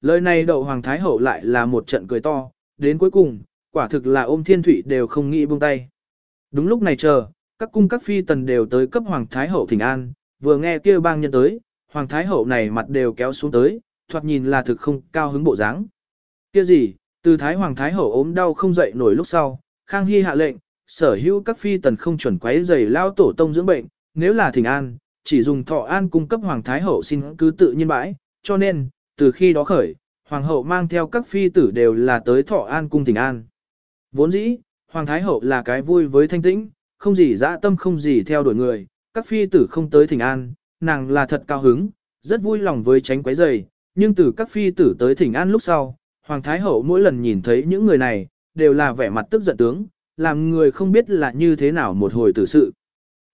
Lời này đậu Hoàng Thái Hậu lại là một trận cười to, đến cuối cùng, quả thực là ôm thiên thủy đều không nghĩ buông tay. Đúng lúc này chờ, các cung các phi tần đều tới cấp Hoàng Thái Hậu thỉnh an, vừa nghe kia bang nhân tới, Hoàng Thái Hậu này mặt đều kéo xuống tới, thoạt nhìn là thực không cao hứng bộ dáng. Kia gì, từ Thái Hoàng Thái Hậu ốm đau không dậy nổi lúc sau, Khang Hy hạ lệnh, sở hữu các phi tần không chuẩn quấy giày lao tổ tông dưỡng bệnh, nếu là thỉnh an, chỉ dùng thọ an cung cấp Hoàng Thái Hậu xin cứ tự nhiên bãi, cho nên, từ khi đó khởi, Hoàng hậu mang theo các phi tử đều là tới thọ an cung thỉnh an. Vốn dĩ, Hoàng Thái Hậu là cái vui với thanh tĩnh, không gì dã tâm không gì theo đuổi người, các phi tử không tới thỉnh an, nàng là thật cao hứng, rất vui lòng với tránh quấy rầy, nhưng từ các phi tử tới thỉnh an lúc sau, Hoàng Thái Hậu mỗi lần nhìn thấy những người này, đều là vẻ mặt tức giận tướng, làm người không biết là như thế nào một hồi tử sự.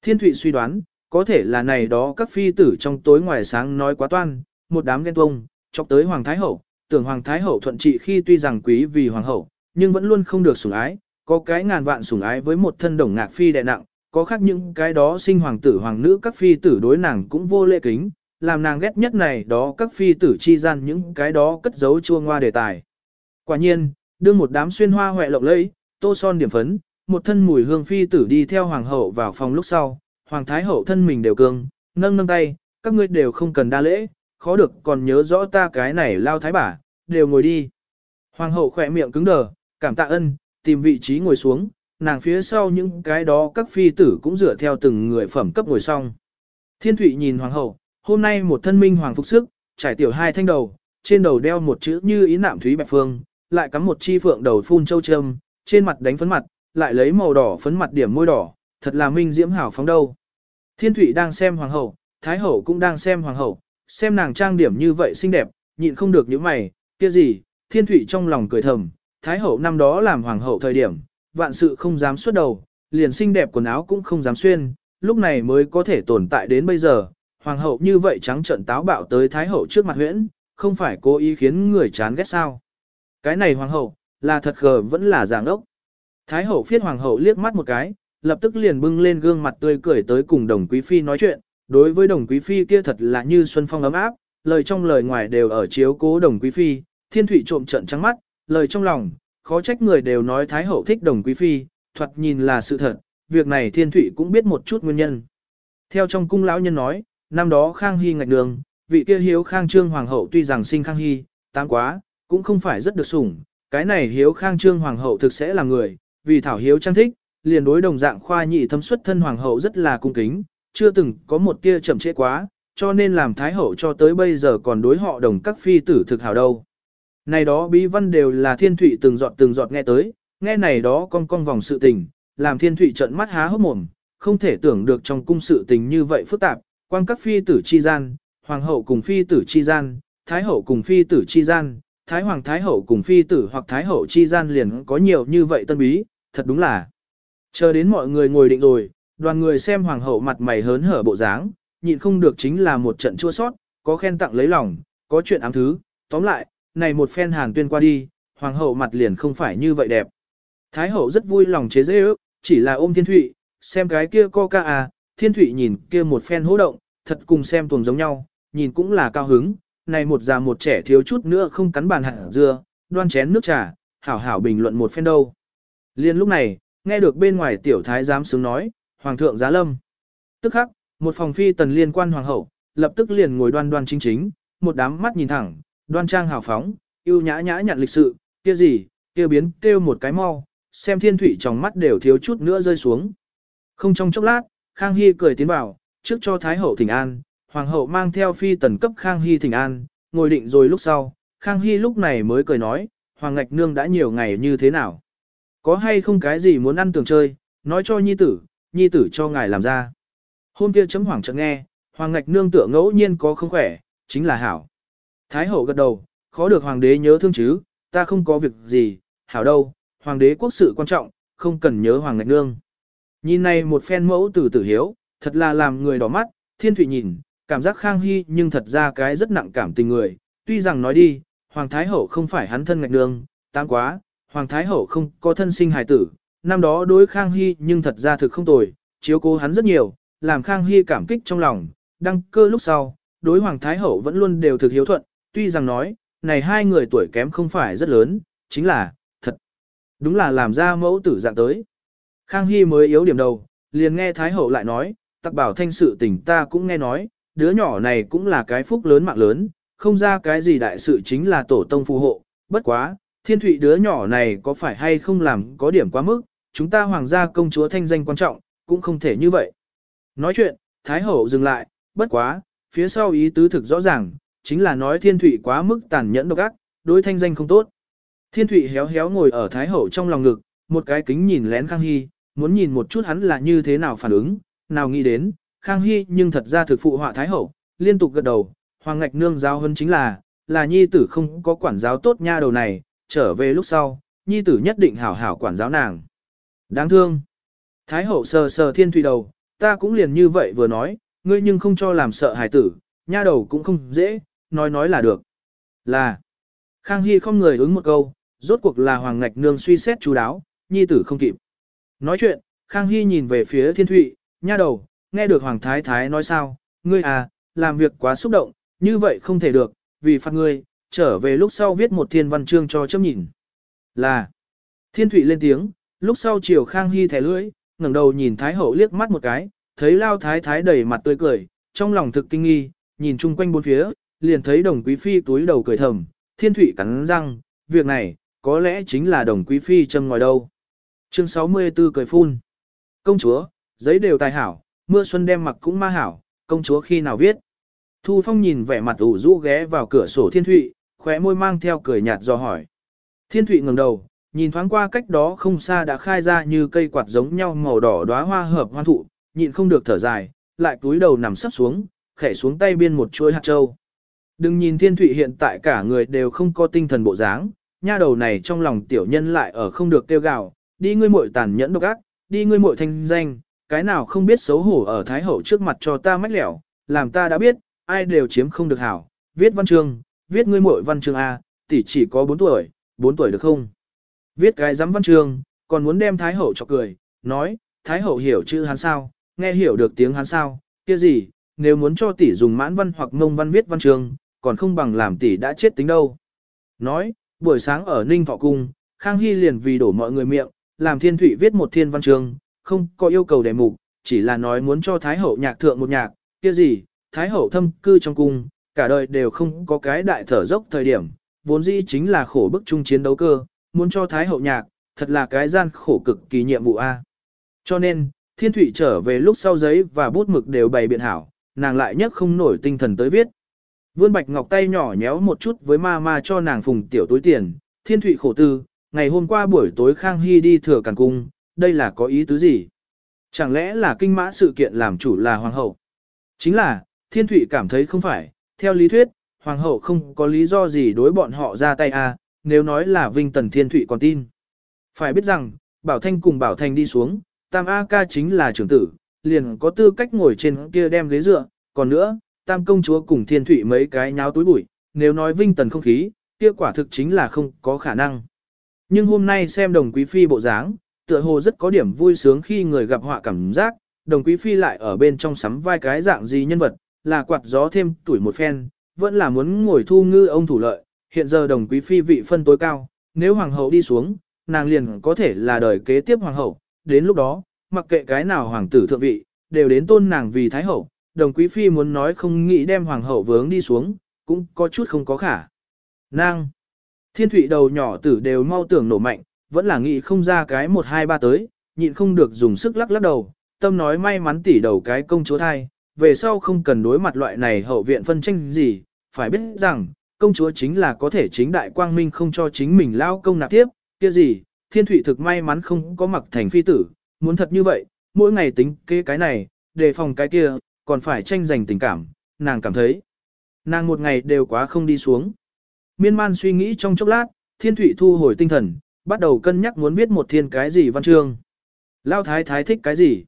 Thiên Thụy suy đoán, có thể là này đó các phi tử trong tối ngoài sáng nói quá toan, một đám ghen tuông, chọc tới Hoàng Thái Hậu, tưởng Hoàng Thái Hậu thuận trị khi tuy rằng quý vì Hoàng Hậu, nhưng vẫn luôn không được sủng ái, có cái ngàn vạn sủng ái với một thân đồng ngạc phi đè nặng, có khác những cái đó sinh hoàng tử hoàng nữ các phi tử đối nàng cũng vô lễ kính, làm nàng ghét nhất này đó các phi tử chi gian những cái đó cất giấu chua ngoa đề tài. Quả nhiên, đương một đám xuyên hoa hoẹ lộng lẫy, tô son điểm phấn, một thân mùi hương phi tử đi theo hoàng hậu vào phòng lúc sau, hoàng thái hậu thân mình đều cương, nâng nâng tay, các ngươi đều không cần đa lễ, khó được còn nhớ rõ ta cái này lao thái bà đều ngồi đi. Hoàng hậu khỏe miệng cứng đờ, cảm tạ ân, tìm vị trí ngồi xuống, nàng phía sau những cái đó các phi tử cũng dựa theo từng người phẩm cấp ngồi xong. Thiên Thụy nhìn hoàng hậu, hôm nay một thân minh hoàng phục sức, trải tiểu hai thanh đầu, trên đầu đeo một chữ như ý nạm thúy bạch phương, lại cắm một chi phượng đầu phun châu trâm, trên mặt đánh phấn mặt, lại lấy màu đỏ phấn mặt điểm môi đỏ, thật là minh diễm hảo phóng đâu. Thiên Thụy đang xem hoàng hậu, Thái hậu cũng đang xem hoàng hậu, xem nàng trang điểm như vậy xinh đẹp, nhịn không được những mày, kia gì, Thiên Thụy trong lòng cười thầm, Thái hậu năm đó làm hoàng hậu thời điểm, vạn sự không dám xuất đầu, liền xinh đẹp quần áo cũng không dám xuyên, lúc này mới có thể tồn tại đến bây giờ. Hoàng hậu như vậy trắng trận táo bạo tới Thái hậu trước mặt huyễn, không phải cố ý khiến người chán ghét sao. Cái này hoàng hậu, là thật gờ vẫn là giảng ốc. Thái hậu phiết hoàng hậu liếc mắt một cái, lập tức liền bưng lên gương mặt tươi cười tới cùng đồng quý phi nói chuyện, đối với đồng quý phi kia thật là như xuân phong ấm áp, lời trong lời ngoài đều ở chiếu cố đồng quý phi, thiên thủy trộm trận trắng mắt, lời trong lòng, khó trách người đều nói Thái Hậu thích đồng quý phi, thoạt nhìn là sự thật, việc này thiên thủy cũng biết một chút nguyên nhân. Theo trong cung lão nhân nói, năm đó Khang Hy ngạch đường, vị kia hiếu Khang Trương Hoàng hậu tuy rằng sinh Khang Hy, tám quá, cũng không phải rất được sủng, cái này hiếu Khang Trương Hoàng hậu thực sẽ là người, vì thảo hiếu trang thích, liền đối đồng dạng khoa nhị thâm xuất thân Hoàng hậu rất là cung kính, chưa từng có một tia chậm trễ quá, cho nên làm Thái hậu cho tới bây giờ còn đối họ đồng các phi tử thực hào đâu. Này đó bí văn đều là thiên thủy từng giọt từng giọt nghe tới, nghe này đó con con vòng sự tình, làm thiên thủy trận mắt há hốc mồm, không thể tưởng được trong cung sự tình như vậy phức tạp, quan các phi tử chi gian, hoàng hậu cùng phi tử chi gian, thái hậu cùng phi tử chi gian, thái hoàng thái hậu cùng phi tử hoặc thái hậu chi gian liền có nhiều như vậy tân bí, thật đúng là. Chờ đến mọi người ngồi định rồi, đoàn người xem hoàng hậu mặt mày hớn hở bộ dáng, nhịn không được chính là một trận chua sót, có khen tặng lấy lòng, có chuyện ám thứ, tóm lại, này một phen hàn tuyên qua đi, hoàng hậu mặt liền không phải như vậy đẹp. Thái hậu rất vui lòng chế dễ ước, chỉ là ôm thiên thụy, xem cái kia co ca à, thiên thụy nhìn kia một phen hô động, thật cùng xem tuồng giống nhau, nhìn cũng là cao hứng, này một già một trẻ thiếu chút nữa không cắn bàn hạt dưa, đoan chén nước trà, hảo hảo bình luận một phen đâu. Liên lúc này, nghe được bên ngoài tiểu thái giám sướng nói, hoàng thượng giá lâm. Tức khắc, một phòng phi tần liên quan hoàng hậu, lập tức liền ngồi đoan đoan chính chính, một đám mắt nhìn thẳng, đoan trang hào phóng, yêu nhã nhã nhận lịch sự, kia gì, kia biến kêu một cái mau, xem thiên thủy trong mắt đều thiếu chút nữa rơi xuống. Không trong chốc lát, Khang Hy cười tiến vào, trước cho Thái hậu thỉnh an, Hoàng hậu mang theo phi tần cấp Khang Hy thỉnh an, ngồi định rồi lúc sau, Khang Hy lúc này mới cười nói, Hoàng Ngạch Nương đã nhiều ngày như thế nào? Có hay không cái gì muốn ăn tưởng chơi, nói cho nhi tử, nhi tử cho ngài làm ra. Hôm kia chấm Hoàng chợt nghe, Hoàng Ngạch Nương tựa ngẫu nhiên có không khỏe, chính là hảo. Thái hậu gật đầu, khó được hoàng đế nhớ thương chứ, ta không có việc gì, hảo đâu, hoàng đế quốc sự quan trọng, không cần nhớ hoàng ngạch nương. Nhìn này một phen mẫu tử tử hiếu, thật là làm người đỏ mắt, thiên thủy nhìn, cảm giác khang hy nhưng thật ra cái rất nặng cảm tình người, tuy rằng nói đi, hoàng thái hậu không phải hắn thân ngạch nương, tam quá, hoàng thái hậu không có thân sinh hài tử, năm đó đối khang hy nhưng thật ra thực không tồi, chiếu cố hắn rất nhiều, làm khang hy cảm kích trong lòng, đăng cơ lúc sau, đối hoàng thái hậu vẫn luôn đều thực hiếu thuận, tuy rằng nói, này hai người tuổi kém không phải rất lớn, chính là, thật. Đúng là làm ra mẫu tử dạng tới. Khang Hy mới yếu điểm đầu, liền nghe Thái Hậu lại nói, tặc bảo thanh sự tình ta cũng nghe nói, đứa nhỏ này cũng là cái phúc lớn mạng lớn, không ra cái gì đại sự chính là tổ tông phù hộ, bất quá, thiên thụy đứa nhỏ này có phải hay không làm có điểm quá mức, chúng ta hoàng gia công chúa thanh danh quan trọng, cũng không thể như vậy. Nói chuyện, Thái Hậu dừng lại, bất quá, phía sau ý tứ thực rõ ràng, chính là nói thiên thủy quá mức tàn nhẫn độc ác, đối thanh danh không tốt. Thiên thủy héo héo ngồi ở Thái Hậu trong lòng ngực, một cái kính nhìn lén Khang Hy, muốn nhìn một chút hắn là như thế nào phản ứng, nào nghĩ đến, Khang Hy nhưng thật ra thực phụ họa Thái Hậu, liên tục gật đầu, Hoàng Ngạch Nương giáo hơn chính là, là nhi tử không có quản giáo tốt nha đầu này, trở về lúc sau, nhi tử nhất định hảo hảo quản giáo nàng. Đáng thương. Thái Hậu sờ sờ thiên thủy đầu, ta cũng liền như vậy vừa nói, ngươi nhưng không cho làm sợ hài tử, nha đầu cũng không dễ, nói nói là được. Là. Khang Hy không người ứng một câu, rốt cuộc là Hoàng Ngạch Nương suy xét chú đáo, nhi tử không kịp. Nói chuyện, Khang Hy nhìn về phía thiên thụy, nha đầu, nghe được Hoàng Thái Thái nói sao, ngươi à, làm việc quá xúc động, như vậy không thể được, vì phạt ngươi, trở về lúc sau viết một thiên văn chương cho chấm nhìn. Là, thiên thụy lên tiếng, lúc sau chiều Khang Hy thẻ lưỡi, ngẩng đầu nhìn Thái Hậu liếc mắt một cái, thấy Lao Thái Thái đầy mặt tươi cười, trong lòng thực kinh nghi, nhìn chung quanh bốn phía, liền thấy đồng quý phi túi đầu cười thầm, thiên thụy cắn răng, việc này, có lẽ chính là đồng quý phi châm ngòi đâu. Chương 64 cười phun. Công chúa, giấy đều tài hảo, mưa xuân đem mặc cũng ma hảo, công chúa khi nào viết. Thu Phong nhìn vẻ mặt ủ rũ ghé vào cửa sổ Thiên Thụy, khóe môi mang theo cười nhạt do hỏi. Thiên Thụy ngẩng đầu, nhìn thoáng qua cách đó không xa đã khai ra như cây quạt giống nhau màu đỏ đóa hoa hợp hoa thụ, nhịn không được thở dài, lại cúi đầu nằm sấp xuống, khẽ xuống tay biên một chuỗi hạt châu. Đừng nhìn Thiên Thụy hiện tại cả người đều không có tinh thần bộ dáng, nha đầu này trong lòng tiểu nhân lại ở không được tiêu gạo, đi ngươi muội tàn nhẫn độc ác, đi ngươi muội thanh danh, cái nào không biết xấu hổ ở Thái Hậu trước mặt cho ta mách lẻo, làm ta đã biết, ai đều chiếm không được hảo, viết văn chương, viết ngươi muội văn chương A, tỷ chỉ có 4 tuổi, 4 tuổi được không? Viết cái giám văn chương, còn muốn đem Thái Hậu cho cười, nói, Thái Hậu hiểu chữ hắn sao, nghe hiểu được tiếng hắn sao, kia gì, nếu muốn cho tỷ dùng mãn văn hoặc mông văn viết văn chương, còn không bằng làm tỷ đã chết tính đâu. Nói, buổi sáng ở Ninh Thọ Cung, Khang Hy liền vì đổ mọi người miệng, làm thiên thủy viết một thiên văn chương, không có yêu cầu đề mục, chỉ là nói muốn cho Thái Hậu nhạc thượng một nhạc, kia gì, Thái Hậu thâm cư trong cung, cả đời đều không có cái đại thở dốc thời điểm, vốn dĩ chính là khổ bức chung chiến đấu cơ, muốn cho Thái Hậu nhạc, thật là cái gian khổ cực kỳ nhiệm vụ A. Cho nên, Thiên Thụy trở về lúc sau giấy và bút mực đều bày biện hảo, nàng lại nhất không nổi tinh thần tới viết. Vươn Bạch Ngọc tay nhỏ nhéo một chút với ma ma cho nàng phùng tiểu túi tiền, Thiên Thụy khổ tư, ngày hôm qua buổi tối Khang Hy đi thừa càn cung, đây là có ý tứ gì? Chẳng lẽ là kinh mã sự kiện làm chủ là hoàng hậu? Chính là, thiên thụy cảm thấy không phải, theo lý thuyết, hoàng hậu không có lý do gì đối bọn họ ra tay à, nếu nói là vinh tần thiên thụy còn tin. Phải biết rằng, bảo thanh cùng bảo thanh đi xuống, tam A ca chính là trưởng tử, liền có tư cách ngồi trên kia đem ghế dựa, còn nữa, tam công chúa cùng thiên thụy mấy cái nháo túi bụi, nếu nói vinh tần không khí, kia quả thực chính là không có khả năng. Nhưng hôm nay xem đồng quý phi bộ dáng, tựa hồ rất có điểm vui sướng khi người gặp họa cảm giác, đồng quý phi lại ở bên trong sắm vai cái dạng gì nhân vật, là quạt gió thêm tuổi một phen, vẫn là muốn ngồi thu ngư ông thủ lợi, hiện giờ đồng quý phi vị phân tối cao, nếu hoàng hậu đi xuống, nàng liền có thể là đời kế tiếp hoàng hậu, đến lúc đó, mặc kệ cái nào hoàng tử thượng vị, đều đến tôn nàng vì thái hậu, đồng quý phi muốn nói không nghĩ đem hoàng hậu vướng đi xuống, cũng có chút không có khả. Nàng, thiên thủy đầu nhỏ tử đều mau tưởng nổ mạnh, vẫn là nghĩ không ra cái một hai ba tới, nhịn không được dùng sức lắc lắc đầu, tâm nói may mắn tỉ đầu cái công chúa thai, về sau không cần đối mặt loại này hậu viện phân tranh gì, phải biết rằng, công chúa chính là có thể chính đại quang minh không cho chính mình lao công nạp tiếp, kia gì, thiên thủy thực may mắn không có mặc thành phi tử, muốn thật như vậy, mỗi ngày tính kế cái này, đề phòng cái kia, còn phải tranh giành tình cảm, nàng cảm thấy, nàng một ngày đều quá không đi xuống. Miên man suy nghĩ trong chốc lát, thiên thủy thu hồi tinh thần, bắt đầu cân nhắc muốn viết một thiên cái gì văn chương. Lao thái thái thích cái gì?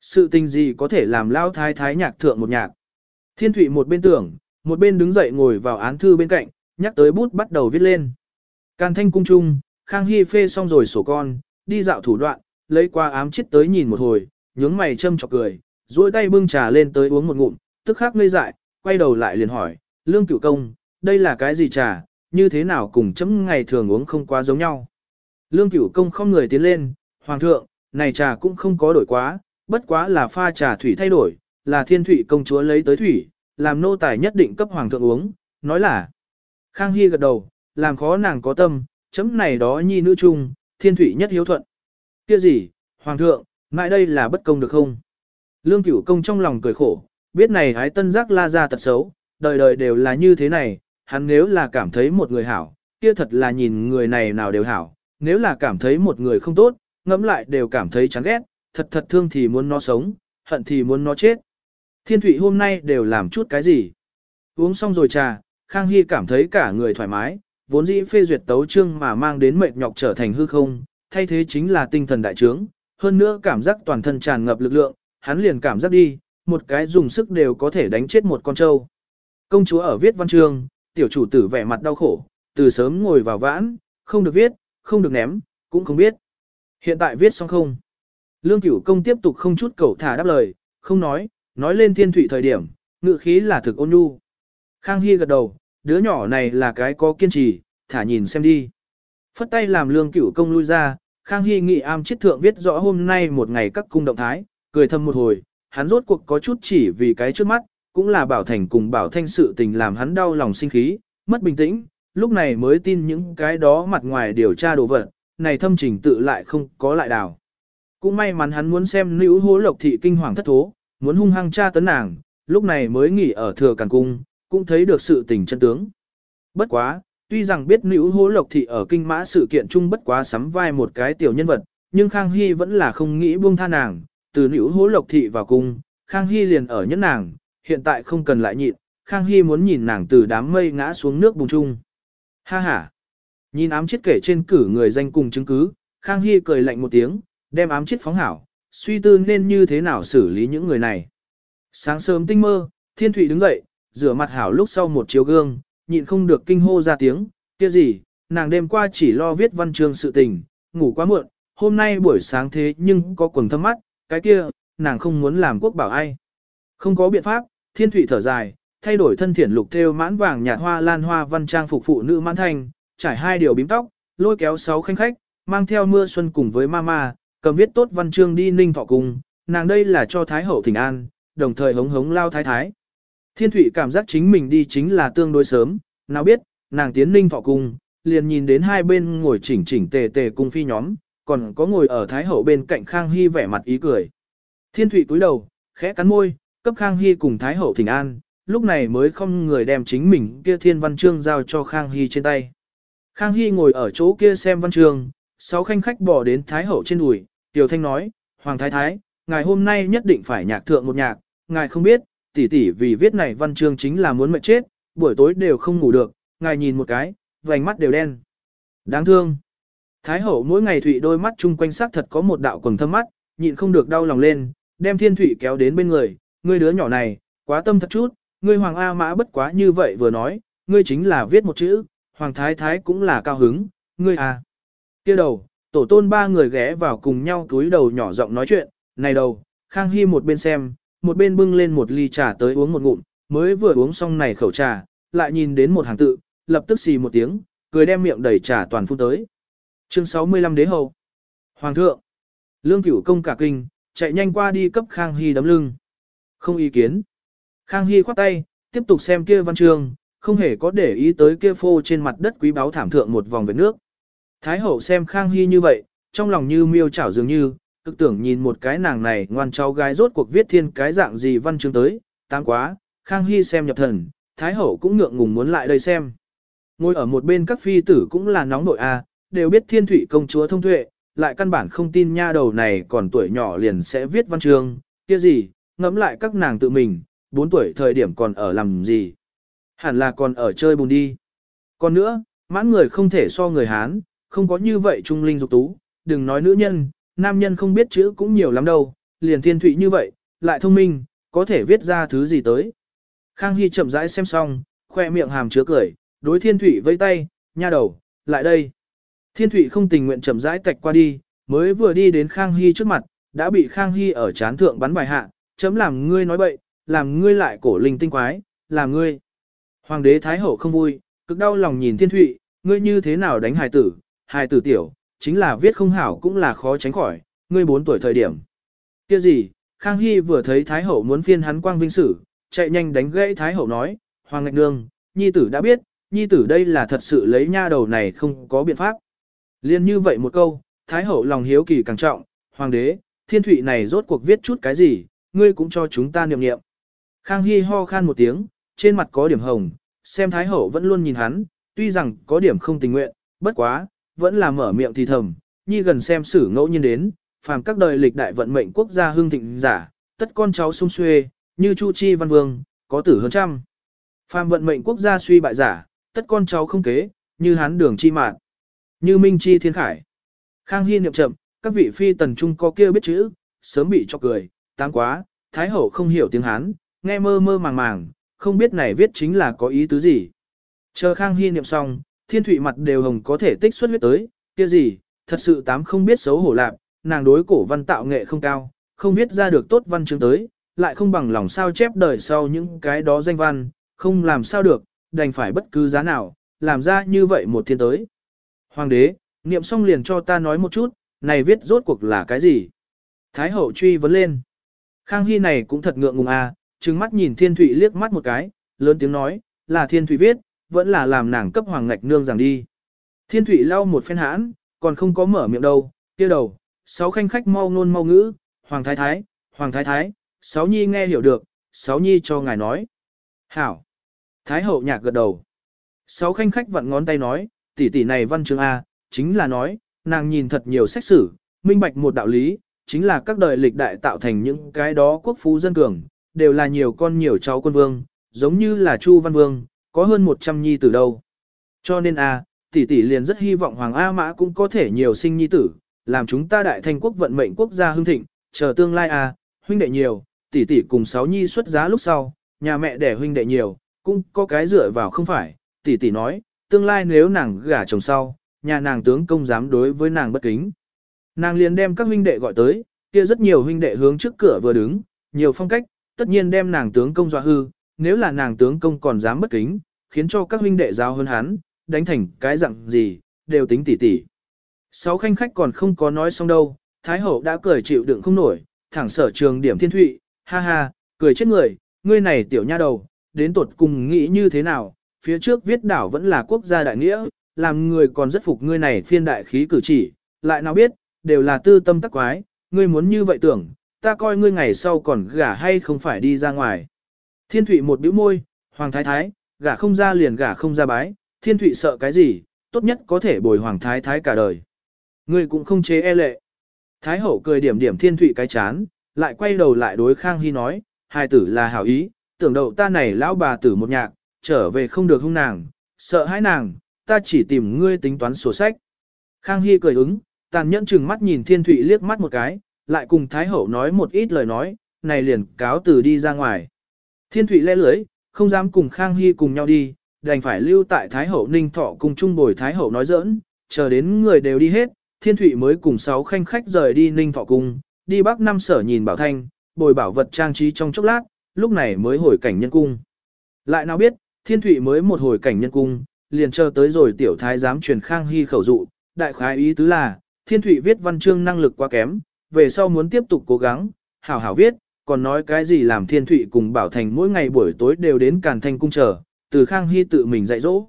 Sự tình gì có thể làm Lao thái thái nhạc thượng một nhạc? Thiên thủy một bên tưởng, một bên đứng dậy ngồi vào án thư bên cạnh, nhắc tới bút bắt đầu viết lên. Càn thanh cung trung, Khang Hy phê xong rồi sổ con, đi dạo thủ đoạn, lấy qua ám chết tới nhìn một hồi, nhướng mày châm chọc cười, duỗi tay bưng trà lên tới uống một ngụm, tức khắc ngây dại, quay đầu lại liền hỏi, lương cửu công, đây là cái gì trà, như thế nào cùng chấm ngày thường uống không quá giống nhau. Lương cửu công không người tiến lên, hoàng thượng, này trà cũng không có đổi quá, bất quá là pha trà thủy thay đổi, là thiên thủy công chúa lấy tới thủy, làm nô tài nhất định cấp hoàng thượng uống, nói là. Khang Hy gật đầu, làm khó nàng có tâm, chấm này đó nhi nữ chung, thiên thủy nhất hiếu thuận. Kia gì, hoàng thượng, ngại đây là bất công được không? Lương cửu công trong lòng cười khổ, biết này hái tân giác la ra tật xấu, đời đời đều là như thế này, hắn nếu là cảm thấy một người hảo, kia thật là nhìn người này nào đều hảo, nếu là cảm thấy một người không tốt, ngẫm lại đều cảm thấy chán ghét, thật thật thương thì muốn nó sống, hận thì muốn nó chết. Thiên Thụy hôm nay đều làm chút cái gì? Uống xong rồi trà, Khang Hy cảm thấy cả người thoải mái, vốn dĩ phê duyệt tấu chương mà mang đến mệt nhọc trở thành hư không, thay thế chính là tinh thần đại trướng, hơn nữa cảm giác toàn thân tràn ngập lực lượng, hắn liền cảm giác đi, một cái dùng sức đều có thể đánh chết một con trâu. Công chúa ở viết văn chương, tiểu chủ tử vẻ mặt đau khổ, từ sớm ngồi vào vãn, không được viết, không được ném, cũng không biết. Hiện tại viết xong không? Lương cửu công tiếp tục không chút cầu thả đáp lời, không nói, nói lên thiên thủy thời điểm, ngự khí là thực ôn nhu. Khang Hy gật đầu, đứa nhỏ này là cái có kiên trì, thả nhìn xem đi. Phất tay làm lương cửu công lui ra, Khang Hy nghị am chiết thượng viết rõ hôm nay một ngày các cung động thái, cười thầm một hồi, hắn rốt cuộc có chút chỉ vì cái trước mắt, cũng là bảo thành cùng bảo thanh sự tình làm hắn đau lòng sinh khí, mất bình tĩnh, lúc này mới tin những cái đó mặt ngoài điều tra đồ vật, này thâm trình tự lại không có lại đào. Cũng may mắn hắn muốn xem nữ hố lộc thị kinh hoàng thất thố, muốn hung hăng tra tấn nàng, lúc này mới nghỉ ở thừa càng cung, cũng thấy được sự tình chân tướng. Bất quá, tuy rằng biết nữ hố lộc thị ở kinh mã sự kiện chung bất quá sắm vai một cái tiểu nhân vật, nhưng Khang Hy vẫn là không nghĩ buông tha nàng, từ nữ hố lộc thị vào cung, Khang Hy liền ở nhẫn nàng, hiện tại không cần lại nhịn, Khang Hy muốn nhìn nàng từ đám mây ngã xuống nước bùng chung. Ha ha! Nhìn ám chết kể trên cử người danh cùng chứng cứ, Khang Hy cười lạnh một tiếng, đem ám chết phóng hảo, suy tư nên như thế nào xử lý những người này. Sáng sớm tinh mơ, Thiên Thụy đứng dậy, rửa mặt hảo lúc sau một chiếu gương, nhịn không được kinh hô ra tiếng, kia gì, nàng đêm qua chỉ lo viết văn chương sự tình, ngủ quá muộn, hôm nay buổi sáng thế nhưng có quần thâm mắt, cái kia, nàng không muốn làm quốc bảo ai. Không có biện pháp, Thiên Thụy thở dài, thay đổi thân thiện lục thêu mãn vàng nhạt hoa lan hoa văn trang phục phụ nữ mãn thành, trải hai điều bím tóc, lôi kéo sáu khanh khách, mang theo mưa xuân cùng với mama, cầm viết tốt văn chương đi ninh thọ cung, nàng đây là cho Thái Hậu thỉnh an, đồng thời hống hống lao thái thái. Thiên Thụy cảm giác chính mình đi chính là tương đối sớm, nào biết, nàng tiến ninh thọ cung, liền nhìn đến hai bên ngồi chỉnh chỉnh tề tề cung phi nhóm, còn có ngồi ở Thái Hậu bên cạnh Khang Hy vẻ mặt ý cười. Thiên Thụy cúi đầu, khẽ cắn môi, cấp Khang Hy cùng Thái Hậu thỉnh an, lúc này mới không người đem chính mình kia thiên văn chương giao cho Khang Hy trên tay. Khang Hy ngồi ở chỗ kia xem văn chương, sáu khanh khách bỏ đến Thái Hậu trên đùi, Tiểu Thanh nói, Hoàng Thái Thái, ngài hôm nay nhất định phải nhạc thượng một nhạc, ngài không biết, tỷ tỷ vì viết này văn chương chính là muốn mệt chết, buổi tối đều không ngủ được, ngài nhìn một cái, vành mắt đều đen. Đáng thương. Thái Hậu mỗi ngày thụy đôi mắt chung quanh sắc thật có một đạo quầng thâm mắt, nhịn không được đau lòng lên, đem thiên thủy kéo đến bên người, ngươi đứa nhỏ này, quá tâm thật chút, ngươi Hoàng A Mã bất quá như vậy vừa nói, ngươi chính là viết một chữ, Hoàng Thái Thái cũng là cao hứng, ngươi à kia đầu, tổ tôn ba người ghé vào cùng nhau túi đầu nhỏ giọng nói chuyện, này đầu, Khang Hy một bên xem, một bên bưng lên một ly trà tới uống một ngụm, mới vừa uống xong này khẩu trà, lại nhìn đến một hàng tự, lập tức xì một tiếng, cười đem miệng đầy trà toàn phun tới. Chương 65 Đế Hậu Hoàng thượng Lương cửu công cả kinh, chạy nhanh qua đi cấp Khang Hy đấm lưng. Không ý kiến. Khang Hy khoát tay, tiếp tục xem kia văn chương, không hề có để ý tới kia phô trên mặt đất quý báu thảm thượng một vòng vệt nước. Thái hậu xem Khang Hy như vậy, trong lòng như miêu chảo dường như, cực tưởng nhìn một cái nàng này ngoan cháu gái rốt cuộc viết thiên cái dạng gì văn chương tới, tăng quá, Khang Hy xem nhập thần, Thái hậu cũng ngượng ngùng muốn lại đây xem. Ngồi ở một bên các phi tử cũng là nóng nội a, đều biết thiên thủy công chúa thông tuệ, lại căn bản không tin nha đầu này còn tuổi nhỏ liền sẽ viết văn chương, kia gì, ngẫm lại các nàng tự mình, 4 tuổi thời điểm còn ở làm gì. Hẳn là còn ở chơi bùn đi. Còn nữa, mãn người không thể so người Hán, không có như vậy trung linh dục tú, đừng nói nữ nhân, nam nhân không biết chữ cũng nhiều lắm đâu, liền thiên thụy như vậy, lại thông minh, có thể viết ra thứ gì tới. Khang Hy chậm rãi xem xong, khoe miệng hàm chứa cười, đối thiên thụy vây tay, nha đầu, lại đây. Thiên thụy không tình nguyện chậm rãi tạch qua đi, mới vừa đi đến Khang Hy trước mặt, đã bị Khang Hy ở chán thượng bắn bài hạ, chấm làm ngươi nói bậy, làm ngươi lại cổ linh tinh quái, làm ngươi. Hoàng đế Thái Hậu không vui, Cực đau lòng nhìn thiên thụy, ngươi như thế nào đánh hài tử, hài tử tiểu, chính là viết không hảo cũng là khó tránh khỏi, ngươi 4 tuổi thời điểm. kia gì, Khang Hy vừa thấy Thái Hậu muốn phiên hắn quang vinh sử, chạy nhanh đánh gãy Thái Hậu nói, Hoàng Ngạch Nương, Nhi tử đã biết, Nhi tử đây là thật sự lấy nha đầu này không có biện pháp. Liên như vậy một câu, Thái Hậu lòng hiếu kỳ càng trọng, Hoàng đế, thiên thụy này rốt cuộc viết chút cái gì, ngươi cũng cho chúng ta niệm niệm. Khang Hy ho khan một tiếng, trên mặt có điểm hồng, xem Thái Hậu vẫn luôn nhìn hắn, tuy rằng có điểm không tình nguyện, bất quá, vẫn là mở miệng thì thầm, nhi gần xem sử ngẫu nhiên đến, phàm các đời lịch đại vận mệnh quốc gia hương thịnh giả, tất con cháu sung xuê, như Chu Chi Văn Vương, có tử hơn trăm. Phàm vận mệnh quốc gia suy bại giả, tất con cháu không kế, như hán đường chi mạn, như Minh Chi Thiên Khải. Khang Hy niệm chậm, các vị phi tần trung có kia biết chữ, sớm bị cho cười, tăng quá, Thái Hậu không hiểu tiếng Hán, nghe mơ mơ màng màng, không biết này viết chính là có ý tứ gì. Chờ Khang Hy niệm xong, thiên thụy mặt đều hồng có thể tích xuất huyết tới, kia gì, thật sự tám không biết xấu hổ lạc, nàng đối cổ văn tạo nghệ không cao, không viết ra được tốt văn chương tới, lại không bằng lòng sao chép đời sau những cái đó danh văn, không làm sao được, đành phải bất cứ giá nào, làm ra như vậy một thiên tới. Hoàng đế, niệm xong liền cho ta nói một chút, này viết rốt cuộc là cái gì? Thái hậu truy vấn lên. Khang Hy này cũng thật ngượng ngùng à, trừng mắt nhìn Thiên Thụy liếc mắt một cái, lớn tiếng nói, là Thiên Thụy viết, vẫn là làm nàng cấp hoàng ngạch nương rằng đi. Thiên thủy lau một phen hãn, còn không có mở miệng đâu, kia đầu, sáu khanh khách mau nôn mau ngữ, hoàng thái thái, hoàng thái thái, sáu nhi nghe hiểu được, sáu nhi cho ngài nói. Hảo. Thái hậu nhạc gật đầu. Sáu khanh khách vặn ngón tay nói, tỷ tỷ này văn chương A, chính là nói, nàng nhìn thật nhiều sách sử, minh bạch một đạo lý, chính là các đời lịch đại tạo thành những cái đó quốc phú dân cường, đều là nhiều con nhiều cháu quân vương, giống như là Chu Văn Vương, có hơn 100 nhi tử đâu. Cho nên a, tỷ tỷ liền rất hy vọng Hoàng A Mã cũng có thể nhiều sinh nhi tử, làm chúng ta đại thành quốc vận mệnh quốc gia hưng thịnh, chờ tương lai a, huynh đệ nhiều, tỷ tỷ cùng sáu nhi xuất giá lúc sau, nhà mẹ đẻ huynh đệ nhiều, cũng có cái dựa vào không phải, tỷ tỷ nói, tương lai nếu nàng gả chồng sau, nhà nàng tướng công dám đối với nàng bất kính. Nàng liền đem các huynh đệ gọi tới, kia rất nhiều huynh đệ hướng trước cửa vừa đứng, nhiều phong cách, tất nhiên đem nàng tướng công dọa hư, nếu là nàng tướng công còn dám bất kính, khiến cho các huynh đệ giao hơn hắn, đánh thành cái dạng gì, đều tính tỉ tỉ. Sáu khanh khách còn không có nói xong đâu, Thái hậu đã cười chịu đựng không nổi, thẳng sở trường điểm thiên thụy, ha ha, cười chết người, ngươi này tiểu nha đầu, đến tột cùng nghĩ như thế nào, phía trước viết đảo vẫn là quốc gia đại nghĩa, làm người còn rất phục ngươi này phiên đại khí cử chỉ, lại nào biết, đều là tư tâm tắc quái, ngươi muốn như vậy tưởng, ta coi ngươi ngày sau còn gả hay không phải đi ra ngoài. Thiên Thụy một bĩu môi, Hoàng Thái Thái, gả không ra liền gả không ra bái, Thiên Thụy sợ cái gì, tốt nhất có thể bồi Hoàng Thái Thái cả đời. Ngươi cũng không chế e lệ. Thái Hậu cười điểm điểm Thiên Thụy cái chán, lại quay đầu lại đối Khang Hy nói, hai tử là hảo ý, tưởng đầu ta này lão bà tử một nhạc, trở về không được hung nàng, sợ hãi nàng, ta chỉ tìm ngươi tính toán sổ sách. Khang Hy cười ứng, tàn nhẫn chừng mắt nhìn Thiên Thụy liếc mắt một cái, lại cùng Thái Hậu nói một ít lời nói, này liền cáo từ đi ra ngoài. Thiên Thụy lẽ lưới, không dám cùng Khang Hy cùng nhau đi, đành phải lưu tại Thái Hậu Ninh Thọ cùng trung bồi Thái Hậu nói giỡn, chờ đến người đều đi hết, Thiên Thụy mới cùng sáu khanh khách rời đi Ninh Thọ cung, đi bắc năm sở nhìn Bảo Thanh, bồi bảo vật trang trí trong chốc lát, lúc này mới hồi cảnh nhân cung. Lại nào biết, Thiên Thụy mới một hồi cảnh nhân cung, liền chờ tới rồi tiểu thái giám truyền Khang Hy khẩu dụ, đại khái ý tứ là, Thiên Thụy viết văn chương năng lực quá kém, về sau muốn tiếp tục cố gắng, hảo hảo viết, còn nói cái gì làm thiên thụy cùng bảo thành mỗi ngày buổi tối đều đến càn thanh cung chờ, từ khang hy tự mình dạy dỗ.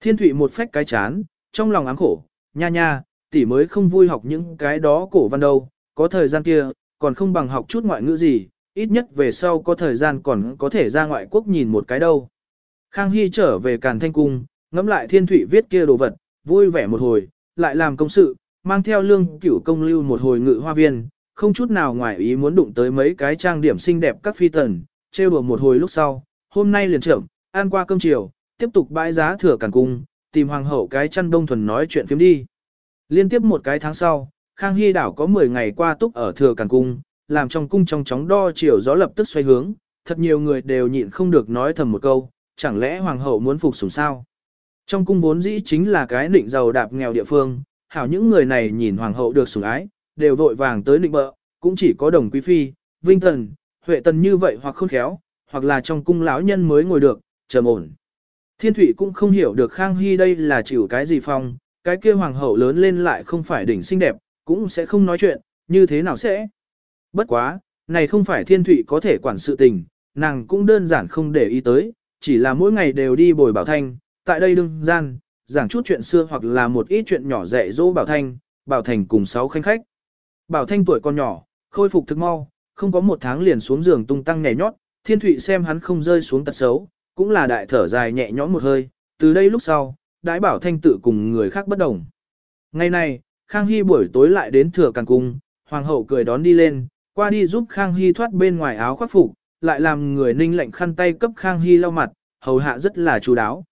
Thiên thụy một phách cái chán, trong lòng ám khổ, nha nha, tỷ mới không vui học những cái đó cổ văn đâu, có thời gian kia, còn không bằng học chút ngoại ngữ gì, ít nhất về sau có thời gian còn có thể ra ngoại quốc nhìn một cái đâu. Khang Hy trở về Càn Thanh Cung, ngẫm lại thiên thụy viết kia đồ vật, vui vẻ một hồi, lại làm công sự, mang theo lương cửu công lưu một hồi ngự hoa viên, không chút nào ngoài ý muốn đụng tới mấy cái trang điểm xinh đẹp các phi tần, trêu đùa một hồi lúc sau, hôm nay liền trưởng, ăn qua cơm chiều, tiếp tục bãi giá thừa càn cung, tìm hoàng hậu cái chăn đông thuần nói chuyện phiếm đi. Liên tiếp một cái tháng sau, Khang Hy đảo có 10 ngày qua túc ở thừa càn cung, làm trong cung trong chóng đo chiều gió lập tức xoay hướng, thật nhiều người đều nhịn không được nói thầm một câu, chẳng lẽ hoàng hậu muốn phục sủng sao? Trong cung vốn dĩ chính là cái định giàu đạp nghèo địa phương, hảo những người này nhìn hoàng hậu được sủng ái, đều vội vàng tới định bợ, cũng chỉ có đồng quý phi, vinh tần, huệ tần như vậy hoặc khôn khéo, hoặc là trong cung lão nhân mới ngồi được, trầm ổn. Thiên Thụy cũng không hiểu được Khang Hy đây là chịu cái gì phong, cái kia hoàng hậu lớn lên lại không phải đỉnh xinh đẹp, cũng sẽ không nói chuyện, như thế nào sẽ. Bất quá, này không phải Thiên Thụy có thể quản sự tình, nàng cũng đơn giản không để ý tới, chỉ là mỗi ngày đều đi bồi Bảo Thanh, tại đây đương gian, giảng chút chuyện xưa hoặc là một ít chuyện nhỏ dạy dỗ Bảo Thanh, Bảo Thành cùng sáu khanh khách. Bảo Thanh tuổi còn nhỏ, khôi phục thực mau, không có một tháng liền xuống giường tung tăng nhảy nhót, Thiên Thụy xem hắn không rơi xuống tật xấu, cũng là đại thở dài nhẹ nhõm một hơi, từ đây lúc sau, đãi Bảo Thanh tự cùng người khác bất đồng. Ngày này, Khang Hy buổi tối lại đến thừa càng cung, hoàng hậu cười đón đi lên, qua đi giúp Khang Hy thoát bên ngoài áo khoác phục, lại làm người ninh lệnh khăn tay cấp Khang Hy lau mặt, hầu hạ rất là chú đáo.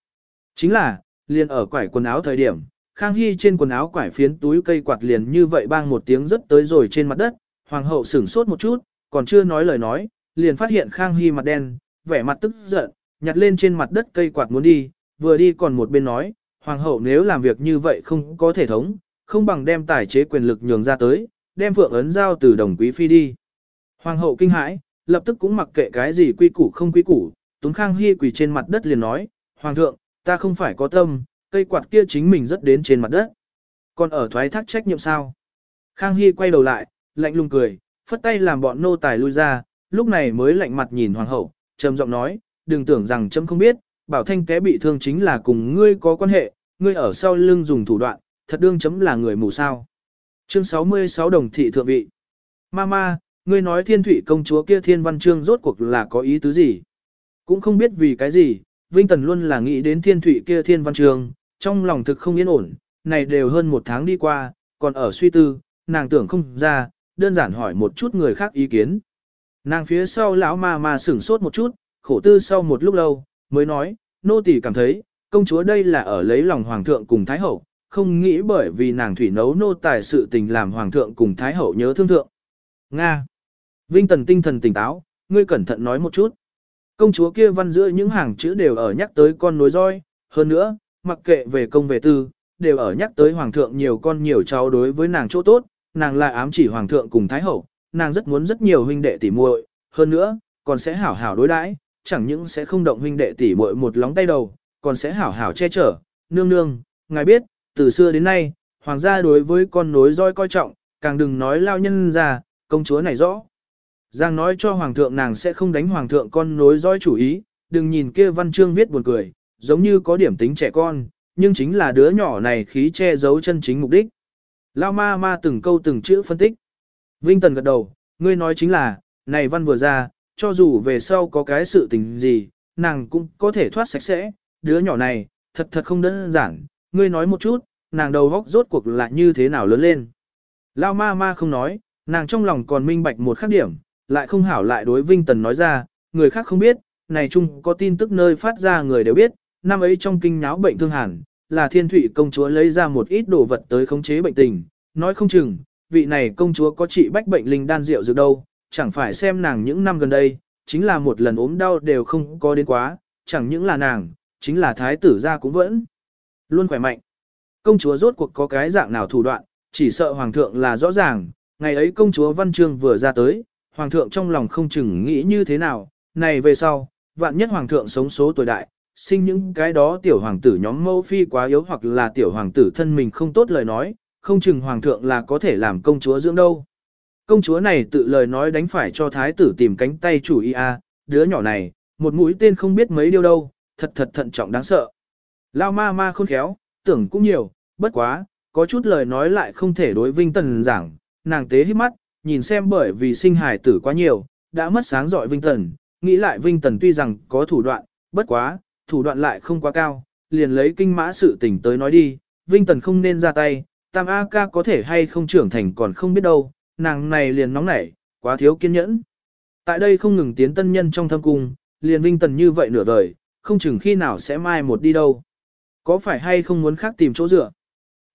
Chính là, liền ở quải quần áo thời điểm, Khang Hy trên quần áo quải phiến túi cây quạt liền như vậy bang một tiếng rất tới rồi trên mặt đất, hoàng hậu sửng sốt một chút, còn chưa nói lời nói, liền phát hiện Khang Hy mặt đen, vẻ mặt tức giận, nhặt lên trên mặt đất cây quạt muốn đi, vừa đi còn một bên nói, hoàng hậu nếu làm việc như vậy không có thể thống, không bằng đem tài chế quyền lực nhường ra tới, đem phượng ấn giao từ đồng quý phi đi. Hoàng hậu kinh hãi, lập tức cũng mặc kệ cái gì quy củ không quy củ, Tuấn Khang Hy quỳ trên mặt đất liền nói, Hoàng thượng, ta không phải có tâm, cây quạt kia chính mình rất đến trên mặt đất. Còn ở thoái thác trách nhiệm sao? Khang Hy quay đầu lại, lạnh lùng cười, phất tay làm bọn nô tài lui ra, lúc này mới lạnh mặt nhìn Hoàng hậu, trầm giọng nói, đừng tưởng rằng trẫm không biết, bảo thanh té bị thương chính là cùng ngươi có quan hệ, ngươi ở sau lưng dùng thủ đoạn, thật đương chấm là người mù sao. Chương 66 đồng thị thượng vị. Mama, ngươi nói thiên thủy công chúa kia thiên văn chương rốt cuộc là có ý tứ gì? Cũng không biết vì cái gì, Vinh Tần luôn là nghĩ đến thiên thủy kia thiên văn chương, trong lòng thực không yên ổn, này đều hơn một tháng đi qua, còn ở suy tư, nàng tưởng không ra, đơn giản hỏi một chút người khác ý kiến. Nàng phía sau lão ma ma sửng sốt một chút, khổ tư sau một lúc lâu, mới nói, nô tỳ cảm thấy, công chúa đây là ở lấy lòng hoàng thượng cùng thái hậu, không nghĩ bởi vì nàng thủy nấu nô tài sự tình làm hoàng thượng cùng thái hậu nhớ thương thượng. Nga. Vinh Tần tinh thần tỉnh táo, ngươi cẩn thận nói một chút. Công chúa kia văn giữa những hàng chữ đều ở nhắc tới con nối roi, hơn nữa, mặc kệ về công về tư, đều ở nhắc tới hoàng thượng nhiều con nhiều cháu đối với nàng chỗ tốt, nàng lại ám chỉ hoàng thượng cùng thái hậu, nàng rất muốn rất nhiều huynh đệ tỷ muội, hơn nữa, còn sẽ hảo hảo đối đãi, chẳng những sẽ không động huynh đệ tỷ muội một lóng tay đầu, còn sẽ hảo hảo che chở, nương nương, ngài biết, từ xưa đến nay, hoàng gia đối với con nối roi coi trọng, càng đừng nói lao nhân ra, công chúa này rõ. Giang nói cho hoàng thượng nàng sẽ không đánh hoàng thượng con nối dõi chủ ý, đừng nhìn kia văn chương viết buồn cười, giống như có điểm tính trẻ con, nhưng chính là đứa nhỏ này khí che giấu chân chính mục đích. Lao ma ma từng câu từng chữ phân tích. Vinh Tần gật đầu, ngươi nói chính là, này văn vừa ra, cho dù về sau có cái sự tình gì, nàng cũng có thể thoát sạch sẽ, đứa nhỏ này, thật thật không đơn giản, ngươi nói một chút, nàng đầu góc rốt cuộc là như thế nào lớn lên. Lao ma ma không nói, nàng trong lòng còn minh bạch một khắc điểm, lại không hảo lại đối Vinh Tần nói ra, người khác không biết, này chung có tin tức nơi phát ra người đều biết, năm ấy trong kinh nháo bệnh thương hàn, là thiên thủy công chúa lấy ra một ít đồ vật tới khống chế bệnh tình, nói không chừng, vị này công chúa có trị bách bệnh linh đan rượu dược đâu, chẳng phải xem nàng những năm gần đây, chính là một lần ốm đau đều không có đến quá, chẳng những là nàng, chính là thái tử gia cũng vẫn luôn khỏe mạnh. Công chúa rốt cuộc có cái dạng nào thủ đoạn, chỉ sợ hoàng thượng là rõ ràng, ngày ấy công chúa Văn Trương vừa ra tới, hoàng thượng trong lòng không chừng nghĩ như thế nào, này về sau, vạn nhất hoàng thượng sống số tuổi đại, sinh những cái đó tiểu hoàng tử nhóm mâu phi quá yếu hoặc là tiểu hoàng tử thân mình không tốt lời nói, không chừng hoàng thượng là có thể làm công chúa dưỡng đâu. Công chúa này tự lời nói đánh phải cho thái tử tìm cánh tay chủ y a, à, đứa nhỏ này, một mũi tên không biết mấy điều đâu, thật thật thận trọng đáng sợ. Lao ma ma khôn khéo, tưởng cũng nhiều, bất quá, có chút lời nói lại không thể đối vinh tần giảng, nàng tế hít mắt, nhìn xem bởi vì sinh hài tử quá nhiều, đã mất sáng giỏi Vinh Tần, nghĩ lại Vinh Tần tuy rằng có thủ đoạn, bất quá, thủ đoạn lại không quá cao, liền lấy kinh mã sự tình tới nói đi, Vinh Tần không nên ra tay, Tam A ca có thể hay không trưởng thành còn không biết đâu, nàng này liền nóng nảy, quá thiếu kiên nhẫn. Tại đây không ngừng tiến tân nhân trong thâm cung, liền Vinh Tần như vậy nửa đời, không chừng khi nào sẽ mai một đi đâu. Có phải hay không muốn khác tìm chỗ dựa?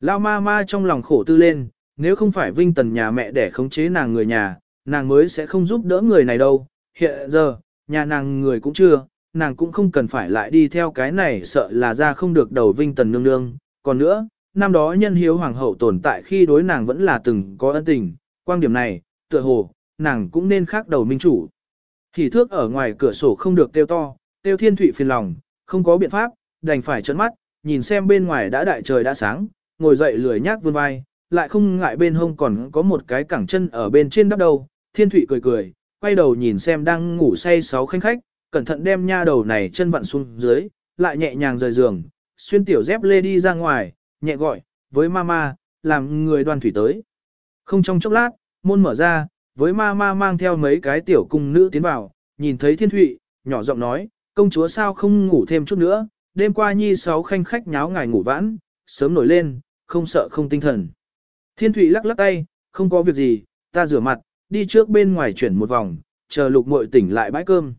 Lao ma ma trong lòng khổ tư lên, nếu không phải Vinh Tần nhà mẹ để khống chế nàng người nhà, nàng mới sẽ không giúp đỡ người này đâu. Hiện giờ, nhà nàng người cũng chưa, nàng cũng không cần phải lại đi theo cái này sợ là ra không được đầu Vinh Tần nương nương. Còn nữa, năm đó nhân hiếu hoàng hậu tồn tại khi đối nàng vẫn là từng có ân tình, quan điểm này, tựa hồ, nàng cũng nên khác đầu minh chủ. Thì thước ở ngoài cửa sổ không được tiêu to, tiêu thiên thụy phiền lòng, không có biện pháp, đành phải trấn mắt, nhìn xem bên ngoài đã đại trời đã sáng, ngồi dậy lười nhác vươn vai, lại không ngại bên hông còn có một cái cẳng chân ở bên trên đắp đầu, thiên thụy cười cười, quay đầu nhìn xem đang ngủ say sáu khanh khách, cẩn thận đem nha đầu này chân vặn xuống dưới, lại nhẹ nhàng rời giường, xuyên tiểu dép lê đi ra ngoài, nhẹ gọi, với mama, làm người đoàn thủy tới. Không trong chốc lát, môn mở ra, với mama mang theo mấy cái tiểu cung nữ tiến vào, nhìn thấy thiên thụy, nhỏ giọng nói, công chúa sao không ngủ thêm chút nữa, đêm qua nhi sáu khanh khách nháo ngài ngủ vãn, sớm nổi lên, không sợ không tinh thần. Thiên thụy lắc lắc tay, không có việc gì, ta rửa mặt, đi trước bên ngoài chuyển một vòng, chờ lục muội tỉnh lại bãi cơm.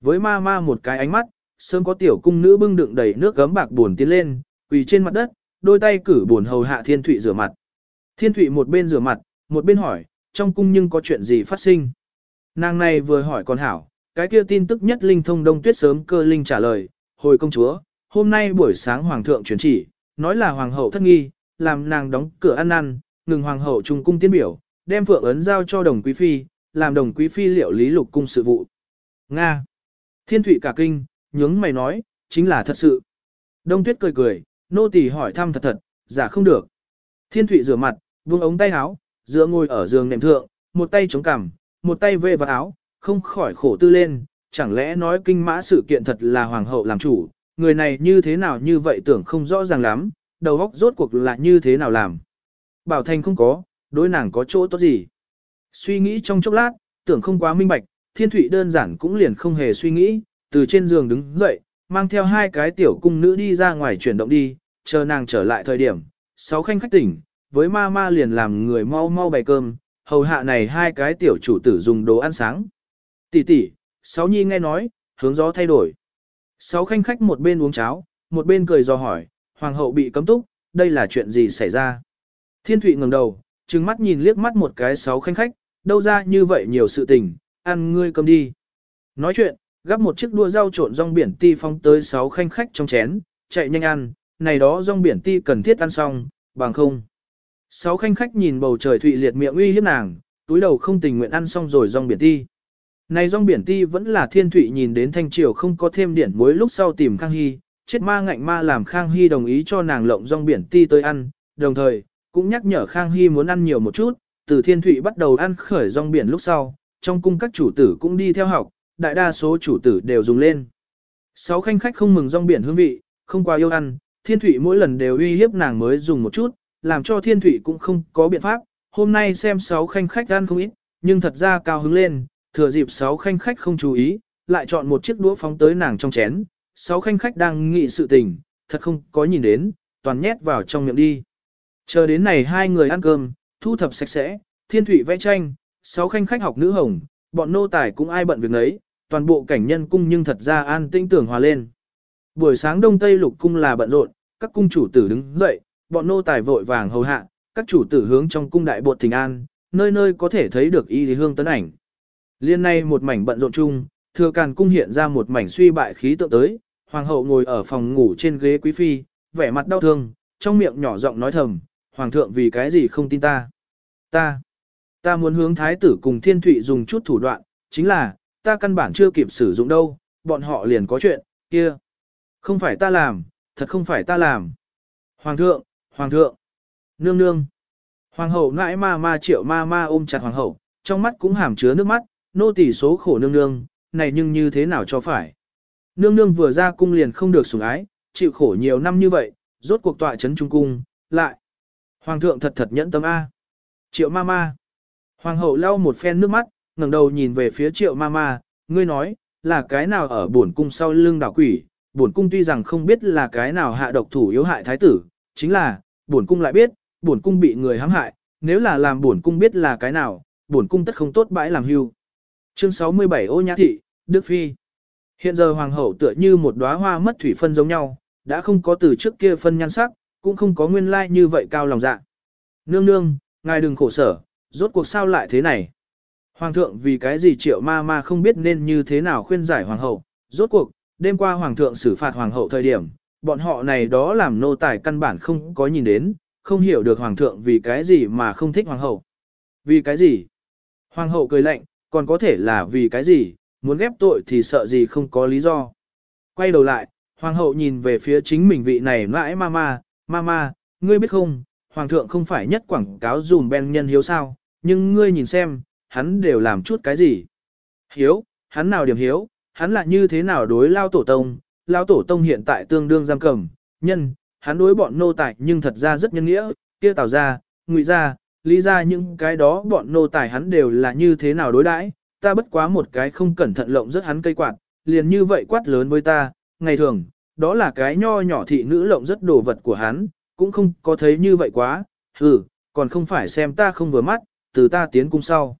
Với ma ma một cái ánh mắt, sớm có tiểu cung nữ bưng đựng đầy nước gấm bạc buồn tiến lên, quỳ trên mặt đất, đôi tay cử buồn hầu hạ thiên thụy rửa mặt. Thiên thụy một bên rửa mặt, một bên hỏi, trong cung nhưng có chuyện gì phát sinh. Nàng này vừa hỏi còn hảo, cái kia tin tức nhất linh thông đông tuyết sớm cơ linh trả lời, hồi công chúa, hôm nay buổi sáng hoàng thượng chuyển chỉ, nói là hoàng hậu thất nghi, làm nàng đóng cửa ăn ăn, ngừng hoàng hậu trung cung tiến biểu, đem phượng ấn giao cho đồng quý phi, làm đồng quý phi liệu lý lục cung sự vụ. Nga. Thiên thụy cả kinh, nhướng mày nói, chính là thật sự. Đông tuyết cười cười, nô tỳ hỏi thăm thật thật, giả không được. Thiên thụy rửa mặt, buông ống tay áo, dựa ngồi ở giường nệm thượng, một tay chống cằm, một tay vê vào áo, không khỏi khổ tư lên, chẳng lẽ nói kinh mã sự kiện thật là hoàng hậu làm chủ, người này như thế nào như vậy tưởng không rõ ràng lắm, đầu óc rốt cuộc là như thế nào làm. Bảo Thành không có, đối nàng có chỗ tốt gì. Suy nghĩ trong chốc lát, tưởng không quá minh bạch, thiên thủy đơn giản cũng liền không hề suy nghĩ, từ trên giường đứng dậy, mang theo hai cái tiểu cung nữ đi ra ngoài chuyển động đi, chờ nàng trở lại thời điểm, sáu khanh khách tỉnh, với ma ma liền làm người mau mau bày cơm, hầu hạ này hai cái tiểu chủ tử dùng đồ ăn sáng. Tỷ tỷ, sáu nhi nghe nói, hướng gió thay đổi. Sáu khanh khách một bên uống cháo, một bên cười do hỏi, hoàng hậu bị cấm túc, đây là chuyện gì xảy ra? Thiên Thụy ngẩng đầu, trừng mắt nhìn liếc mắt một cái sáu khanh khách, đâu ra như vậy nhiều sự tình, ăn ngươi cầm đi. Nói chuyện, gắp một chiếc đua rau trộn rong biển ti phong tới sáu khanh khách trong chén, chạy nhanh ăn, này đó rong biển ti cần thiết ăn xong, bằng không. Sáu khanh khách nhìn bầu trời Thụy liệt miệng uy hiếp nàng, túi đầu không tình nguyện ăn xong rồi rong biển ti. Này rong biển ti vẫn là thiên thụy nhìn đến thanh triều không có thêm điển muối lúc sau tìm Khang Hy, chết ma ngạnh ma làm Khang Hy đồng ý cho nàng lộng rong biển ti tới ăn, đồng thời, cũng nhắc nhở Khang Hy muốn ăn nhiều một chút, từ thiên thụy bắt đầu ăn khởi rong biển lúc sau, trong cung các chủ tử cũng đi theo học, đại đa số chủ tử đều dùng lên. Sáu khanh khách không mừng rong biển hương vị, không qua yêu ăn, thiên thủy mỗi lần đều uy hiếp nàng mới dùng một chút, làm cho thiên thủy cũng không có biện pháp, hôm nay xem sáu khanh khách ăn không ít, nhưng thật ra cao hứng lên, thừa dịp sáu khanh khách không chú ý, lại chọn một chiếc đũa phóng tới nàng trong chén, sáu khanh khách đang nghị sự tình, thật không có nhìn đến, toàn nhét vào trong miệng đi. Chờ đến này hai người ăn cơm, thu thập sạch sẽ, thiên thủy vẽ tranh, sáu khanh khách học nữ hồng, bọn nô tài cũng ai bận việc nấy, toàn bộ cảnh nhân cung nhưng thật ra an tĩnh tưởng hòa lên. Buổi sáng đông tây lục cung là bận rộn, các cung chủ tử đứng dậy, bọn nô tài vội vàng hầu hạ, các chủ tử hướng trong cung đại bột thình an, nơi nơi có thể thấy được y hương tấn ảnh. Liên này một mảnh bận rộn chung, thừa càn cung hiện ra một mảnh suy bại khí tượng tới, hoàng hậu ngồi ở phòng ngủ trên ghế quý phi, vẻ mặt đau thương, trong miệng nhỏ giọng nói thầm, hoàng thượng vì cái gì không tin ta. Ta, ta muốn hướng thái tử cùng thiên thụy dùng chút thủ đoạn, chính là, ta căn bản chưa kịp sử dụng đâu, bọn họ liền có chuyện, kia. Không phải ta làm, thật không phải ta làm. Hoàng thượng, hoàng thượng, nương nương. Hoàng hậu ngãi ma ma triệu ma ma ôm chặt hoàng hậu, trong mắt cũng hàm chứa nước mắt, nô tỳ số khổ nương nương, này nhưng như thế nào cho phải. Nương nương vừa ra cung liền không được sủng ái, chịu khổ nhiều năm như vậy, rốt cuộc tọa chấn trung cung, lại. Hoàng thượng thật thật nhẫn tâm A. Triệu ma ma. Hoàng hậu lau một phen nước mắt, ngẩng đầu nhìn về phía triệu ma ma, ngươi nói, là cái nào ở buồn cung sau lưng đảo quỷ, buồn cung tuy rằng không biết là cái nào hạ độc thủ yếu hại thái tử, chính là, buồn cung lại biết, buồn cung bị người hãm hại, nếu là làm buồn cung biết là cái nào, buồn cung tất không tốt bãi làm hưu. Chương 67 Ô Nhã Thị, Đức Phi. Hiện giờ hoàng hậu tựa như một đóa hoa mất thủy phân giống nhau, đã không có từ trước kia phân nhan sắc, cũng không có nguyên lai like như vậy cao lòng dạ. Nương nương, ngài đừng khổ sở, rốt cuộc sao lại thế này. Hoàng thượng vì cái gì triệu ma ma không biết nên như thế nào khuyên giải hoàng hậu, rốt cuộc, đêm qua hoàng thượng xử phạt hoàng hậu thời điểm, bọn họ này đó làm nô tài căn bản không có nhìn đến, không hiểu được hoàng thượng vì cái gì mà không thích hoàng hậu. Vì cái gì? Hoàng hậu cười lạnh, còn có thể là vì cái gì, muốn ghép tội thì sợ gì không có lý do. Quay đầu lại, Hoàng hậu nhìn về phía chính mình vị này mãi mama, mama, ngươi biết không, hoàng thượng không phải nhất quảng cáo dùm ben nhân hiếu sao, nhưng ngươi nhìn xem, hắn đều làm chút cái gì. Hiếu, hắn nào điểm hiếu, hắn là như thế nào đối lao tổ tông, lao tổ tông hiện tại tương đương giam cầm, nhân, hắn đối bọn nô tài nhưng thật ra rất nhân nghĩa, kia tào ra, ngụy ra, lý ra những cái đó bọn nô tài hắn đều là như thế nào đối đãi, ta bất quá một cái không cẩn thận lộng rất hắn cây quạt, liền như vậy quát lớn với ta, ngày thường, đó là cái nho nhỏ thị nữ lộng rất đồ vật của hắn, cũng không có thấy như vậy quá, hừ, còn không phải xem ta không vừa mắt, từ ta tiến cung sau.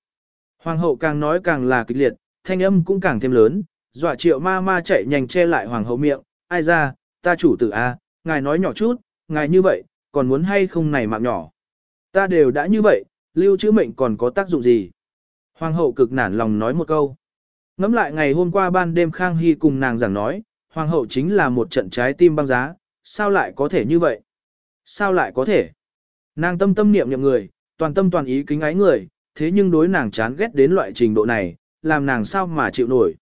Hoàng hậu càng nói càng là kịch liệt, thanh âm cũng càng thêm lớn, dọa triệu ma ma chạy nhanh che lại hoàng hậu miệng, ai ra, ta chủ tử a, ngài nói nhỏ chút, ngài như vậy, còn muốn hay không này mạng nhỏ. Ta đều đã như vậy, lưu chữ mệnh còn có tác dụng gì? Hoàng hậu cực nản lòng nói một câu. Ngắm lại ngày hôm qua ban đêm Khang Hy cùng nàng giảng nói, hoàng hậu chính là một trận trái tim băng giá, sao lại có thể như vậy? Sao lại có thể? Nàng tâm tâm niệm niệm người, toàn tâm toàn ý kính ái người, thế nhưng đối nàng chán ghét đến loại trình độ này, làm nàng sao mà chịu nổi.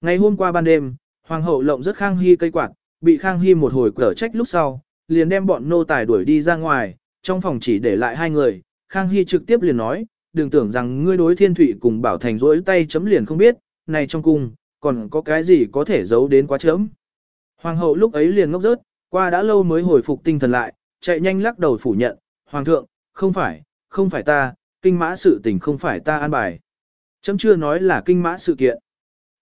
Ngày hôm qua ban đêm, hoàng hậu lộng rất Khang Hy cây quạt, bị Khang Hy một hồi cở trách lúc sau, liền đem bọn nô tài đuổi đi ra ngoài, trong phòng chỉ để lại hai người, Khang Hy trực tiếp liền nói, đừng tưởng rằng ngươi đối thiên thủy cùng bảo thành rỗi tay chấm liền không biết, này trong cung, còn có cái gì có thể giấu đến quá chấm. Hoàng hậu lúc ấy liền ngốc rớt, qua đã lâu mới hồi phục tinh thần lại, chạy nhanh lắc đầu phủ nhận, Hoàng thượng, không phải, không phải ta, kinh mã sự tình không phải ta an bài. Chấm chưa nói là kinh mã sự kiện.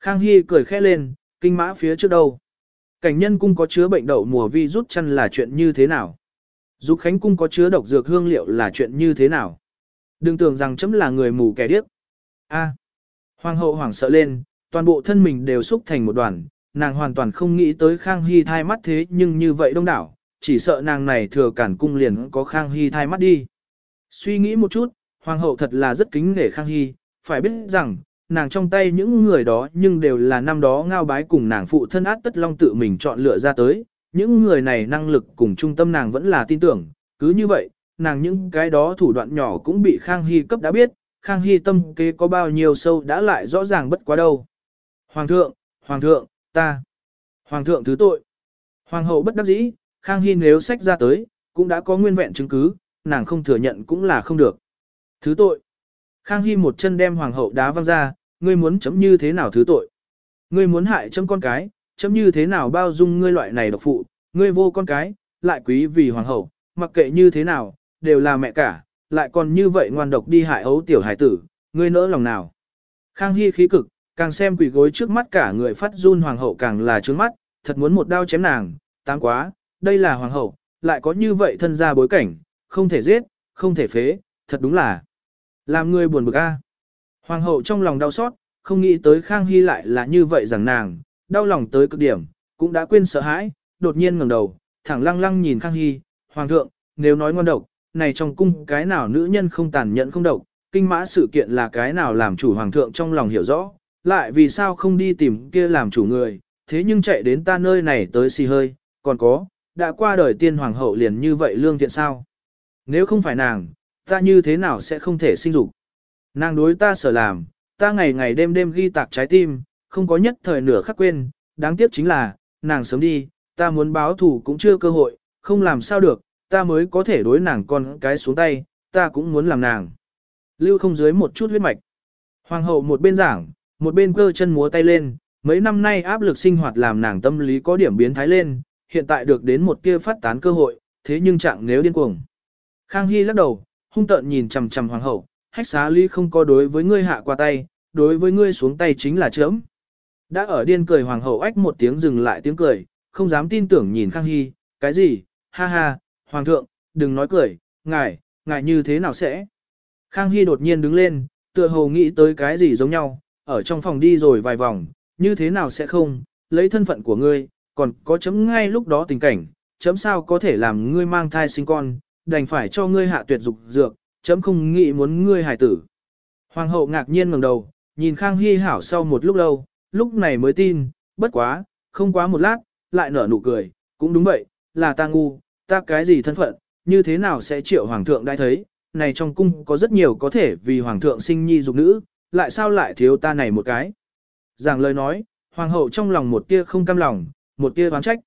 Khang Hy cười khẽ lên, kinh mã phía trước đâu. Cảnh nhân cung có chứa bệnh đậu mùa vi rút chăn là chuyện như thế nào? Dục Khánh cung có chứa độc dược hương liệu là chuyện như thế nào? Đừng tưởng rằng chấm là người mù kẻ điếc. A. Hoàng hậu hoảng sợ lên, toàn bộ thân mình đều xúc thành một đoàn, nàng hoàn toàn không nghĩ tới Khang Hy thai mắt thế nhưng như vậy đông đảo, chỉ sợ nàng này thừa cản cung liền có Khang Hy thai mắt đi. Suy nghĩ một chút, Hoàng hậu thật là rất kính nể Khang Hy, phải biết rằng, nàng trong tay những người đó nhưng đều là năm đó ngao bái cùng nàng phụ thân át tất long tự mình chọn lựa ra tới, những người này năng lực cùng trung tâm nàng vẫn là tin tưởng, cứ như vậy, nàng những cái đó thủ đoạn nhỏ cũng bị Khang Hy cấp đã biết, Khang Hy tâm kế có bao nhiêu sâu đã lại rõ ràng bất quá đâu. Hoàng thượng, Hoàng thượng, ta, Hoàng thượng thứ tội. Hoàng hậu bất đắc dĩ, Khang Hy nếu sách ra tới, cũng đã có nguyên vẹn chứng cứ, nàng không thừa nhận cũng là không được. Thứ tội. Khang Hy một chân đem hoàng hậu đá văng ra, ngươi muốn chấm như thế nào thứ tội. Ngươi muốn hại chấm con cái, chấm như thế nào bao dung ngươi loại này độc phụ, ngươi vô con cái, lại quý vì hoàng hậu, mặc kệ như thế nào, đều là mẹ cả, lại còn như vậy ngoan độc đi hại ấu tiểu hải tử, ngươi nỡ lòng nào. Khang Hy khí cực, càng xem quỷ gối trước mắt cả người phát run hoàng hậu càng là trướng mắt, thật muốn một đao chém nàng, tám quá, đây là hoàng hậu, lại có như vậy thân ra bối cảnh, không thể giết, không thể phế, thật đúng là làm người buồn bực a. Hoàng hậu trong lòng đau xót, không nghĩ tới Khang Hy lại là như vậy rằng nàng, đau lòng tới cực điểm, cũng đã quên sợ hãi, đột nhiên ngẩng đầu, thẳng lăng lăng nhìn Khang Hy, Hoàng thượng, nếu nói ngon độc, này trong cung cái nào nữ nhân không tàn nhẫn không độc, kinh mã sự kiện là cái nào làm chủ Hoàng thượng trong lòng hiểu rõ, lại vì sao không đi tìm kia làm chủ người, thế nhưng chạy đến ta nơi này tới xì hơi, còn có, đã qua đời tiên Hoàng hậu liền như vậy lương thiện sao? Nếu không phải nàng, ta như thế nào sẽ không thể sinh dục. Nàng đối ta sở làm, ta ngày ngày đêm đêm ghi tạc trái tim, không có nhất thời nửa khắc quên, đáng tiếc chính là, nàng sớm đi, ta muốn báo thù cũng chưa cơ hội, không làm sao được, ta mới có thể đối nàng con cái xuống tay, ta cũng muốn làm nàng. Lưu không dưới một chút huyết mạch. Hoàng hậu một bên giảng, một bên cơ chân múa tay lên, mấy năm nay áp lực sinh hoạt làm nàng tâm lý có điểm biến thái lên, hiện tại được đến một kia phát tán cơ hội, thế nhưng chẳng nếu điên cuồng. Khang Hy lắc đầu, hung tợn nhìn chằm chằm hoàng hậu, hách xá ly không có đối với ngươi hạ qua tay, đối với ngươi xuống tay chính là chớm. Đã ở điên cười hoàng hậu ách một tiếng dừng lại tiếng cười, không dám tin tưởng nhìn Khang Hy, cái gì, ha ha, hoàng thượng, đừng nói cười, ngài, ngài như thế nào sẽ. Khang Hy đột nhiên đứng lên, tựa hồ nghĩ tới cái gì giống nhau, ở trong phòng đi rồi vài vòng, như thế nào sẽ không, lấy thân phận của ngươi, còn có chấm ngay lúc đó tình cảnh, chấm sao có thể làm ngươi mang thai sinh con, đành phải cho ngươi hạ tuyệt dục dược, chấm không nghĩ muốn ngươi hài tử. Hoàng hậu ngạc nhiên ngẩng đầu, nhìn Khang Hy hảo sau một lúc lâu, lúc này mới tin, bất quá, không quá một lát, lại nở nụ cười, cũng đúng vậy, là ta ngu, ta cái gì thân phận, như thế nào sẽ triệu hoàng thượng đã thấy, này trong cung có rất nhiều có thể vì hoàng thượng sinh nhi dục nữ, lại sao lại thiếu ta này một cái. Giảng lời nói, hoàng hậu trong lòng một tia không cam lòng, một tia oán trách.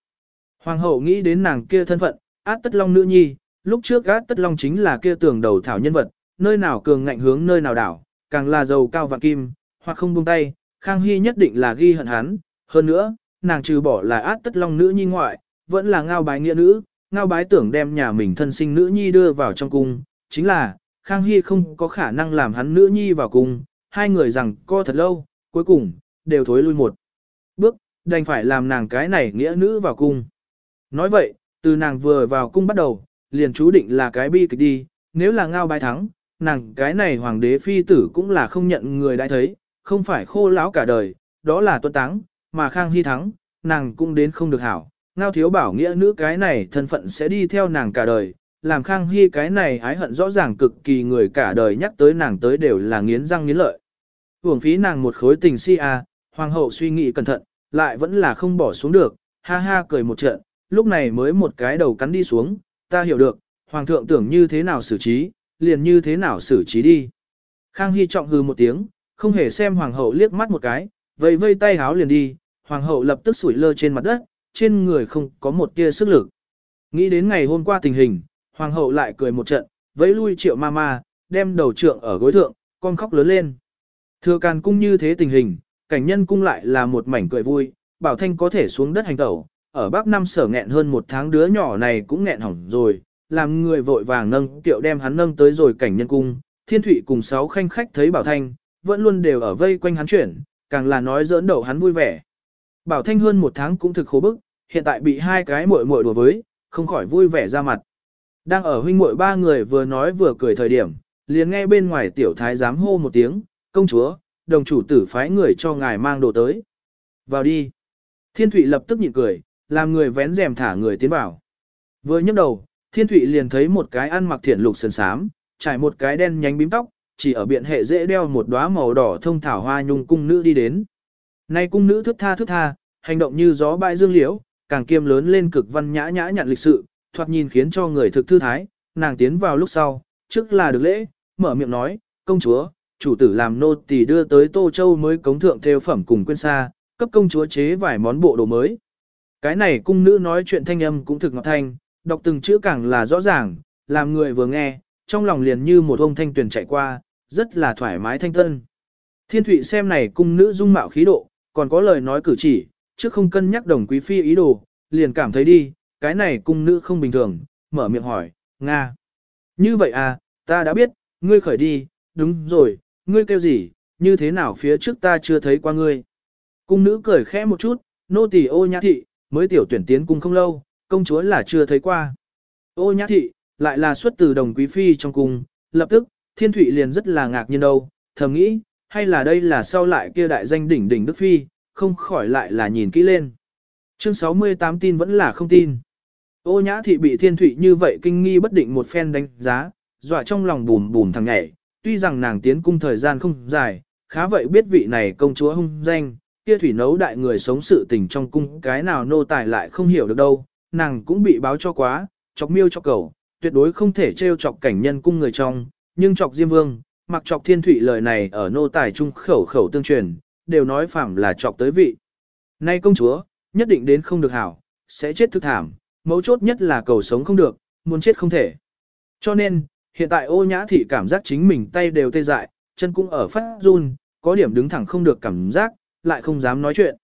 Hoàng hậu nghĩ đến nàng kia thân phận, át tất long nữ nhi, lúc trước át tất long chính là kia tường đầu thảo nhân vật, nơi nào cường ngạnh hướng nơi nào đảo, càng là giàu cao vạn kim, hoặc không buông tay, Khang Hy nhất định là ghi hận hắn, hơn nữa, nàng trừ bỏ là át tất long nữ nhi ngoại, vẫn là ngao bái nghĩa nữ, ngao bái tưởng đem nhà mình thân sinh nữ nhi đưa vào trong cung, chính là, Khang Hy không có khả năng làm hắn nữ nhi vào cung, hai người rằng co thật lâu, cuối cùng, đều thối lui một bước, đành phải làm nàng cái này nghĩa nữ vào cung. Nói vậy, từ nàng vừa vào cung bắt đầu, liền chú định là cái bi kịch đi, nếu là ngao bái thắng, nàng cái này hoàng đế phi tử cũng là không nhận người đã thấy, không phải khô lão cả đời, đó là tuân táng, mà Khang Hy thắng, nàng cũng đến không được hảo. Ngao thiếu bảo nghĩa nữ cái này thân phận sẽ đi theo nàng cả đời, làm Khang Hy cái này ái hận rõ ràng cực kỳ người cả đời nhắc tới nàng tới đều là nghiến răng nghiến lợi. Hưởng phí nàng một khối tình si a, hoàng hậu suy nghĩ cẩn thận, lại vẫn là không bỏ xuống được, ha ha cười một trận, lúc này mới một cái đầu cắn đi xuống, ta hiểu được, hoàng thượng tưởng như thế nào xử trí, liền như thế nào xử trí đi. Khang Hy trọng hư một tiếng, không hề xem hoàng hậu liếc mắt một cái, vây vây tay háo liền đi, hoàng hậu lập tức sủi lơ trên mặt đất, trên người không có một tia sức lực. Nghĩ đến ngày hôm qua tình hình, hoàng hậu lại cười một trận, vẫy lui triệu ma ma, đem đầu trượng ở gối thượng, con khóc lớn lên. Thừa càn cung như thế tình hình, cảnh nhân cung lại là một mảnh cười vui, bảo thanh có thể xuống đất hành tẩu, ở Bắc Năm sở nghẹn hơn một tháng đứa nhỏ này cũng nghẹn hỏng rồi, làm người vội vàng nâng tiệu đem hắn nâng tới rồi cảnh nhân cung, thiên thủy cùng sáu khanh khách thấy bảo thanh, vẫn luôn đều ở vây quanh hắn chuyển, càng là nói giỡn đầu hắn vui vẻ. Bảo thanh hơn một tháng cũng thực khổ bức, hiện tại bị hai cái muội muội đùa với, không khỏi vui vẻ ra mặt. Đang ở huynh muội ba người vừa nói vừa cười thời điểm, liền nghe bên ngoài tiểu thái giám hô một tiếng, công chúa, đồng chủ tử phái người cho ngài mang đồ tới. Vào đi. Thiên Thụy lập tức nhịn cười, làm người vén rèm thả người tiến vào. Vừa nhấc đầu, Thiên Thụy liền thấy một cái ăn mặc thiển lục sơn sám, trải một cái đen nhánh bím tóc, chỉ ở biện hệ dễ đeo một đóa màu đỏ thông thảo hoa nhung cung nữ đi đến. Nay cung nữ thức tha thức tha, hành động như gió bãi dương liễu, càng kiêm lớn lên cực văn nhã nhã nhặn lịch sự, thoạt nhìn khiến cho người thực thư thái, nàng tiến vào lúc sau, trước là được lễ, mở miệng nói, công chúa, chủ tử làm nô tỳ đưa tới Tô Châu mới cống thượng theo phẩm cùng quên xa, cấp công chúa chế vài món bộ đồ mới. Cái này cung nữ nói chuyện thanh âm cũng thực ngọt thanh, đọc từng chữ càng là rõ ràng, làm người vừa nghe, trong lòng liền như một ông thanh tuyển chạy qua, rất là thoải mái thanh tân. Thiên Thụy xem này cung nữ dung mạo khí độ, còn có lời nói cử chỉ, trước không cân nhắc đồng quý phi ý đồ, liền cảm thấy đi, cái này cung nữ không bình thường, mở miệng hỏi, Nga. Như vậy à, ta đã biết, ngươi khởi đi, đúng rồi, ngươi kêu gì, như thế nào phía trước ta chưa thấy qua ngươi. Cung nữ cười khẽ một chút, nô tỳ ô nhã thị, mới tiểu tuyển tiến cung không lâu, công chúa là chưa thấy qua. Ô nhã thị, lại là xuất từ đồng quý phi trong cung, lập tức, thiên thụy liền rất là ngạc nhiên đâu, thầm nghĩ, hay là đây là sau lại kia đại danh đỉnh đỉnh Đức Phi, không khỏi lại là nhìn kỹ lên. Chương 68 tin vẫn là không tin. Ô nhã thị bị thiên thụy như vậy kinh nghi bất định một phen đánh giá, dọa trong lòng bùm bùm thằng nhảy, tuy rằng nàng tiến cung thời gian không dài, khá vậy biết vị này công chúa hung danh, kia thủy nấu đại người sống sự tình trong cung cái nào nô tài lại không hiểu được đâu, nàng cũng bị báo cho quá, chọc miêu chọc cầu, tuyệt đối không thể trêu chọc cảnh nhân cung người trong, nhưng chọc Diêm Vương, mặc chọc thiên thủy lời này ở nô tài trung khẩu khẩu tương truyền, đều nói phạm là chọc tới vị. Nay công chúa, nhất định đến không được hảo, sẽ chết thực thảm, mấu chốt nhất là cầu sống không được, muốn chết không thể. Cho nên, hiện tại ô nhã thị cảm giác chính mình tay đều tê dại, chân cũng ở phát run, có điểm đứng thẳng không được cảm giác, lại không dám nói chuyện.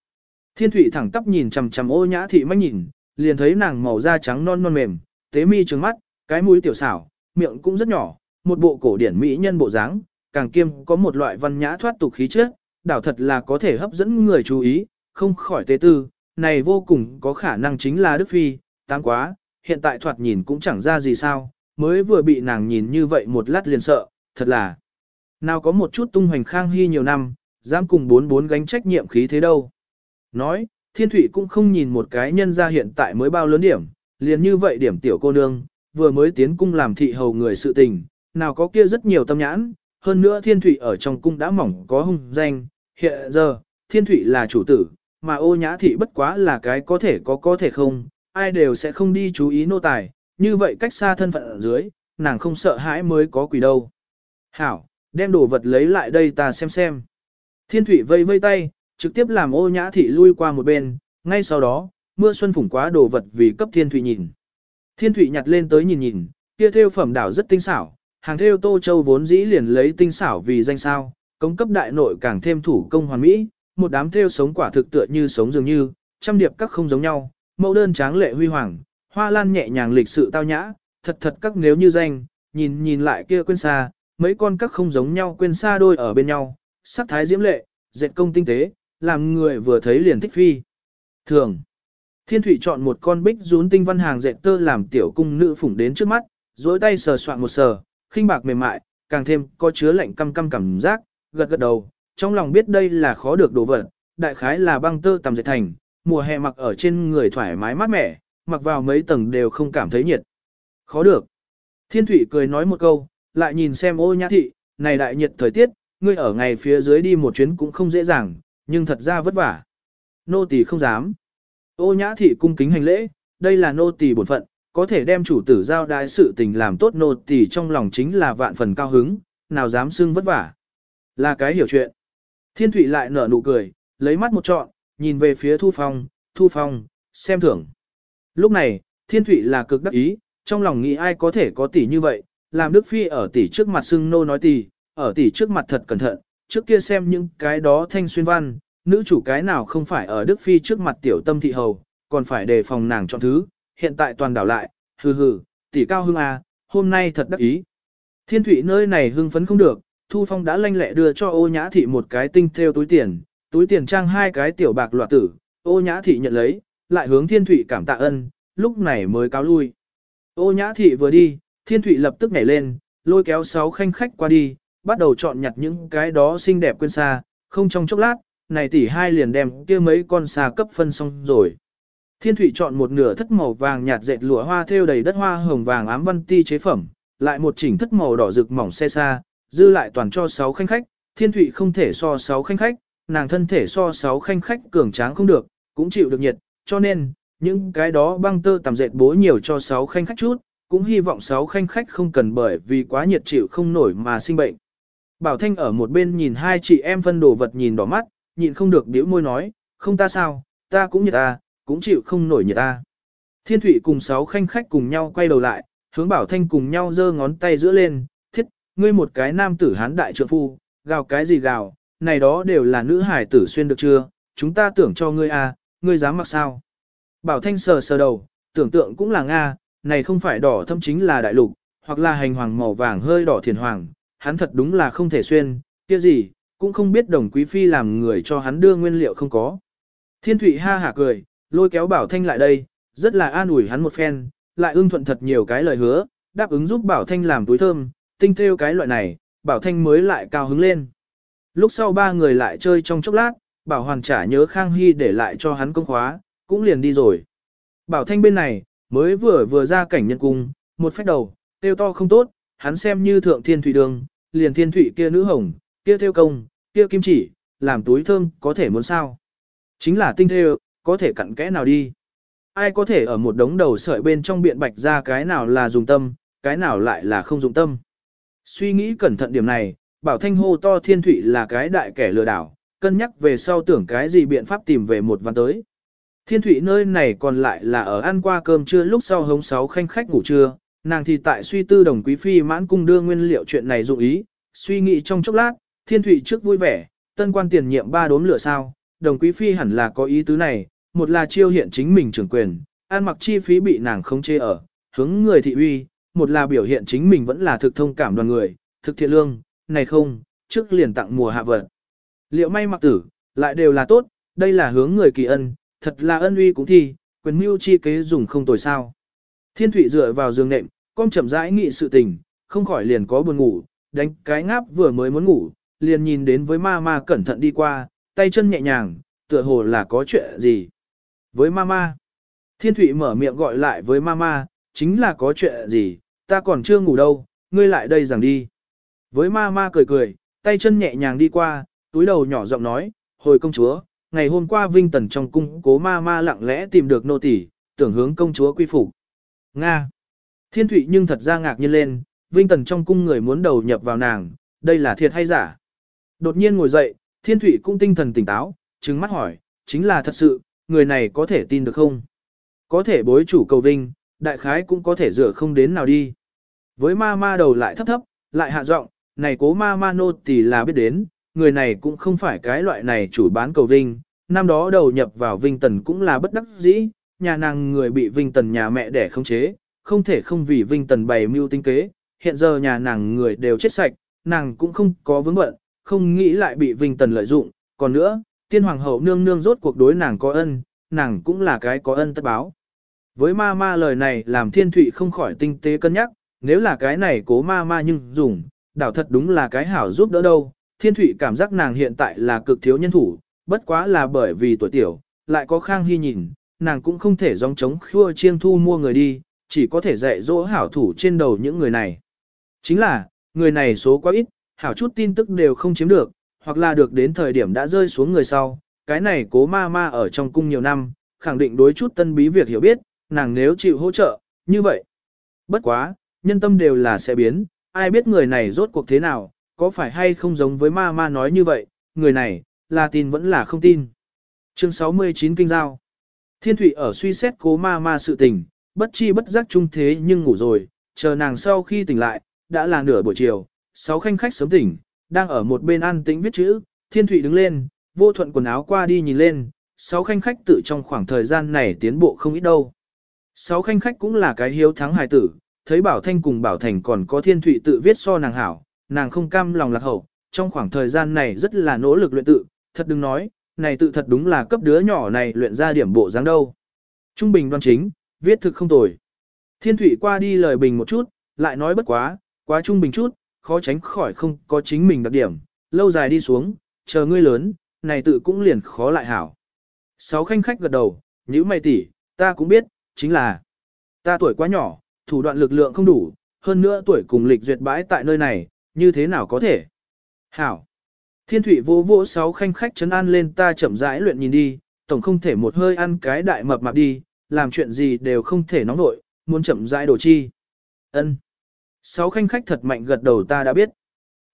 Thiên Thụy thẳng tắp nhìn chằm chằm ô nhã thị mách nhìn, liền thấy nàng màu da trắng non non mềm, tế mi trừng mắt, cái mũi tiểu xảo, miệng cũng rất nhỏ, một bộ cổ điển mỹ nhân bộ dáng, càng kiêm có một loại văn nhã thoát tục khí chất, đảo thật là có thể hấp dẫn người chú ý, không khỏi tế tư, này vô cùng có khả năng chính là Đức Phi, tăng quá, hiện tại thoạt nhìn cũng chẳng ra gì sao, mới vừa bị nàng nhìn như vậy một lát liền sợ, thật là. Nào có một chút tung hoành khang hy nhiều năm, dám cùng bốn bốn gánh trách nhiệm khí thế đâu. Nói, thiên thủy cũng không nhìn một cái nhân ra hiện tại mới bao lớn điểm, liền như vậy điểm tiểu cô nương, vừa mới tiến cung làm thị hầu người sự tình, nào có kia rất nhiều tâm nhãn, hơn nữa thiên thủy ở trong cung đã mỏng có hung danh, hiện giờ, thiên thủy là chủ tử, mà ô nhã thị bất quá là cái có thể có có thể không, ai đều sẽ không đi chú ý nô tài, như vậy cách xa thân phận ở dưới, nàng không sợ hãi mới có quỷ đâu. Hảo, đem đồ vật lấy lại đây ta xem xem. Thiên thủy vây vây tay, trực tiếp làm ô nhã thị lui qua một bên, ngay sau đó, mưa xuân phủng quá đồ vật vì cấp thiên thủy nhìn. Thiên thủy nhặt lên tới nhìn nhìn, kia theo phẩm đảo rất tinh xảo, hàng theo tô châu vốn dĩ liền lấy tinh xảo vì danh sao, công cấp đại nội càng thêm thủ công hoàn mỹ, một đám theo sống quả thực tựa như sống dường như, trăm điệp các không giống nhau, mẫu đơn tráng lệ huy hoàng, hoa lan nhẹ nhàng lịch sự tao nhã, thật thật các nếu như danh, nhìn nhìn lại kia quên xa, mấy con các không giống nhau quên xa đôi ở bên nhau, sắc thái diễm lệ, dệt công tinh tế, làm người vừa thấy liền thích phi. Thường, thiên thủy chọn một con bích rún tinh văn hàng dệt tơ làm tiểu cung nữ phủng đến trước mắt, dối tay sờ soạn một sờ, khinh bạc mềm mại, càng thêm có chứa lạnh căm căm cảm giác, gật gật đầu, trong lòng biết đây là khó được đồ vật, đại khái là băng tơ tầm dệt thành, mùa hè mặc ở trên người thoải mái mát mẻ, mặc vào mấy tầng đều không cảm thấy nhiệt. Khó được. Thiên thủy cười nói một câu, lại nhìn xem ô nhã thị, này đại nhiệt thời tiết, ngươi ở ngày phía dưới đi một chuyến cũng không dễ dàng, nhưng thật ra vất vả. Nô tỳ không dám. Ô nhã thị cung kính hành lễ, đây là nô tỳ bổn phận, có thể đem chủ tử giao đại sự tình làm tốt nô tỳ trong lòng chính là vạn phần cao hứng, nào dám xưng vất vả. Là cái hiểu chuyện. Thiên thủy lại nở nụ cười, lấy mắt một trọn, nhìn về phía thu phong, thu phong, xem thưởng. Lúc này, thiên thủy là cực đắc ý, trong lòng nghĩ ai có thể có tỷ như vậy, làm Đức Phi ở tỷ trước mặt xưng nô nói tỷ, ở tỷ trước mặt thật cẩn thận, trước kia xem những cái đó thanh xuyên văn, nữ chủ cái nào không phải ở Đức Phi trước mặt tiểu tâm thị hầu, còn phải đề phòng nàng chọn thứ, hiện tại toàn đảo lại, hừ hừ, tỷ cao hưng à, hôm nay thật đắc ý. Thiên thủy nơi này hưng phấn không được, Thu Phong đã lanh lẹ đưa cho ô nhã thị một cái tinh theo túi tiền, túi tiền trang hai cái tiểu bạc loạt tử, ô nhã thị nhận lấy, lại hướng thiên thủy cảm tạ ân, lúc này mới cáo lui. Ô nhã thị vừa đi, thiên thủy lập tức nhảy lên, lôi kéo sáu khanh khách qua đi, bắt đầu chọn nhặt những cái đó xinh đẹp quên xa, không trong chốc lát, này tỷ hai liền đem kia mấy con xa cấp phân xong rồi. Thiên thủy chọn một nửa thất màu vàng nhạt dệt lụa hoa thêu đầy đất hoa hồng vàng ám văn ti chế phẩm, lại một chỉnh thất màu đỏ rực mỏng xe xa, dư lại toàn cho sáu khanh khách, thiên thủy không thể so sáu khanh khách, nàng thân thể so sáu khanh khách cường tráng không được, cũng chịu được nhiệt, cho nên, những cái đó băng tơ tầm dệt bố nhiều cho sáu khanh khách chút, cũng hy vọng sáu khanh khách không cần bởi vì quá nhiệt chịu không nổi mà sinh bệnh. Bảo Thanh ở một bên nhìn hai chị em phân đồ vật nhìn đỏ mắt, nhịn không được biểu môi nói, không ta sao, ta cũng như ta, cũng chịu không nổi như ta. Thiên Thụy cùng sáu khanh khách cùng nhau quay đầu lại, hướng Bảo Thanh cùng nhau giơ ngón tay giữa lên, thiết, ngươi một cái nam tử hán đại trượng phu, gào cái gì gào, này đó đều là nữ hải tử xuyên được chưa, chúng ta tưởng cho ngươi à, ngươi dám mặc sao. Bảo Thanh sờ sờ đầu, tưởng tượng cũng là Nga, này không phải đỏ thâm chính là đại lục, hoặc là hành hoàng màu vàng hơi đỏ thiền hoàng, hắn thật đúng là không thể xuyên, kia gì, cũng không biết đồng quý phi làm người cho hắn đưa nguyên liệu không có. Thiên Thụy ha hả cười, lôi kéo Bảo Thanh lại đây, rất là an ủi hắn một phen, lại ưng thuận thật nhiều cái lời hứa, đáp ứng giúp Bảo Thanh làm túi thơm, tinh theo cái loại này, Bảo Thanh mới lại cao hứng lên. Lúc sau ba người lại chơi trong chốc lát, Bảo Hoàn trả nhớ Khang Hy để lại cho hắn công khóa, cũng liền đi rồi. Bảo Thanh bên này, mới vừa vừa ra cảnh nhân cung, một phép đầu, tiêu to không tốt, hắn xem như thượng thiên thủy đường, liền thiên thủy kia nữ hồng, kia theo công, kia kim chỉ, làm túi thơm có thể muốn sao. Chính là tinh theo, có thể cặn kẽ nào đi. Ai có thể ở một đống đầu sợi bên trong biện bạch ra cái nào là dùng tâm, cái nào lại là không dùng tâm. Suy nghĩ cẩn thận điểm này, bảo thanh hô to thiên thủy là cái đại kẻ lừa đảo, cân nhắc về sau tưởng cái gì biện pháp tìm về một văn tới. Thiên thủy nơi này còn lại là ở ăn qua cơm trưa lúc sau hống sáu khanh khách ngủ trưa, nàng thì tại suy tư đồng quý phi mãn cung đưa nguyên liệu chuyện này dụng ý, suy nghĩ trong chốc lát, thiên thủy trước vui vẻ, tân quan tiền nhiệm ba đốm lửa sao, đồng quý phi hẳn là có ý tứ này, một là chiêu hiện chính mình trưởng quyền, an mặc chi phí bị nàng không chê ở, hướng người thị uy, một là biểu hiện chính mình vẫn là thực thông cảm đoàn người, thực thiện lương, này không, trước liền tặng mùa hạ vật. Liệu may mặc tử, lại đều là tốt, đây là hướng người kỳ ân, thật là ân uy cũng thi, quyền mưu chi kế dùng không tồi sao. Thiên thủy dựa vào giường nệm, con chậm rãi nghị sự tình, không khỏi liền có buồn ngủ, đánh cái ngáp vừa mới muốn ngủ, liền nhìn đến với ma ma cẩn thận đi qua, tay chân nhẹ nhàng, tựa hồ là có chuyện gì. Với ma ma, thiên thủy mở miệng gọi lại với ma ma, chính là có chuyện gì, ta còn chưa ngủ đâu, ngươi lại đây rằng đi. Với ma ma cười cười, tay chân nhẹ nhàng đi qua, túi đầu nhỏ giọng nói, hồi công chúa, ngày hôm qua Vinh Tần trong cung cố ma ma lặng lẽ tìm được nô tỳ, tưởng hướng công chúa quy phục. Nga. Thiên Thụy nhưng thật ra ngạc nhiên lên, Vinh Tần trong cung người muốn đầu nhập vào nàng, đây là thiệt hay giả? Đột nhiên ngồi dậy, Thiên Thụy cũng tinh thần tỉnh táo, trừng mắt hỏi, chính là thật sự, người này có thể tin được không? Có thể bối chủ cầu vinh, đại khái cũng có thể dựa không đến nào đi. Với ma ma đầu lại thấp thấp, lại hạ giọng, này cố ma ma nô thì là biết đến, người này cũng không phải cái loại này chủ bán cầu vinh, năm đó đầu nhập vào vinh tần cũng là bất đắc dĩ, nhà nàng người bị vinh tần nhà mẹ đẻ không chế, không thể không vì vinh tần bày mưu tinh kế, hiện giờ nhà nàng người đều chết sạch, nàng cũng không có vướng bận, không nghĩ lại bị vinh tần lợi dụng, còn nữa, tiên hoàng hậu nương nương rốt cuộc đối nàng có ân, nàng cũng là cái có ân tất báo. Với ma ma lời này làm thiên thụy không khỏi tinh tế cân nhắc, nếu là cái này cố ma ma nhưng dùng, đảo thật đúng là cái hảo giúp đỡ đâu. Thiên thụy cảm giác nàng hiện tại là cực thiếu nhân thủ, bất quá là bởi vì tuổi tiểu, lại có khang hy nhìn, nàng cũng không thể dòng chống khua chiêng thu mua người đi, chỉ có thể dạy dỗ hảo thủ trên đầu những người này. Chính là, người này số quá ít, hảo chút tin tức đều không chiếm được, hoặc là được đến thời điểm đã rơi xuống người sau. Cái này cố ma ma ở trong cung nhiều năm, khẳng định đối chút tân bí việc hiểu biết, nàng nếu chịu hỗ trợ, như vậy. Bất quá, nhân tâm đều là sẽ biến, ai biết người này rốt cuộc thế nào, có phải hay không giống với ma ma nói như vậy, người này, là tin vẫn là không tin. Chương 69 Kinh Giao Thiên Thụy ở suy xét cố ma ma sự tình, bất chi bất giác chung thế nhưng ngủ rồi, chờ nàng sau khi tỉnh lại, đã là nửa buổi chiều, sáu khanh khách sớm tỉnh, đang ở một bên ăn tĩnh viết chữ, Thiên Thụy đứng lên, vô thuận quần áo qua đi nhìn lên, sáu khanh khách tự trong khoảng thời gian này tiến bộ không ít đâu. Sáu khanh khách cũng là cái hiếu thắng hài tử, thấy Bảo Thanh cùng Bảo Thành còn có Thiên Thụy tự viết so nàng hảo, nàng không cam lòng lạc hậu, trong khoảng thời gian này rất là nỗ lực luyện tự, thật đừng nói, này tự thật đúng là cấp đứa nhỏ này luyện ra điểm bộ dáng đâu. Trung bình đoan chính, viết thực không tồi. Thiên Thụy qua đi lời bình một chút, lại nói bất quá, quá trung bình chút, khó tránh khỏi không có chính mình đặc điểm, lâu dài đi xuống, chờ ngươi lớn, này tự cũng liền khó lại hảo. Sáu khanh khách gật đầu, nhữ mày tỷ, ta cũng biết, chính là ta tuổi quá nhỏ, thủ đoạn lực lượng không đủ, hơn nữa tuổi cùng lịch duyệt bãi tại nơi này, như thế nào có thể? Hảo! Thiên thủy vô vô sáu khanh khách chấn an lên ta chậm rãi luyện nhìn đi, tổng không thể một hơi ăn cái đại mập mạp đi, làm chuyện gì đều không thể nóng nội, muốn chậm rãi đổ chi. Ân. Sáu khanh khách thật mạnh gật đầu ta đã biết.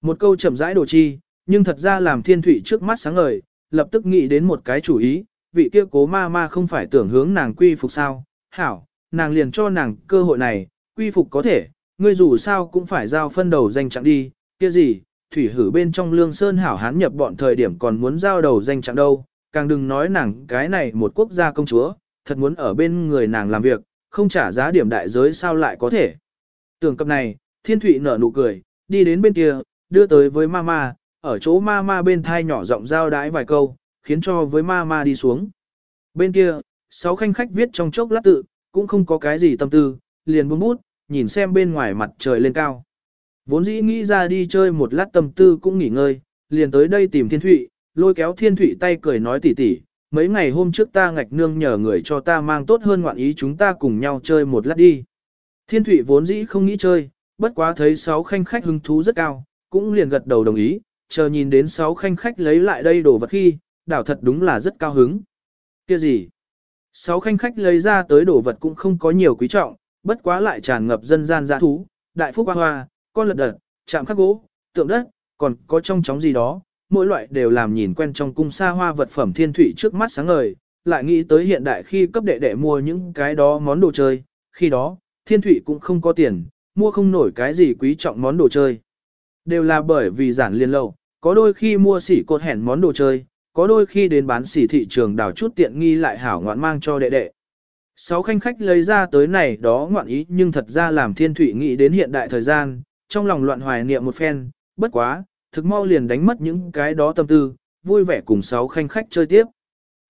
Một câu chậm rãi đổ chi, nhưng thật ra làm thiên thủy trước mắt sáng ngời, lập tức nghĩ đến một cái chủ ý, vị kia cố ma ma không phải tưởng hướng nàng quy phục sao, hảo, nàng liền cho nàng cơ hội này, quy phục có thể, ngươi dù sao cũng phải giao phân đầu danh trạng đi, kia gì, thủy hử bên trong lương sơn hảo hán nhập bọn thời điểm còn muốn giao đầu danh trạng đâu, càng đừng nói nàng cái này một quốc gia công chúa, thật muốn ở bên người nàng làm việc, không trả giá điểm đại giới sao lại có thể. Tưởng cập này, thiên Thụy nở nụ cười, đi đến bên kia, đưa tới với mama, ở chỗ mama bên thai nhỏ giọng giao đái vài câu, khiến cho với mama đi xuống. Bên kia, sáu khanh khách viết trong chốc lát tự, cũng không có cái gì tâm tư, liền buông bút, nhìn xem bên ngoài mặt trời lên cao. Vốn dĩ nghĩ ra đi chơi một lát tâm tư cũng nghỉ ngơi, liền tới đây tìm thiên thụy, lôi kéo thiên thụy tay cười nói tỉ tỉ, mấy ngày hôm trước ta ngạch nương nhờ người cho ta mang tốt hơn ngoạn ý chúng ta cùng nhau chơi một lát đi. Thiên thụy vốn dĩ không nghĩ chơi, bất quá thấy sáu khanh khách hứng thú rất cao, cũng liền gật đầu đồng ý, chờ nhìn đến sáu khanh khách lấy lại đây đồ vật khi, đảo thật đúng là rất cao hứng. Kia gì? Sáu khanh khách lấy ra tới đồ vật cũng không có nhiều quý trọng, bất quá lại tràn ngập dân gian dã thú, đại phúc hoa hoa, con lật đật, chạm khắc gỗ, tượng đất, còn có trong chóng gì đó, mỗi loại đều làm nhìn quen trong cung xa hoa vật phẩm thiên thủy trước mắt sáng ngời, lại nghĩ tới hiện đại khi cấp đệ đệ mua những cái đó món đồ chơi, khi đó, thiên thủy cũng không có tiền, mua không nổi cái gì quý trọng món đồ chơi. Đều là bởi vì giản liên lâu, có đôi khi mua xỉ cột hẻn món đồ chơi, có đôi khi đến bán xỉ thị trường đào chút tiện nghi lại hảo ngoạn mang cho đệ đệ. Sáu khanh khách lấy ra tới này đó ngoạn ý nhưng thật ra làm thiên thủy nghĩ đến hiện đại thời gian, trong lòng loạn hoài niệm một phen, bất quá, thực mau liền đánh mất những cái đó tâm tư, vui vẻ cùng sáu khanh khách chơi tiếp.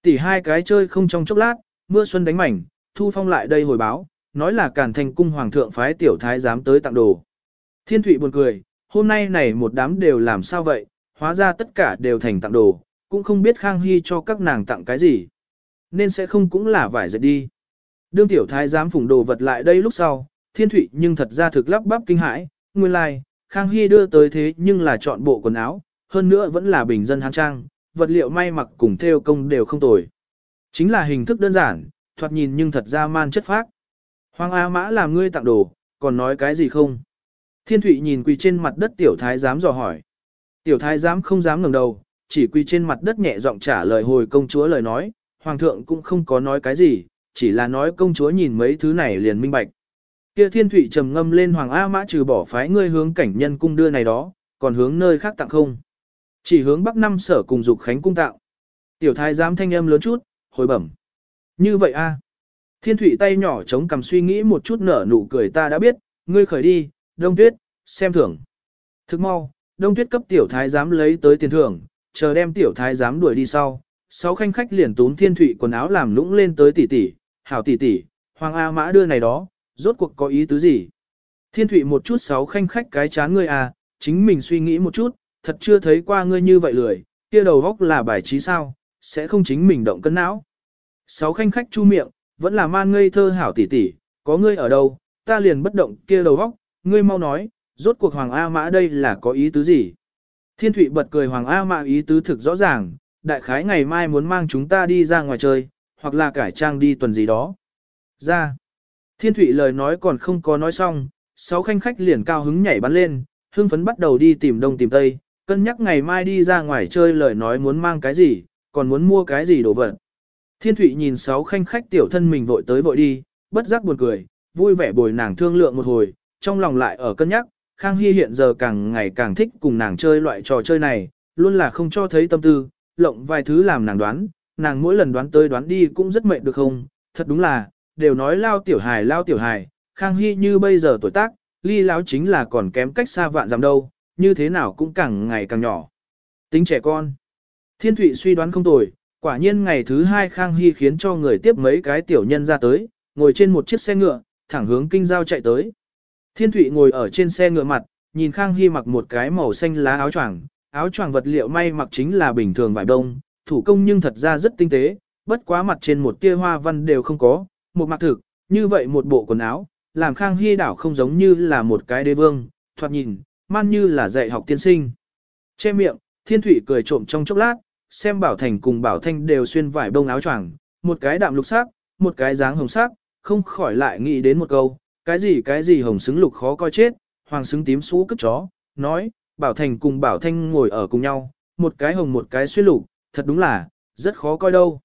Tỷ hai cái chơi không trong chốc lát, mưa xuân đánh mảnh, thu phong lại đây hồi báo, nói là cản thành cung hoàng thượng phái tiểu thái dám tới tặng đồ. Thiên thủy buồn cười, hôm nay này một đám đều làm sao vậy, hóa ra tất cả đều thành tặng đồ, cũng không biết Khang Hy cho các nàng tặng cái gì. Nên sẽ không cũng là vải dệt đi. Đương tiểu thái giám phủng đồ vật lại đây lúc sau, thiên thủy nhưng thật ra thực lắp bắp kinh hãi, nguyên lai, like, Khang Hy đưa tới thế nhưng là chọn bộ quần áo, hơn nữa vẫn là bình dân hán trang, vật liệu may mặc cùng theo công đều không tồi. Chính là hình thức đơn giản, thoạt nhìn nhưng thật ra man chất phác. Hoàng A Mã làm ngươi tặng đồ, còn nói cái gì không? Thiên Thụy nhìn quỳ trên mặt đất tiểu thái giám dò hỏi. Tiểu thái giám không dám ngẩng đầu, chỉ quỳ trên mặt đất nhẹ giọng trả lời hồi công chúa lời nói, hoàng thượng cũng không có nói cái gì, chỉ là nói công chúa nhìn mấy thứ này liền minh bạch. Kia thiên thủy trầm ngâm lên hoàng A mã trừ bỏ phái ngươi hướng cảnh nhân cung đưa này đó, còn hướng nơi khác tặng không. Chỉ hướng bắc năm sở cùng dục khánh cung tạo. Tiểu thái giám thanh âm lớn chút, hồi bẩm. Như vậy a Thiên thủy tay nhỏ chống cầm suy nghĩ một chút nở nụ cười ta đã biết, ngươi khởi đi, đông tuyết, xem thưởng. Thức mau, đông tuyết cấp tiểu thái giám lấy tới tiền thưởng, chờ đem tiểu thái giám đuổi đi sau. Sáu khanh khách liền tún thiên thủy quần áo làm lũng lên tới tỷ tỷ, hảo tỷ tỷ, hoàng A mã đưa này đó, rốt cuộc có ý tứ gì. Thiên thủy một chút sáu khanh khách cái chán ngươi à, chính mình suy nghĩ một chút, thật chưa thấy qua ngươi như vậy lười, kia đầu góc là bài trí sao, sẽ không chính mình động cân não. Sáu khanh khách chu miệng, vẫn là man ngây thơ hảo tỷ tỷ, có ngươi ở đâu, ta liền bất động kia đầu góc, ngươi mau nói, rốt cuộc Hoàng A Mã đây là có ý tứ gì? Thiên Thụy bật cười Hoàng A Mã ý tứ thực rõ ràng, đại khái ngày mai muốn mang chúng ta đi ra ngoài chơi, hoặc là cải trang đi tuần gì đó. Ra. Thiên Thụy lời nói còn không có nói xong, sáu khanh khách liền cao hứng nhảy bắn lên, hưng phấn bắt đầu đi tìm đông tìm tây, cân nhắc ngày mai đi ra ngoài chơi lời nói muốn mang cái gì, còn muốn mua cái gì đồ vật. Thiên Thụy nhìn sáu khanh khách tiểu thân mình vội tới vội đi, bất giác buồn cười, vui vẻ bồi nàng thương lượng một hồi, trong lòng lại ở cân nhắc, Khang Hy hiện giờ càng ngày càng thích cùng nàng chơi loại trò chơi này, luôn là không cho thấy tâm tư, lộng vài thứ làm nàng đoán, nàng mỗi lần đoán tới đoán đi cũng rất mệt được không, thật đúng là, đều nói lao tiểu hài lao tiểu hài, Khang Hy như bây giờ tuổi tác, ly lão chính là còn kém cách xa vạn dặm đâu, như thế nào cũng càng ngày càng nhỏ. Tính trẻ con. Thiên Thụy suy đoán không tồi, quả nhiên ngày thứ hai Khang Hy khiến cho người tiếp mấy cái tiểu nhân ra tới, ngồi trên một chiếc xe ngựa, thẳng hướng kinh giao chạy tới. Thiên Thụy ngồi ở trên xe ngựa mặt, nhìn Khang Hy mặc một cái màu xanh lá áo choàng, áo choàng vật liệu may mặc chính là bình thường vải đông, thủ công nhưng thật ra rất tinh tế, bất quá mặt trên một tia hoa văn đều không có, một mặc thực, như vậy một bộ quần áo, làm Khang Hy đảo không giống như là một cái đế vương, thoạt nhìn, man như là dạy học tiên sinh. Che miệng, Thiên Thụy cười trộm trong chốc lát, xem Bảo Thành cùng Bảo Thanh đều xuyên vải bông áo choàng, một cái đạm lục sắc, một cái dáng hồng sắc, không khỏi lại nghĩ đến một câu, cái gì cái gì hồng xứng lục khó coi chết, hoàng xứng tím xú cất chó, nói, Bảo Thành cùng Bảo Thanh ngồi ở cùng nhau, một cái hồng một cái xuyên lục, thật đúng là, rất khó coi đâu.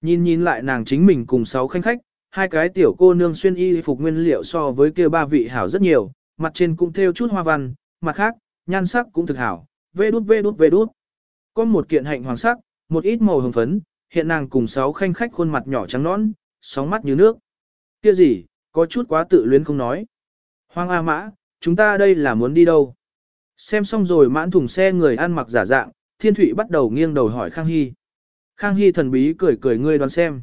Nhìn nhìn lại nàng chính mình cùng sáu khanh khách, hai cái tiểu cô nương xuyên y phục nguyên liệu so với kia ba vị hảo rất nhiều, mặt trên cũng thêu chút hoa văn, mặt khác, nhan sắc cũng thực hảo, vê đút vê đút vê đút. Có một kiện hạnh hoàng sắc, một ít màu hồng phấn, hiện nàng cùng sáu khanh khách khuôn mặt nhỏ trắng nõn, sóng mắt như nước. Kia gì, có chút quá tự luyến không nói. Hoàng A Mã, chúng ta đây là muốn đi đâu? Xem xong rồi mãn thùng xe người ăn mặc giả dạng, Thiên Thụy bắt đầu nghiêng đầu hỏi Khang Hy. Khang Hy thần bí cười cười ngươi đoán xem.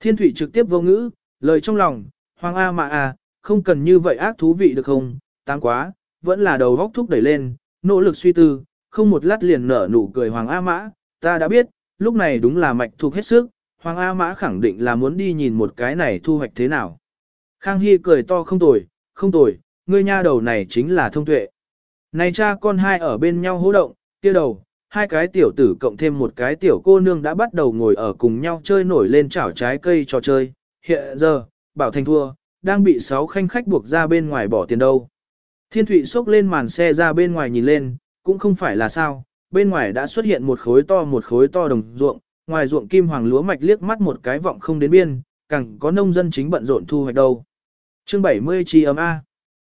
Thiên Thụy trực tiếp vô ngữ, lời trong lòng, Hoàng A Mã à, không cần như vậy ác thú vị được không, tăng quá, vẫn là đầu góc thúc đẩy lên, nỗ lực suy tư, không một lát liền nở nụ cười Hoàng A Mã, ta đã biết, lúc này đúng là mạch thuộc hết sức, Hoàng A Mã khẳng định là muốn đi nhìn một cái này thu hoạch thế nào. Khang Hy cười to không tồi, không tồi, ngươi nha đầu này chính là thông tuệ. Này cha con hai ở bên nhau hô động, kia đầu, hai cái tiểu tử cộng thêm một cái tiểu cô nương đã bắt đầu ngồi ở cùng nhau chơi nổi lên chảo trái cây trò chơi. Hiện giờ, Bảo Thành thua, đang bị sáu khanh khách buộc ra bên ngoài bỏ tiền đâu. Thiên Thụy xốc lên màn xe ra bên ngoài nhìn lên, cũng không phải là sao, bên ngoài đã xuất hiện một khối to một khối to đồng ruộng, ngoài ruộng kim hoàng lúa mạch liếc mắt một cái vọng không đến biên, càng có nông dân chính bận rộn thu hoạch đâu. Chương 70 chi ấm A.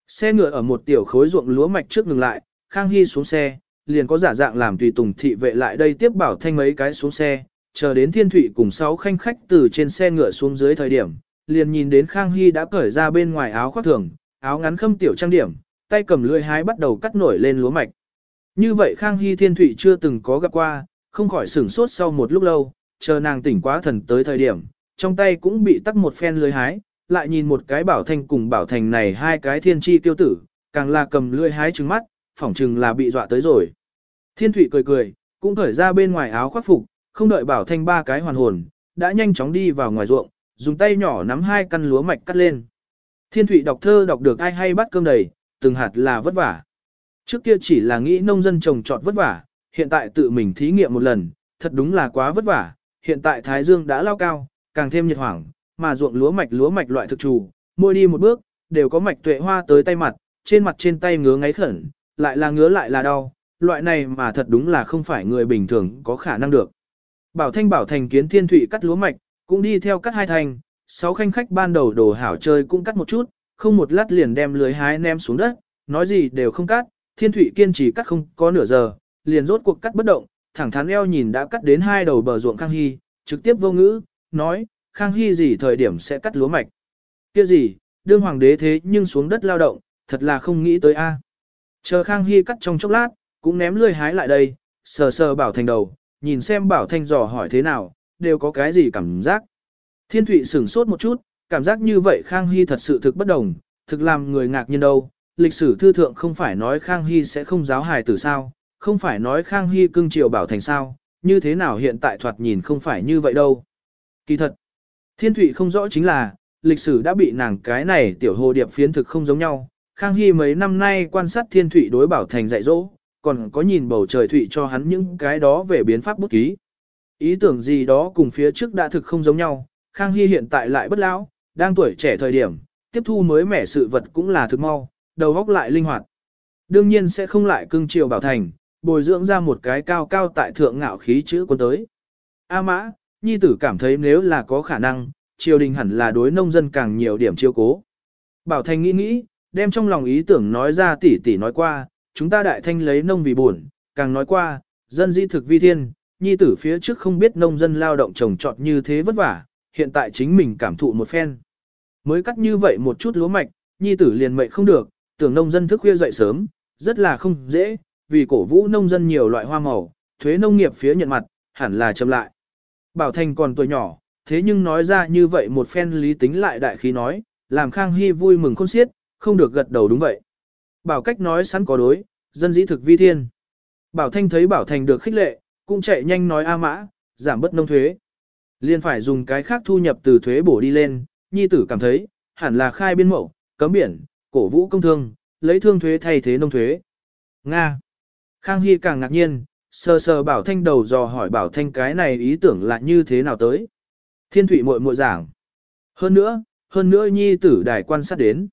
Xe ngựa ở một tiểu khối ruộng lúa mạch trước ngừng lại, Khang Hy xuống xe, liền có giả dạng làm tùy tùng thị vệ lại đây tiếp bảo thanh mấy cái xuống xe, chờ đến Thiên Thụy cùng sáu khanh khách từ trên xe ngựa xuống dưới thời điểm, liền nhìn đến Khang Hy đã cởi ra bên ngoài áo khoác thường, áo ngắn khâm tiểu trang điểm, tay cầm lưỡi hái bắt đầu cắt nổi lên lúa mạch. Như vậy Khang Hy Thiên Thụy chưa từng có gặp qua, không khỏi sửng sốt sau một lúc lâu, chờ nàng tỉnh quá thần tới thời điểm, trong tay cũng bị tắc một phen lưỡi hái, lại nhìn một cái bảo thanh cùng bảo thành này hai cái thiên chi tiêu tử, càng là cầm lưỡi hái trừng mắt, phỏng chừng là bị dọa tới rồi. Thiên Thụy cười cười, cũng thở ra bên ngoài áo khoác phục, không đợi bảo thanh ba cái hoàn hồn, đã nhanh chóng đi vào ngoài ruộng, dùng tay nhỏ nắm hai căn lúa mạch cắt lên. Thiên Thụy đọc thơ đọc được ai hay bắt cơm đầy, từng hạt là vất vả. Trước kia chỉ là nghĩ nông dân trồng trọt vất vả, hiện tại tự mình thí nghiệm một lần, thật đúng là quá vất vả, hiện tại Thái Dương đã lao cao, càng thêm nhiệt hoảng, mà ruộng lúa mạch lúa mạch loại thực trù, mỗi đi một bước, đều có mạch tuệ hoa tới tay mặt, trên mặt trên tay ngứa ngáy khẩn, lại là ngứa lại là đau, loại này mà thật đúng là không phải người bình thường có khả năng được. Bảo Thanh bảo thành kiến thiên thủy cắt lúa mạch, cũng đi theo cắt hai thành, sáu khanh khách ban đầu đồ hảo chơi cũng cắt một chút, không một lát liền đem lưới hái ném xuống đất, nói gì đều không cắt, thiên thủy kiên trì cắt không có nửa giờ, liền rốt cuộc cắt bất động, thẳng thắn eo nhìn đã cắt đến hai đầu bờ ruộng Khang Hy, trực tiếp vô ngữ, nói, Khang Hy gì thời điểm sẽ cắt lúa mạch. kia gì, đương hoàng đế thế nhưng xuống đất lao động, thật là không nghĩ tới a. Chờ Khang Hy cắt trong chốc lát, cũng ném lươi hái lại đây, sờ sờ Bảo Thành đầu, nhìn xem Bảo Thanh dò hỏi thế nào, đều có cái gì cảm giác. Thiên Thụy sửng sốt một chút, cảm giác như vậy Khang Hy thật sự thực bất đồng, thực làm người ngạc nhiên đâu. Lịch sử thư thượng không phải nói Khang Hy sẽ không giáo hài tử sao, không phải nói Khang Hy cưng chiều Bảo Thành sao, như thế nào hiện tại thoạt nhìn không phải như vậy đâu. Kỳ thật, Thiên Thụy không rõ chính là, lịch sử đã bị nàng cái này tiểu hồ điệp phiến thực không giống nhau. Khang Hy mấy năm nay quan sát Thiên Thụy đối Bảo Thành dạy dỗ, còn có nhìn bầu trời Thụy cho hắn những cái đó về biến pháp bút ký. Ý tưởng gì đó cùng phía trước đã thực không giống nhau, Khang Hy hiện tại lại bất lão, đang tuổi trẻ thời điểm, tiếp thu mới mẻ sự vật cũng là thực mau, đầu óc lại linh hoạt. Đương nhiên sẽ không lại cưng chiều Bảo Thành, bồi dưỡng ra một cái cao cao tại thượng ngạo khí chữ quân tới. A mã, nhi tử cảm thấy nếu là có khả năng, triều đình hẳn là đối nông dân càng nhiều điểm chiêu cố. Bảo Thành nghĩ nghĩ, đem trong lòng ý tưởng nói ra tỉ tỉ nói qua, chúng ta đại thanh lấy nông vì buồn, càng nói qua, dân di thực vi thiên, nhi tử phía trước không biết nông dân lao động trồng trọt như thế vất vả, hiện tại chính mình cảm thụ một phen. Mới cắt như vậy một chút lúa mạch, nhi tử liền mệnh không được, tưởng nông dân thức khuya dậy sớm, rất là không dễ, vì cổ vũ nông dân nhiều loại hoa màu, thuế nông nghiệp phía nhận mặt, hẳn là chậm lại. Bảo Thành còn tuổi nhỏ, thế nhưng nói ra như vậy một phen lý tính lại đại khí nói, làm Khang Hy vui mừng khôn xiết, không được gật đầu đúng vậy. Bảo cách nói sẵn có đối, dân dĩ thực vi thiên. Bảo Thanh thấy Bảo Thành được khích lệ, cũng chạy nhanh nói A mã, giảm bất nông thuế. Liên phải dùng cái khác thu nhập từ thuế bổ đi lên, nhi tử cảm thấy, hẳn là khai biên mậu, cấm biển, cổ vũ công thương, lấy thương thuế thay thế nông thuế. Nga. Khang Hy càng ngạc nhiên, sờ sờ Bảo Thanh đầu dò hỏi Bảo Thanh cái này ý tưởng là như thế nào tới. Thiên thủy muội muội giảng. Hơn nữa, hơn nữa nhi tử đài quan sát đến.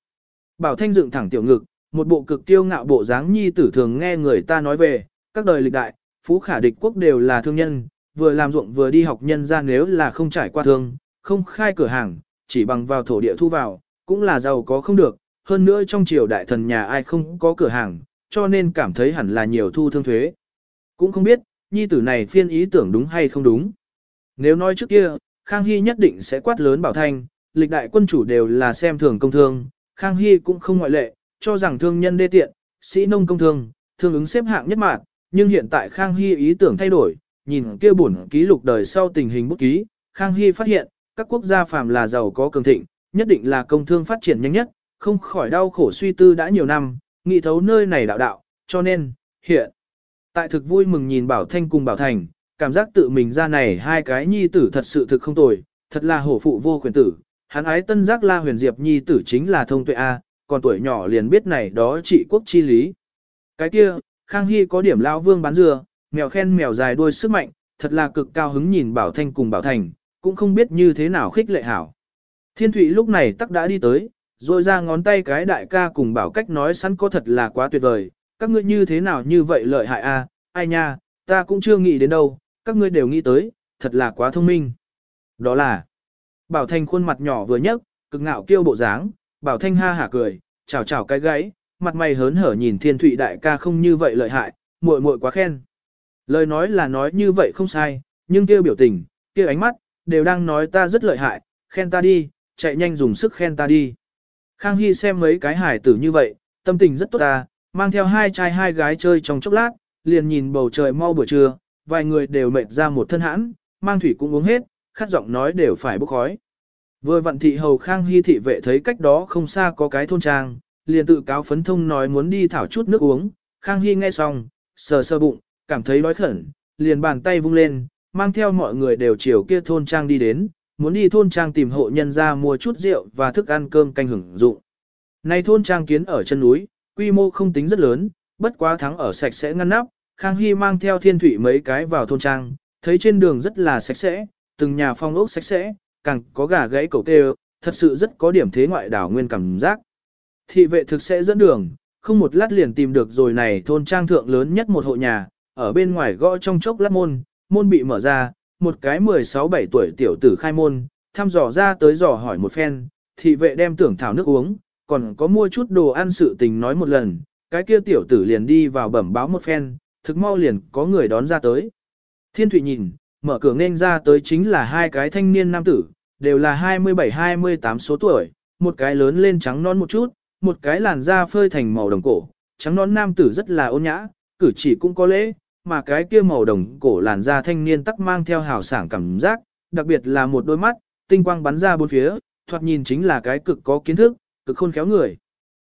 Bảo Thanh dựng thẳng tiểu ngực, một bộ cực tiêu ngạo bộ dáng nhi tử thường nghe người ta nói về, các đời lịch đại, phú khả địch quốc đều là thương nhân, vừa làm ruộng vừa đi học nhân ra nếu là không trải qua thương, không khai cửa hàng, chỉ bằng vào thổ địa thu vào, cũng là giàu có không được, hơn nữa trong triều đại thần nhà ai không có cửa hàng, cho nên cảm thấy hẳn là nhiều thu thương thuế. Cũng không biết, nhi tử này phiên ý tưởng đúng hay không đúng. Nếu nói trước kia, Khang Hy nhất định sẽ quát lớn bảo thanh, lịch đại quân chủ đều là xem thường công thương, Khang Hy cũng không ngoại lệ, cho rằng thương nhân đê tiện, sĩ nông công thương, thương ứng xếp hạng nhất mạng, nhưng hiện tại Khang Hy ý tưởng thay đổi, nhìn kia bổn ký lục đời sau tình hình bút ký, Khang Hy phát hiện, các quốc gia phàm là giàu có cường thịnh, nhất định là công thương phát triển nhanh nhất, không khỏi đau khổ suy tư đã nhiều năm, nghị thấu nơi này đạo đạo, cho nên, hiện. Tại thực vui mừng nhìn Bảo Thanh cùng Bảo Thành, cảm giác tự mình ra này hai cái nhi tử thật sự thực không tồi, thật là hổ phụ vô quyền tử. Hắn ái tân giác la huyền diệp nhi tử chính là thông tuệ A, còn tuổi nhỏ liền biết này đó trị quốc chi lý. Cái kia, Khang Hy có điểm lão vương bán dừa, mèo khen mèo dài đuôi sức mạnh, thật là cực cao hứng nhìn Bảo Thanh cùng Bảo Thành, cũng không biết như thế nào khích lệ hảo. Thiên Thụy lúc này tắc đã đi tới, rồi ra ngón tay cái đại ca cùng bảo cách nói sẵn có thật là quá tuyệt vời, các ngươi như thế nào như vậy lợi hại a, ai nha, ta cũng chưa nghĩ đến đâu, các ngươi đều nghĩ tới, thật là quá thông minh. Đó là, Bảo Thanh khuôn mặt nhỏ vừa nhấc, cực ngạo kiêu bộ dáng, Bảo Thanh ha hả cười, chào chào cái gáy, mặt mày hớn hở nhìn Thiên Thụy đại ca không như vậy lợi hại, muội muội quá khen. Lời nói là nói như vậy không sai, nhưng kêu biểu tình, kêu ánh mắt, đều đang nói ta rất lợi hại, khen ta đi, chạy nhanh dùng sức khen ta đi. Khang Hy xem mấy cái hải tử như vậy, tâm tình rất tốt ta, mang theo hai trai hai gái chơi trong chốc lát, liền nhìn bầu trời mau buổi trưa, vài người đều mệt ra một thân hãn, mang thủy cũng uống hết, khát giọng nói đều phải bốc khói. Vừa vận thị hầu Khang Hy thị vệ thấy cách đó không xa có cái thôn trang, liền tự cáo phấn thông nói muốn đi thảo chút nước uống, Khang Hy nghe xong, sờ sờ bụng, cảm thấy đói khẩn, liền bàn tay vung lên, mang theo mọi người đều chiều kia thôn trang đi đến, muốn đi thôn trang tìm hộ nhân ra mua chút rượu và thức ăn cơm canh hưởng dụng. Này thôn trang kiến ở chân núi, quy mô không tính rất lớn, bất quá thắng ở sạch sẽ ngăn nắp, Khang Hy mang theo thiên thủy mấy cái vào thôn trang, thấy trên đường rất là sạch sẽ, từng nhà phong ốc sạch sẽ, càng có gà gãy cầu kêu, thật sự rất có điểm thế ngoại đảo nguyên cảm giác. Thị vệ thực sẽ dẫn đường, không một lát liền tìm được rồi này thôn trang thượng lớn nhất một hộ nhà, ở bên ngoài gõ trong chốc lát môn, môn bị mở ra, một cái 16-17 tuổi tiểu tử khai môn, thăm dò ra tới dò hỏi một phen, thị vệ đem tưởng thảo nước uống, còn có mua chút đồ ăn sự tình nói một lần, cái kia tiểu tử liền đi vào bẩm báo một phen, thực mau liền có người đón ra tới. Thiên Thụy nhìn, mở cửa nên ra tới chính là hai cái thanh niên nam tử, đều là 27-28 số tuổi, một cái lớn lên trắng non một chút, một cái làn da phơi thành màu đồng cổ, trắng non nam tử rất là ôn nhã, cử chỉ cũng có lễ, mà cái kia màu đồng cổ làn da thanh niên tắc mang theo hào sảng cảm giác, đặc biệt là một đôi mắt, tinh quang bắn ra bốn phía, thoạt nhìn chính là cái cực có kiến thức, cực khôn khéo người.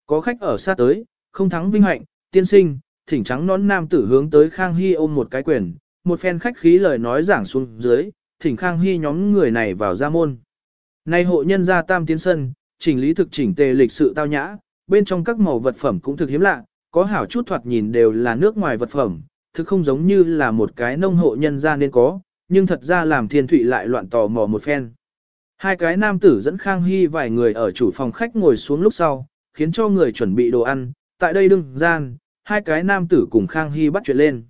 Có khách ở xa tới, không thắng vinh hạnh, tiên sinh, thỉnh trắng nón nam tử hướng tới Khang Hy ôm một cái quyền, một phen khách khí lời nói giảng xuống dưới, thỉnh Khang Hy nhóm người này vào ra môn. Nay hộ nhân gia tam tiến sân, chỉnh lý thực chỉnh tề lịch sự tao nhã, bên trong các màu vật phẩm cũng thực hiếm lạ, có hảo chút thoạt nhìn đều là nước ngoài vật phẩm, thực không giống như là một cái nông hộ nhân gia nên có, nhưng thật ra làm thiên thụy lại loạn tò mò một phen. Hai cái nam tử dẫn Khang Hy vài người ở chủ phòng khách ngồi xuống lúc sau, khiến cho người chuẩn bị đồ ăn, tại đây đương gian, hai cái nam tử cùng Khang Hy bắt chuyện lên.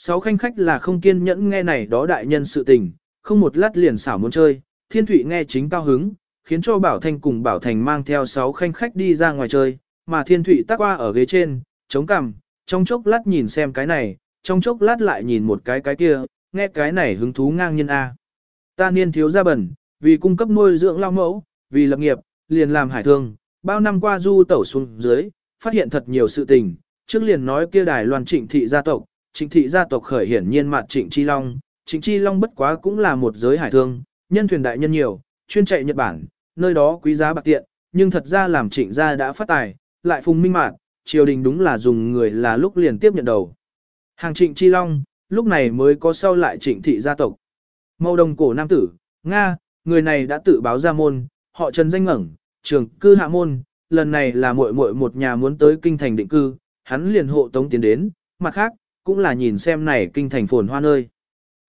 Sáu khanh khách là không kiên nhẫn nghe này đó đại nhân sự tình, không một lát liền xảo muốn chơi, thiên thụy nghe chính cao hứng, khiến cho Bảo Thanh cùng Bảo Thành mang theo sáu khanh khách đi ra ngoài chơi, mà thiên thụy tắc qua ở ghế trên, chống cằm, trong chốc lát nhìn xem cái này, trong chốc lát lại nhìn một cái cái kia, nghe cái này hứng thú ngang nhân A. Ta niên thiếu ra bẩn, vì cung cấp nuôi dưỡng lao mẫu, vì lập nghiệp, liền làm hải thương, bao năm qua du tẩu xuống dưới, phát hiện thật nhiều sự tình, trước liền nói kia đài loan trịnh thị gia tộc, trịnh thị gia tộc khởi hiển nhiên mặt trịnh Chi Long, trịnh Chi Long bất quá cũng là một giới hải thương, nhân thuyền đại nhân nhiều, chuyên chạy Nhật Bản, nơi đó quý giá bạc tiện, nhưng thật ra làm trịnh gia đã phát tài, lại phùng minh mạn, triều đình đúng là dùng người là lúc liền tiếp nhận đầu. Hàng trịnh Chi Long, lúc này mới có sau lại trịnh thị gia tộc. Màu đồng cổ nam tử, Nga, người này đã tự báo ra môn, họ trần danh ngẩn, trường cư hạ môn, lần này là muội muội một nhà muốn tới kinh thành định cư, hắn liền hộ tống tiến đến, mặt khác, cũng là nhìn xem này kinh thành phồn hoa nơi.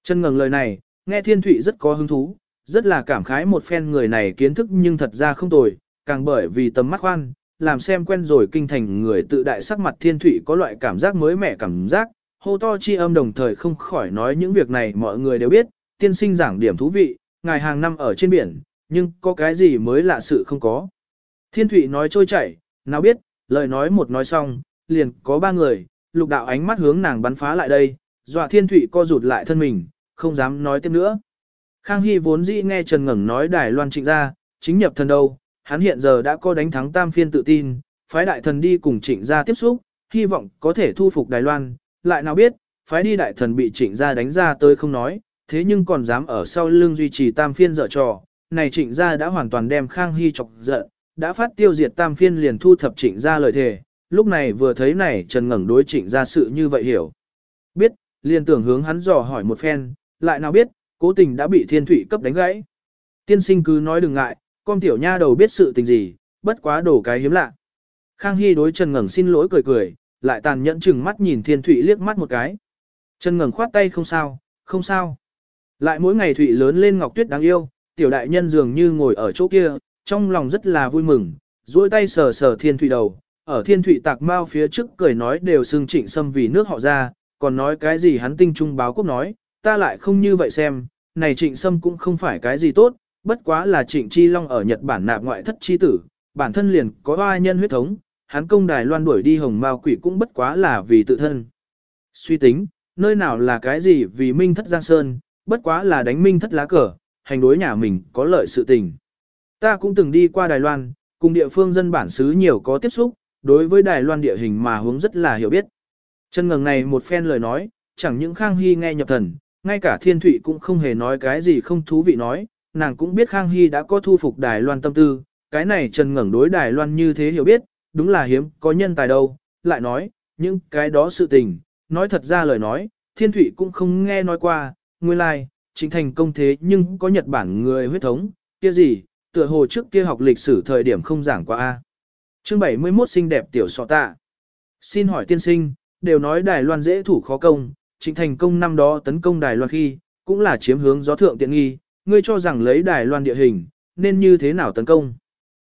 Chân ngẩng lời này, nghe thiên thụy rất có hứng thú, rất là cảm khái một phen người này kiến thức nhưng thật ra không tồi, càng bởi vì tầm mắt khoan, làm xem quen rồi kinh thành người tự đại sắc mặt thiên thụy có loại cảm giác mới mẻ cảm giác, hô to chi âm đồng thời không khỏi nói những việc này mọi người đều biết, tiên sinh giảng điểm thú vị, ngài hàng năm ở trên biển, nhưng có cái gì mới lạ sự không có. Thiên Thụy nói trôi chảy, nào biết, lời nói một nói xong, liền có ba người, lục đạo ánh mắt hướng nàng bắn phá lại đây, dọa Thiên Thụy co rụt lại thân mình, không dám nói tiếp nữa. Khang Hy vốn dĩ nghe Trần Ngẩng nói Đài Loan trịnh ra, chính nhập thần đâu, hắn hiện giờ đã có đánh thắng tam phiên tự tin, phái đại thần đi cùng trịnh ra tiếp xúc, hy vọng có thể thu phục Đài Loan, lại nào biết, phái đi đại thần bị trịnh ra đánh ra tới không nói, thế nhưng còn dám ở sau lưng duy trì tam phiên dở trò, này trịnh gia đã hoàn toàn đem Khang Hy chọc giận, đã phát tiêu diệt tam phiên liền thu thập trịnh gia lời thề, lúc này vừa thấy này Trần ngẩng đối trịnh ra sự như vậy hiểu. Biết, liền tưởng hướng hắn dò hỏi một phen, lại nào biết, cố tình đã bị thiên thủy cấp đánh gãy. Tiên sinh cứ nói đừng ngại, con tiểu nha đầu biết sự tình gì, bất quá đổ cái hiếm lạ. Khang Hy đối Trần ngẩng xin lỗi cười cười, lại tàn nhẫn chừng mắt nhìn thiên thủy liếc mắt một cái. Trần ngẩng khoát tay không sao, không sao. Lại mỗi ngày Thụy lớn lên Ngọc Tuyết đáng yêu, tiểu đại nhân dường như ngồi ở chỗ kia, trong lòng rất là vui mừng, duỗi tay sờ sờ thiên thụy đầu, ở thiên thụy tạc mau phía trước cười nói đều xưng trịnh xâm vì nước họ ra, còn nói cái gì hắn tinh trung báo quốc nói, ta lại không như vậy xem, này trịnh xâm cũng không phải cái gì tốt, bất quá là trịnh chi long ở Nhật Bản nạp ngoại thất chi tử, bản thân liền có hoa nhân huyết thống, hắn công đài loan đuổi đi hồng mao quỷ cũng bất quá là vì tự thân. Suy tính, nơi nào là cái gì vì minh thất giang sơn, bất quá là đánh minh thất lá cờ, hành đối nhà mình có lợi sự tình. Ta cũng từng đi qua Đài Loan, cùng địa phương dân bản xứ nhiều có tiếp xúc, đối với Đài Loan địa hình mà hướng rất là hiểu biết. Chân ngẩng này một phen lời nói, chẳng những Khang Hy nghe nhập thần, ngay cả Thiên Thụy cũng không hề nói cái gì không thú vị nói, nàng cũng biết Khang Hy đã có thu phục Đài Loan tâm tư, cái này Trần ngẩng đối Đài Loan như thế hiểu biết, đúng là hiếm, có nhân tài đâu, lại nói, những cái đó sự tình, nói thật ra lời nói, Thiên Thụy cũng không nghe nói qua, nguyên lai, like, chính thành công thế nhưng có Nhật Bản người huyết thống, kia gì, tựa hồ trước kia học lịch sử thời điểm không giảng qua a. Chương 71 xinh đẹp tiểu sọ tạ. Xin hỏi tiên sinh, đều nói Đài Loan dễ thủ khó công, trịnh thành công năm đó tấn công Đài Loan khi, cũng là chiếm hướng gió thượng tiện nghi, ngươi cho rằng lấy Đài Loan địa hình, nên như thế nào tấn công.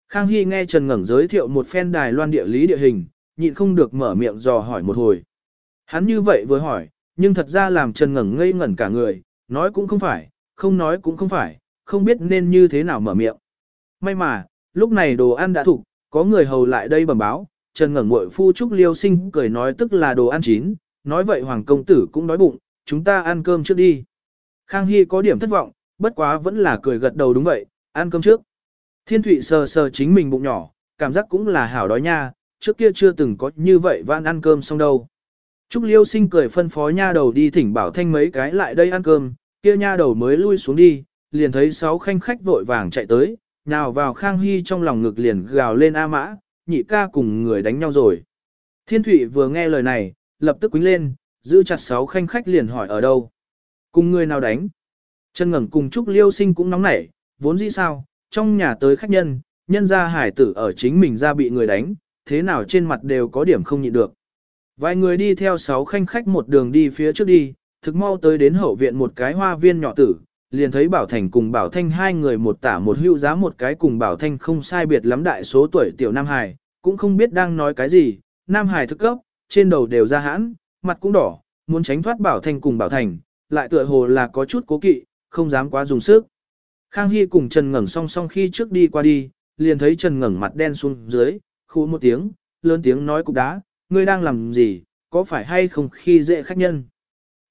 Khang Hy nghe Trần Ngẩng giới thiệu một phen Đài Loan địa lý địa hình, nhịn không được mở miệng dò hỏi một hồi. Hắn như vậy vừa hỏi, nhưng thật ra làm Trần Ngẩng ngây ngẩn cả người, nói cũng không phải, không nói cũng không phải, không biết nên như thế nào mở miệng. May mà, lúc này đồ ăn đã thủ, có người hầu lại đây bẩm báo, Trần ngẩng muội phu Trúc Liêu Sinh cười nói tức là đồ ăn chín, nói vậy Hoàng công tử cũng đói bụng, chúng ta ăn cơm trước đi. Khang Hy có điểm thất vọng, bất quá vẫn là cười gật đầu đúng vậy, ăn cơm trước. Thiên Thụy sờ sờ chính mình bụng nhỏ, cảm giác cũng là hảo đói nha, trước kia chưa từng có như vậy vãn ăn cơm xong đâu. Trúc Liêu Sinh cười phân phó nha đầu đi thỉnh bảo thanh mấy cái lại đây ăn cơm, kia nha đầu mới lui xuống đi, liền thấy sáu khanh khách vội vàng chạy tới, nào vào Khang Hy trong lòng ngực liền gào lên A mã, nhị ca cùng người đánh nhau rồi. Thiên Thụy vừa nghe lời này, lập tức quýnh lên, giữ chặt sáu khanh khách liền hỏi ở đâu. Cùng người nào đánh? Chân ngẩng cùng Trúc Liêu Sinh cũng nóng nảy, vốn dĩ sao, trong nhà tới khách nhân, nhân gia hải tử ở chính mình ra bị người đánh, thế nào trên mặt đều có điểm không nhịn được. Vài người đi theo sáu khanh khách một đường đi phía trước đi, thực mau tới đến hậu viện một cái hoa viên nhỏ tử, liền thấy Bảo Thành cùng Bảo Thanh hai người một tả một hữu giá một cái cùng Bảo Thanh không sai biệt lắm đại số tuổi tiểu Nam Hải, cũng không biết đang nói cái gì, Nam Hải thức cấp, trên đầu đều ra hãn, mặt cũng đỏ, muốn tránh thoát Bảo Thanh cùng Bảo Thành, lại tựa hồ là có chút cố kỵ, không dám quá dùng sức. Khang Hy cùng Trần Ngẩng song song khi trước đi qua đi, liền thấy Trần Ngẩng mặt đen xuống dưới, khu một tiếng, lớn tiếng nói cục đá, ngươi đang làm gì, có phải hay không khi dễ khách nhân.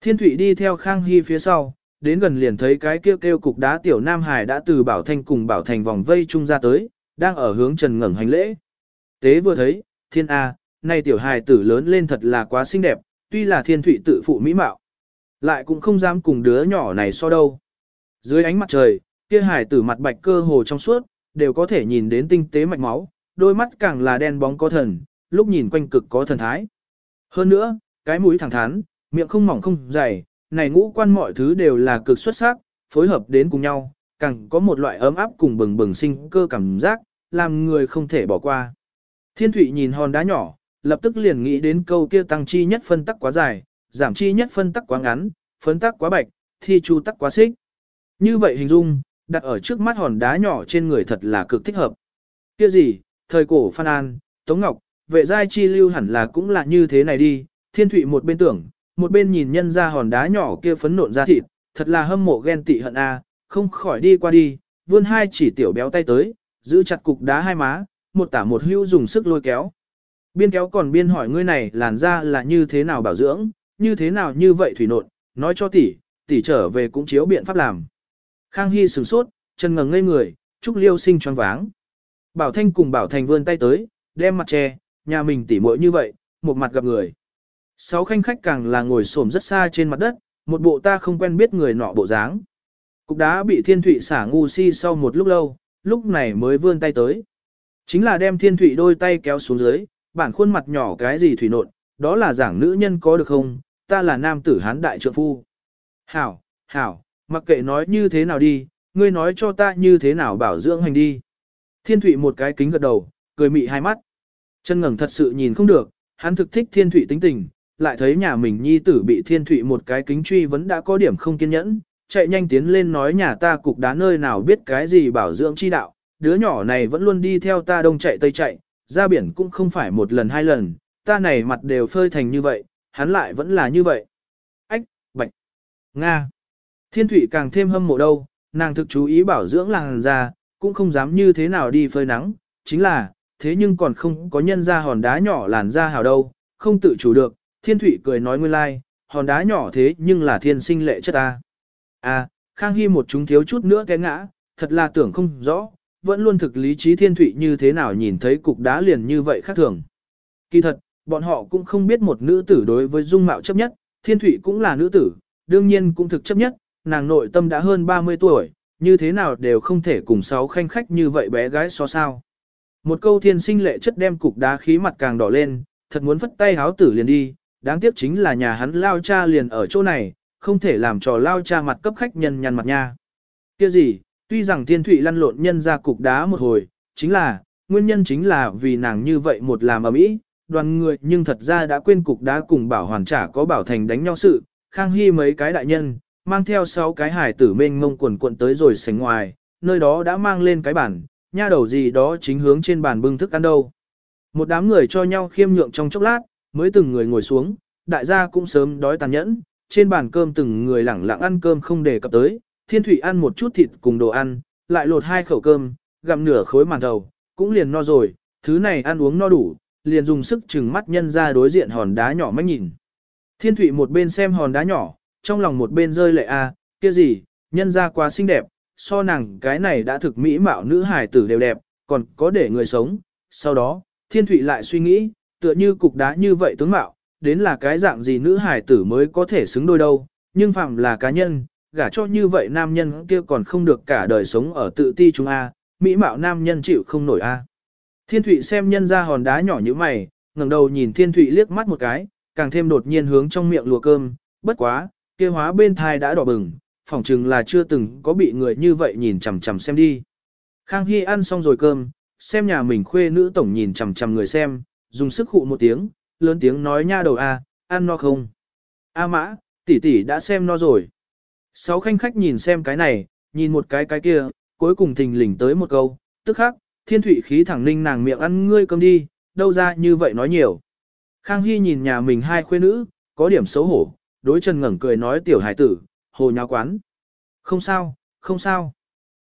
Thiên Thụy đi theo Khang Hy phía sau, đến gần liền thấy cái kêu kêu cục đá tiểu Nam Hải đã từ Bảo Thanh cùng Bảo Thành vòng vây chung ra tới, đang ở hướng Trần Ngẩng hành lễ. Tế vừa thấy, thiên A, nay tiểu hài tử lớn lên thật là quá xinh đẹp, tuy là thiên thủy tự phụ mỹ mạo. Lại cũng không dám cùng đứa nhỏ này so đâu. Dưới ánh mặt trời, kia hài tử mặt bạch cơ hồ trong suốt, đều có thể nhìn đến tinh tế mạch máu, đôi mắt càng là đen bóng có thần, lúc nhìn quanh cực có thần thái. Hơn nữa, cái mũi thẳng thắn, miệng không mỏng không dày, này ngũ quan mọi thứ đều là cực xuất sắc, phối hợp đến cùng nhau, càng có một loại ấm áp cùng bừng bừng sinh cơ cảm giác, làm người không thể bỏ qua. Thiên Thụy nhìn hòn đá nhỏ, lập tức liền nghĩ đến câu kia tăng chi nhất phân tắc quá dài, giảm chi nhất phân tắc quá ngắn, phân tắc quá bạch, thi chu tắc quá xích. Như vậy hình dung, đặt ở trước mắt hòn đá nhỏ trên người thật là cực thích hợp. Kia gì, thời cổ Phan An, Tống Ngọc, vệ giai chi lưu hẳn là cũng là như thế này đi, thiên thụy một bên tưởng, một bên nhìn nhân ra hòn đá nhỏ kia phấn nộn ra thịt, thật là hâm mộ ghen tị hận a, không khỏi đi qua đi, vươn hai chỉ tiểu béo tay tới, giữ chặt cục đá hai má, một tả một hữu dùng sức lôi kéo. Biên kéo còn biên hỏi ngươi này làn da là như thế nào bảo dưỡng, như thế nào như vậy thủy nộn, nói cho tỷ, tỷ trở về cũng chiếu biện pháp làm. Khang Hy sửng sốt, chân ngẩng ngây người, Trúc Liêu sinh choáng váng. Bảo Thanh cùng Bảo Thành vươn tay tới, đem mặt che, nhà mình tỉ muội như vậy, một mặt gặp người. Sáu khanh khách càng là ngồi xổm rất xa trên mặt đất, một bộ ta không quen biết người nọ bộ dáng. Cục đá bị thiên thụy xả ngu si sau một lúc lâu, lúc này mới vươn tay tới. Chính là đem thiên thụy đôi tay kéo xuống dưới, bản khuôn mặt nhỏ cái gì thủy nộn, đó là giảng nữ nhân có được không, ta là nam tử hán đại trượng phu. Hảo, hảo, mặc kệ nói như thế nào đi, ngươi nói cho ta như thế nào bảo dưỡng hành đi. Thiên thụy một cái kính gật đầu, cười mị hai mắt. Chân ngẩng thật sự nhìn không được, hắn thực thích thiên thụy tính tình, lại thấy nhà mình nhi tử bị thiên thụy một cái kính truy vẫn đã có điểm không kiên nhẫn, chạy nhanh tiến lên nói nhà ta cục đá nơi nào biết cái gì bảo dưỡng chi đạo, đứa nhỏ này vẫn luôn đi theo ta đông chạy tây chạy, ra biển cũng không phải một lần hai lần, ta này mặt đều phơi thành như vậy, hắn lại vẫn là như vậy. Ách, bạch, Nga. Thiên thủy càng thêm hâm mộ đâu, nàng thực chú ý bảo dưỡng làng ra, cũng không dám như thế nào đi phơi nắng, chính là, thế nhưng còn không có nhân ra hòn đá nhỏ làn ra hào đâu, không tự chủ được, thiên Thụy cười nói nguyên lai, like, hòn đá nhỏ thế nhưng là thiên sinh lệ chất ta. À, Khang Hy một chúng thiếu chút nữa té ngã, thật là tưởng không rõ, vẫn luôn thực lý trí thiên thụy như thế nào nhìn thấy cục đá liền như vậy khác thường. Kỳ thật, bọn họ cũng không biết một nữ tử đối với dung mạo chấp nhất, thiên thụy cũng là nữ tử, đương nhiên cũng thực chấp nhất, nàng nội tâm đã hơn 30 tuổi, như thế nào đều không thể cùng sáu khanh khách như vậy bé gái so sao. Một câu thiên sinh lệ chất đem cục đá khí mặt càng đỏ lên, thật muốn vất tay háo tử liền đi, đáng tiếc chính là nhà hắn lao cha liền ở chỗ này, không thể làm trò lao cha mặt cấp khách nhân nhăn mặt nha. Kia gì, Tuy rằng thiên thụy lăn lộn nhân ra cục đá một hồi, chính là, nguyên nhân chính là vì nàng như vậy một làm ở mỹ, đoàn người nhưng thật ra đã quên cục đá cùng bảo hoàn trả có bảo thành đánh nhau sự, khang hy mấy cái đại nhân, mang theo sáu cái hải tử mênh mông quần cuộn tới rồi sánh ngoài, nơi đó đã mang lên cái bản, nha đầu gì đó chính hướng trên bàn bưng thức ăn đâu. Một đám người cho nhau khiêm nhượng trong chốc lát, mới từng người ngồi xuống, đại gia cũng sớm đói tàn nhẫn, trên bàn cơm từng người lẳng lặng ăn cơm không để cập tới, thiên thủy ăn một chút thịt cùng đồ ăn, lại lột hai khẩu cơm, gặm nửa khối màn đầu, cũng liền no rồi, thứ này ăn uống no đủ, liền dùng sức chừng mắt nhân ra đối diện hòn đá nhỏ mắt nhìn. Thiên thủy một bên xem hòn đá nhỏ, trong lòng một bên rơi lệ a, kia gì, nhân ra quá xinh đẹp, so nàng cái này đã thực mỹ mạo nữ hài tử đều đẹp, còn có để người sống. Sau đó, thiên thủy lại suy nghĩ, tựa như cục đá như vậy tướng mạo, đến là cái dạng gì nữ hài tử mới có thể xứng đôi đâu, nhưng phạm là cá nhân, gả cho như vậy nam nhân kia còn không được cả đời sống ở tự ti chúng A, mỹ mạo nam nhân chịu không nổi A. Thiên Thụy xem nhân ra hòn đá nhỏ như mày, ngẩng đầu nhìn thiên Thụy liếc mắt một cái, càng thêm đột nhiên hướng trong miệng lùa cơm, bất quá, kia hóa bên thai đã đỏ bừng, phỏng chừng là chưa từng có bị người như vậy nhìn chằm chằm xem đi. Khang Hy ăn xong rồi cơm, xem nhà mình khuê nữ tổng nhìn chằm chằm người xem, dùng sức hụ một tiếng, lớn tiếng nói nha đầu a, ăn no không? A mã, tỷ tỷ đã xem no rồi. Sáu khanh khách nhìn xem cái này, nhìn một cái cái kia, cuối cùng thình lình tới một câu, tức khắc, thiên thủy khí thẳng ninh nàng miệng ăn ngươi cơm đi, đâu ra như vậy nói nhiều. Khang Hy nhìn nhà mình hai khuê nữ, có điểm xấu hổ, đối Trần Ngẩng cười nói tiểu hải tử, hồ nháo quán. Không sao, không sao.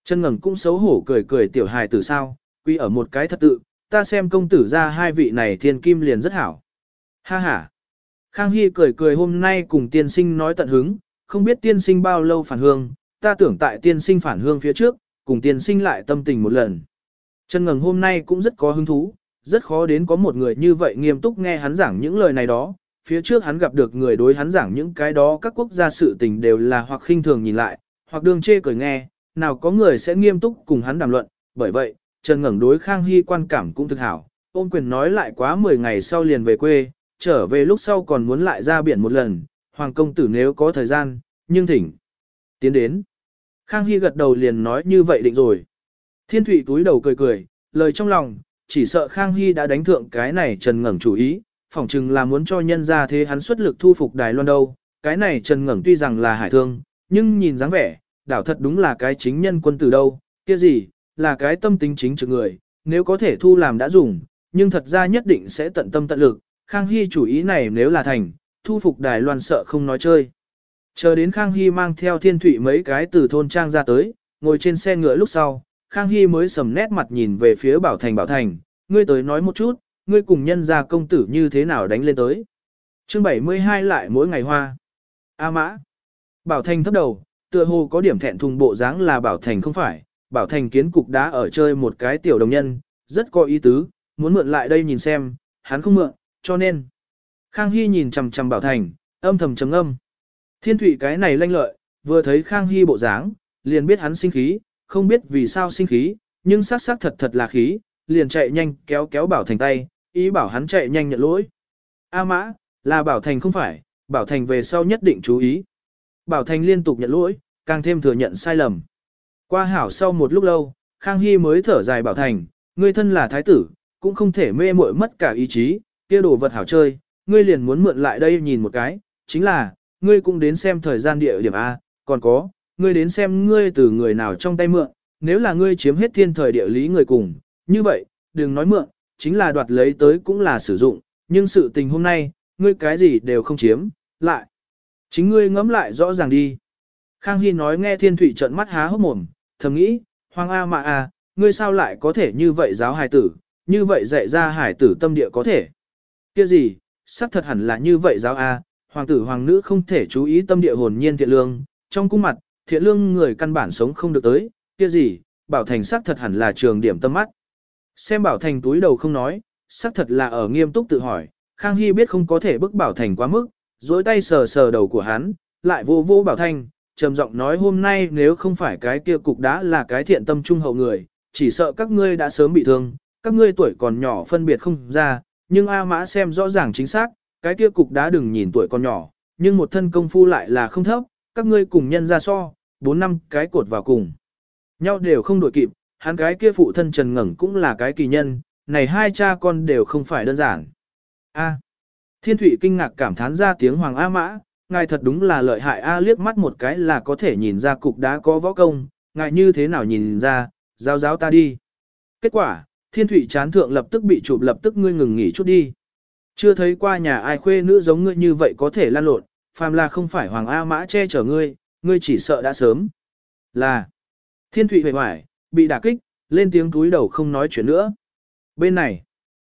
Trần Ngẩng cũng xấu hổ cười cười tiểu hải tử sao, quy ở một cái thật tự, ta xem công tử ra hai vị này thiên kim liền rất hảo. Ha ha. Khang Hy cười cười hôm nay cùng tiên sinh nói tận hứng, không biết tiên sinh bao lâu phản hương, ta tưởng tại tiên sinh phản hương phía trước, cùng tiên sinh lại tâm tình một lần. Trần Ngẩng hôm nay cũng rất có hứng thú, rất khó đến có một người như vậy nghiêm túc nghe hắn giảng những lời này đó, phía trước hắn gặp được người đối hắn giảng những cái đó các quốc gia sự tình đều là hoặc khinh thường nhìn lại, hoặc đương chê cười nghe, nào có người sẽ nghiêm túc cùng hắn đàm luận, bởi vậy, Trần Ngẩng đối Khang Hy quan cảm cũng thực hảo, ôn quyền nói lại quá 10 ngày sau liền về quê, trở về lúc sau còn muốn lại ra biển một lần, Hoàng công tử nếu có thời gian, nhưng thỉnh. Tiến đến. Khang Hy gật đầu liền nói như vậy định rồi. Thiên Thụy túi đầu cười cười, lời trong lòng, chỉ sợ Khang Hy đã đánh thượng cái này Trần Ngẩng chủ ý, phỏng chừng là muốn cho nhân ra thế hắn xuất lực thu phục Đài Loan đâu. Cái này Trần Ngẩng tuy rằng là hải thương, nhưng nhìn dáng vẻ, đảo thật đúng là cái chính nhân quân tử đâu, kia gì, là cái tâm tính chính trực người, nếu có thể thu làm đã dùng, nhưng thật ra nhất định sẽ tận tâm tận lực, Khang Hy chủ ý này nếu là thành, thu phục Đài Loan sợ không nói chơi. Chờ đến Khang Hy mang theo thiên thủy mấy cái từ thôn trang ra tới, ngồi trên xe ngựa lúc sau, Khang Hy mới sầm nét mặt nhìn về phía Bảo Thành Bảo Thành, ngươi tới nói một chút, ngươi cùng nhân gia công tử như thế nào đánh lên tới. chương 72 lại mỗi ngày hoa. A mã. Bảo Thành thấp đầu, tựa hồ có điểm thẹn thùng bộ dáng là Bảo Thành không phải, Bảo Thành kiến cục đá ở chơi một cái tiểu đồng nhân, rất có ý tứ, muốn mượn lại đây nhìn xem, hắn không mượn, cho nên. Khang Hy nhìn chằm chằm Bảo Thành, âm thầm chấm âm. Thiên thủy cái này lanh lợi, vừa thấy Khang Hy bộ dáng, liền biết hắn sinh khí, không biết vì sao sinh khí, nhưng xác xác thật thật là khí, liền chạy nhanh kéo kéo Bảo Thành tay, ý bảo hắn chạy nhanh nhận lỗi. A mã, là Bảo Thành không phải, Bảo Thành về sau nhất định chú ý. Bảo Thành liên tục nhận lỗi, càng thêm thừa nhận sai lầm. Qua hảo sau một lúc lâu, Khang Hy mới thở dài Bảo Thành, ngươi thân là thái tử, cũng không thể mê muội mất cả ý chí, kia đồ vật hảo chơi, ngươi liền muốn mượn lại đây nhìn một cái, chính là, ngươi cũng đến xem thời gian địa điểm A, còn có, ngươi đến xem ngươi từ người nào trong tay mượn, nếu là ngươi chiếm hết thiên thời địa lý người cùng, như vậy, đừng nói mượn, chính là đoạt lấy tới cũng là sử dụng, nhưng sự tình hôm nay, ngươi cái gì đều không chiếm, lại. Chính ngươi ngẫm lại rõ ràng đi. Khang Hy nói nghe thiên thủy trận mắt há hốc mồm, thầm nghĩ, Hoàng A Mạ A, ngươi sao lại có thể như vậy giáo hài tử, như vậy dạy ra hải tử tâm địa có thể. kia gì, xác thật hẳn là như vậy giáo A, hoàng tử hoàng nữ không thể chú ý tâm địa hồn nhiên thiện lương, trong cung mặt, thiện lương người căn bản sống không được tới, kia gì, bảo thành xác thật hẳn là trường điểm tâm mắt. Xem bảo thành túi đầu không nói, xác thật là ở nghiêm túc tự hỏi, Khang Hy biết không có thể bức bảo thành quá mức, dối tay sờ sờ đầu của hắn, lại vô vô bảo thành, trầm giọng nói hôm nay nếu không phải cái kia cục đã là cái thiện tâm trung hậu người, chỉ sợ các ngươi đã sớm bị thương, các ngươi tuổi còn nhỏ phân biệt không ra, nhưng A Mã xem rõ ràng chính xác, cái kia cục đá đừng nhìn tuổi còn nhỏ, nhưng một thân công phu lại là không thấp, các ngươi cùng nhân ra so, 4 năm cái cột vào cùng. Nhau đều không đổi kịp, hắn cái kia phụ thân Trần Ngẩng cũng là cái kỳ nhân, này hai cha con đều không phải đơn giản. A. Thiên Thụy kinh ngạc cảm thán ra tiếng Hoàng A Mã, ngài thật đúng là lợi hại A liếc mắt một cái là có thể nhìn ra cục đá có võ công, ngài như thế nào nhìn ra, giáo giáo ta đi. Kết quả, Thiên thủy chán thượng lập tức bị chụp lập tức ngươi ngừng nghỉ chút đi. Chưa thấy qua nhà ai khuê nữ giống ngươi như vậy có thể lan lộn, phàm là không phải Hoàng A Mã che chở ngươi, ngươi chỉ sợ đã sớm. Là, thiên thủy hề hoài, bị đả kích, lên tiếng túi đầu không nói chuyện nữa. Bên này,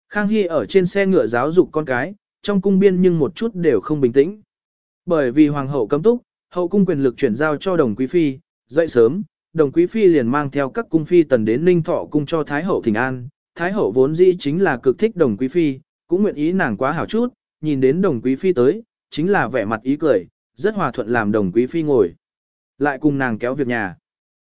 Khang Hy ở trên xe ngựa giáo dục con cái, trong cung biên nhưng một chút đều không bình tĩnh. Bởi vì Hoàng hậu cấm túc, hậu cung quyền lực chuyển giao cho đồng quý phi, dậy sớm, đồng quý phi liền mang theo các cung phi tần đến ninh thọ cung cho Thái hậu thỉnh an. Thái hậu vốn dĩ chính là cực thích đồng quý phi, cũng nguyện ý nàng quá hảo chút, nhìn đến đồng quý phi tới, chính là vẻ mặt ý cười, rất hòa thuận làm đồng quý phi ngồi. Lại cùng nàng kéo việc nhà.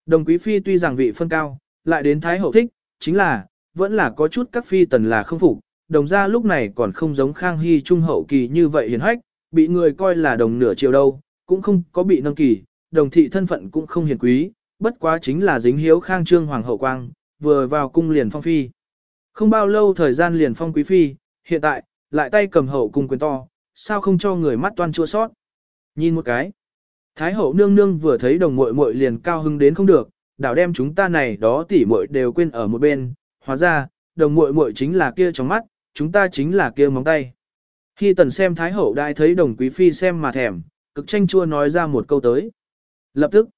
Đồng quý phi tuy rằng vị phân cao, lại đến thái hậu thích, chính là, vẫn là có chút các phi tần là không phục. Đồng ra lúc này còn không giống khang hy trung hậu kỳ như vậy hiền hách, bị người coi là đồng nửa chiều đâu, cũng không có bị nâng kỳ, đồng thị thân phận cũng không hiền quý, bất quá chính là dính hiếu khang trương hoàng hậu quang, vừa vào cung liền phong phi. Không bao lâu thời gian liền phong quý phi, hiện tại, lại tay cầm hậu cung quyền to, sao không cho người mắt toan chua sót. Nhìn một cái, Thái hậu nương nương vừa thấy đồng muội muội liền cao hứng đến không được, đảo đem chúng ta này đó tỉ muội đều quên ở một bên, hóa ra, đồng muội muội chính là kia trong mắt, chúng ta chính là kia móng tay. Khi tần xem Thái hậu đại thấy đồng quý phi xem mà thèm, cực tranh chua nói ra một câu tới. Lập tức,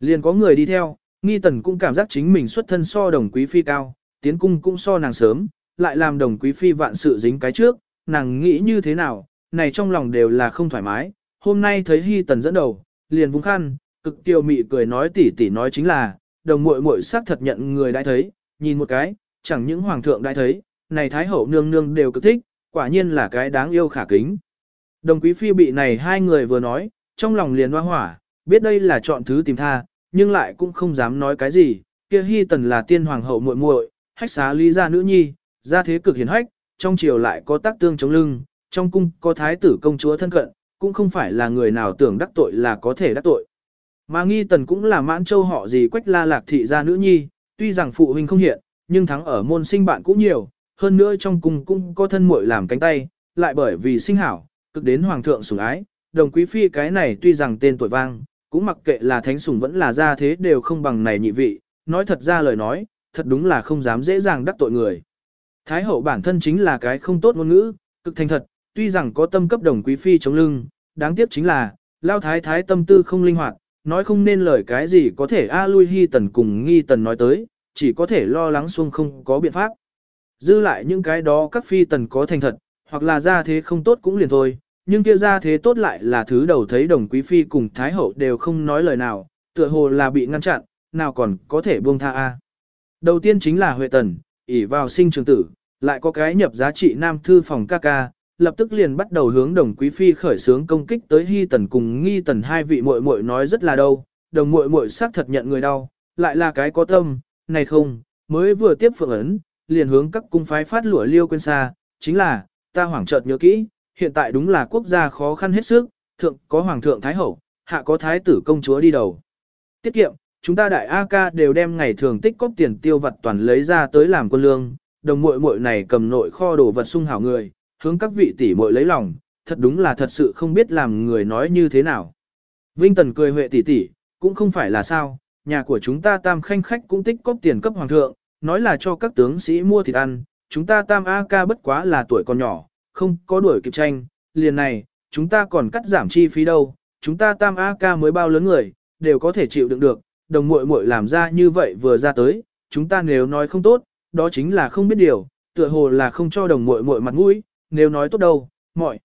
liền có người đi theo, nghi tần cũng cảm giác chính mình xuất thân so đồng quý phi cao, tiến cung cũng so nàng sớm, lại làm đồng quý phi vạn sự dính cái trước, nàng nghĩ như thế nào, này trong lòng đều là không thoải mái, hôm nay thấy hy tần dẫn đầu, liền vung khăn, cực kiều mị cười nói tỉ tỉ nói chính là, đồng muội muội xác thật nhận người đã thấy, nhìn một cái, chẳng những hoàng thượng đã thấy, này thái hậu nương nương đều cực thích, quả nhiên là cái đáng yêu khả kính. Đồng quý phi bị này hai người vừa nói, trong lòng liền hoa hỏa, biết đây là chọn thứ tìm tha, nhưng lại cũng không dám nói cái gì, kia hy tần là tiên hoàng hậu muội muội, hách xá lý gia nữ nhi, gia thế cực hiền hách, trong triều lại có tác tương chống lưng, trong cung có thái tử công chúa thân cận, cũng không phải là người nào tưởng đắc tội là có thể đắc tội. Mà nghi tần cũng là mãn châu họ gì quách la lạc thị gia nữ nhi, tuy rằng phụ huynh không hiện, nhưng thắng ở môn sinh bạn cũng nhiều, hơn nữa trong cung cũng có thân muội làm cánh tay, lại bởi vì sinh hảo, cực đến hoàng thượng sủng ái, đồng quý phi cái này tuy rằng tên tuổi vang, cũng mặc kệ là thánh sủng vẫn là gia thế đều không bằng này nhị vị, nói thật ra lời nói, thật đúng là không dám dễ dàng đắc tội người. Thái hậu bản thân chính là cái không tốt ngôn ngữ, cực thành thật, tuy rằng có tâm cấp đồng quý phi chống lưng, đáng tiếc chính là, lao thái thái tâm tư không linh hoạt, nói không nên lời cái gì có thể a lui hy tần cùng nghi tần nói tới, chỉ có thể lo lắng xuông không có biện pháp. Dư lại những cái đó các phi tần có thành thật, hoặc là ra thế không tốt cũng liền thôi, nhưng kia ra thế tốt lại là thứ đầu thấy đồng quý phi cùng thái hậu đều không nói lời nào, tựa hồ là bị ngăn chặn, nào còn có thể buông tha a. Đầu tiên chính là Huệ Tần, ỷ vào sinh trường tử, lại có cái nhập giá trị nam thư phòng ca ca, lập tức liền bắt đầu hướng đồng quý phi khởi sướng công kích tới hy tần cùng nghi tần hai vị muội muội nói rất là đâu, đồng muội muội xác thật nhận người đau, lại là cái có tâm, này không, mới vừa tiếp phượng ấn, liền hướng các cung phái phát lụa liêu quên xa, chính là, ta hoảng chợt nhớ kỹ, hiện tại đúng là quốc gia khó khăn hết sức, thượng có hoàng thượng thái hậu, hạ có thái tử công chúa đi đầu. Tiết kiệm, chúng ta đại A ca đều đem ngày thường tích cóp tiền tiêu vật toàn lấy ra tới làm quân lương, đồng muội muội này cầm nội kho đồ vật sung hảo người, hướng các vị tỷ muội lấy lòng, thật đúng là thật sự không biết làm người nói như thế nào. Vinh Tần cười huệ tỷ tỷ, cũng không phải là sao, nhà của chúng ta tam khanh khách cũng tích cóp tiền cấp hoàng thượng, nói là cho các tướng sĩ mua thịt ăn, chúng ta tam A ca bất quá là tuổi còn nhỏ, không có đuổi kịp tranh, liền này, chúng ta còn cắt giảm chi phí đâu, chúng ta tam A ca mới bao lớn người, đều có thể chịu đựng được, đồng muội muội làm ra như vậy vừa ra tới, chúng ta nếu nói không tốt, đó chính là không biết điều, tựa hồ là không cho đồng muội muội mặt mũi, nếu nói tốt đâu, mọi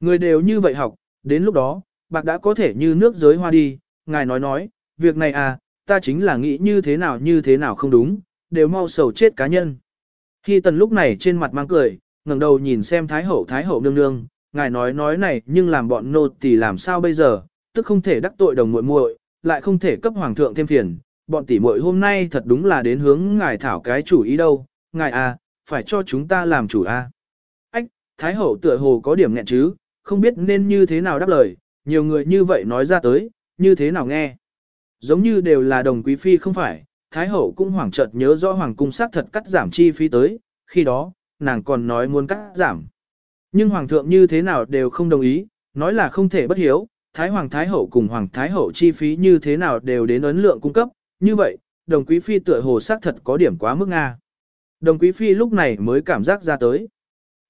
người đều như vậy học, đến lúc đó, bạc đã có thể như nước giới hoa đi, ngài nói nói, việc này à, ta chính là nghĩ như thế nào như thế nào không đúng, đều mau sầu chết cá nhân. Khi tần lúc này trên mặt mang cười, ngẩng đầu nhìn xem thái hậu thái hậu nương nương, ngài nói nói này nhưng làm bọn nô tỳ làm sao bây giờ, tức không thể đắc tội đồng muội muội, lại không thể cấp hoàng thượng thêm phiền, bọn tỷ muội hôm nay thật đúng là đến hướng ngài thảo cái chủ ý đâu, ngài à, phải cho chúng ta làm chủ a. À. Thái hậu tựa hồ có điểm nghẹn chứ, không biết nên như thế nào đáp lời, nhiều người như vậy nói ra tới, như thế nào nghe. Giống như đều là đồng quý phi không phải, Thái hậu cũng hoảng chợt nhớ rõ hoàng cung xác thật cắt giảm chi phí tới, khi đó, nàng còn nói muốn cắt giảm. Nhưng hoàng thượng như thế nào đều không đồng ý, nói là không thể bất hiếu, Thái hoàng Thái hậu cùng hoàng Thái hậu chi phí như thế nào đều đến ấn lượng cung cấp, như vậy, đồng quý phi tựa hồ xác thật có điểm quá mức Nga. Đồng quý phi lúc này mới cảm giác ra tới.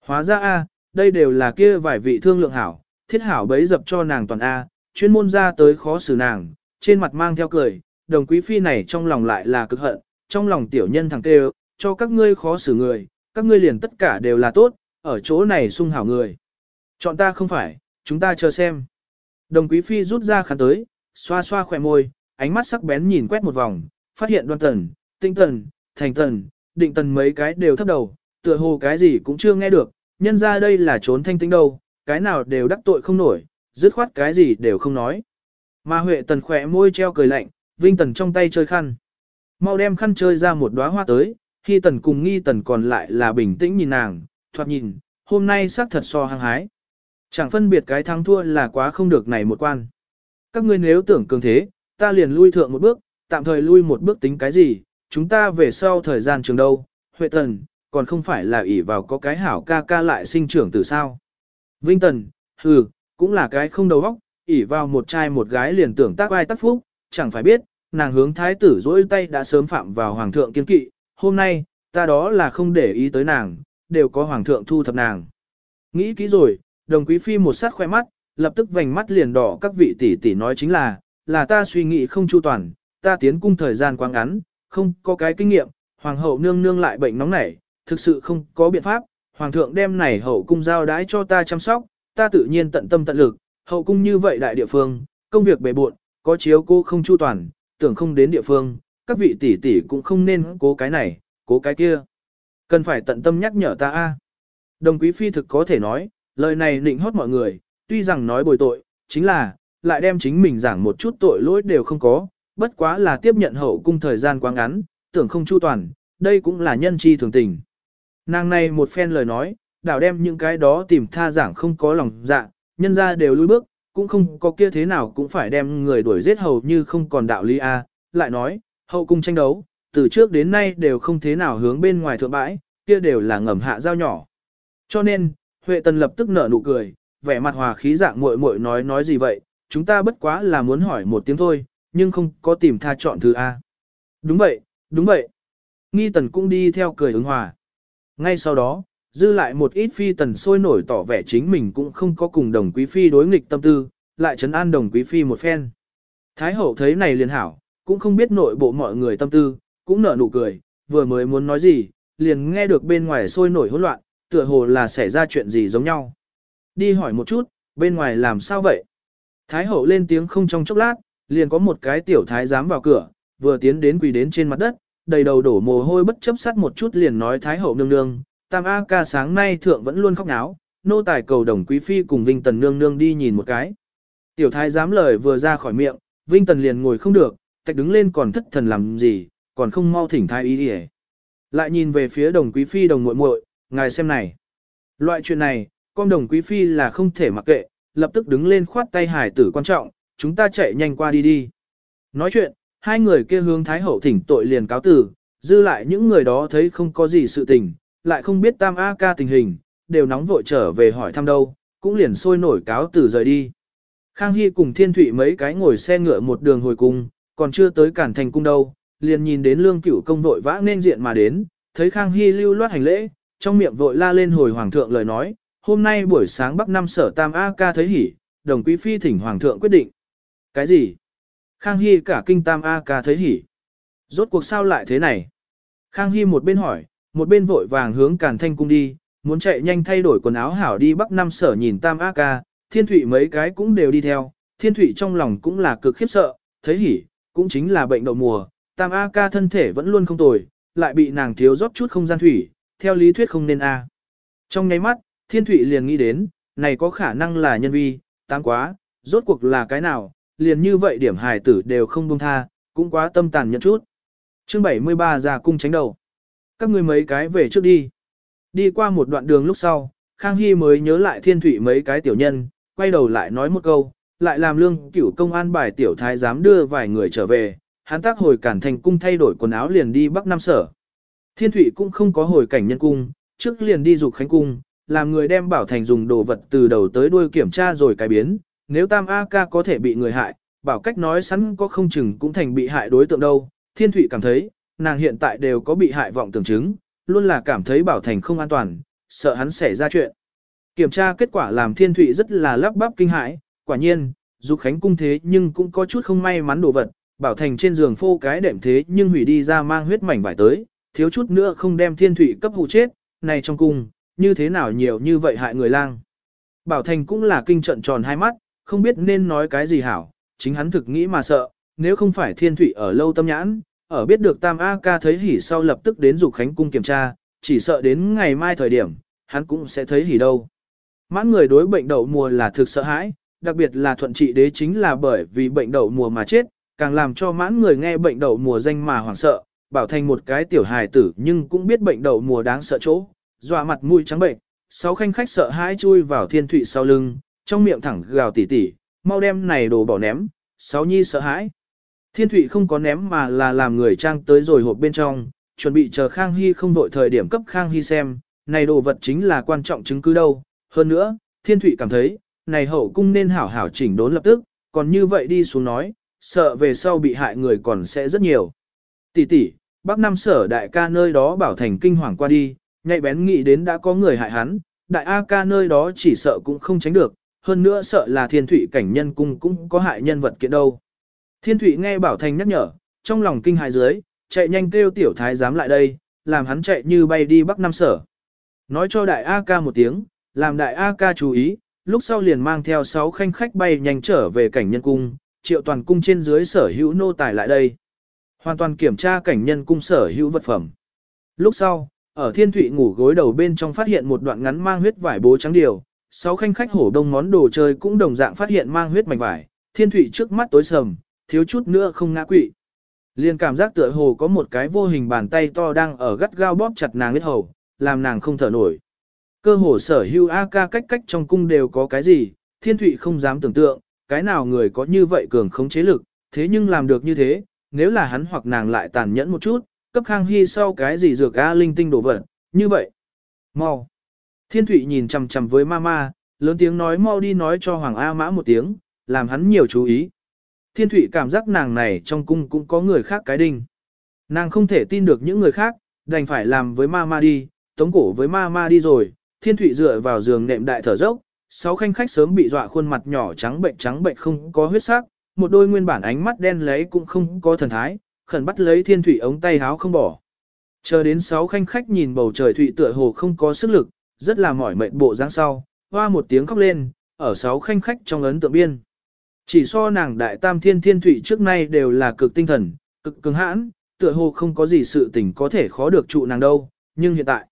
Hóa ra a, đây đều là kia vài vị thương lượng hảo, thiết hảo bấy dập cho nàng toàn A, chuyên môn ra tới khó xử nàng, trên mặt mang theo cười, đồng quý phi này trong lòng lại là cực hận, trong lòng tiểu nhân thằng kêu, cho các ngươi khó xử người, các ngươi liền tất cả đều là tốt, ở chỗ này sung hảo người. Chọn ta không phải, chúng ta chờ xem. Đồng quý phi rút ra khăn tới, xoa xoa khỏe môi, ánh mắt sắc bén nhìn quét một vòng, phát hiện đoan tần, tinh tần, thành tần, định tần mấy cái đều thấp đầu, tựa hồ cái gì cũng chưa nghe được, nhân ra đây là trốn thanh tính đâu, cái nào đều đắc tội không nổi, dứt khoát cái gì đều không nói. Mà Huệ tần khỏe môi treo cười lạnh, Vinh tần trong tay chơi khăn. Mau đem khăn chơi ra một đóa hoa tới, khi tần cùng nghi tần còn lại là bình tĩnh nhìn nàng, thoạt nhìn, hôm nay xác thật so hăng hái. Chẳng phân biệt cái thắng thua là quá không được này một quan. Các ngươi nếu tưởng cường thế, ta liền lui thượng một bước, tạm thời lui một bước tính cái gì, chúng ta về sau thời gian trường đâu, Huệ Tần, còn không phải là ỷ vào có cái hảo ca ca lại sinh trưởng từ sao. Vinh Tần, hừ, cũng là cái không đầu óc, ỷ vào một trai một gái liền tưởng tác ai tác phúc, chẳng phải biết, nàng hướng thái tử dỗi tay đã sớm phạm vào hoàng thượng kiên kỵ, hôm nay, ta đó là không để ý tới nàng, đều có hoàng thượng thu thập nàng. Nghĩ kỹ rồi, đồng quý phi một sát khoe mắt, lập tức vành mắt liền đỏ các vị tỷ tỷ nói chính là, là ta suy nghĩ không chu toàn, ta tiến cung thời gian quá ngắn, không có cái kinh nghiệm, hoàng hậu nương nương lại bệnh nóng nảy, thực sự không có biện pháp, hoàng thượng đem này hậu cung giao đái cho ta chăm sóc, ta tự nhiên tận tâm tận lực, hậu cung như vậy đại địa phương, công việc bề bộn, có chiếu cô không chu toàn, tưởng không đến địa phương, các vị tỷ tỷ cũng không nên cố cái này, cố cái kia. Cần phải tận tâm nhắc nhở ta a. Đồng quý phi thực có thể nói, lời này định hót mọi người, tuy rằng nói bồi tội, chính là, lại đem chính mình giảng một chút tội lỗi đều không có, bất quá là tiếp nhận hậu cung thời gian quá ngắn, tưởng không chu toàn, đây cũng là nhân chi thường tình. Nàng này một phen lời nói, đảo đem những cái đó tìm tha giảng không có lòng dạ, nhân ra đều lùi bước, cũng không có kia thế nào cũng phải đem người đuổi giết hầu như không còn đạo lý a. lại nói, hậu cung tranh đấu, từ trước đến nay đều không thế nào hướng bên ngoài thượng bãi, kia đều là ngầm hạ giao nhỏ. Cho nên, Huệ Tần lập tức nở nụ cười, vẻ mặt hòa khí dạng muội muội nói nói gì vậy, chúng ta bất quá là muốn hỏi một tiếng thôi, nhưng không có tìm tha chọn thứ A. Đúng vậy, đúng vậy. Nghi Tần cũng đi theo cười ứng hòa. Ngay sau đó, dư lại một ít phi tần sôi nổi tỏ vẻ chính mình cũng không có cùng đồng quý phi đối nghịch tâm tư, lại trấn an đồng quý phi một phen. Thái hậu thấy này liền hảo, cũng không biết nội bộ mọi người tâm tư, cũng nở nụ cười, vừa mới muốn nói gì, liền nghe được bên ngoài sôi nổi hỗn loạn, tựa hồ là xảy ra chuyện gì giống nhau. Đi hỏi một chút, bên ngoài làm sao vậy? Thái hậu lên tiếng không trong chốc lát, liền có một cái tiểu thái dám vào cửa, vừa tiến đến quỳ đến trên mặt đất, đầy đầu đổ mồ hôi bất chấp sắt một chút liền nói Thái hậu nương nương, tam A ca sáng nay thượng vẫn luôn khóc náo, nô tài cầu đồng quý phi cùng Vinh Tần nương nương đi nhìn một cái. Tiểu thái dám lời vừa ra khỏi miệng, Vinh Tần liền ngồi không được, cách đứng lên còn thất thần làm gì, còn không mau thỉnh thái ý đi Lại nhìn về phía đồng quý phi đồng muội muội, ngài xem này. Loại chuyện này, con đồng quý phi là không thể mặc kệ, lập tức đứng lên khoát tay hải tử quan trọng, chúng ta chạy nhanh qua đi đi. Nói chuyện, hai người kia hướng Thái Hậu thỉnh tội liền cáo tử, dư lại những người đó thấy không có gì sự tình, lại không biết Tam A ca tình hình, đều nóng vội trở về hỏi thăm đâu, cũng liền sôi nổi cáo từ rời đi. Khang Hy cùng Thiên Thụy mấy cái ngồi xe ngựa một đường hồi cung, còn chưa tới cản thành cung đâu, liền nhìn đến lương cửu công vội vã nên diện mà đến, thấy Khang Hy lưu loát hành lễ, trong miệng vội la lên hồi hoàng thượng lời nói, hôm nay buổi sáng Bắc Năm sở Tam A ca thấy hỉ, đồng quý phi thỉnh hoàng thượng quyết định. Cái gì? Khang Hy cả kinh Tam A ca thấy hỉ. Rốt cuộc sao lại thế này? Khang Hy một bên hỏi, một bên vội vàng hướng Càn Thanh cung đi, muốn chạy nhanh thay đổi quần áo hảo đi Bắc Năm sở nhìn Tam A ca, Thiên Thụy mấy cái cũng đều đi theo, Thiên Thụy trong lòng cũng là cực khiếp sợ, thấy hỉ, cũng chính là bệnh đậu mùa, Tam A ca thân thể vẫn luôn không tồi, lại bị nàng thiếu rót chút không gian thủy, theo lý thuyết không nên A. Trong nháy mắt, Thiên Thụy liền nghĩ đến, này có khả năng là nhân vi, tăng quá, rốt cuộc là cái nào, liền như vậy điểm hài tử đều không buông tha, cũng quá tâm tàn nhẫn chút. Chương 73 ra cung tránh đầu. Các ngươi mấy cái về trước đi. Đi qua một đoạn đường lúc sau, Khang Hy mới nhớ lại Thiên thủy mấy cái tiểu nhân, quay đầu lại nói một câu, lại làm lương cửu công an bài tiểu thái dám đưa vài người trở về, hắn tác hồi cản thành cung thay đổi quần áo liền đi Bắc Nam Sở. Thiên thủy cũng không có hồi cảnh nhân cung, trước liền đi dục khánh cung, làm người đem bảo thành dùng đồ vật từ đầu tới đuôi kiểm tra rồi cải biến, nếu tam A ca có thể bị người hại, bảo cách nói sẵn có không chừng cũng thành bị hại đối tượng đâu. Thiên thủy cảm thấy, nàng hiện tại đều có bị hại vọng tưởng chứng, luôn là cảm thấy bảo thành không an toàn, sợ hắn xảy ra chuyện. Kiểm tra kết quả làm thiên thụy rất là lắp bắp kinh hãi, quả nhiên, dù khánh cung thế nhưng cũng có chút không may mắn đồ vật, bảo thành trên giường phô cái đệm thế nhưng hủy đi ra mang huyết mảnh vải tới, thiếu chút nữa không đem thiên thụy cấp hụ chết, này trong cung, như thế nào nhiều như vậy hại người lang. Bảo thành cũng là kinh trận tròn hai mắt, không biết nên nói cái gì hảo, chính hắn thực nghĩ mà sợ, nếu không phải thiên thụy ở lâu tâm nhãn, ở biết được Tam A ca thấy hỉ sau lập tức đến dục khánh cung kiểm tra, chỉ sợ đến ngày mai thời điểm, hắn cũng sẽ thấy hỉ đâu. Mãn người đối bệnh đậu mùa là thực sợ hãi, đặc biệt là thuận trị đế chính là bởi vì bệnh đậu mùa mà chết, càng làm cho mãn người nghe bệnh đậu mùa danh mà hoảng sợ, bảo thành một cái tiểu hài tử nhưng cũng biết bệnh đậu mùa đáng sợ chỗ, dọa mặt mũi trắng bệnh, sáu khanh khách sợ hãi chui vào thiên thụy sau lưng, trong miệng thẳng gào tỉ tỉ, mau đem này đồ bỏ ném, sáu nhi sợ hãi. Thiên thụy không có ném mà là làm người trang tới rồi hộp bên trong, chuẩn bị chờ Khang Hy không vội thời điểm cấp Khang Hy xem, này đồ vật chính là quan trọng chứng cứ đâu. Hơn nữa, Thiên Thụy cảm thấy, này hậu cung nên hảo hảo chỉnh đốn lập tức, còn như vậy đi xuống nói, sợ về sau bị hại người còn sẽ rất nhiều. Tỷ tỷ, bác Nam sở đại ca nơi đó bảo thành kinh hoàng qua đi, nhạy bén nghĩ đến đã có người hại hắn, đại A ca nơi đó chỉ sợ cũng không tránh được, hơn nữa sợ là thiên thụy cảnh nhân cung cũng có hại nhân vật kiện đâu. Thiên thụy nghe bảo thành nhắc nhở, trong lòng kinh hài dưới, chạy nhanh kêu tiểu thái giám lại đây, làm hắn chạy như bay đi bắc Nam sở. Nói cho đại A ca một tiếng, làm đại A ca chú ý, lúc sau liền mang theo sáu khanh khách bay nhanh trở về cảnh nhân cung, triệu toàn cung trên dưới sở hữu nô tài lại đây. Hoàn toàn kiểm tra cảnh nhân cung sở hữu vật phẩm. Lúc sau, ở thiên thụy ngủ gối đầu bên trong phát hiện một đoạn ngắn mang huyết vải bố trắng điều, sáu khanh khách hổ đông món đồ chơi cũng đồng dạng phát hiện mang huyết mảnh vải, thiên thụy trước mắt tối sầm, thiếu chút nữa không ngã quỵ. Liên cảm giác tựa hồ có một cái vô hình bàn tay to đang ở gắt gao bóp chặt nàng huyết hầu, làm nàng không thở nổi. Cơ hồ sở hưu A ca cách cách trong cung đều có cái gì, thiên thụy không dám tưởng tượng, cái nào người có như vậy cường khống chế lực, thế nhưng làm được như thế, nếu là hắn hoặc nàng lại tàn nhẫn một chút, cấp khang hy sau cái gì dược A linh tinh đổ vật, như vậy. Mau. Thiên thụy nhìn chằm chằm với mama, lớn tiếng nói mau đi nói cho Hoàng A mã một tiếng, làm hắn nhiều chú ý. Thiên thụy cảm giác nàng này trong cung cũng có người khác cái đinh. Nàng không thể tin được những người khác, đành phải làm với mama đi, tống cổ với mama đi rồi, thiên thụy dựa vào giường nệm đại thở dốc, sáu khanh khách sớm bị dọa khuôn mặt nhỏ trắng bệnh trắng bệnh không có huyết sắc, một đôi nguyên bản ánh mắt đen lấy cũng không có thần thái, khẩn bắt lấy thiên thụy ống tay háo không bỏ. Chờ đến sáu khanh khách nhìn bầu trời thụy tựa hồ không có sức lực, rất là mỏi mệt bộ dáng sau, hoa một tiếng khóc lên, ở sáu khanh khách trong ấn tượng biên. Chỉ so nàng đại tam thiên thiên thụy trước nay đều là cực tinh thần, cực cứng hãn, tựa hồ không có gì sự tình có thể khó được trụ nàng đâu, nhưng hiện tại,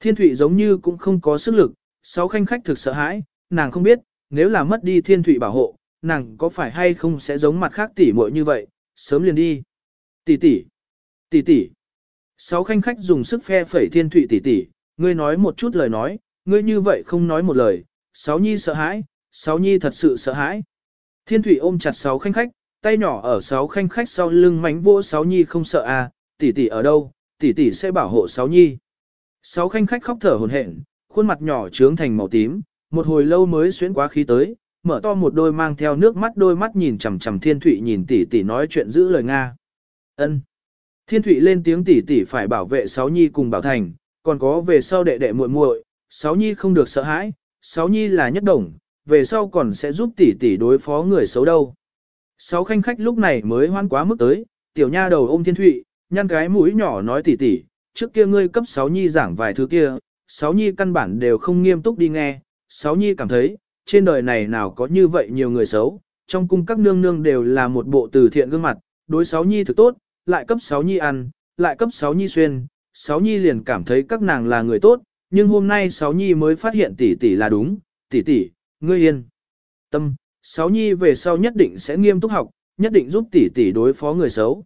thiên thụy giống như cũng không có sức lực, sáu khanh khách thực sợ hãi, nàng không biết, nếu là mất đi thiên thụy bảo hộ, nàng có phải hay không sẽ giống mặt khác tỷ muội như vậy, sớm liền đi. Tỷ tỷ, tỷ tỷ. Sáu khanh khách dùng sức phe phẩy thiên thụy tỷ tỷ, ngươi nói một chút lời nói, ngươi như vậy không nói một lời, sáu nhi sợ hãi, sáu nhi thật sự sợ hãi. Thiên Thủy ôm chặt sáu khanh khách, tay nhỏ ở sáu khanh khách sau lưng mánh vỗ sáu nhi không sợ à, tỷ tỷ ở đâu, tỷ tỷ sẽ bảo hộ sáu nhi. Sáu khanh khách khóc thở hổn hển, khuôn mặt nhỏ trướng thành màu tím, một hồi lâu mới xuyến quá khí tới, mở to một đôi mang theo nước mắt đôi mắt nhìn chằm chằm Thiên Thụy nhìn tỷ tỷ nói chuyện giữ lời Nga. Ân. Thiên Thụy lên tiếng tỷ tỷ phải bảo vệ Sáu Nhi cùng Bảo Thành, còn có về sau đệ đệ muội muội, Sáu Nhi không được sợ hãi, Sáu Nhi là nhất đồng, về sau còn sẽ giúp tỷ tỷ đối phó người xấu đâu. Sáu khanh khách lúc này mới hoan quá mức tới, tiểu nha đầu ôm Thiên Thụy, nhăn cái mũi nhỏ nói tỷ tỷ, trước kia ngươi cấp Sáu Nhi giảng vài thứ kia, Sáu Nhi căn bản đều không nghiêm túc đi nghe, Sáu Nhi cảm thấy, trên đời này nào có như vậy nhiều người xấu, trong cung các nương nương đều là một bộ từ thiện gương mặt, đối Sáu Nhi thực tốt, lại cấp Sáu Nhi ăn, lại cấp Sáu Nhi xuyên, Sáu Nhi liền cảm thấy các nàng là người tốt, nhưng hôm nay Sáu Nhi mới phát hiện tỷ tỷ là đúng, tỷ tỷ, ngươi yên. Tâm, Sáu Nhi về sau nhất định sẽ nghiêm túc học, nhất định giúp tỷ tỷ đối phó người xấu.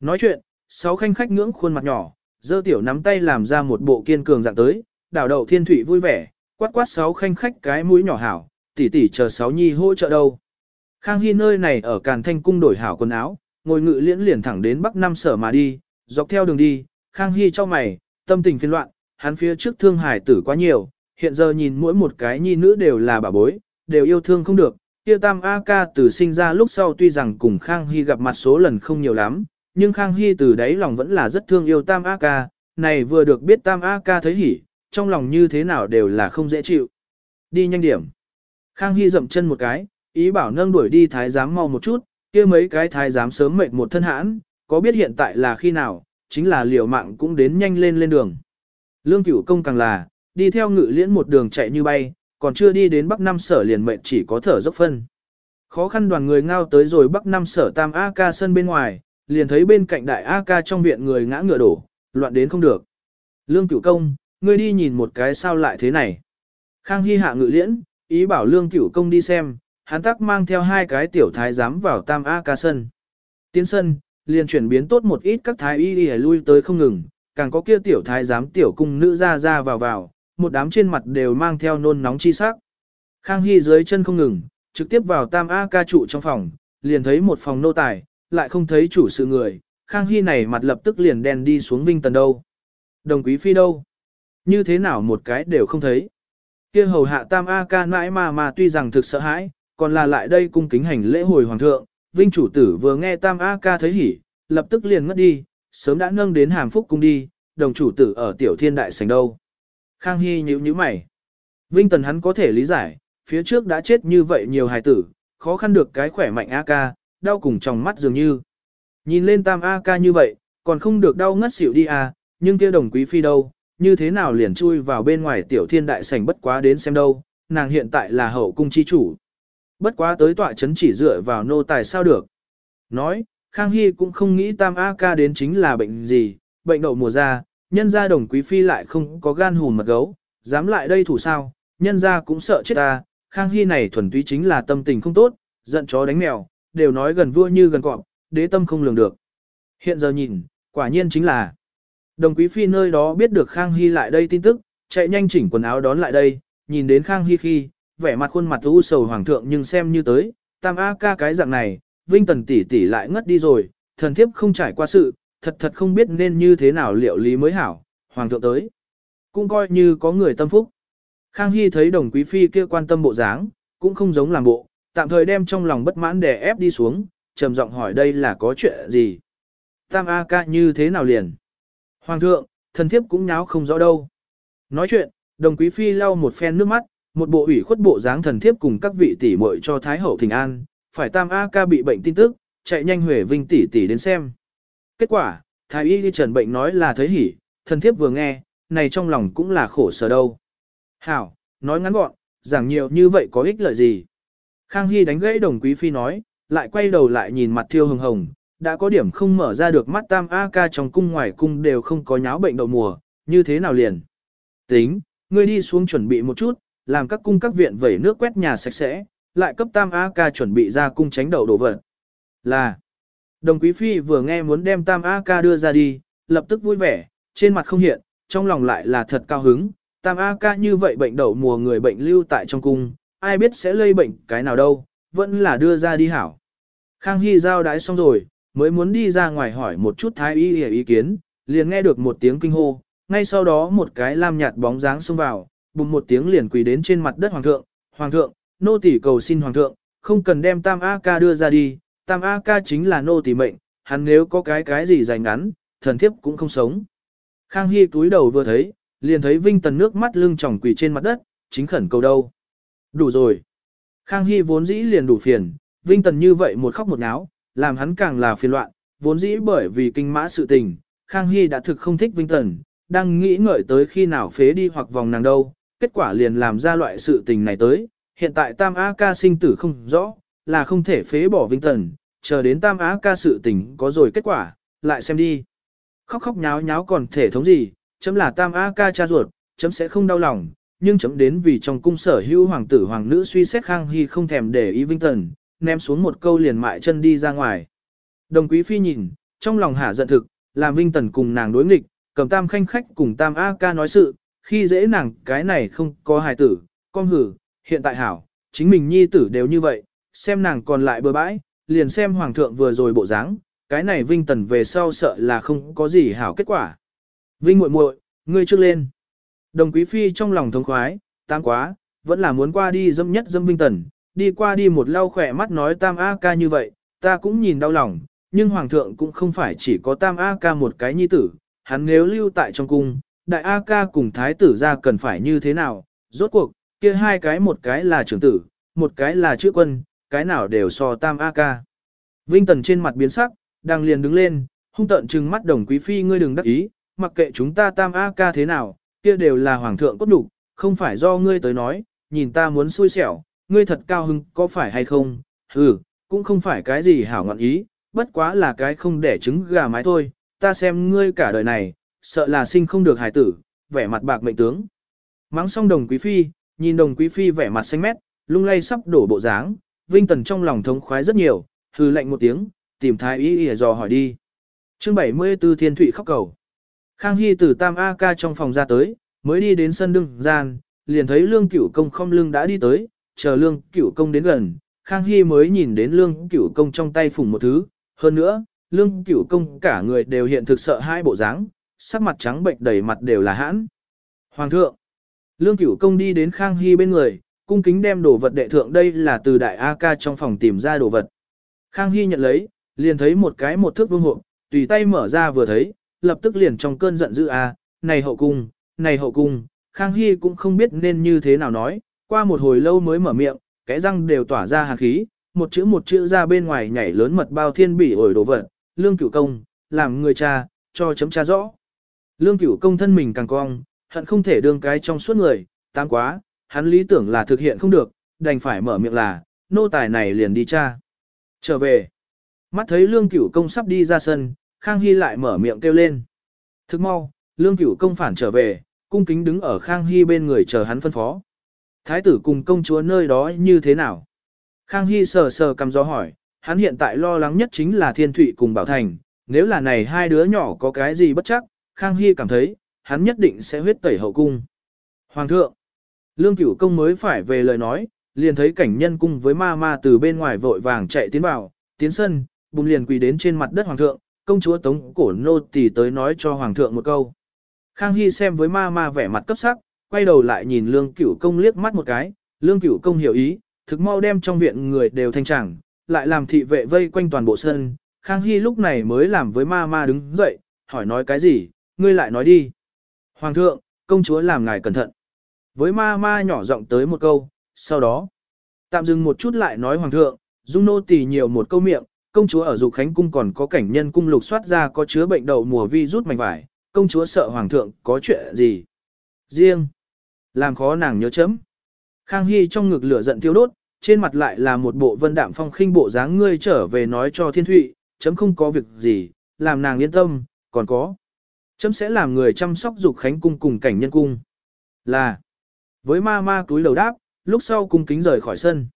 Nói chuyện, Sáu khanh khách ngưỡng khuôn mặt nhỏ, dơ tiểu nắm tay làm ra một bộ kiên cường dạng tới, đảo đầu thiên thủy vui vẻ, quát quát sáu khanh khách cái mũi nhỏ hảo, tỷ tỷ chờ sáu nhi hỗ trợ đâu. Khang Hy nơi này ở Càn Thanh cung đổi hảo quần áo, ngồi ngự liễn liền thẳng đến Bắc Nam sở mà đi, dọc theo đường đi, Khang Hy cho mày, tâm tình phiền loạn, hắn phía trước thương hải tử quá nhiều, hiện giờ nhìn mỗi một cái nhi nữ đều là bà bối, đều yêu thương không được. Tiêu Tam A Ca từ sinh ra lúc sau tuy rằng cùng Khang Hy gặp mặt số lần không nhiều lắm, nhưng Khang Hy từ đấy lòng vẫn là rất thương yêu Tam A Ca, này vừa được biết Tam A Ca thấy hỉ, trong lòng như thế nào đều là không dễ chịu. Đi nhanh điểm. Khang Hy dậm chân một cái, ý bảo nâng đuổi đi thái giám mau một chút, kia mấy cái thái giám sớm mệt một thân hãn, có biết hiện tại là khi nào, chính là liều mạng cũng đến nhanh lên lên đường. Lương cửu công càng là, đi theo ngự liễn một đường chạy như bay, còn chưa đi đến Bắc Nam sở liền mệt chỉ có thở dốc phân. Khó khăn đoàn người ngao tới rồi Bắc Nam sở tam A ca sân bên ngoài, liền thấy bên cạnh đại A ca trong viện người ngã ngựa đổ, loạn đến không được. Lương cửu công, ngươi đi nhìn một cái sao lại thế này. Khang Hy hạ ngự liễn, ý bảo lương cửu công đi xem, hắn tắc mang theo hai cái tiểu thái giám vào tam A ca sân. Tiến sân, liền chuyển biến tốt một ít các thái y y lui tới không ngừng, càng có kia tiểu thái giám tiểu cung nữ ra ra vào vào, một đám trên mặt đều mang theo nôn nóng chi sắc. Khang Hy dưới chân không ngừng, trực tiếp vào tam A ca trụ trong phòng, liền thấy một phòng nô tài, lại không thấy chủ sự người, Khang Hy này mặt lập tức liền đen đi xuống Vinh Tần đâu. Đồng quý phi đâu? Như thế nào một cái đều không thấy. Kia hầu hạ tam A ca mãi mà mà tuy rằng thực sợ hãi, còn là lại đây cung kính hành lễ hồi hoàng thượng, Vinh chủ tử vừa nghe tam A ca thấy hỉ, lập tức liền ngất đi, sớm đã nâng đến hàm phúc cung đi, đồng chủ tử ở tiểu thiên đại sảnh đâu. Khang Hy nhíu nhíu mày. Vinh Tần hắn có thể lý giải, phía trước đã chết như vậy nhiều hài tử, khó khăn được cái khỏe mạnh A ca, đau cùng trong mắt dường như. Nhìn lên tam A ca như vậy, còn không được đau ngất xỉu đi à, nhưng kia đồng quý phi đâu, như thế nào liền chui vào bên ngoài tiểu thiên đại sảnh bất quá đến xem đâu, nàng hiện tại là hậu cung chi chủ. Bất quá tới tọa chấn chỉ dựa vào nô tài sao được. Nói, Khang Hy cũng không nghĩ tam A ca đến chính là bệnh gì, bệnh đậu mùa ra, nhân gia đồng quý phi lại không có gan hùn mật gấu, dám lại đây thủ sao, nhân gia cũng sợ chết ta, Khang Hy này thuần túy chính là tâm tình không tốt, giận chó đánh mèo, đều nói gần vua như gần cọp, đế tâm không lường được. Hiện giờ nhìn, quả nhiên chính là đồng quý phi nơi đó biết được Khang Hy lại đây tin tức, chạy nhanh chỉnh quần áo đón lại đây, nhìn đến Khang Hy khi, vẻ mặt khuôn mặt u sầu hoàng thượng nhưng xem như tới, tam A ca cái dạng này, Vinh Tần tỷ tỷ lại ngất đi rồi, thần thiếp không trải qua sự, thật thật không biết nên như thế nào liệu lý mới hảo, hoàng thượng tới. Cũng coi như có người tâm phúc. Khang Hy thấy đồng quý phi kia quan tâm bộ dáng, cũng không giống làm bộ, tạm thời đem trong lòng bất mãn đè ép đi xuống, trầm giọng hỏi đây là có chuyện gì. Tam A ca như thế nào liền? Hoàng thượng, thần thiếp cũng nháo không rõ đâu. Nói chuyện, đồng quý phi lau một phen nước mắt, một bộ ủy khuất bộ dáng thần thiếp cùng các vị tỷ muội cho Thái hậu thỉnh an, phải Tam A ca bị bệnh tin tức, chạy nhanh Huệ Vinh tỷ tỷ đến xem. Kết quả, Thái y đi trần bệnh nói là thấy hỉ, thần thiếp vừa nghe, này trong lòng cũng là khổ sở đâu. Hảo, nói ngắn gọn, giảng nhiều như vậy có ích lợi gì. Khang Hy đánh gãy đồng quý phi nói, lại quay đầu lại nhìn mặt thiêu hồng hồng, đã có điểm không mở ra được mắt tam A ca trong cung ngoài cung đều không có nháo bệnh đậu mùa, như thế nào liền. Tính, ngươi đi xuống chuẩn bị một chút, làm các cung các viện vẩy nước quét nhà sạch sẽ, lại cấp tam A ca chuẩn bị ra cung tránh đậu đổ vật. Là, đồng quý phi vừa nghe muốn đem tam A ca đưa ra đi, lập tức vui vẻ, trên mặt không hiện, trong lòng lại là thật cao hứng, tam A ca như vậy bệnh đậu mùa người bệnh lưu tại trong cung, ai biết sẽ lây bệnh cái nào đâu, vẫn là đưa ra đi hảo. Khang Hy giao đái xong rồi, mới muốn đi ra ngoài hỏi một chút thái y ý kiến, liền nghe được một tiếng kinh hô, ngay sau đó một cái lam nhạt bóng dáng xông vào, bùng một tiếng liền quỳ đến trên mặt đất hoàng thượng, hoàng thượng, nô tỳ cầu xin hoàng thượng, không cần đem tam A ca đưa ra đi, tam A ca chính là nô tỳ mệnh, hắn nếu có cái cái gì dài ngắn, thần thiếp cũng không sống. Khang Hy túi đầu vừa thấy, liền thấy Vinh Tần nước mắt lưng tròng quỳ trên mặt đất, chính khẩn cầu đâu. Đủ rồi. Khang Hy vốn dĩ liền đủ phiền, Vinh Tần như vậy một khóc một náo, làm hắn càng là phiền loạn, vốn dĩ bởi vì kinh mã sự tình, Khang Hy đã thực không thích Vinh Tần, đang nghĩ ngợi tới khi nào phế đi hoặc vòng nàng đâu, kết quả liền làm ra loại sự tình này tới, hiện tại Tam A ca sinh tử không rõ, là không thể phế bỏ Vinh Tần, chờ đến Tam Á ca sự tình có rồi kết quả, lại xem đi. Khóc khóc nháo nháo còn thể thống gì, chấm là Tam Á ca cha ruột, chấm sẽ không đau lòng, nhưng chấm đến vì trong cung sở hữu hoàng tử hoàng nữ suy xét Khang Hy không thèm để ý Vinh Tần, ném xuống một câu liền mại chân đi ra ngoài. Đồng quý phi nhìn, trong lòng hả giận thực, làm Vinh Tần cùng nàng đối nghịch, cầm tam khanh khách cùng tam A ca nói sự, khi dễ nàng cái này không có hài tử, con hử, hiện tại hảo, chính mình nhi tử đều như vậy, xem nàng còn lại bừa bãi, liền xem hoàng thượng vừa rồi bộ dáng, cái này Vinh Tần về sau sợ là không có gì hảo kết quả. Vinh muội muội, ngươi trước lên. Đồng quý phi trong lòng thống khoái, tam quá, vẫn là muốn qua đi dâm nhất dâm Vinh Tần, đi qua đi một lau khỏe mắt nói tam A ca như vậy, ta cũng nhìn đau lòng, nhưng hoàng thượng cũng không phải chỉ có tam A ca một cái nhi tử, hắn nếu lưu tại trong cung, đại A ca cùng thái tử ra cần phải như thế nào, rốt cuộc, kia hai cái một cái là trưởng tử, một cái là chữ quân, cái nào đều so tam A ca. Vinh Tần trên mặt biến sắc, đang liền đứng lên, hung tận trừng mắt đồng quý phi ngươi đừng đắc ý, mặc kệ chúng ta tam A ca thế nào, kia đều là hoàng thượng cốt đủ, không phải do ngươi tới nói, nhìn ta muốn xui xẻo, ngươi thật cao hưng, có phải hay không, ừ, cũng không phải cái gì hảo ngọn ý, bất quá là cái không để trứng gà mái thôi, ta xem ngươi cả đời này, sợ là sinh không được hài tử, vẻ mặt bạc mệnh tướng. Mắng xong đồng quý phi, nhìn đồng quý phi vẻ mặt xanh mét, lung lay sắp đổ bộ dáng, Vinh Tần trong lòng thống khoái rất nhiều, hừ lạnh một tiếng, tìm thái y y dò hỏi đi. Chương 74 Thiên Thụy khóc cầu. Khang Hy từ Tam A ca trong phòng ra tới, mới đi đến sân đương gian, liền thấy Lương Cửu Công không lưng đã đi tới, chờ Lương Cửu Công đến gần, Khang Hy mới nhìn đến Lương Cửu Công trong tay phủng một thứ, hơn nữa, Lương Cửu Công cả người đều hiện thực sợ hai bộ dáng, sắc mặt trắng bệnh đầy mặt đều là hãn. Hoàng thượng, Lương Cửu Công đi đến Khang Hy bên người, cung kính đem đồ vật đệ thượng đây là từ đại A ca trong phòng tìm ra đồ vật. Khang Hy nhận lấy, liền thấy một cái một thước vương hộp, tùy tay mở ra vừa thấy, lập tức liền trong cơn giận dữ a, này hậu cung, này hậu cung, Khang Hy cũng không biết nên như thế nào nói, qua một hồi lâu mới mở miệng, cái răng đều tỏa ra hàn khí, một chữ một chữ ra bên ngoài nhảy lớn mật bao thiên bỉ ổi đồ vật, lương cửu công, làm người cha, cho chấm cha rõ. Lương cửu công thân mình càng cong, hận không thể đương cái trong suốt người, tăng quá, hắn lý tưởng là thực hiện không được, đành phải mở miệng là, nô tài này liền đi cha. Trở về, mắt thấy lương cửu công sắp đi ra sân, Khang Hy lại mở miệng kêu lên. Thức mau, lương cửu công phản trở về, cung kính đứng ở Khang Hy bên người chờ hắn phân phó. Thái tử cùng công chúa nơi đó như thế nào? Khang Hy sờ sờ cầm gió hỏi, hắn hiện tại lo lắng nhất chính là Thiên Thụy cùng Bảo Thành, nếu là này hai đứa nhỏ có cái gì bất chắc, Khang Hy cảm thấy, hắn nhất định sẽ huyết tẩy hậu cung. Hoàng thượng, lương cửu công mới phải về lời nói, liền thấy cảnh nhân cung với ma ma từ bên ngoài vội vàng chạy tiến vào, tiến sân, bùng liền quỳ đến trên mặt đất hoàng thượng, công chúa tống cổ nô tỳ tới nói cho hoàng thượng một câu. Khang Hy xem với ma ma vẻ mặt cấp sắc, quay đầu lại nhìn lương cửu công liếc mắt một cái, lương cửu công hiểu ý, thực mau đem trong viện người đều thanh chẳng, lại làm thị vệ vây quanh toàn bộ sân. Khang Hy lúc này mới làm với ma ma đứng dậy, hỏi nói cái gì, ngươi lại nói đi. Hoàng thượng, công chúa làm ngài cẩn thận. Với ma ma nhỏ giọng tới một câu, sau đó, tạm dừng một chút lại nói hoàng thượng, dung nô tỳ nhiều một câu miệng, công chúa ở dục khánh cung còn có cảnh nhân cung lục soát ra có chứa bệnh đậu mùa vi rút mảnh vải, công chúa sợ hoàng thượng có chuyện gì. Riêng, làm khó nàng nhớ chấm. Khang Hy trong ngực lửa giận tiêu đốt, trên mặt lại là một bộ vân đạm phong khinh bộ dáng ngươi trở về nói cho thiên thụy, chấm không có việc gì, làm nàng yên tâm, còn có. Chấm sẽ làm người chăm sóc dục khánh cung cùng cảnh nhân cung. Là, với ma ma túi đầu đáp, lúc sau cung kính rời khỏi sân.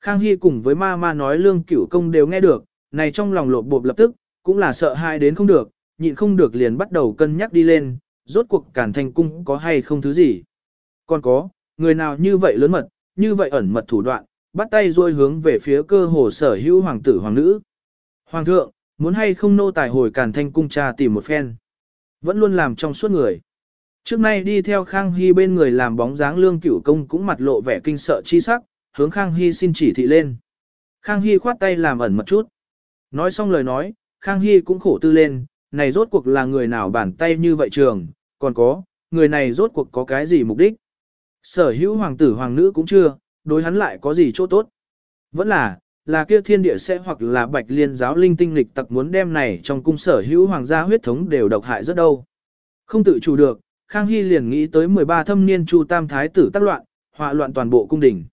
Khang Hy cùng với ma ma nói lương cửu công đều nghe được, này trong lòng lộp bộp lập tức, cũng là sợ hai đến không được, nhịn không được liền bắt đầu cân nhắc đi lên, rốt cuộc cản thành cung có hay không thứ gì. Còn có, người nào như vậy lớn mật, như vậy ẩn mật thủ đoạn, bắt tay rồi hướng về phía cơ hồ sở hữu hoàng tử hoàng nữ. Hoàng thượng, muốn hay không nô tài hồi cản thanh cung cha tìm một phen. Vẫn luôn làm trong suốt người. Trước nay đi theo Khang Hy bên người làm bóng dáng lương cửu công cũng mặt lộ vẻ kinh sợ chi sắc, hướng Khang Hy xin chỉ thị lên. Khang Hy khoát tay làm ẩn một chút. Nói xong lời nói, Khang Hy cũng khổ tư lên, này rốt cuộc là người nào bàn tay như vậy trường, còn có, người này rốt cuộc có cái gì mục đích. Sở hữu hoàng tử hoàng nữ cũng chưa, đối hắn lại có gì chỗ tốt. Vẫn là, là kia thiên địa sẽ hoặc là bạch liên giáo linh tinh lịch tặc muốn đem này trong cung sở hữu hoàng gia huyết thống đều độc hại rất đâu. Không tự chủ được, Khang Hy liền nghĩ tới 13 thâm niên chu tam thái tử tác loạn, họa loạn toàn bộ cung đình.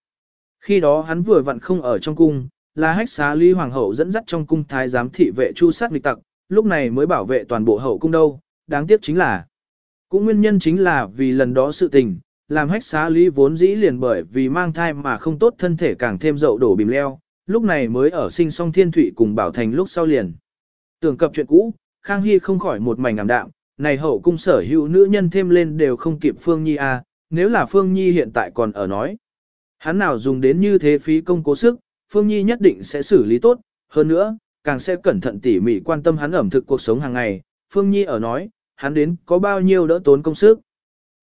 Khi đó hắn vừa vặn không ở trong cung, là hách xá ly hoàng hậu dẫn dắt trong cung thái giám thị vệ chu sát nghịch tặc, lúc này mới bảo vệ toàn bộ hậu cung đâu, đáng tiếc chính là. Cũng nguyên nhân chính là vì lần đó sự tình, làm hách xá lý vốn dĩ liền bởi vì mang thai mà không tốt thân thể càng thêm dậu đổ bìm leo, lúc này mới ở sinh song thiên thủy cùng bảo thành lúc sau liền. Tưởng cập chuyện cũ, Khang Hy không khỏi một mảnh ảm đạm, này hậu cung sở hữu nữ nhân thêm lên đều không kịp Phương Nhi a, à, nếu là Phương Nhi hiện tại còn ở nói. Hắn nào dùng đến như thế phí công cố sức, Phương Nhi nhất định sẽ xử lý tốt, hơn nữa, càng sẽ cẩn thận tỉ mỉ quan tâm hắn ẩm thực cuộc sống hàng ngày. Phương Nhi ở nói, hắn đến có bao nhiêu đỡ tốn công sức.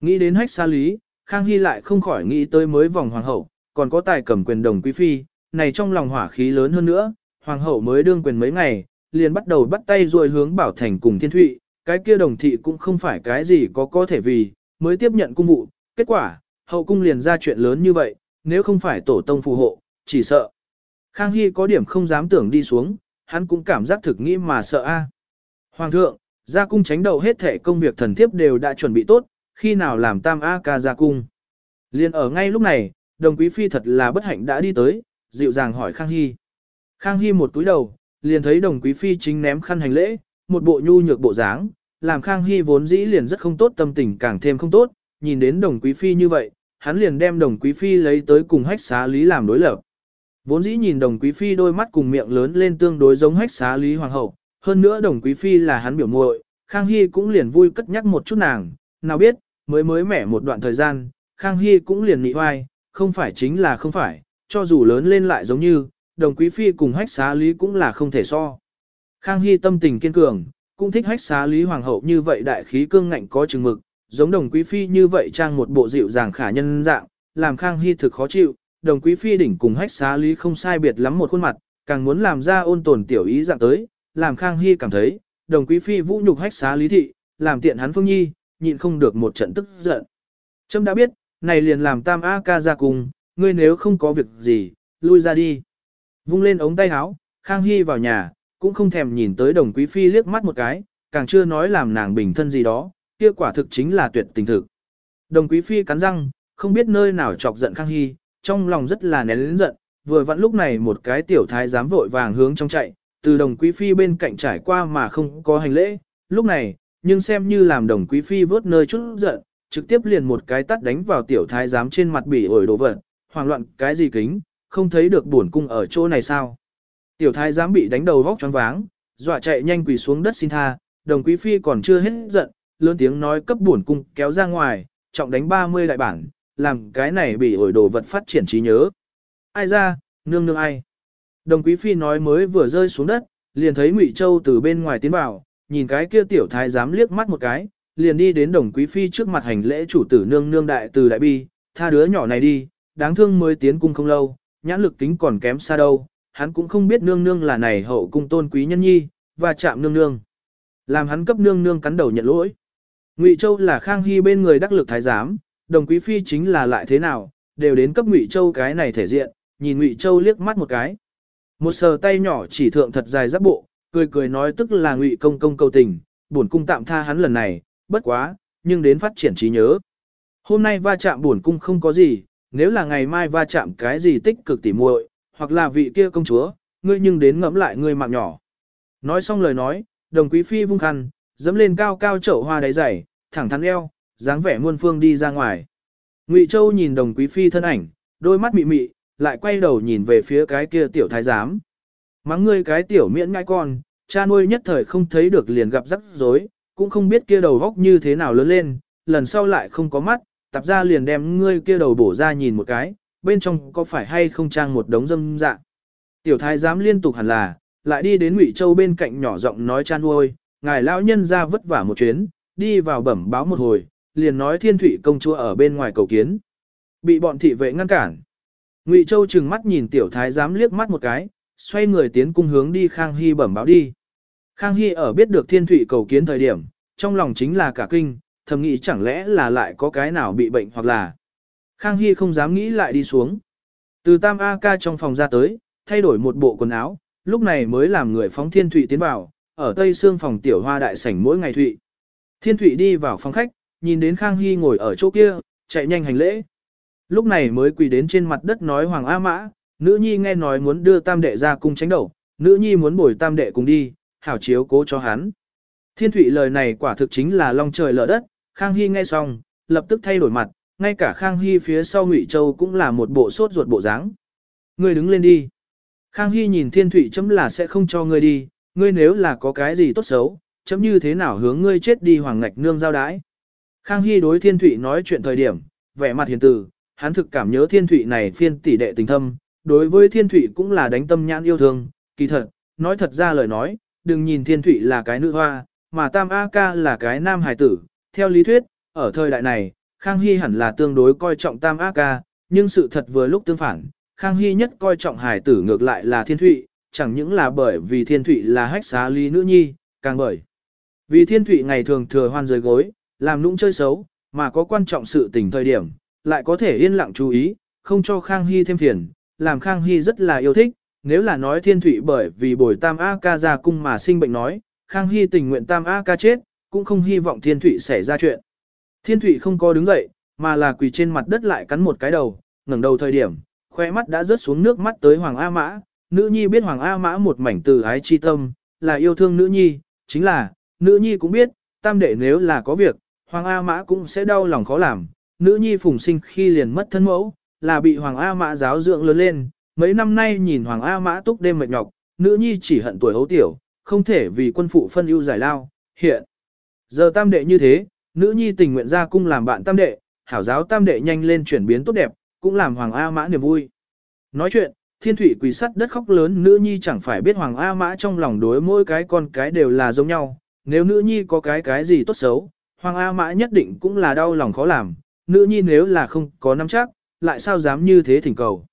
Nghĩ đến hách xa lý, Khang Hy lại không khỏi nghĩ tới mới vòng hoàng hậu, còn có tài cầm quyền đồng quý phi, này trong lòng hỏa khí lớn hơn nữa, hoàng hậu mới đương quyền mấy ngày, liền bắt đầu bắt tay rồi hướng bảo thành cùng thiên thụy, cái kia đồng thị cũng không phải cái gì có có thể vì, mới tiếp nhận cung vụ, kết quả, hậu cung liền ra chuyện lớn như vậy, nếu không phải tổ tông phù hộ, chỉ sợ. Khang Hy có điểm không dám tưởng đi xuống, hắn cũng cảm giác thực nghĩ mà sợ a. Hoàng thượng, gia cung tránh đầu hết thể công việc thần thiếp đều đã chuẩn bị tốt, khi nào làm tam A ca gia cung. Liên ở ngay lúc này, đồng quý phi thật là bất hạnh đã đi tới, dịu dàng hỏi Khang Hy. Khang Hy một túi đầu, liền thấy đồng quý phi chính ném khăn hành lễ, một bộ nhu nhược bộ dáng, làm Khang Hy vốn dĩ liền rất không tốt tâm tình càng thêm không tốt, nhìn đến đồng quý phi như vậy, hắn liền đem đồng quý phi lấy tới cùng hách xá lý làm đối lập. Vốn dĩ nhìn đồng quý phi đôi mắt cùng miệng lớn lên tương đối giống hách xá lý hoàng hậu, hơn nữa đồng quý phi là hắn biểu muội, Khang Hy cũng liền vui cất nhắc một chút nàng, nào biết, mới mới mẻ một đoạn thời gian, Khang Hy cũng liền nị oai, không phải chính là không phải, cho dù lớn lên lại giống như, đồng quý phi cùng hách xá lý cũng là không thể so. Khang Hy tâm tình kiên cường, cũng thích hách xá lý hoàng hậu như vậy đại khí cương ngạnh có chừng mực, giống đồng quý phi như vậy trang một bộ dịu dàng khả nhân dạng, làm Khang Hy thực khó chịu, đồng quý phi đỉnh cùng hách xá lý không sai biệt lắm một khuôn mặt, càng muốn làm ra ôn tồn tiểu ý dạng tới, làm Khang Hy cảm thấy, đồng quý phi vũ nhục hách xá lý thị, làm tiện hắn phương nhi, nhịn không được một trận tức giận. Trâm đã biết, này liền làm tam A ca ra cùng, ngươi nếu không có việc gì, lui ra đi. Vung lên ống tay áo, Khang Hy vào nhà, cũng không thèm nhìn tới đồng quý phi liếc mắt một cái, càng chưa nói làm nàng bình thân gì đó, kia quả thực chính là tuyệt tình thực. Đồng quý phi cắn răng, không biết nơi nào chọc giận Khang Hy, trong lòng rất là nén lớn giận, vừa vặn lúc này một cái tiểu thái dám vội vàng hướng trong chạy, từ đồng quý phi bên cạnh trải qua mà không có hành lễ, lúc này, nhưng xem như làm đồng quý phi vớt nơi chút giận, trực tiếp liền một cái tắt đánh vào tiểu thái giám trên mặt bỉ ổi đồ vật, hoảng loạn cái gì kính, không thấy được buồn cung ở chỗ này sao. Tiểu thái giám bị đánh đầu vóc choáng váng, dọa chạy nhanh quỳ xuống đất xin tha, đồng quý phi còn chưa hết giận, lớn tiếng nói cấp buồn cung kéo ra ngoài, trọng đánh 30 đại bản, làm cái này bị ổi đồ vật phát triển trí nhớ. Ai ra, nương nương ai. Đồng quý phi nói mới vừa rơi xuống đất, liền thấy Ngụy Châu từ bên ngoài tiến vào, nhìn cái kia tiểu thái giám liếc mắt một cái, liền đi đến đồng quý phi trước mặt hành lễ chủ tử nương nương đại từ đại bi, tha đứa nhỏ này đi, đáng thương mới tiến cung không lâu, nhãn lực kính còn kém xa đâu, hắn cũng không biết nương nương là này hậu cung tôn quý nhân nhi, và chạm nương nương. Làm hắn cấp nương nương cắn đầu nhận lỗi. Ngụy Châu là Khang Hy bên người đắc lực thái giám, đồng quý phi chính là lại thế nào, đều đến cấp Ngụy Châu cái này thể diện, nhìn Ngụy Châu liếc mắt một cái. Một sờ tay nhỏ chỉ thượng thật dài giáp bộ, cười cười nói tức là Ngụy công công cầu tình, bổn cung tạm tha hắn lần này, bất quá, nhưng đến phát triển trí nhớ. Hôm nay va chạm bổn cung không có gì, nếu là ngày mai va chạm cái gì tích cực tỉ muội, hoặc là vị kia công chúa, ngươi nhưng đến ngẫm lại ngươi mạng nhỏ. Nói xong lời nói, đồng quý phi vung khăn, dẫm lên cao cao chậu hoa đáy dày, thẳng thắn eo, dáng vẻ muôn phương đi ra ngoài. Ngụy Châu nhìn đồng quý phi thân ảnh, đôi mắt mị mị, lại quay đầu nhìn về phía cái kia tiểu thái giám. Mắng ngươi cái tiểu miễn ngai con, cha nuôi nhất thời không thấy được liền gặp rắc rối, cũng không biết kia đầu góc như thế nào lớn lên, lần sau lại không có mắt, tạp ra liền đem ngươi kia đầu bổ ra nhìn một cái, bên trong có phải hay không trang một đống dâm dạ. Tiểu thái giám liên tục hẳn là, lại đi đến Ngụy Châu bên cạnh nhỏ giọng nói chan nuôi, ngài lão nhân ra vất vả một chuyến, đi vào bẩm báo một hồi, liền nói thiên thủy công chúa ở bên ngoài cầu kiến. Bị bọn thị vệ ngăn cản. Ngụy Châu chừng mắt nhìn tiểu thái giám liếc mắt một cái, xoay người tiến cung hướng đi Khang Hy bẩm báo đi. Khang Hy ở biết được thiên thủy cầu kiến thời điểm, trong lòng chính là cả kinh, thầm nghĩ chẳng lẽ là lại có cái nào bị bệnh hoặc là. Khang Hy không dám nghĩ lại đi xuống. Từ Tam A ca trong phòng ra tới, thay đổi một bộ quần áo, lúc này mới làm người phóng thiên Thụy tiến vào, ở tây xương phòng tiểu hoa đại sảnh mỗi ngày thụy. Thiên Thụy đi vào phòng khách, nhìn đến Khang Hy ngồi ở chỗ kia, chạy nhanh hành lễ. Lúc này mới quỳ đến trên mặt đất nói Hoàng A Mã, nữ nhi nghe nói muốn đưa tam đệ ra cung tránh đầu, nữ nhi muốn bồi tam đệ cùng đi, hảo chiếu cố cho hắn. Thiên Thụy lời này quả thực chính là long trời lở đất, Khang Hy nghe xong, lập tức thay đổi mặt, ngay cả Khang Hy phía sau Ngụy Châu cũng là một bộ sốt ruột bộ dáng. Ngươi đứng lên đi. Khang Hy nhìn Thiên Thụy chấm là sẽ không cho ngươi đi, ngươi nếu là có cái gì tốt xấu, chấm như thế nào hướng ngươi chết đi hoàng ngạch nương giao đái. Khang Hy đối Thiên Thụy nói chuyện thời điểm, vẻ mặt hiền từ, hắn thực cảm nhớ Thiên Thụy này phiên tỷ đệ tình thâm, đối với Thiên Thụy cũng là đánh tâm nhãn yêu thương, kỳ thật, nói thật ra lời nói, đừng nhìn Thiên Thụy là cái nữ hoa, mà Tam A Ca là cái nam hài tử, theo lý thuyết, ở thời đại này, Khang Hy hẳn là tương đối coi trọng Tam A Ca, nhưng sự thật vừa lúc tương phản, Khang Hy nhất coi trọng hài tử ngược lại là Thiên Thụy, chẳng những là bởi vì Thiên Thụy là hách xá lý nữ nhi, càng bởi vì Thiên Thụy ngày thường thừa hoan rời gối, làm nũng chơi xấu, mà có quan trọng sự tình thời điểm, lại có thể yên lặng chú ý, không cho Khang Hy thêm phiền, làm Khang Hy rất là yêu thích, nếu là nói thiên Thụy bởi vì bồi tam A ca ra cung mà sinh bệnh nói, Khang Hy tình nguyện tam A ca chết, cũng không hy vọng thiên Thụy xảy ra chuyện. Thiên Thụy không có đứng dậy, mà là quỳ trên mặt đất lại cắn một cái đầu, ngẩng đầu thời điểm, khoe mắt đã rớt xuống nước mắt tới Hoàng A Mã, nữ nhi biết Hoàng A Mã một mảnh từ ái chi tâm, là yêu thương nữ nhi, chính là, nữ nhi cũng biết, tam đệ nếu là có việc, Hoàng A Mã cũng sẽ đau lòng khó làm, nữ nhi phùng sinh khi liền mất thân mẫu, là bị Hoàng A Mã giáo dưỡng lớn lên, mấy năm nay nhìn Hoàng A Mã túc đêm mệt nhọc, nữ nhi chỉ hận tuổi hấu tiểu, không thể vì quân phụ phân ưu giải lao, hiện. Giờ tam đệ như thế, nữ nhi tình nguyện ra cung làm bạn tam đệ, hảo giáo tam đệ nhanh lên chuyển biến tốt đẹp, cũng làm Hoàng A Mã niềm vui. Nói chuyện, thiên thủy quỳ sắt đất khóc lớn nữ nhi chẳng phải biết Hoàng A Mã trong lòng đối mỗi cái con cái đều là giống nhau, nếu nữ nhi có cái cái gì tốt xấu, Hoàng A Mã nhất định cũng là đau lòng khó làm, nữ nhi nếu là không có nắm chắc, lại sao dám như thế thỉnh cầu.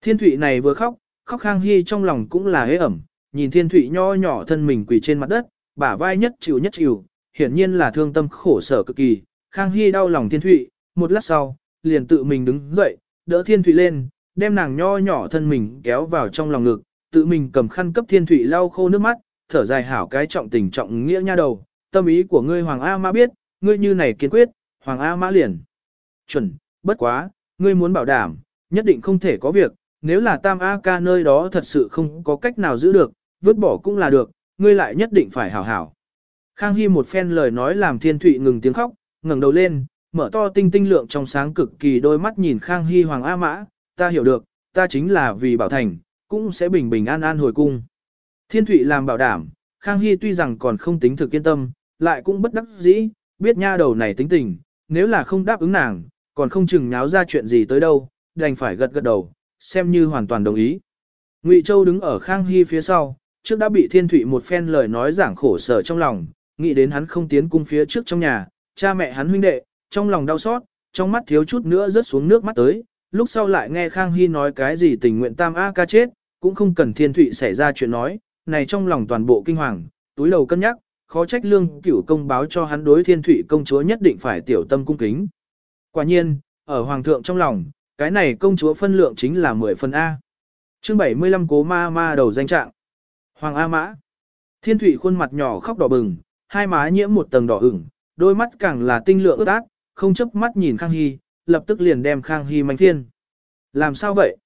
Thiên thủy này vừa khóc, khóc khang hy trong lòng cũng là hế ẩm, nhìn thiên thủy nho nhỏ thân mình quỳ trên mặt đất, bả vai nhất chịu nhất chịu, hiển nhiên là thương tâm khổ sở cực kỳ, khang hy đau lòng thiên Thụy. một lát sau, liền tự mình đứng dậy, đỡ thiên Thụy lên, đem nàng nho nhỏ thân mình kéo vào trong lòng ngực, tự mình cầm khăn cấp thiên Thụy lau khô nước mắt, thở dài hảo cái trọng tình trọng nghĩa nha đầu, tâm ý của ngươi Hoàng A Mã biết, ngươi như này kiên quyết, Hoàng A Mã liền. Chuẩn, bất quá, ngươi muốn bảo đảm, nhất định không thể có việc, nếu là Tam A ca nơi đó thật sự không có cách nào giữ được, vứt bỏ cũng là được, ngươi lại nhất định phải hảo hảo. Khang Hy một phen lời nói làm thiên thụy ngừng tiếng khóc, ngẩng đầu lên, mở to tinh tinh lượng trong sáng cực kỳ đôi mắt nhìn Khang Hy Hoàng A Mã, ta hiểu được, ta chính là vì bảo thành, cũng sẽ bình bình an an hồi cung. Thiên Thụy làm bảo đảm, Khang Hy tuy rằng còn không tính thực yên tâm, lại cũng bất đắc dĩ, biết nha đầu này tính tình, nếu là không đáp ứng nàng, còn không chừng nháo ra chuyện gì tới đâu, đành phải gật gật đầu, xem như hoàn toàn đồng ý. Ngụy Châu đứng ở Khang Hy phía sau, trước đã bị Thiên Thụy một phen lời nói giảng khổ sở trong lòng, nghĩ đến hắn không tiến cung phía trước trong nhà, cha mẹ hắn huynh đệ, trong lòng đau xót, trong mắt thiếu chút nữa rớt xuống nước mắt tới, lúc sau lại nghe Khang Hy nói cái gì tình nguyện tam A ca chết, cũng không cần Thiên Thụy xảy ra chuyện nói, này trong lòng toàn bộ kinh hoàng, túi đầu cân nhắc, khó trách lương cửu công báo cho hắn đối thiên thủy công chúa nhất định phải tiểu tâm cung kính. Quả nhiên, ở hoàng thượng trong lòng, cái này công chúa phân lượng chính là 10 phần A. chương 75 cố ma ma đầu danh trạng. Hoàng A Mã. Thiên thủy khuôn mặt nhỏ khóc đỏ bừng, hai má nhiễm một tầng đỏ ửng, đôi mắt càng là tinh lượng ướt át, không chấp mắt nhìn Khang Hy, lập tức liền đem Khang Hy manh thiên. Làm sao vậy?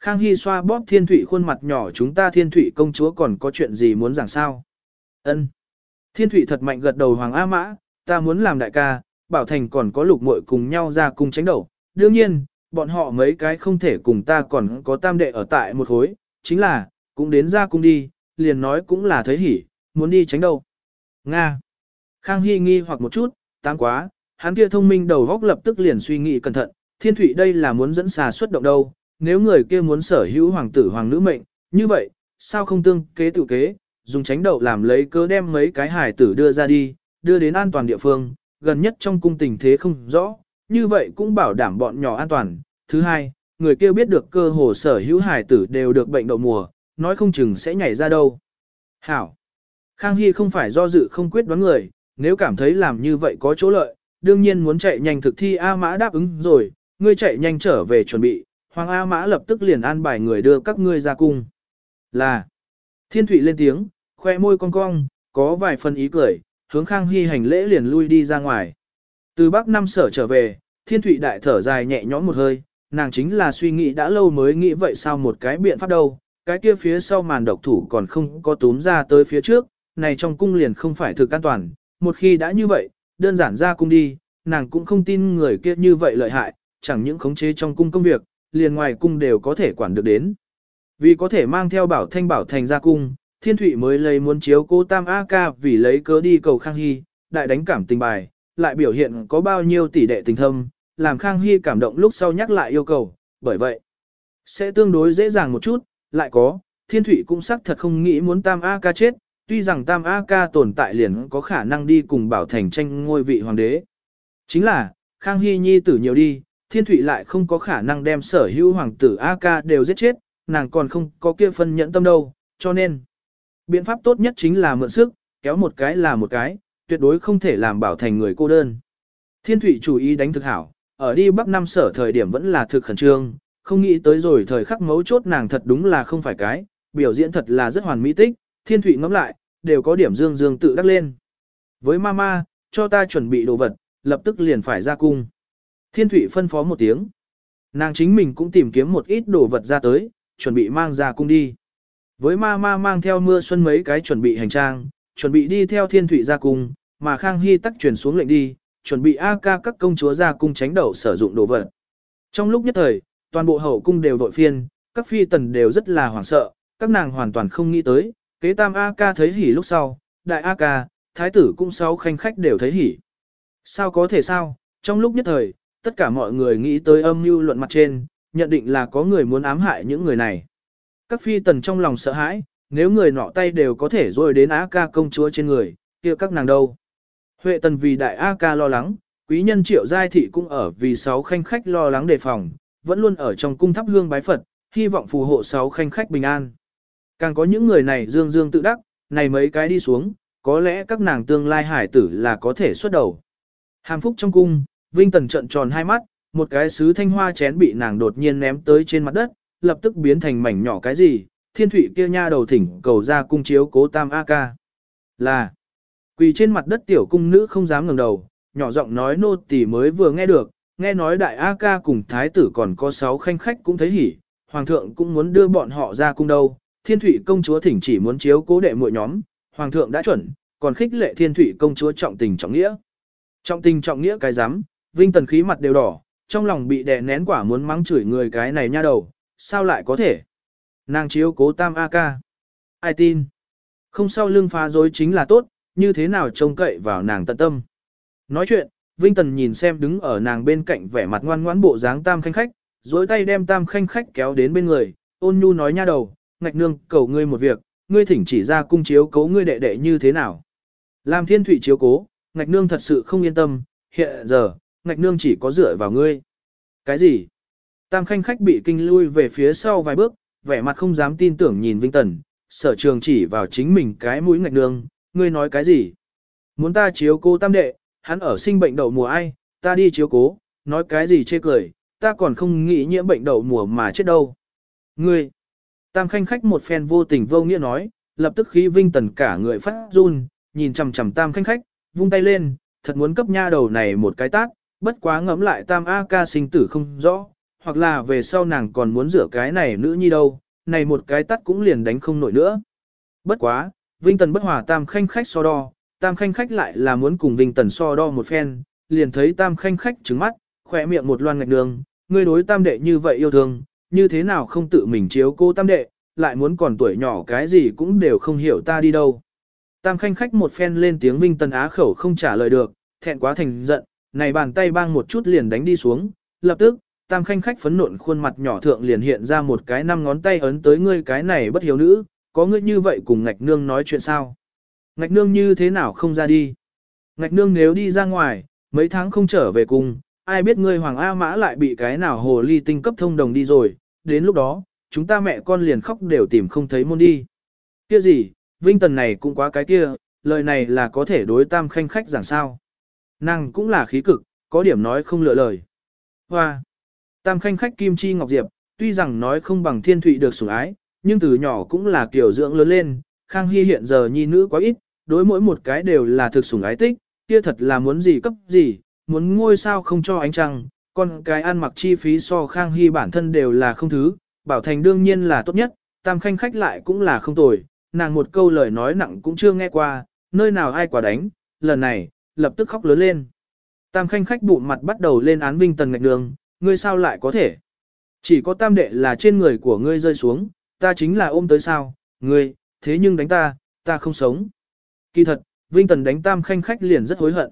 Khang Hy xoa bóp thiên thủy khuôn mặt nhỏ chúng ta thiên thủy công chúa còn có chuyện gì muốn giảng sao? Ân. Thiên thủy thật mạnh gật đầu Hoàng A Mã, ta muốn làm đại ca, Bảo Thành còn có lục muội cùng nhau ra cùng tránh đầu. Đương nhiên, bọn họ mấy cái không thể cùng ta còn có tam đệ ở tại một hối, chính là, cũng đến ra cung đi, liền nói cũng là thấy hỉ, muốn đi tránh đầu. Nga. Khang Hy nghi hoặc một chút, tăng quá, hắn kia thông minh đầu góc lập tức liền suy nghĩ cẩn thận, thiên thủy đây là muốn dẫn xà xuất động đâu, nếu người kia muốn sở hữu hoàng tử hoàng nữ mệnh, như vậy, sao không tương kế tự kế, dùng tránh đậu làm lấy cớ đem mấy cái hải tử đưa ra đi, đưa đến an toàn địa phương, gần nhất trong cung tình thế không rõ, như vậy cũng bảo đảm bọn nhỏ an toàn. Thứ hai, người kia biết được cơ hồ sở hữu hải tử đều được bệnh đậu mùa, nói không chừng sẽ nhảy ra đâu. Hảo! Khang Hy không phải do dự không quyết đoán người, nếu cảm thấy làm như vậy có chỗ lợi, đương nhiên muốn chạy nhanh thực thi A Mã đáp ứng rồi, ngươi chạy nhanh trở về chuẩn bị, Hoàng A Mã lập tức liền an bài người đưa các ngươi ra cung. Là, Thiên Thụy lên tiếng, khoe môi cong cong, có vài phần ý cười, hướng Khang Hy hành lễ liền lui đi ra ngoài. Từ Bắc Năm sở trở về, Thiên Thụy đại thở dài nhẹ nhõm một hơi, nàng chính là suy nghĩ đã lâu mới nghĩ vậy sao một cái biện pháp đâu, cái kia phía sau màn độc thủ còn không có túm ra tới phía trước, này trong cung liền không phải thực an toàn, một khi đã như vậy, đơn giản ra cung đi, nàng cũng không tin người kia như vậy lợi hại, chẳng những khống chế trong cung công việc, liền ngoài cung đều có thể quản được đến. Vì có thể mang theo bảo thanh bảo thành ra cung, thiên thụy mới lấy muốn chiếu cô tam A ca vì lấy cớ đi cầu Khang Hy, đại đánh cảm tình bài, lại biểu hiện có bao nhiêu tỷ đệ tình thâm, làm Khang Hy cảm động lúc sau nhắc lại yêu cầu, bởi vậy, sẽ tương đối dễ dàng một chút, lại có, thiên thụy cũng xác thật không nghĩ muốn tam A ca chết, tuy rằng tam A ca tồn tại liền có khả năng đi cùng bảo thành tranh ngôi vị hoàng đế. Chính là, Khang Hy nhi tử nhiều đi, thiên thụy lại không có khả năng đem sở hữu hoàng tử A ca đều giết chết, nàng còn không có kia phân nhẫn tâm đâu, cho nên, biện pháp tốt nhất chính là mượn sức, kéo một cái là một cái, tuyệt đối không thể làm bảo thành người cô đơn. Thiên thụy chủ ý đánh thực hảo, ở đi Bắc Nam sở thời điểm vẫn là thực khẩn trương, không nghĩ tới rồi thời khắc mấu chốt nàng thật đúng là không phải cái, biểu diễn thật là rất hoàn mỹ tích, thiên Thụy ngẫm lại, đều có điểm dương dương tự đắc lên. Với mama, cho ta chuẩn bị đồ vật, lập tức liền phải ra cung. Thiên Thụy phân phó một tiếng. Nàng chính mình cũng tìm kiếm một ít đồ vật ra tới, chuẩn bị mang ra cung đi. Với Mama mang theo mưa xuân mấy cái chuẩn bị hành trang, chuẩn bị đi theo thiên Thụy ra cung, mà Khang Hy tắc truyền xuống lệnh đi, chuẩn bị A ca các công chúa ra cung tránh đầu sử dụng đồ vật. Trong lúc nhất thời, toàn bộ hậu cung đều vội phiên, các phi tần đều rất là hoảng sợ, các nàng hoàn toàn không nghĩ tới, kế tam A ca thấy hỉ lúc sau, đại A ca, thái tử cũng sáu khanh khách đều thấy hỉ. Sao có thể sao, trong lúc nhất thời, tất cả mọi người nghĩ tới âm mưu luận mặt trên, nhận định là có người muốn ám hại những người này. Các phi tần trong lòng sợ hãi, nếu người nọ tay đều có thể rồi đến A ca công chúa trên người, kia các nàng đâu. Huệ tần vì đại A ca lo lắng, quý nhân triệu giai thị cũng ở vì sáu khanh khách lo lắng đề phòng, vẫn luôn ở trong cung thắp hương bái Phật, hy vọng phù hộ sáu khanh khách bình an. Càng có những người này dương dương tự đắc, này mấy cái đi xuống, có lẽ các nàng tương lai hải tử là có thể xuất đầu. Hàm phúc trong cung, Vinh Tần trận tròn hai mắt, một cái sứ thanh hoa chén bị nàng đột nhiên ném tới trên mặt đất, lập tức biến thành mảnh nhỏ cái gì, thiên thủy kia nha đầu thỉnh cầu ra cung chiếu cố tam A ca. Là, quỳ trên mặt đất tiểu cung nữ không dám ngẩng đầu, nhỏ giọng nói nô tỳ mới vừa nghe được, nghe nói đại A ca cùng thái tử còn có sáu khanh khách cũng thấy hỉ, hoàng thượng cũng muốn đưa bọn họ ra cung đâu, thiên thủy công chúa thỉnh chỉ muốn chiếu cố đệ muội nhóm, hoàng thượng đã chuẩn, còn khích lệ thiên thủy công chúa trọng tình trọng nghĩa. Trọng tình trọng nghĩa cái dám, vinh tần khí mặt đều đỏ, trong lòng bị đè nén quả muốn mắng chửi người cái này nha đầu, sao lại có thể? Nàng chiếu cố tam A ca. Ai tin? Không sau lưng phá dối chính là tốt, như thế nào trông cậy vào nàng tận tâm. Nói chuyện, Vinh Tần nhìn xem đứng ở nàng bên cạnh vẻ mặt ngoan ngoãn bộ dáng tam khanh khách, dối tay đem tam khanh khách kéo đến bên người, ôn nhu nói nha đầu, ngạch nương cầu ngươi một việc, ngươi thỉnh chỉ ra cung chiếu cố ngươi đệ đệ như thế nào. Làm thiên thủy chiếu cố, ngạch nương thật sự không yên tâm, hiện giờ, ngạch nương chỉ có dựa vào ngươi. Cái gì? Tam khanh khách bị kinh lui về phía sau vài bước, vẻ mặt không dám tin tưởng nhìn Vinh Tần, sở trường chỉ vào chính mình cái mũi ngạch nương, ngươi nói cái gì? Muốn ta chiếu cố tam đệ, hắn ở sinh bệnh đậu mùa ai, ta đi chiếu cố, nói cái gì chê cười, ta còn không nghĩ nhiễm bệnh đậu mùa mà chết đâu. Ngươi, tam khanh khách một phen vô tình vô nghĩa nói, lập tức khí Vinh Tần cả người phát run, nhìn chằm chằm tam khanh khách, vung tay lên, thật muốn cấp nha đầu này một cái tát, bất quá ngẫm lại tam A ca sinh tử không rõ, hoặc là về sau nàng còn muốn rửa cái này nữ nhi đâu, này một cái tắt cũng liền đánh không nổi nữa. Bất quá, Vinh Tần bất hòa tam khanh khách so đo, tam khanh khách lại là muốn cùng Vinh Tần so đo một phen, liền thấy tam khanh khách trứng mắt, khỏe miệng một loan ngạch đường, ngươi đối tam đệ như vậy yêu thương, như thế nào không tự mình chiếu cô tam đệ, lại muốn còn tuổi nhỏ cái gì cũng đều không hiểu ta đi đâu. Tam khanh khách một phen lên tiếng Vinh tân Á khẩu không trả lời được, thẹn quá thành giận, này bàn tay bang một chút liền đánh đi xuống, lập tức, tam khanh khách phấn nộn khuôn mặt nhỏ thượng liền hiện ra một cái năm ngón tay ấn tới ngươi cái này bất hiếu nữ, có ngươi như vậy cùng ngạch nương nói chuyện sao? Ngạch nương như thế nào không ra đi? Ngạch nương nếu đi ra ngoài, mấy tháng không trở về cùng, ai biết ngươi Hoàng A Mã lại bị cái nào hồ ly tinh cấp thông đồng đi rồi, đến lúc đó, chúng ta mẹ con liền khóc đều tìm không thấy môn đi. Kia gì, Vinh Tần này cũng quá cái kia, lời này là có thể đối tam khanh khách giảng sao. Nàng cũng là khí cực, có điểm nói không lựa lời. Hoa! Tam khanh khách Kim Chi Ngọc Diệp, tuy rằng nói không bằng thiên thụy được sủng ái, nhưng từ nhỏ cũng là kiểu dưỡng lớn lên, Khang Hy hiện giờ nhi nữ quá ít, đối mỗi một cái đều là thực sủng ái tích, kia thật là muốn gì cấp gì, muốn ngôi sao không cho ánh trăng, con cái ăn mặc chi phí so Khang Hy bản thân đều là không thứ, Bảo Thành đương nhiên là tốt nhất, Tam Khanh khách lại cũng là không tồi, nàng một câu lời nói nặng cũng chưa nghe qua, nơi nào ai quả đánh, lần này, lập tức khóc lớn lên. Tam Khanh khách bụng mặt bắt đầu lên án Vinh Tần ngạch đường, ngươi sao lại có thể? Chỉ có tam đệ là trên người của ngươi rơi xuống, ta chính là ôm tới sao, ngươi, thế nhưng đánh ta, ta không sống. Kỳ thật, Vinh Tần đánh tam khanh khách liền rất hối hận.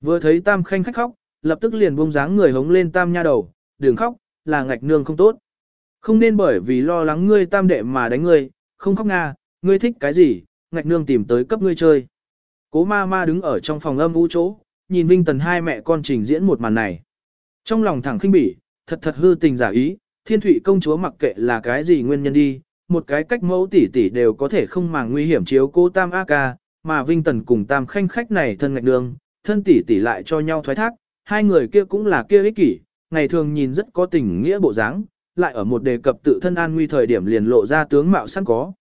Vừa thấy tam khanh khách khóc, lập tức liền buông dáng người hống lên tam nha đầu, đừng khóc, là ngạch nương không tốt. Không nên bởi vì lo lắng ngươi tam đệ mà đánh ngươi, không khóc nga, ngươi thích cái gì, ngạch nương tìm tới cấp ngươi chơi. Cố ma ma đứng ở trong phòng âm u chỗ, nhìn Vinh Tần hai mẹ con trình diễn một màn này. Trong lòng thẳng khinh bỉ, thật thật hư tình giả ý, thiên thủy công chúa mặc kệ là cái gì nguyên nhân đi, một cái cách mẫu tỷ tỷ đều có thể không màng nguy hiểm chiếu cô tam A ca, mà Vinh Tần cùng tam khanh khách này thân ngạch đường, thân tỷ tỷ lại cho nhau thoái thác, hai người kia cũng là kia ích kỷ, ngày thường nhìn rất có tình nghĩa bộ dáng, lại ở một đề cập tự thân an nguy thời điểm liền lộ ra tướng mạo sẵn có.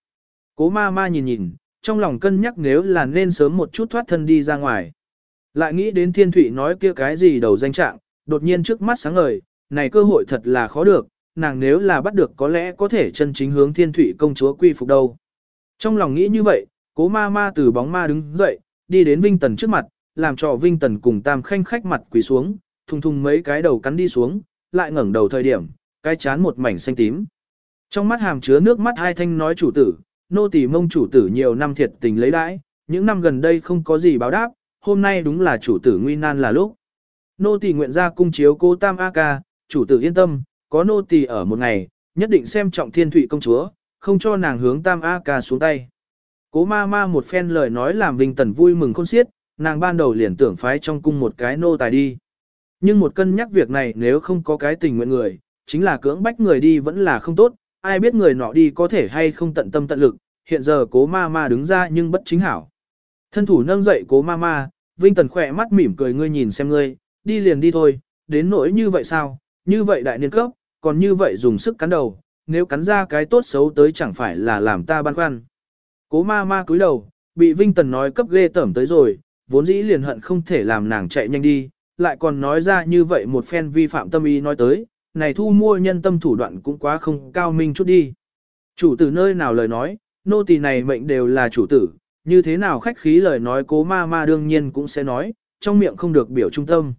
Cố ma ma nhìn nhìn, trong lòng cân nhắc nếu là nên sớm một chút thoát thân đi ra ngoài. Lại nghĩ đến thiên thủy nói kia cái gì đầu danh trạng, đột nhiên trước mắt sáng ngời, này cơ hội thật là khó được, nàng nếu là bắt được có lẽ có thể chân chính hướng thiên thủy công chúa quy phục đâu. Trong lòng nghĩ như vậy, cố ma ma từ bóng ma đứng dậy, đi đến Vinh Tần trước mặt, làm cho Vinh Tần cùng Tam Khanh khách mặt quỳ xuống, thùng thùng mấy cái đầu cắn đi xuống, lại ngẩng đầu thời điểm, cái chán một mảnh xanh tím. Trong mắt hàm chứa nước mắt hai thanh nói chủ tử, nô tỳ mông chủ tử nhiều năm thiệt tình lấy đãi, những năm gần đây không có gì báo đáp, hôm nay đúng là chủ tử nguy nan là lúc. Nô tỳ nguyện ra cung chiếu cố Tam A Ca, chủ tử yên tâm, có nô tỳ ở một ngày, nhất định xem trọng thiên thụy công chúa, không cho nàng hướng Tam A Ca xuống tay. Cố ma ma một phen lời nói làm Vinh Tần vui mừng khôn xiết, nàng ban đầu liền tưởng phái trong cung một cái nô tài đi. Nhưng một cân nhắc việc này nếu không có cái tình nguyện người, chính là cưỡng bách người đi vẫn là không tốt, ai biết người nọ đi có thể hay không tận tâm tận lực, hiện giờ cố ma ma đứng ra nhưng bất chính hảo. Thân thủ nâng dậy cố ma ma, Vinh Tần khỏe mắt mỉm cười ngươi nhìn xem ngươi, đi liền đi thôi, đến nỗi như vậy sao, như vậy đại niên cấp, còn như vậy dùng sức cắn đầu, nếu cắn ra cái tốt xấu tới chẳng phải là làm ta băn khoăn. Cố ma ma cúi đầu, bị Vinh Tần nói cấp ghê tởm tới rồi, vốn dĩ liền hận không thể làm nàng chạy nhanh đi, lại còn nói ra như vậy một phen vi phạm tâm ý nói tới, này thu mua nhân tâm thủ đoạn cũng quá không cao minh chút đi. Chủ tử nơi nào lời nói, nô tỳ này mệnh đều là chủ tử, như thế nào khách khí lời nói cố ma ma đương nhiên cũng sẽ nói, trong miệng không được biểu trung tâm.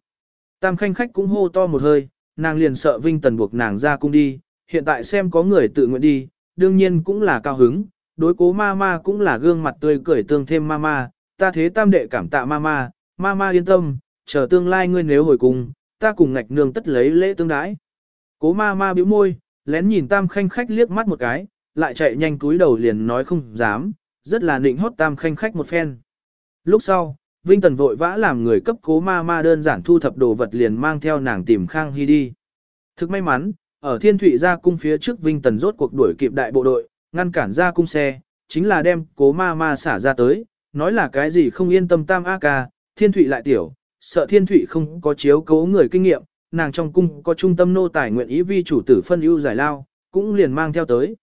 Tam khanh khách cũng hô to một hơi, nàng liền sợ Vinh Tần buộc nàng ra cung đi, hiện tại xem có người tự nguyện đi, đương nhiên cũng là cao hứng, đối cố ma ma cũng là gương mặt tươi cười tương thêm ma ma, ta thế tam đệ cảm tạ ma ma, ma ma yên tâm, chờ tương lai ngươi nếu hồi cùng ta cùng ngạch nương tất lấy lễ tương đái. Cố ma ma bĩu môi, lén nhìn tam khanh khách liếc mắt một cái, lại chạy nhanh túi đầu liền nói không dám, rất là nịnh hót tam khanh khách một phen. Lúc sau, Vinh Tần vội vã làm người cấp cố ma ma đơn giản thu thập đồ vật liền mang theo nàng tìm Khang Hy đi. Thực may mắn, ở Thiên Thụy ra cung phía trước Vinh Tần rốt cuộc đuổi kịp đại bộ đội, ngăn cản ra cung xe, chính là đem cố ma ma xả ra tới, nói là cái gì không yên tâm tam A ca, Thiên Thụy lại tiểu, sợ Thiên Thụy không có chiếu cố người kinh nghiệm, nàng trong cung có trung tâm nô tài nguyện ý vi chủ tử phân ưu giải lao, cũng liền mang theo tới.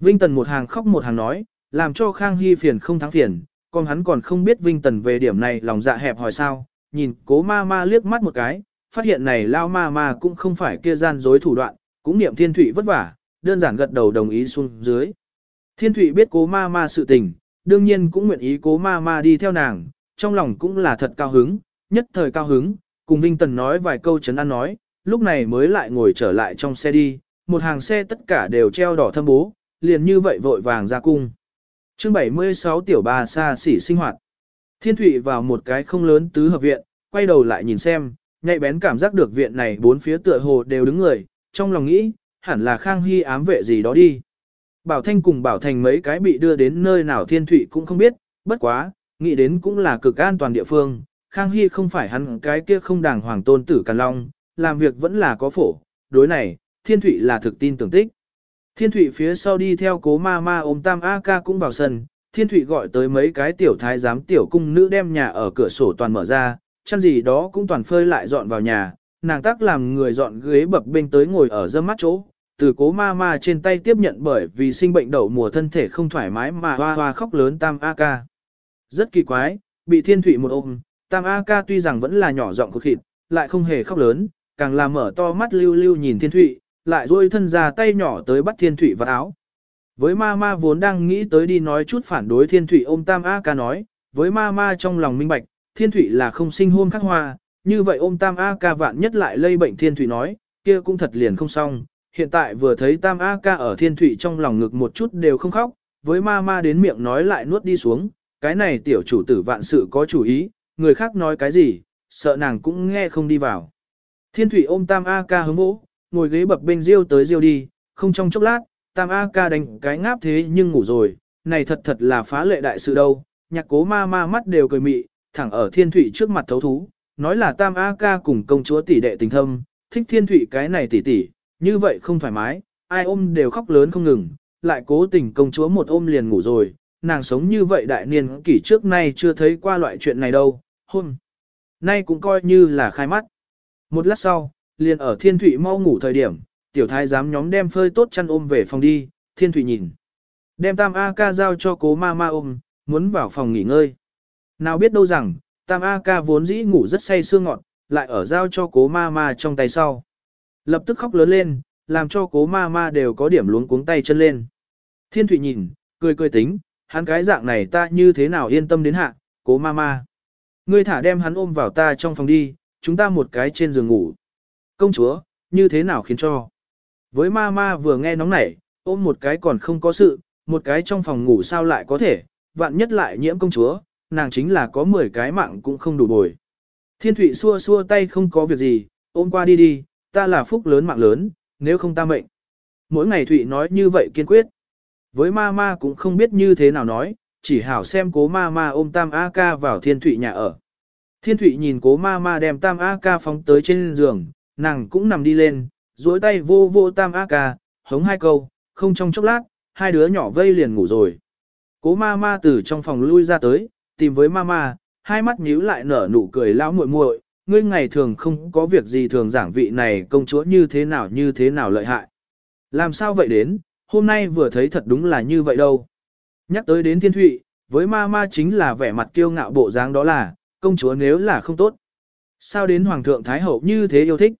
Vinh Tần một hàng khóc một hàng nói, làm cho Khang Hy phiền không thắng phiền, còn hắn còn không biết Vinh Tần về điểm này lòng dạ hẹp hỏi sao, nhìn cố ma ma liếc mắt một cái, phát hiện này lao ma ma cũng không phải kia gian dối thủ đoạn, cũng niệm thiên thụy vất vả, đơn giản gật đầu đồng ý xuống dưới. Thiên thụy biết cố ma ma sự tình, đương nhiên cũng nguyện ý cố ma ma đi theo nàng, trong lòng cũng là thật cao hứng, nhất thời cao hứng, cùng Vinh Tần nói vài câu chấn an nói, lúc này mới lại ngồi trở lại trong xe đi, một hàng xe tất cả đều treo đỏ thâm bố, liền như vậy vội vàng ra cung. Chương 76 tiểu ba xa xỉ sinh hoạt. Thiên Thụy vào một cái không lớn tứ hợp viện, quay đầu lại nhìn xem, nhạy bén cảm giác được viện này bốn phía tựa hồ đều đứng người, trong lòng nghĩ, hẳn là Khang Hy ám vệ gì đó đi. Bảo Thanh cùng Bảo Thành mấy cái bị đưa đến nơi nào Thiên Thụy cũng không biết, bất quá, nghĩ đến cũng là cực an toàn địa phương. Khang Hy không phải hắn cái kia không đàng hoàng tôn tử Càn Long, làm việc vẫn là có phổ, đối này, Thiên Thụy là thực tin tưởng tích. Thiên Thụy phía sau đi theo cố ma ma ôm tam A ca cũng vào sân, Thiên Thụy gọi tới mấy cái tiểu thái giám tiểu cung nữ đem nhà ở cửa sổ toàn mở ra, chăn gì đó cũng toàn phơi lại dọn vào nhà, nàng tác làm người dọn ghế bập bên tới ngồi ở dâm mắt chỗ, từ cố ma ma trên tay tiếp nhận bởi vì sinh bệnh đậu mùa thân thể không thoải mái mà hoa hoa khóc lớn tam A ca. Rất kỳ quái, bị Thiên Thụy một ôm, tam A ca tuy rằng vẫn là nhỏ giọng cột khịt lại không hề khóc lớn, càng làm mở to mắt lưu lưu nhìn Thiên Thụy, lại duỗi thân ra tay nhỏ tới bắt Thiên Thụy vào áo. Với ma ma vốn đang nghĩ tới đi nói chút phản đối Thiên Thụy ôm Tam A ca nói, với ma ma trong lòng minh bạch, Thiên Thụy là không sinh hôn khắc hoa, như vậy ôm Tam A ca vạn nhất lại lây bệnh Thiên Thụy nói, kia cũng thật liền không xong. Hiện tại vừa thấy Tam A ca ở Thiên Thụy trong lòng ngực một chút đều không khóc, với ma ma đến miệng nói lại nuốt đi xuống, cái này tiểu chủ tử vạn sự có chủ ý, người khác nói cái gì, sợ nàng cũng nghe không đi vào. Thiên Thụy ôm Tam A ca hứng vỗ, ngồi ghế bập bên riêu tới riêu đi, không trong chốc lát, tam A ca đánh cái ngáp thế nhưng ngủ rồi, này thật thật là phá lệ đại sự đâu, nhạc cố ma ma mắt đều cười mị, thẳng ở thiên thủy trước mặt thấu thú, nói là tam A ca cùng công chúa tỷ đệ tình thâm, thích thiên thủy cái này tỷ tỷ, như vậy không thoải mái, ai ôm đều khóc lớn không ngừng, lại cố tình công chúa một ôm liền ngủ rồi, nàng sống như vậy đại niên kỷ trước nay chưa thấy qua loại chuyện này đâu, hôn. Nay cũng coi như là khai mắt. Một lát sau, liền ở thiên thụy mau ngủ thời điểm, tiểu thái giám nhóm đem phơi tốt chăn ôm về phòng đi, thiên thụy nhìn. Đem tam A ca giao cho cố ma ma ôm, muốn vào phòng nghỉ ngơi. Nào biết đâu rằng, tam A ca vốn dĩ ngủ rất say sương ngọt, lại ở giao cho cố ma ma trong tay sau. Lập tức khóc lớn lên, làm cho cố ma ma đều có điểm luống cuống tay chân lên. Thiên thụy nhìn, cười cười tính, hắn cái dạng này ta như thế nào yên tâm đến hạ, cố ma ma. Ngươi thả đem hắn ôm vào ta trong phòng đi, chúng ta một cái trên giường ngủ. Công chúa, như thế nào khiến cho? Với ma ma vừa nghe nóng nảy, ôm một cái còn không có sự, một cái trong phòng ngủ sao lại có thể, vạn nhất lại nhiễm công chúa, nàng chính là có 10 cái mạng cũng không đủ bồi. Thiên Thụy xua xua tay không có việc gì, ôm qua đi đi, ta là phúc lớn mạng lớn, nếu không ta mệnh. Mỗi ngày Thụy nói như vậy kiên quyết. Với ma ma cũng không biết như thế nào nói, chỉ hảo xem cố ma ma ôm tam A ca vào thiên Thụy nhà ở. Thiên Thụy nhìn cố ma ma đem tam A ca phóng tới trên giường, nàng cũng nằm đi lên, duỗi tay vô vô tam A ca, hống hai câu, không trong chốc lát, hai đứa nhỏ vây liền ngủ rồi. Cố ma ma từ trong phòng lui ra tới, tìm với ma ma, hai mắt nhíu lại nở nụ cười lão muội muội, ngươi ngày thường không có việc gì thường giảng vị này công chúa như thế nào như thế nào lợi hại. Làm sao vậy đến, hôm nay vừa thấy thật đúng là như vậy đâu. Nhắc tới đến thiên thụy, với ma ma chính là vẻ mặt kiêu ngạo bộ dáng đó là, công chúa nếu là không tốt. Sao đến hoàng thượng thái hậu như thế yêu thích.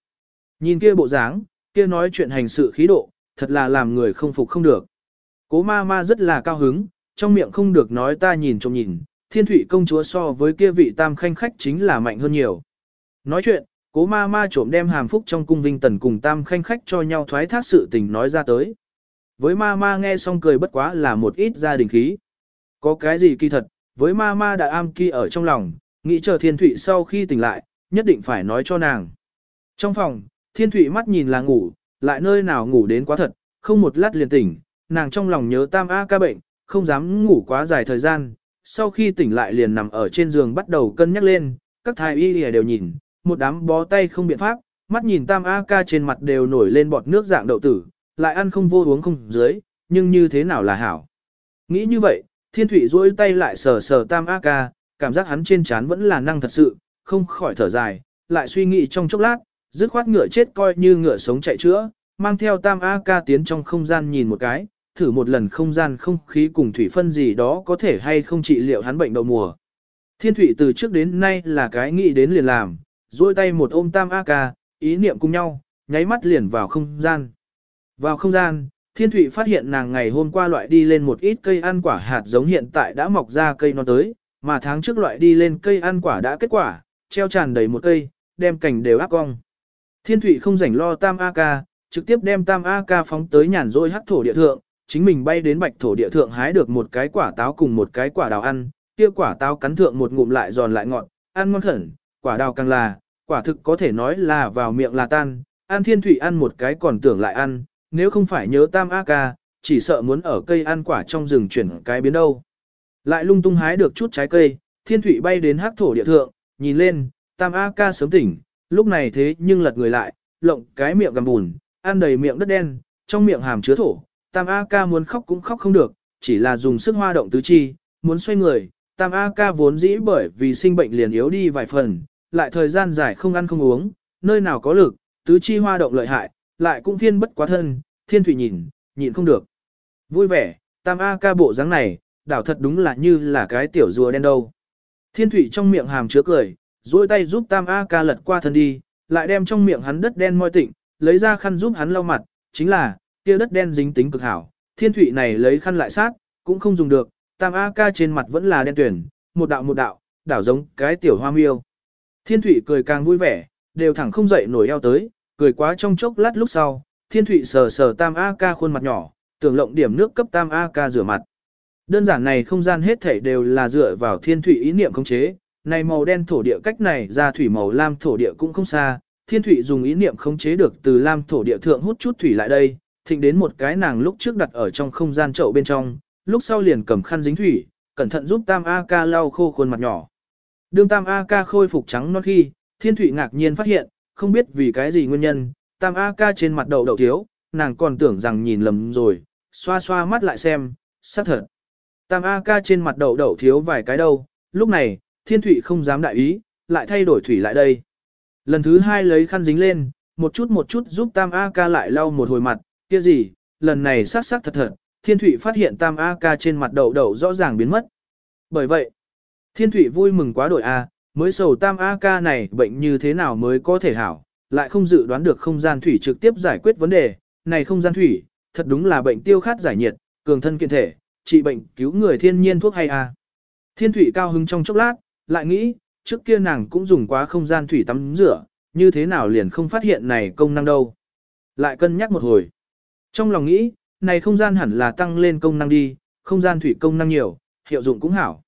Nhìn kia bộ dáng, kia nói chuyện hành sự khí độ, thật là làm người không phục không được. Cố ma ma rất là cao hứng, trong miệng không được nói ta nhìn trông nhìn, thiên thủy công chúa so với kia vị tam khanh khách chính là mạnh hơn nhiều. Nói chuyện, cố ma ma trộm đem hàm phúc trong cung vinh tần cùng tam khanh khách cho nhau thoái thác sự tình nói ra tới. Với ma ma nghe xong cười bất quá là một ít gia đình khí. Có cái gì kỳ thật, với ma ma đã am kỳ ở trong lòng, nghĩ chờ thiên thủy sau khi tỉnh lại, nhất định phải nói cho nàng. Trong phòng, thiên thủy mắt nhìn là ngủ, lại nơi nào ngủ đến quá thật, không một lát liền tỉnh, nàng trong lòng nhớ tam A ca bệnh, không dám ngủ quá dài thời gian, sau khi tỉnh lại liền nằm ở trên giường bắt đầu cân nhắc lên, các thái y đều nhìn, một đám bó tay không biện pháp, mắt nhìn tam A ca trên mặt đều nổi lên bọt nước dạng đậu tử, lại ăn không vô uống không dưới, nhưng như thế nào là hảo. Nghĩ như vậy, thiên thủy duỗi tay lại sờ sờ tam A ca, cảm giác hắn trên trán vẫn là năng thật sự, không khỏi thở dài, lại suy nghĩ trong chốc lát, dứt khoát ngựa chết coi như ngựa sống chạy chữa, mang theo tam A ca tiến trong không gian nhìn một cái, thử một lần không gian không khí cùng thủy phân gì đó có thể hay không trị liệu hắn bệnh đậu mùa. Thiên thủy từ trước đến nay là cái nghĩ đến liền làm, duỗi tay một ôm tam A ca, ý niệm cùng nhau, nháy mắt liền vào không gian. Vào không gian, thiên thụy phát hiện nàng ngày hôm qua loại đi lên một ít cây ăn quả hạt giống hiện tại đã mọc ra cây non tới, mà tháng trước loại đi lên cây ăn quả đã kết quả, treo tràn đầy một cây, đem cành đều áp cong. Thiên thụy không rảnh lo tam A ca, trực tiếp đem tam A ca phóng tới nhàn rỗi hắc thổ địa thượng, chính mình bay đến bạch thổ địa thượng hái được một cái quả táo cùng một cái quả đào ăn, kia quả táo cắn thượng một ngụm lại giòn lại ngọt, ăn ngon khẩn, quả đào càng là, quả thực có thể nói là vào miệng là tan, ăn thiên thủy ăn một cái còn tưởng lại ăn, nếu không phải nhớ tam A ca, chỉ sợ muốn ở cây ăn quả trong rừng chuyển cái biến đâu. Lại lung tung hái được chút trái cây, thiên thủy bay đến hắc thổ địa thượng, nhìn lên, tam A ca sớm tỉnh, lúc này thế nhưng lật người lại, lộng cái miệng gầm bùn, ăn đầy miệng đất đen, trong miệng hàm chứa thổ, tam A ca muốn khóc cũng khóc không được, chỉ là dùng sức hoa động tứ chi, muốn xoay người, tam A ca vốn dĩ bởi vì sinh bệnh liền yếu đi vài phần, lại thời gian dài không ăn không uống, nơi nào có lực, tứ chi hoa động lợi hại, lại cũng phiên bất quá thân, thiên thủy nhìn, nhìn không được. Vui vẻ, tam A ca bộ dáng này, đảo thật đúng là như là cái tiểu rùa đen đâu. Thiên thủy trong miệng hàm chứa cười, duỗi tay giúp tam A ca lật qua thân đi, lại đem trong miệng hắn đất đen môi tịnh, lấy ra khăn giúp hắn lau mặt, chính là, kia đất đen dính tính cực hảo, thiên thủy này lấy khăn lại sát, cũng không dùng được, tam A ca trên mặt vẫn là đen tuyển, một đạo một đạo, đảo giống cái tiểu hoa miêu. Thiên thủy cười càng vui vẻ, đều thẳng không dậy nổi eo tới, cười quá trong chốc lát lúc sau, thiên thủy sờ sờ tam A ca khuôn mặt nhỏ, tưởng lộng điểm nước cấp tam A ca rửa mặt. Đơn giản này không gian hết thảy đều là dựa vào thiên thủy ý niệm khống chế, này màu đen thổ địa cách này ra thủy màu lam thổ địa cũng không xa, thiên thủy dùng ý niệm khống chế được từ lam thổ địa thượng hút chút thủy lại đây, thịnh đến một cái nàng lúc trước đặt ở trong không gian chậu bên trong, lúc sau liền cầm khăn dính thủy, cẩn thận giúp Tam A ca lau khô khuôn mặt nhỏ. Đương Tam A ca khôi phục trắng non khi, Thiên Thụy ngạc nhiên phát hiện, không biết vì cái gì nguyên nhân, Tam A ca trên mặt đầu đầu thiếu, nàng còn tưởng rằng nhìn lầm rồi, xoa xoa mắt lại xem, xác thật. Tam A ca trên mặt đầu đầu thiếu vài cái đâu, lúc này, Thiên Thụy không dám đại ý, lại thay đổi thủy lại đây. lần thứ hai lấy khăn dính lên, một chút một chút giúp Tam A ca lại lau một hồi mặt, kia gì, lần này sát xác thật thật, Thiên Thụy phát hiện Tam A ca trên mặt đầu đầu rõ ràng biến mất. Bởi vậy, Thiên Thụy vui mừng quá đội A, mới sầu Tam A ca này bệnh như thế nào mới có thể hảo, lại không dự đoán được không gian thủy trực tiếp giải quyết vấn đề, này không gian thủy, thật đúng là bệnh tiêu khát giải nhiệt, cường thân kiện thể, trị bệnh cứu người thiên nhiên thuốc hay A. Thiên Thụy cao hứng trong chốc lát, lại nghĩ, trước kia nàng cũng dùng quá không gian thủy tắm rửa, như thế nào liền không phát hiện này công năng đâu. Lại cân nhắc một hồi. Trong lòng nghĩ, này không gian hẳn là tăng lên công năng đi, không gian thủy công năng nhiều, hiệu dụng cũng hảo.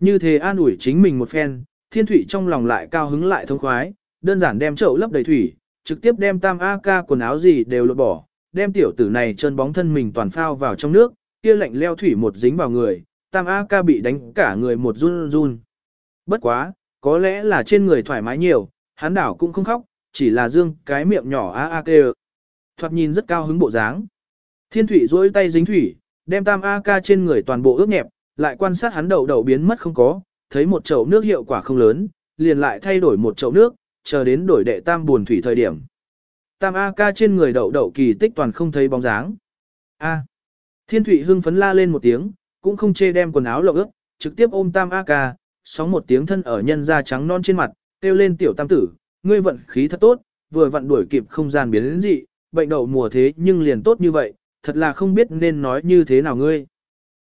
Như thế an ủi chính mình một phen, thiên thủy trong lòng lại cao hứng lại thông khoái, đơn giản đem chậu lấp đầy thủy, trực tiếp đem tam A ca quần áo gì đều lột bỏ, đem tiểu tử này chân bóng thân mình toàn phao vào trong nước, kia lạnh leo thủy một dính vào người, tam A ca bị đánh cả người một run run. Bất quá, có lẽ là trên người thoải mái nhiều, hắn đảo cũng không khóc, chỉ là dương cái miệng nhỏ a a kêu. Thoạt nhìn rất cao hứng bộ dáng. Thiên thủy duỗi tay dính thủy, đem tam a ca trên người toàn bộ ướt nhẹp, lại quan sát hắn đầu đầu biến mất không có, thấy một chậu nước hiệu quả không lớn, liền lại thay đổi một chậu nước, chờ đến đổi đệ tam buồn thủy thời điểm. Tam A ca trên người đậu đậu kỳ tích toàn không thấy bóng dáng. A. Thiên thủy hưng phấn la lên một tiếng, cũng không chê đem quần áo lộng ướt, trực tiếp ôm Tam A ca, sóng một tiếng thân ở nhân da trắng non trên mặt, kêu lên tiểu tam tử, ngươi vận khí thật tốt, vừa vận đuổi kịp không gian biến đến dị, bệnh đậu mùa thế nhưng liền tốt như vậy, thật là không biết nên nói như thế nào ngươi.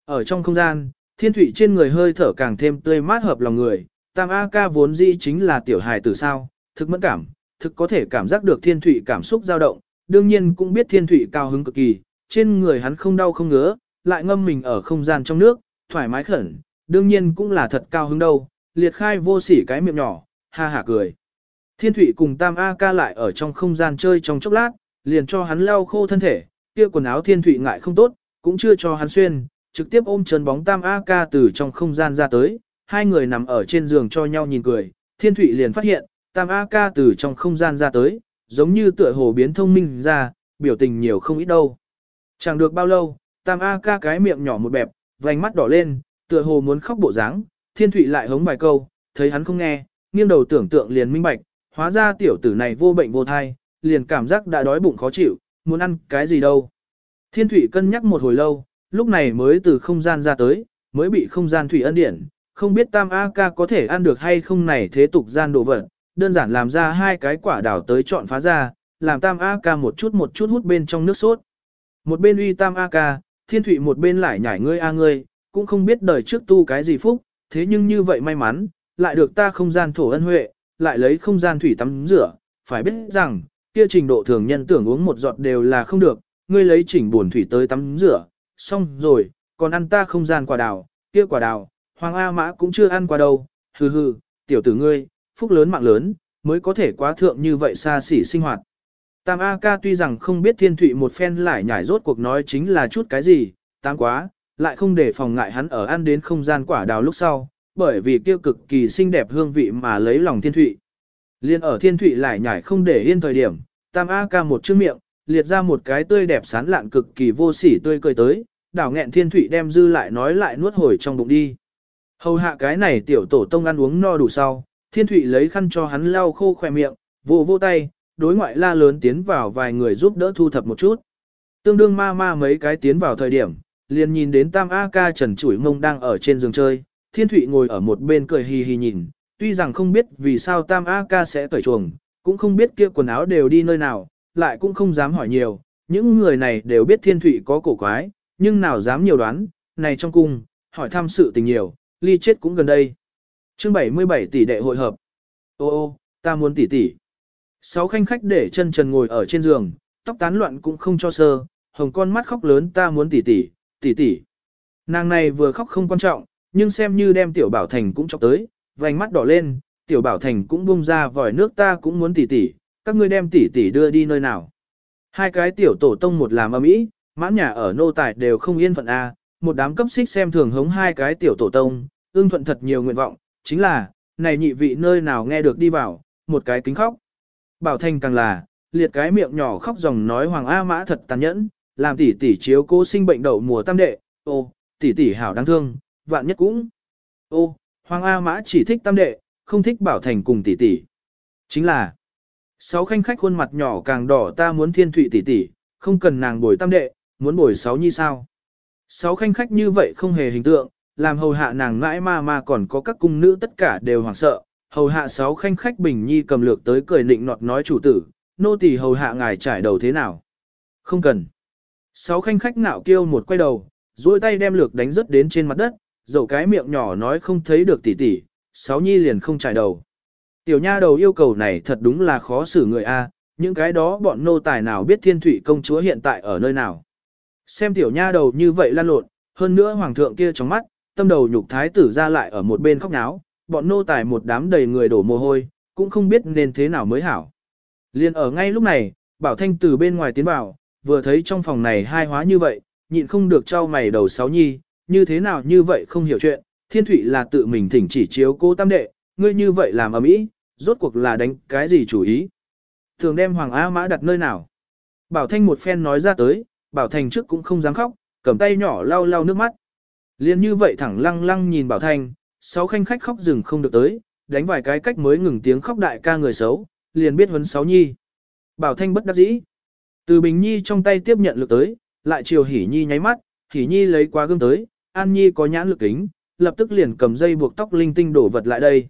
Ở trong không gian, thiên thủy trên người hơi thở càng thêm tươi mát hợp lòng người, tam A ca vốn dĩ chính là tiểu hài tử sao, thực mẫn cảm, thực có thể cảm giác được thiên thủy cảm xúc dao động, đương nhiên cũng biết thiên thủy cao hứng cực kỳ, trên người hắn không đau không ngứa, lại ngâm mình ở không gian trong nước, thoải mái khẩn, đương nhiên cũng là thật cao hứng đâu, liệt khai vô sỉ cái miệng nhỏ, ha hả cười. Thiên Thụy cùng Tam A ca lại ở trong không gian chơi trong chốc lát, liền cho hắn lau khô thân thể, kia quần áo Thiên Thụy ngại không tốt, cũng chưa cho hắn xuyên, trực tiếp ôm chân bóng Tam A ca từ trong không gian ra tới, hai người nằm ở trên giường cho nhau nhìn cười, Thiên Thụy liền phát hiện, Tam A ca từ trong không gian ra tới, giống như tựa hồ biến thông minh ra, biểu tình nhiều không ít đâu. Chẳng được bao lâu, Tam A ca cái miệng nhỏ một bẹp, vành mắt đỏ lên, tựa hồ muốn khóc bộ dáng, Thiên Thụy lại hống vài câu, thấy hắn không nghe, nghiêng đầu tưởng tượng liền minh bạch, hóa ra tiểu tử này vô bệnh vô thai, liền cảm giác đã đói bụng khó chịu, muốn ăn cái gì đâu. Thiên Thụy cân nhắc một hồi lâu, lúc này mới từ không gian ra tới, mới bị không gian thủy ân điển, không biết Tam A ca có thể ăn được hay không này thế tục gian đồ vật, đơn giản làm ra hai cái quả đảo tới chọn phá ra, làm Tam A ca một chút một chút hút bên trong nước sốt. Một bên uy Tam A ca, Thiên Thụy một bên lại nhảy ngươi a ngươi, cũng không biết đời trước tu cái gì phúc, thế nhưng như vậy may mắn, lại được ta không gian thổ ân huệ, lại lấy không gian thủy tắm rửa, phải biết rằng, kia trình độ thường nhân tưởng uống một giọt đều là không được, ngươi lấy chỉnh buồn thủy tới tắm rửa, xong rồi, còn ăn ta không gian quả đào, kia quả đào, Hoàng A Mã cũng chưa ăn qua đâu, hừ hừ, tiểu tử ngươi, phúc lớn mạng lớn, mới có thể quá thượng như vậy xa xỉ sinh hoạt. Tam A ca tuy rằng không biết thiên thụy một phen lại nhảy rốt cuộc nói chính là chút cái gì, tăng quá, lại không để phòng ngại hắn ở ăn đến không gian quả đào lúc sau, bởi vì kia cực kỳ xinh đẹp hương vị mà lấy lòng thiên thụy. Liên ở thiên thụy lại nhảy không để yên thời điểm, tam A ca một chữ miệng, liệt ra một cái tươi đẹp sán lạn cực kỳ vô sỉ tươi cười tới, đảo nghẹn thiên thụy đem dư lại nói lại nuốt hồi trong bụng đi. Hầu hạ cái này tiểu tổ tông ăn uống no đủ sau, thiên thụy lấy khăn cho hắn lau khô khỏe miệng, vô vô tay, đối ngoại la lớn tiến vào vài người giúp đỡ thu thập một chút. Tương đương ma ma mấy cái tiến vào thời điểm, liền nhìn đến tam A ca trần chủi mông đang ở trên giường chơi, Thiên Thụy ngồi ở một bên cười hì hì nhìn, tuy rằng không biết vì sao Tam A ca sẽ cởi chuồng, cũng không biết kia quần áo đều đi nơi nào, lại cũng không dám hỏi nhiều, những người này đều biết Thiên thủy có cổ quái, nhưng nào dám nhiều đoán, này trong cung, hỏi thăm sự tình nhiều, ly chết cũng gần đây. chương 77 tỷ đệ hội hợp. Ô ô, ta muốn tỷ tỷ. Sáu khanh khách để chân trần ngồi ở trên giường, tóc tán loạn cũng không cho sơ, hồng con mắt khóc lớn ta muốn tỷ tỷ, tỷ tỷ. Nàng này vừa khóc không quan trọng, nhưng xem như đem tiểu bảo thành cũng chọc tới, vành mắt đỏ lên, tiểu bảo thành cũng bung ra vòi nước ta cũng muốn tỷ tỷ các ngươi đem tỷ tỷ đưa đi nơi nào. Hai cái tiểu tổ tông một làm ở mỹ, mãn nhà ở nô tài đều không yên phận A, một đám cấp xích xem thường hống hai cái tiểu tổ tông, ương thuận thật nhiều nguyện vọng, chính là, này nhị vị nơi nào nghe được đi vào, một cái kính khóc. Bảo thành càng là, liệt cái miệng nhỏ khóc dòng nói hoàng A mã thật tàn nhẫn, làm tỷ tỷ chiếu cô sinh bệnh đậu mùa tam đệ, ô, tỷ tỷ hảo đáng thương, vạn nhất cũng. Ô, Hoàng A Mã chỉ thích tam đệ, không thích bảo thành cùng tỷ tỷ. Chính là, Sáu khanh khách khuôn mặt nhỏ càng đỏ ta muốn thiên thụy tỷ tỷ, không cần nàng bồi tam đệ, muốn bồi sáu nhi sao. Sáu khanh khách như vậy không hề hình tượng, làm hầu hạ nàng mãi ma ma còn có các cung nữ tất cả đều hoảng sợ. Hầu hạ sáu khanh khách bình nhi cầm lược tới cười nịnh nọt nói chủ tử, nô tỳ hầu hạ ngài trải đầu thế nào. Không cần. Sáu khanh khách nạo kêu một quay đầu, duỗi tay đem lược đánh rớt đến trên mặt đất, dầu cái miệng nhỏ nói không thấy được tỷ tỷ, sáu nhi liền không trải đầu. Tiểu nha đầu yêu cầu này thật đúng là khó xử người A, những cái đó bọn nô tài nào biết thiên thủy công chúa hiện tại ở nơi nào. Xem tiểu nha đầu như vậy lan lộn, hơn nữa hoàng thượng kia trong mắt, tâm đầu nhục thái tử ra lại ở một bên khóc náo, bọn nô tài một đám đầy người đổ mồ hôi, cũng không biết nên thế nào mới hảo. Liên ở ngay lúc này, Bảo Thanh từ bên ngoài tiến vào, vừa thấy trong phòng này hai hóa như vậy, nhịn không được trao mày đầu sáu nhi, như thế nào như vậy không hiểu chuyện, thiên thủy là tự mình thỉnh chỉ chiếu cô tam đệ, ngươi như vậy làm ở mỹ, rốt cuộc là đánh cái gì chủ ý. Thường đem Hoàng A Mã đặt nơi nào. Bảo Thanh một phen nói ra tới, Bảo Thành trước cũng không dám khóc, cầm tay nhỏ lau lau nước mắt. Liên như vậy thẳng lăng lăng nhìn Bảo Thanh, sáu khanh khách khóc rừng không được tới, đánh vài cái cách mới ngừng tiếng khóc đại ca người xấu, liền biết huấn sáu nhi. Bảo Thanh bất đắc dĩ. Từ Bình Nhi trong tay tiếp nhận lực tới, lại chiều Hỉ Nhi nháy mắt, Hỉ Nhi lấy qua gương tới, An Nhi có nhãn lực kính, lập tức liền cầm dây buộc tóc linh tinh đổ vật lại đây.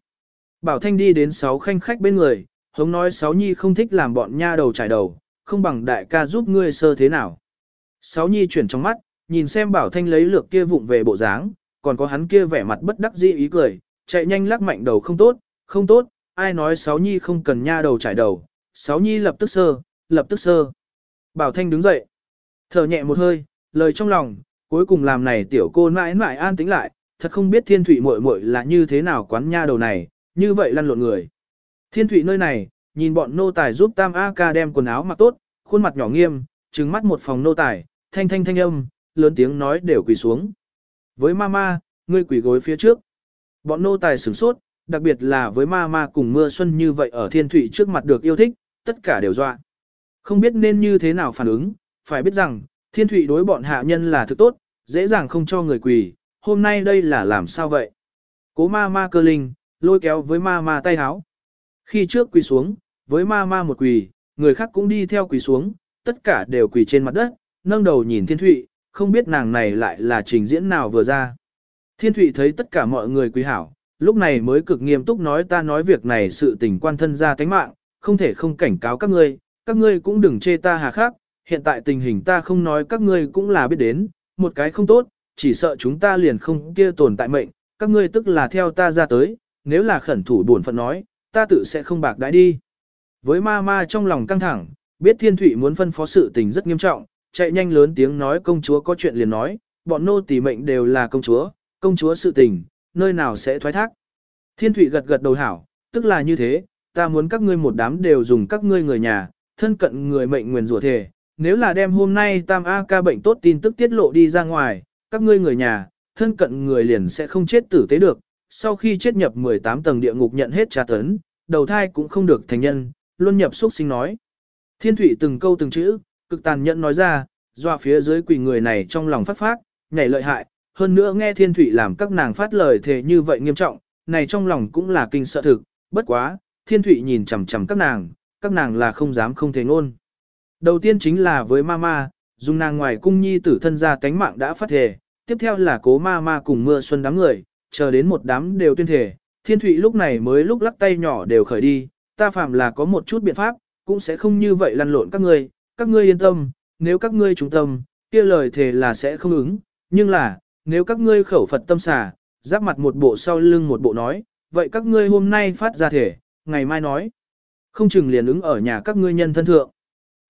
Bảo Thanh đi đến sáu khanh khách bên người, hống nói sáu nhi không thích làm bọn nha đầu trải đầu, không bằng đại ca giúp ngươi sơ thế nào. Sáu nhi chuyển trong mắt, nhìn xem Bảo Thanh lấy lược kia vụng về bộ dáng, còn có hắn kia vẻ mặt bất đắc dĩ ý cười, chạy nhanh lắc mạnh đầu không tốt, không tốt, ai nói sáu nhi không cần nha đầu trải đầu, sáu nhi lập tức sơ, lập tức sơ. Bảo Thanh đứng dậy, thở nhẹ một hơi, lời trong lòng, cuối cùng làm này tiểu cô mãi mãi an tĩnh lại, thật không biết thiên thủy muội muội là như thế nào quán nha đầu này, như vậy lăn lộn người. Thiên thủy nơi này, nhìn bọn nô tài giúp tam A ca đem quần áo mặc tốt, khuôn mặt nhỏ nghiêm, trừng mắt một phòng nô tài, thanh thanh thanh âm, lớn tiếng nói đều quỳ xuống. Với mama, ngươi quỳ gối phía trước. Bọn nô tài sửng sốt, đặc biệt là với mama cùng mưa xuân như vậy ở thiên thủy trước mặt được yêu thích, tất cả đều dọa. Không biết nên như thế nào phản ứng, phải biết rằng, thiên thủy đối bọn hạ nhân là thứ tốt, dễ dàng không cho người quỳ, hôm nay đây là làm sao vậy? Cố ma ma cơ linh, lôi kéo với ma ma tay háo. Khi trước quỳ xuống, với ma ma một quỳ, người khác cũng đi theo quỳ xuống, tất cả đều quỳ trên mặt đất, nâng đầu nhìn thiên thụy, không biết nàng này lại là trình diễn nào vừa ra. Thiên thụy thấy tất cả mọi người quỳ hảo, lúc này mới cực nghiêm túc nói ta nói việc này sự tình quan thân ra tánh mạng, không thể không cảnh cáo các ngươi, các ngươi cũng đừng chê ta hà khắc, hiện tại tình hình ta không nói các ngươi cũng là biết đến, một cái không tốt, chỉ sợ chúng ta liền không kia tồn tại mệnh, các ngươi tức là theo ta ra tới, nếu là khẩn thủ buồn phận nói, ta tự sẽ không bạc đãi đi. Với ma ma trong lòng căng thẳng, biết thiên thủy muốn phân phó sự tình rất nghiêm trọng, chạy nhanh lớn tiếng nói công chúa có chuyện liền nói, bọn nô tỳ mệnh đều là công chúa, công chúa sự tình, nơi nào sẽ thoái thác. Thiên thủy gật gật đầu hảo, tức là như thế, ta muốn các ngươi một đám đều dùng các ngươi người nhà, thân cận người mệnh nguyền rủa thề. Nếu là đem hôm nay tam A ca bệnh tốt tin tức tiết lộ đi ra ngoài, các ngươi người nhà, thân cận người liền sẽ không chết tử tế được, sau khi chết nhập 18 tầng địa ngục nhận hết tra tấn, đầu thai cũng không được thành nhân, luôn nhập xúc sinh nói. Thiên thủy từng câu từng chữ, cực tàn nhẫn nói ra, doa phía dưới quỷ người này trong lòng phát phát, nhảy lợi hại, hơn nữa nghe thiên thủy làm các nàng phát lời thề như vậy nghiêm trọng, này trong lòng cũng là kinh sợ thực, bất quá, thiên thủy nhìn chằm chằm các nàng, các nàng là không dám không thể ngôn. Đầu tiên chính là với mama, dùng nàng ngoài cung nhi tử thân ra cánh mạng đã phát thề, tiếp theo là cố Mama cùng mưa xuân đám người, chờ đến một đám đều tuyên thể, thiên thụy lúc này mới lúc lắc tay nhỏ đều khởi đi, ta phạm là có một chút biện pháp, cũng sẽ không như vậy lăn lộn các ngươi, các ngươi yên tâm, nếu các ngươi trung tâm, kia lời thề là sẽ không ứng, nhưng là, nếu các ngươi khẩu Phật tâm xả, giáp mặt một bộ sau lưng một bộ nói, vậy các ngươi hôm nay phát ra thể, ngày mai nói, không chừng liền ứng ở nhà các ngươi nhân thân thượng.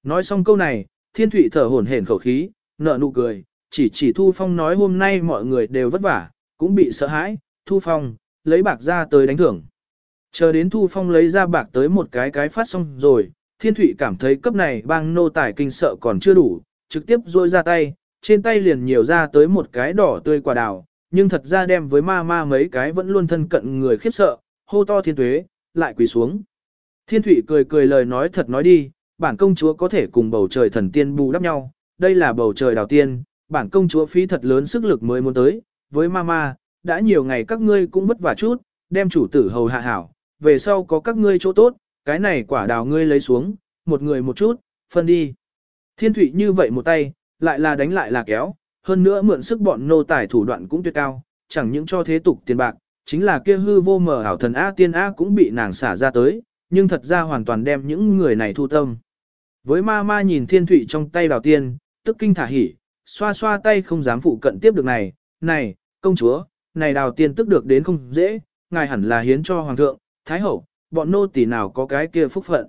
Nói xong câu này, thiên thụy thở hổn hển khẩu khí, nở nụ cười, chỉ chỉ Thu Phong nói hôm nay mọi người đều vất vả, cũng bị sợ hãi, Thu Phong, lấy bạc ra tới đánh thưởng. Chờ đến Thu Phong lấy ra bạc tới một cái cái phát xong rồi, Thiên Thụy cảm thấy cấp này bang nô tài kinh sợ còn chưa đủ, trực tiếp rôi ra tay, trên tay liền nhiều ra tới một cái đỏ tươi quả đào, nhưng thật ra đem với ma ma mấy cái vẫn luôn thân cận người khiếp sợ, hô to thiên tuế, lại quỳ xuống. Thiên Thụy cười cười lời nói thật nói đi, bản công chúa có thể cùng bầu trời thần tiên bù đắp nhau, đây là bầu trời đào tiên, bản công chúa phí thật lớn sức lực mới muốn tới, với mama, đã nhiều ngày các ngươi cũng vất vả chút, đem chủ tử hầu hạ hảo, về sau có các ngươi chỗ tốt, cái này quả đào ngươi lấy xuống, một người một chút, phân đi. Thiên thủy như vậy một tay, lại là đánh lại là kéo, hơn nữa mượn sức bọn nô tài thủ đoạn cũng tuyệt cao, chẳng những cho thế tục tiền bạc, chính là kia hư vô mờ ảo thần A tiên A cũng bị nàng xả ra tới, nhưng thật ra hoàn toàn đem những người này thu tâm. Với ma ma nhìn thiên thủy trong tay đào tiên, tức kinh thả hỉ, xoa xoa tay không dám phụ cận tiếp được này, này, công chúa, này đào tiên tức được đến không dễ, ngài hẳn là hiến cho hoàng thượng, thái hậu, bọn nô tỳ nào có cái kia phúc phận.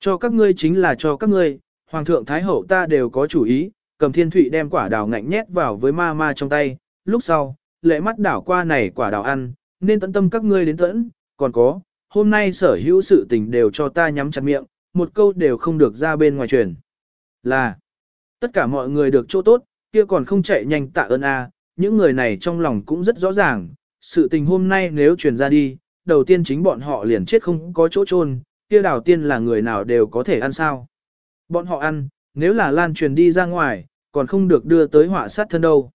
Cho các ngươi chính là cho các ngươi, hoàng thượng thái hậu ta đều có chủ ý, cầm thiên thụy đem quả đào ngạnh nhét vào với ma ma trong tay, lúc sau, lệ mắt đảo qua này quả đào ăn, nên tận tâm các ngươi đến tận, còn có, hôm nay sở hữu sự tình đều cho ta nhắm chặt miệng, một câu đều không được ra bên ngoài truyền. Là, tất cả mọi người được chỗ tốt, kia còn không chạy nhanh tạ ơn a những người này trong lòng cũng rất rõ ràng, sự tình hôm nay nếu truyền ra đi, đầu tiên chính bọn họ liền chết không có chỗ chôn, kia đào tiên là người nào đều có thể ăn sao. Bọn họ ăn, nếu là lan truyền đi ra ngoài, còn không được đưa tới họa sát thân đâu.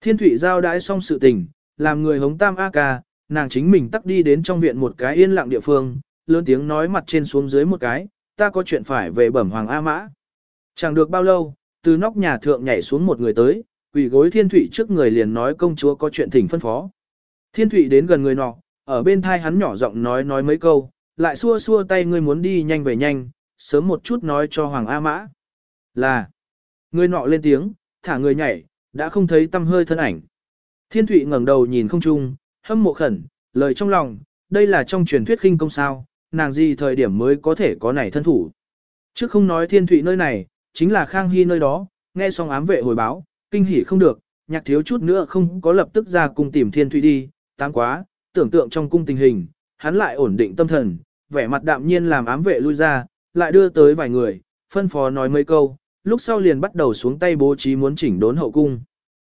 Thiên thủy giao đãi xong sự tình, làm người hống tam A ca, nàng chính mình tắt đi đến trong viện một cái yên lặng địa phương, lớn tiếng nói mặt trên xuống dưới một cái, ta có chuyện phải về bẩm hoàng A mã. Chẳng được bao lâu, từ nóc nhà thượng nhảy xuống một người tới, quỳ gối thiên Thụy trước người liền nói công chúa có chuyện thỉnh phân phó. Thiên Thụy đến gần người nọ, ở bên thai hắn nhỏ giọng nói nói mấy câu, lại xua xua tay ngươi muốn đi nhanh về nhanh, sớm một chút nói cho hoàng A mã. Là, người nọ lên tiếng, thả người nhảy, đã không thấy tâm hơi thân ảnh. Thiên Thụy ngẩng đầu nhìn không trung, hâm mộ khẩn, lời trong lòng, đây là trong truyền thuyết khinh công sao, nàng gì thời điểm mới có thể có này thân thủ. Trước không nói thiên Thụy nơi này, chính là Khang Hy nơi đó, nghe xong ám vệ hồi báo, kinh hỉ không được, nhạc thiếu chút nữa không có lập tức ra cung tìm thiên Thụy đi, tăng quá, tưởng tượng trong cung tình hình, hắn lại ổn định tâm thần, vẻ mặt đạm nhiên làm ám vệ lui ra, lại đưa tới vài người, phân phó nói mấy câu, lúc sau liền bắt đầu xuống tay bố trí muốn chỉnh đốn hậu cung.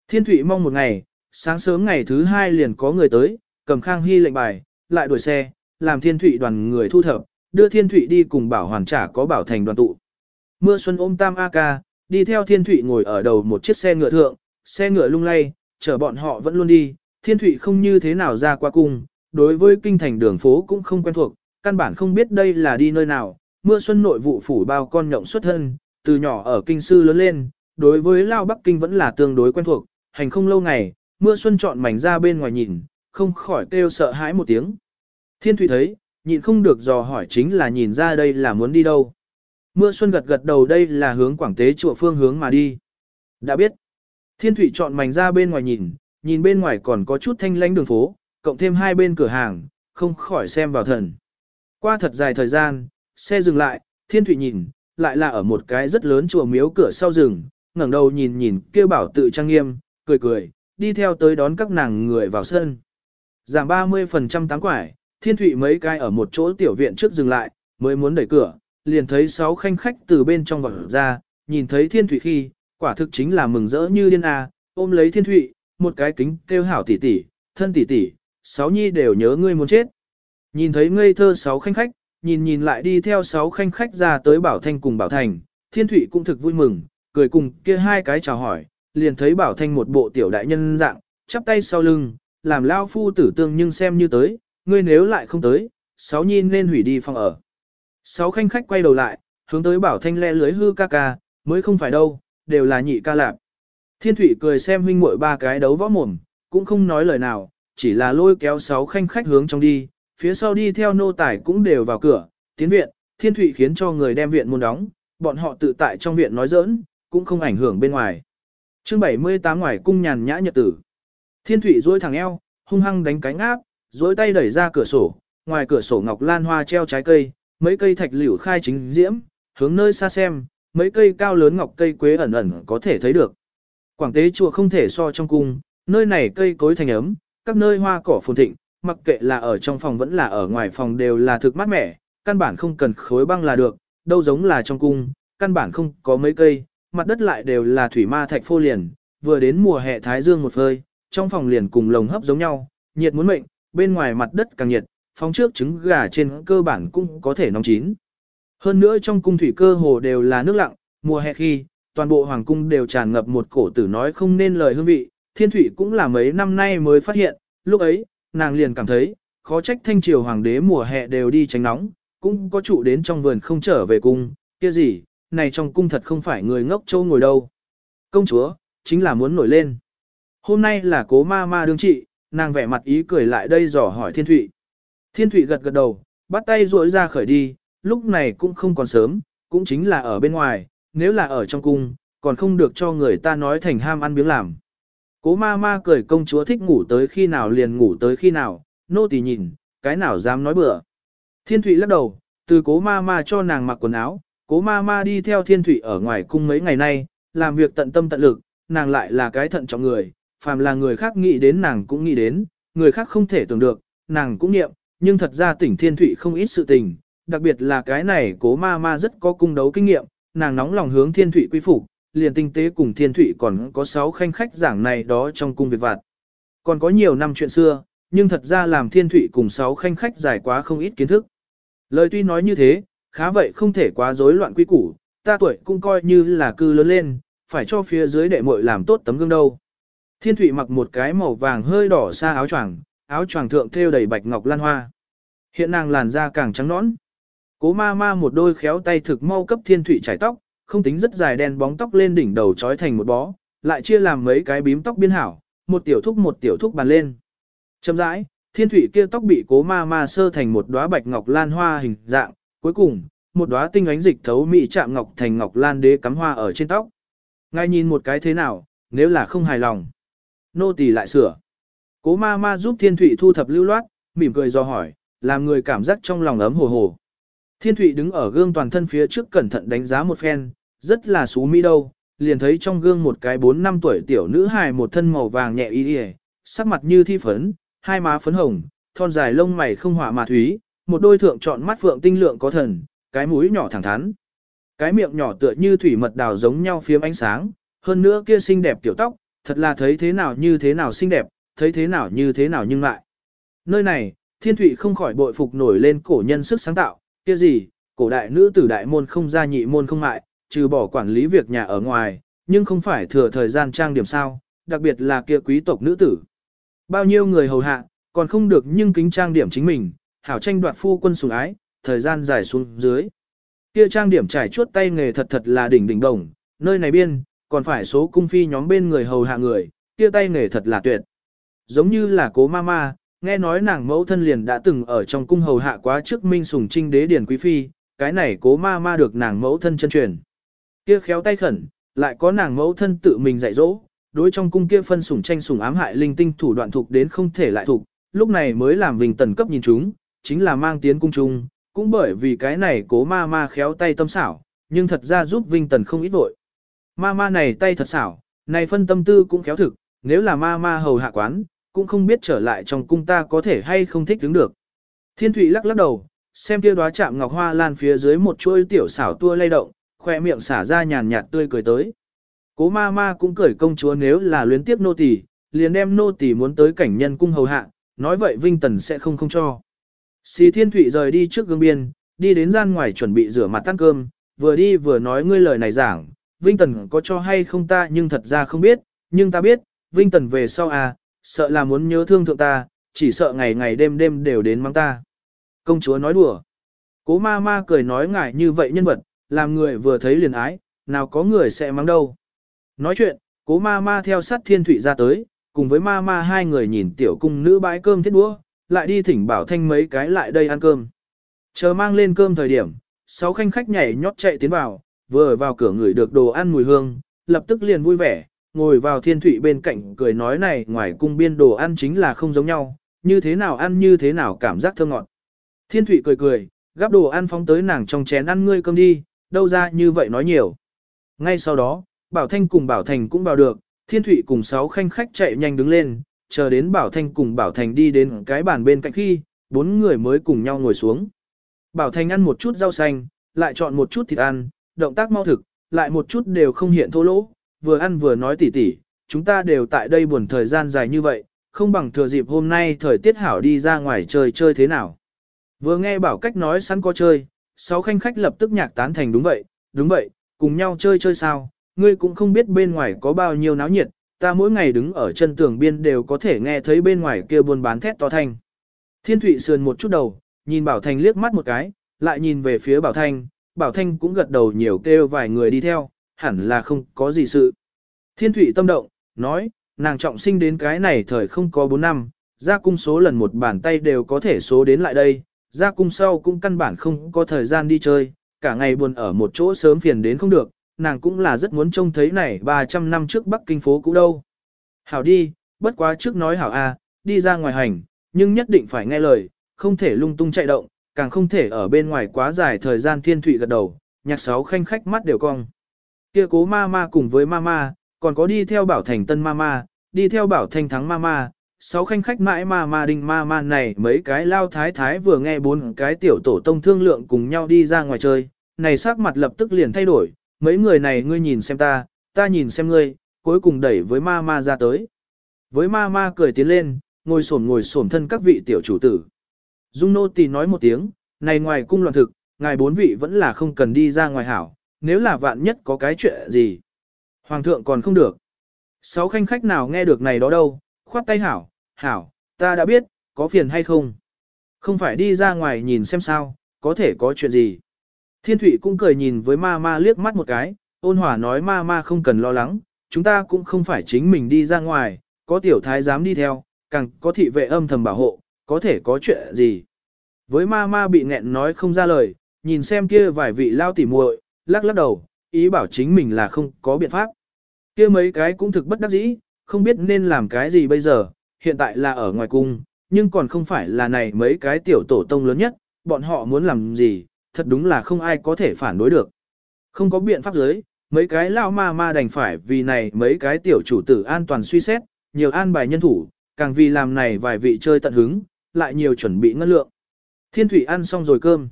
Thiên Thụy mong một ngày, sáng sớm ngày thứ hai liền có người tới, cầm khang hy lệnh bài, lại đuổi xe, làm thiên Thụy đoàn người thu thập, đưa thiên Thụy đi cùng bảo hoàn trả có bảo thành đoàn tụ. Mưa xuân ôm tam A ca, đi theo thiên Thụy ngồi ở đầu một chiếc xe ngựa thượng, xe ngựa lung lay, chở bọn họ vẫn luôn đi, thiên Thụy không như thế nào ra qua cung, đối với kinh thành đường phố cũng không quen thuộc, căn bản không biết đây là đi nơi nào, mưa xuân nội vụ phủ bao con nhộng xuất thân, từ nhỏ ở kinh sư lớn lên, đối với Lao Bắc Kinh vẫn là tương đối quen thuộc, hành không lâu ngày, mưa xuân chọn mảnh ra bên ngoài nhìn, không khỏi kêu sợ hãi một tiếng. Thiên Thụy thấy, nhịn không được dò hỏi chính là nhìn ra đây là muốn đi đâu. Mưa xuân gật gật đầu đây là hướng quảng tế chùa phương hướng mà đi. Đã biết. Thiên Thụy chọn mảnh ra bên ngoài nhìn, nhìn bên ngoài còn có chút thanh lãnh đường phố, cộng thêm hai bên cửa hàng, không khỏi xem vào thần. Qua thật dài thời gian, xe dừng lại, Thiên Thụy nhìn, lại là ở một cái rất lớn chùa miếu cửa sau rừng, ngẩng đầu nhìn nhìn kêu bảo tự trang nghiêm, cười cười, đi theo tới đón các nàng người vào sân. Giảm 30% tám quải, thiên thụy mấy cái ở một chỗ tiểu viện trước dừng lại, mới muốn đẩy cửa, liền thấy sáu khanh khách từ bên trong vọt ra, nhìn thấy thiên thụy khi, quả thực chính là mừng rỡ như điên a, ôm lấy thiên thụy, một cái kính kêu hảo tỷ tỷ, thân tỷ tỷ, sáu nhi đều nhớ ngươi muốn chết. Nhìn thấy ngây thơ sáu khanh khách, nhìn nhìn lại đi theo sáu khanh khách ra tới Bảo Thanh cùng Bảo Thành, Thiên Thụy cũng thực vui mừng, cười cùng kia hai cái chào hỏi, liền thấy Bảo Thanh một bộ tiểu đại nhân dạng, chắp tay sau lưng, làm lao phu tử tương nhưng xem như tới, ngươi nếu lại không tới, sáu nhi nên hủy đi phòng ở. Sáu khanh khách quay đầu lại, hướng tới Bảo Thanh le lưới hư ca ca, mới không phải đâu, đều là nhị ca lạp. Thiên Thụy cười xem huynh muội ba cái đấu võ mồm, cũng không nói lời nào, chỉ là lôi kéo sáu khanh khách hướng trong đi, phía sau đi theo nô tài cũng đều vào cửa, tiến viện, thiên thụy khiến cho người đem viện môn đóng, bọn họ tự tại trong viện nói giỡn, cũng không ảnh hưởng bên ngoài. chương 78 ngoài cung nhàn nhã nhật tử. Thiên thụy duỗi thẳng eo, hung hăng đánh cánh áp, duỗi tay đẩy ra cửa sổ, ngoài cửa sổ ngọc lan hoa treo trái cây, mấy cây thạch liễu khai chính diễm, hướng nơi xa xem, mấy cây cao lớn ngọc cây quế ẩn ẩn có thể thấy được. Quảng tế chùa không thể so trong cung, nơi này cây cối thành ấm, các nơi hoa cỏ phồn thịnh, mặc kệ là ở trong phòng vẫn là ở ngoài phòng đều là thực mát mẻ, căn bản không cần khối băng là được, đâu giống là trong cung, căn bản không có mấy cây, mặt đất lại đều là thủy ma thạch phô liền, vừa đến mùa hè thái dương một phơi, trong phòng liền cùng lồng hấp giống nhau, nhiệt muốn mệnh, bên ngoài mặt đất càng nhiệt, phóng trước trứng gà trên cơ bản cũng có thể nóng chín. Hơn nữa trong cung thủy cơ hồ đều là nước lặng, mùa hè khi, toàn bộ hoàng cung đều tràn ngập một cổ tử nói không nên lời hương vị, thiên thủy cũng là mấy năm nay mới phát hiện, lúc ấy, nàng liền cảm thấy, khó trách thanh triều hoàng đế mùa hè đều đi tránh nóng, cũng có trụ đến trong vườn không trở về cung, kia gì, này trong cung thật không phải người ngốc châu ngồi đâu. Công chúa, chính là muốn nổi lên. Hôm nay là cố ma ma đương trị, nàng vẻ mặt ý cười lại đây dò hỏi thiên thụy. Thiên thụy gật gật đầu, bắt tay duỗi ra khởi đi, lúc này cũng không còn sớm, cũng chính là ở bên ngoài, nếu là ở trong cung, còn không được cho người ta nói thành ham ăn biếng làm. Cố ma ma cười công chúa thích ngủ tới khi nào liền ngủ tới khi nào, nô tỳ nhìn, cái nào dám nói bừa. Thiên thụy lắc đầu, từ cố ma ma cho nàng mặc quần áo, cố ma ma đi theo thiên thụy ở ngoài cung mấy ngày nay, làm việc tận tâm tận lực, nàng lại là cái thận trọng người, phàm là người khác nghĩ đến nàng cũng nghĩ đến, người khác không thể tưởng được, nàng cũng niệm, nhưng thật ra tỉnh thiên thụy không ít sự tình, đặc biệt là cái này cố ma ma rất có cung đấu kinh nghiệm, nàng nóng lòng hướng thiên thụy quy phục, liền tinh tế cùng thiên thụy còn có 6 khanh khách giảng này đó trong cung việc vặt. Còn có nhiều năm chuyện xưa, nhưng thật ra làm thiên thụy cùng 6 khanh khách giải quá không ít kiến thức. Lời tuy nói như thế, khá vậy không thể quá rối loạn quy củ, ta tuổi cũng coi như là cư lớn lên, phải cho phía dưới đệ muội làm tốt tấm gương đâu. Thiên thụy mặc một cái màu vàng hơi đỏ xa áo choàng, áo choàng thượng thêu đầy bạch ngọc lan hoa. Hiện nàng làn da càng trắng nõn. Cố ma ma một đôi khéo tay thực mau cấp thiên thụy trải tóc, không tính rất dài đen bóng tóc lên đỉnh đầu trói thành một bó, lại chia làm mấy cái bím tóc biên hảo, một tiểu thúc một tiểu thúc bàn lên. Chậm rãi, thiên thủy kia tóc bị cố ma ma sơ thành một đóa bạch ngọc lan hoa hình dạng, cuối cùng, một đóa tinh ánh dịch thấu mỹ chạm ngọc thành ngọc lan đế cắm hoa ở trên tóc. Ngay nhìn một cái thế nào, nếu là không hài lòng. Nô tỳ lại sửa. Cố ma ma giúp thiên Thụy thu thập lưu loát, mỉm cười do hỏi, làm người cảm giác trong lòng ấm hồ hồ. Thiên Thụy đứng ở gương toàn thân phía trước cẩn thận đánh giá một phen, rất là xú mỹ đâu, liền thấy trong gương một cái 4 năm tuổi tiểu nữ hài một thân màu vàng nhẹ y y, sắc mặt như thi phấn, hai má phấn hồng, thon dài lông mày không hỏa mà thúy, một đôi thượng trọn mắt phượng tinh lượng có thần, cái mũi nhỏ thẳng thắn. Cái miệng nhỏ tựa như thủy mật đào giống nhau phiếm ánh sáng, hơn nữa kia xinh đẹp tiểu tóc, thật là thấy thế nào như thế nào xinh đẹp, thấy thế nào như thế nào nhưng lại. Nơi này, thiên thủy không khỏi bội phục nổi lên cổ nhân sức sáng tạo, kia gì, cổ đại nữ tử đại môn không gia nhị môn không mại, trừ bỏ quản lý việc nhà ở ngoài, nhưng không phải thừa thời gian trang điểm sao, đặc biệt là kia quý tộc nữ tử. Bao nhiêu người hầu hạ, còn không được nhưng kính trang điểm chính mình, hảo tranh đoạt phu quân sủng ái, thời gian dài xuống dưới. Kia trang điểm trải chuốt tay nghề thật thật là đỉnh đỉnh đồng, nơi này biên, còn phải số cung phi nhóm bên người hầu hạ người, kia tay nghề thật là tuyệt. Giống như là cố mama, nghe nói nàng mẫu thân liền đã từng ở trong cung hầu hạ quá trước minh sùng trinh đế điển quý phi, cái này cố ma ma được nàng mẫu thân chân truyền. Kia khéo tay khẩn, lại có nàng mẫu thân tự mình dạy dỗ, đối trong cung kia phân sủng tranh sủng ám hại linh tinh thủ đoạn thuộc đến không thể lại thuộc, lúc này mới làm Vinh Tần cấp nhìn chúng, chính là mang tiến cung trung, cũng bởi vì cái này cố ma ma khéo tay tâm xảo, nhưng thật ra giúp Vinh Tần không ít vội. Ma ma này tay thật xảo, này phân tâm tư cũng khéo thực, nếu là ma ma hầu hạ quán, cũng không biết trở lại trong cung ta có thể hay không thích đứng được. Thiên Thụy lắc lắc đầu, xem kia đóa chạm ngọc hoa lan phía dưới một chuôi tiểu xảo tua lay động, khoe miệng xả ra nhàn nhạt tươi cười tới. Cố ma ma cũng cười công chúa nếu là luyến tiếp nô tỳ, liền đem nô tỳ muốn tới cảnh nhân cung hầu hạ, nói vậy Vinh Tần sẽ không không cho. Xì Thiên Thụy rời đi trước gương biên, đi đến gian ngoài chuẩn bị rửa mặt ăn cơm, vừa đi vừa nói ngươi lời này giảng, Vinh Tần có cho hay không ta nhưng thật ra không biết, nhưng ta biết, Vinh Tần về sau à, sợ là muốn nhớ thương thượng ta, chỉ sợ ngày ngày đêm đêm đều đến mang ta. Công chúa nói đùa. Cố ma ma cười nói ngại như vậy nhân vật, làm người vừa thấy liền ái, nào có người sẽ mang đâu. Nói chuyện, cố ma ma theo sát thiên thủy ra tới, cùng với ma ma hai người nhìn tiểu cung nữ bãi cơm thiết đũa, lại đi thỉnh bảo thanh mấy cái lại đây ăn cơm. Chờ mang lên cơm thời điểm, sáu khanh khách nhảy nhót chạy tiến vào, vừa vào cửa người được đồ ăn mùi hương, lập tức liền vui vẻ, ngồi vào thiên Thụy bên cạnh cười nói này ngoài cung biên đồ ăn chính là không giống nhau, như thế nào ăn như thế nào cảm giác thơm ngọt. Thiên Thụy cười cười, gắp đồ ăn phóng tới nàng trong chén ăn ngươi cơm đi, đâu ra như vậy nói nhiều. Ngay sau đó, Bảo Thanh cùng Bảo Thành cũng vào được, Thiên Thụy cùng sáu khanh khách chạy nhanh đứng lên, chờ đến Bảo Thanh cùng Bảo Thành đi đến cái bàn bên cạnh khi, bốn người mới cùng nhau ngồi xuống. Bảo Thành ăn một chút rau xanh, lại chọn một chút thịt ăn, động tác mau thực, lại một chút đều không hiện thô lỗ, vừa ăn vừa nói tỉ tỉ, chúng ta đều tại đây buồn thời gian dài như vậy, không bằng thừa dịp hôm nay thời tiết hảo đi ra ngoài chơi chơi thế nào. Vừa nghe bảo cách nói sẵn có chơi, sáu khanh khách lập tức nhạc tán thành đúng vậy, đúng vậy, cùng nhau chơi chơi sao, ngươi cũng không biết bên ngoài có bao nhiêu náo nhiệt, ta mỗi ngày đứng ở chân tường biên đều có thể nghe thấy bên ngoài kia buôn bán thét to thanh. Thiên Thụy sườn một chút đầu, nhìn Bảo Thành liếc mắt một cái, lại nhìn về phía Bảo Thanh, Bảo Thanh cũng gật đầu nhiều kêu vài người đi theo, hẳn là không có gì sự. Thiên Thụy tâm động, nói, nàng trọng sinh đến cái này thời không có 4 năm, ra cung số lần một bàn tay đều có thể số đến lại đây, ra cung sau cũng căn bản không có thời gian đi chơi, cả ngày buồn ở một chỗ sớm phiền đến không được, nàng cũng là rất muốn trông thấy này 300 năm trước Bắc Kinh phố cũ đâu. Hảo đi, bất quá trước nói hảo a, đi ra ngoài hành, nhưng nhất định phải nghe lời, không thể lung tung chạy động, càng không thể ở bên ngoài quá dài thời gian thiên thụy gật đầu, nhạc sáu khanh khách mắt đều cong. Kia cố ma ma cùng với ma ma, còn có đi theo bảo thành tân ma ma, đi theo bảo thanh thắng ma ma, sáu khanh khách mãi ma ma đinh ma ma này mấy cái lao thái thái vừa nghe bốn cái tiểu tổ tông thương lượng cùng nhau đi ra ngoài chơi, này sắc mặt lập tức liền thay đổi, mấy người này ngươi nhìn xem ta, ta nhìn xem ngươi, cuối cùng đẩy với ma ma ra tới. Với ma ma cười tiến lên, ngồi xổm ngồi xổm thân các vị tiểu chủ tử. Dung nô tỳ nói một tiếng, này ngoài cung loạn thực, ngài bốn vị vẫn là không cần đi ra ngoài hảo, nếu là vạn nhất có cái chuyện gì. Hoàng thượng còn không được. Sáu khanh khách nào nghe được này đó đâu, khoát tay hảo, hảo, ta đã biết, có phiền hay không. Không phải đi ra ngoài nhìn xem sao, có thể có chuyện gì. Thiên Thụy cũng cười nhìn với ma ma liếc mắt một cái, ôn hòa nói ma ma không cần lo lắng, chúng ta cũng không phải chính mình đi ra ngoài, có tiểu thái dám đi theo, càng có thị vệ âm thầm bảo hộ, có thể có chuyện gì. Với ma ma bị nghẹn nói không ra lời, nhìn xem kia vài vị lao tỉ muội, lắc lắc đầu, ý bảo chính mình là không có biện pháp. Kia mấy cái cũng thực bất đắc dĩ, không biết nên làm cái gì bây giờ, hiện tại là ở ngoài cung, nhưng còn không phải là này mấy cái tiểu tổ tông lớn nhất, bọn họ muốn làm gì, thật đúng là không ai có thể phản đối được. Không có biện pháp giới, mấy cái lao ma ma đành phải vì này mấy cái tiểu chủ tử an toàn suy xét, nhiều an bài nhân thủ, càng vì làm này vài vị chơi tận hứng, lại nhiều chuẩn bị ngân lượng. Thiên thủy ăn xong rồi cơm.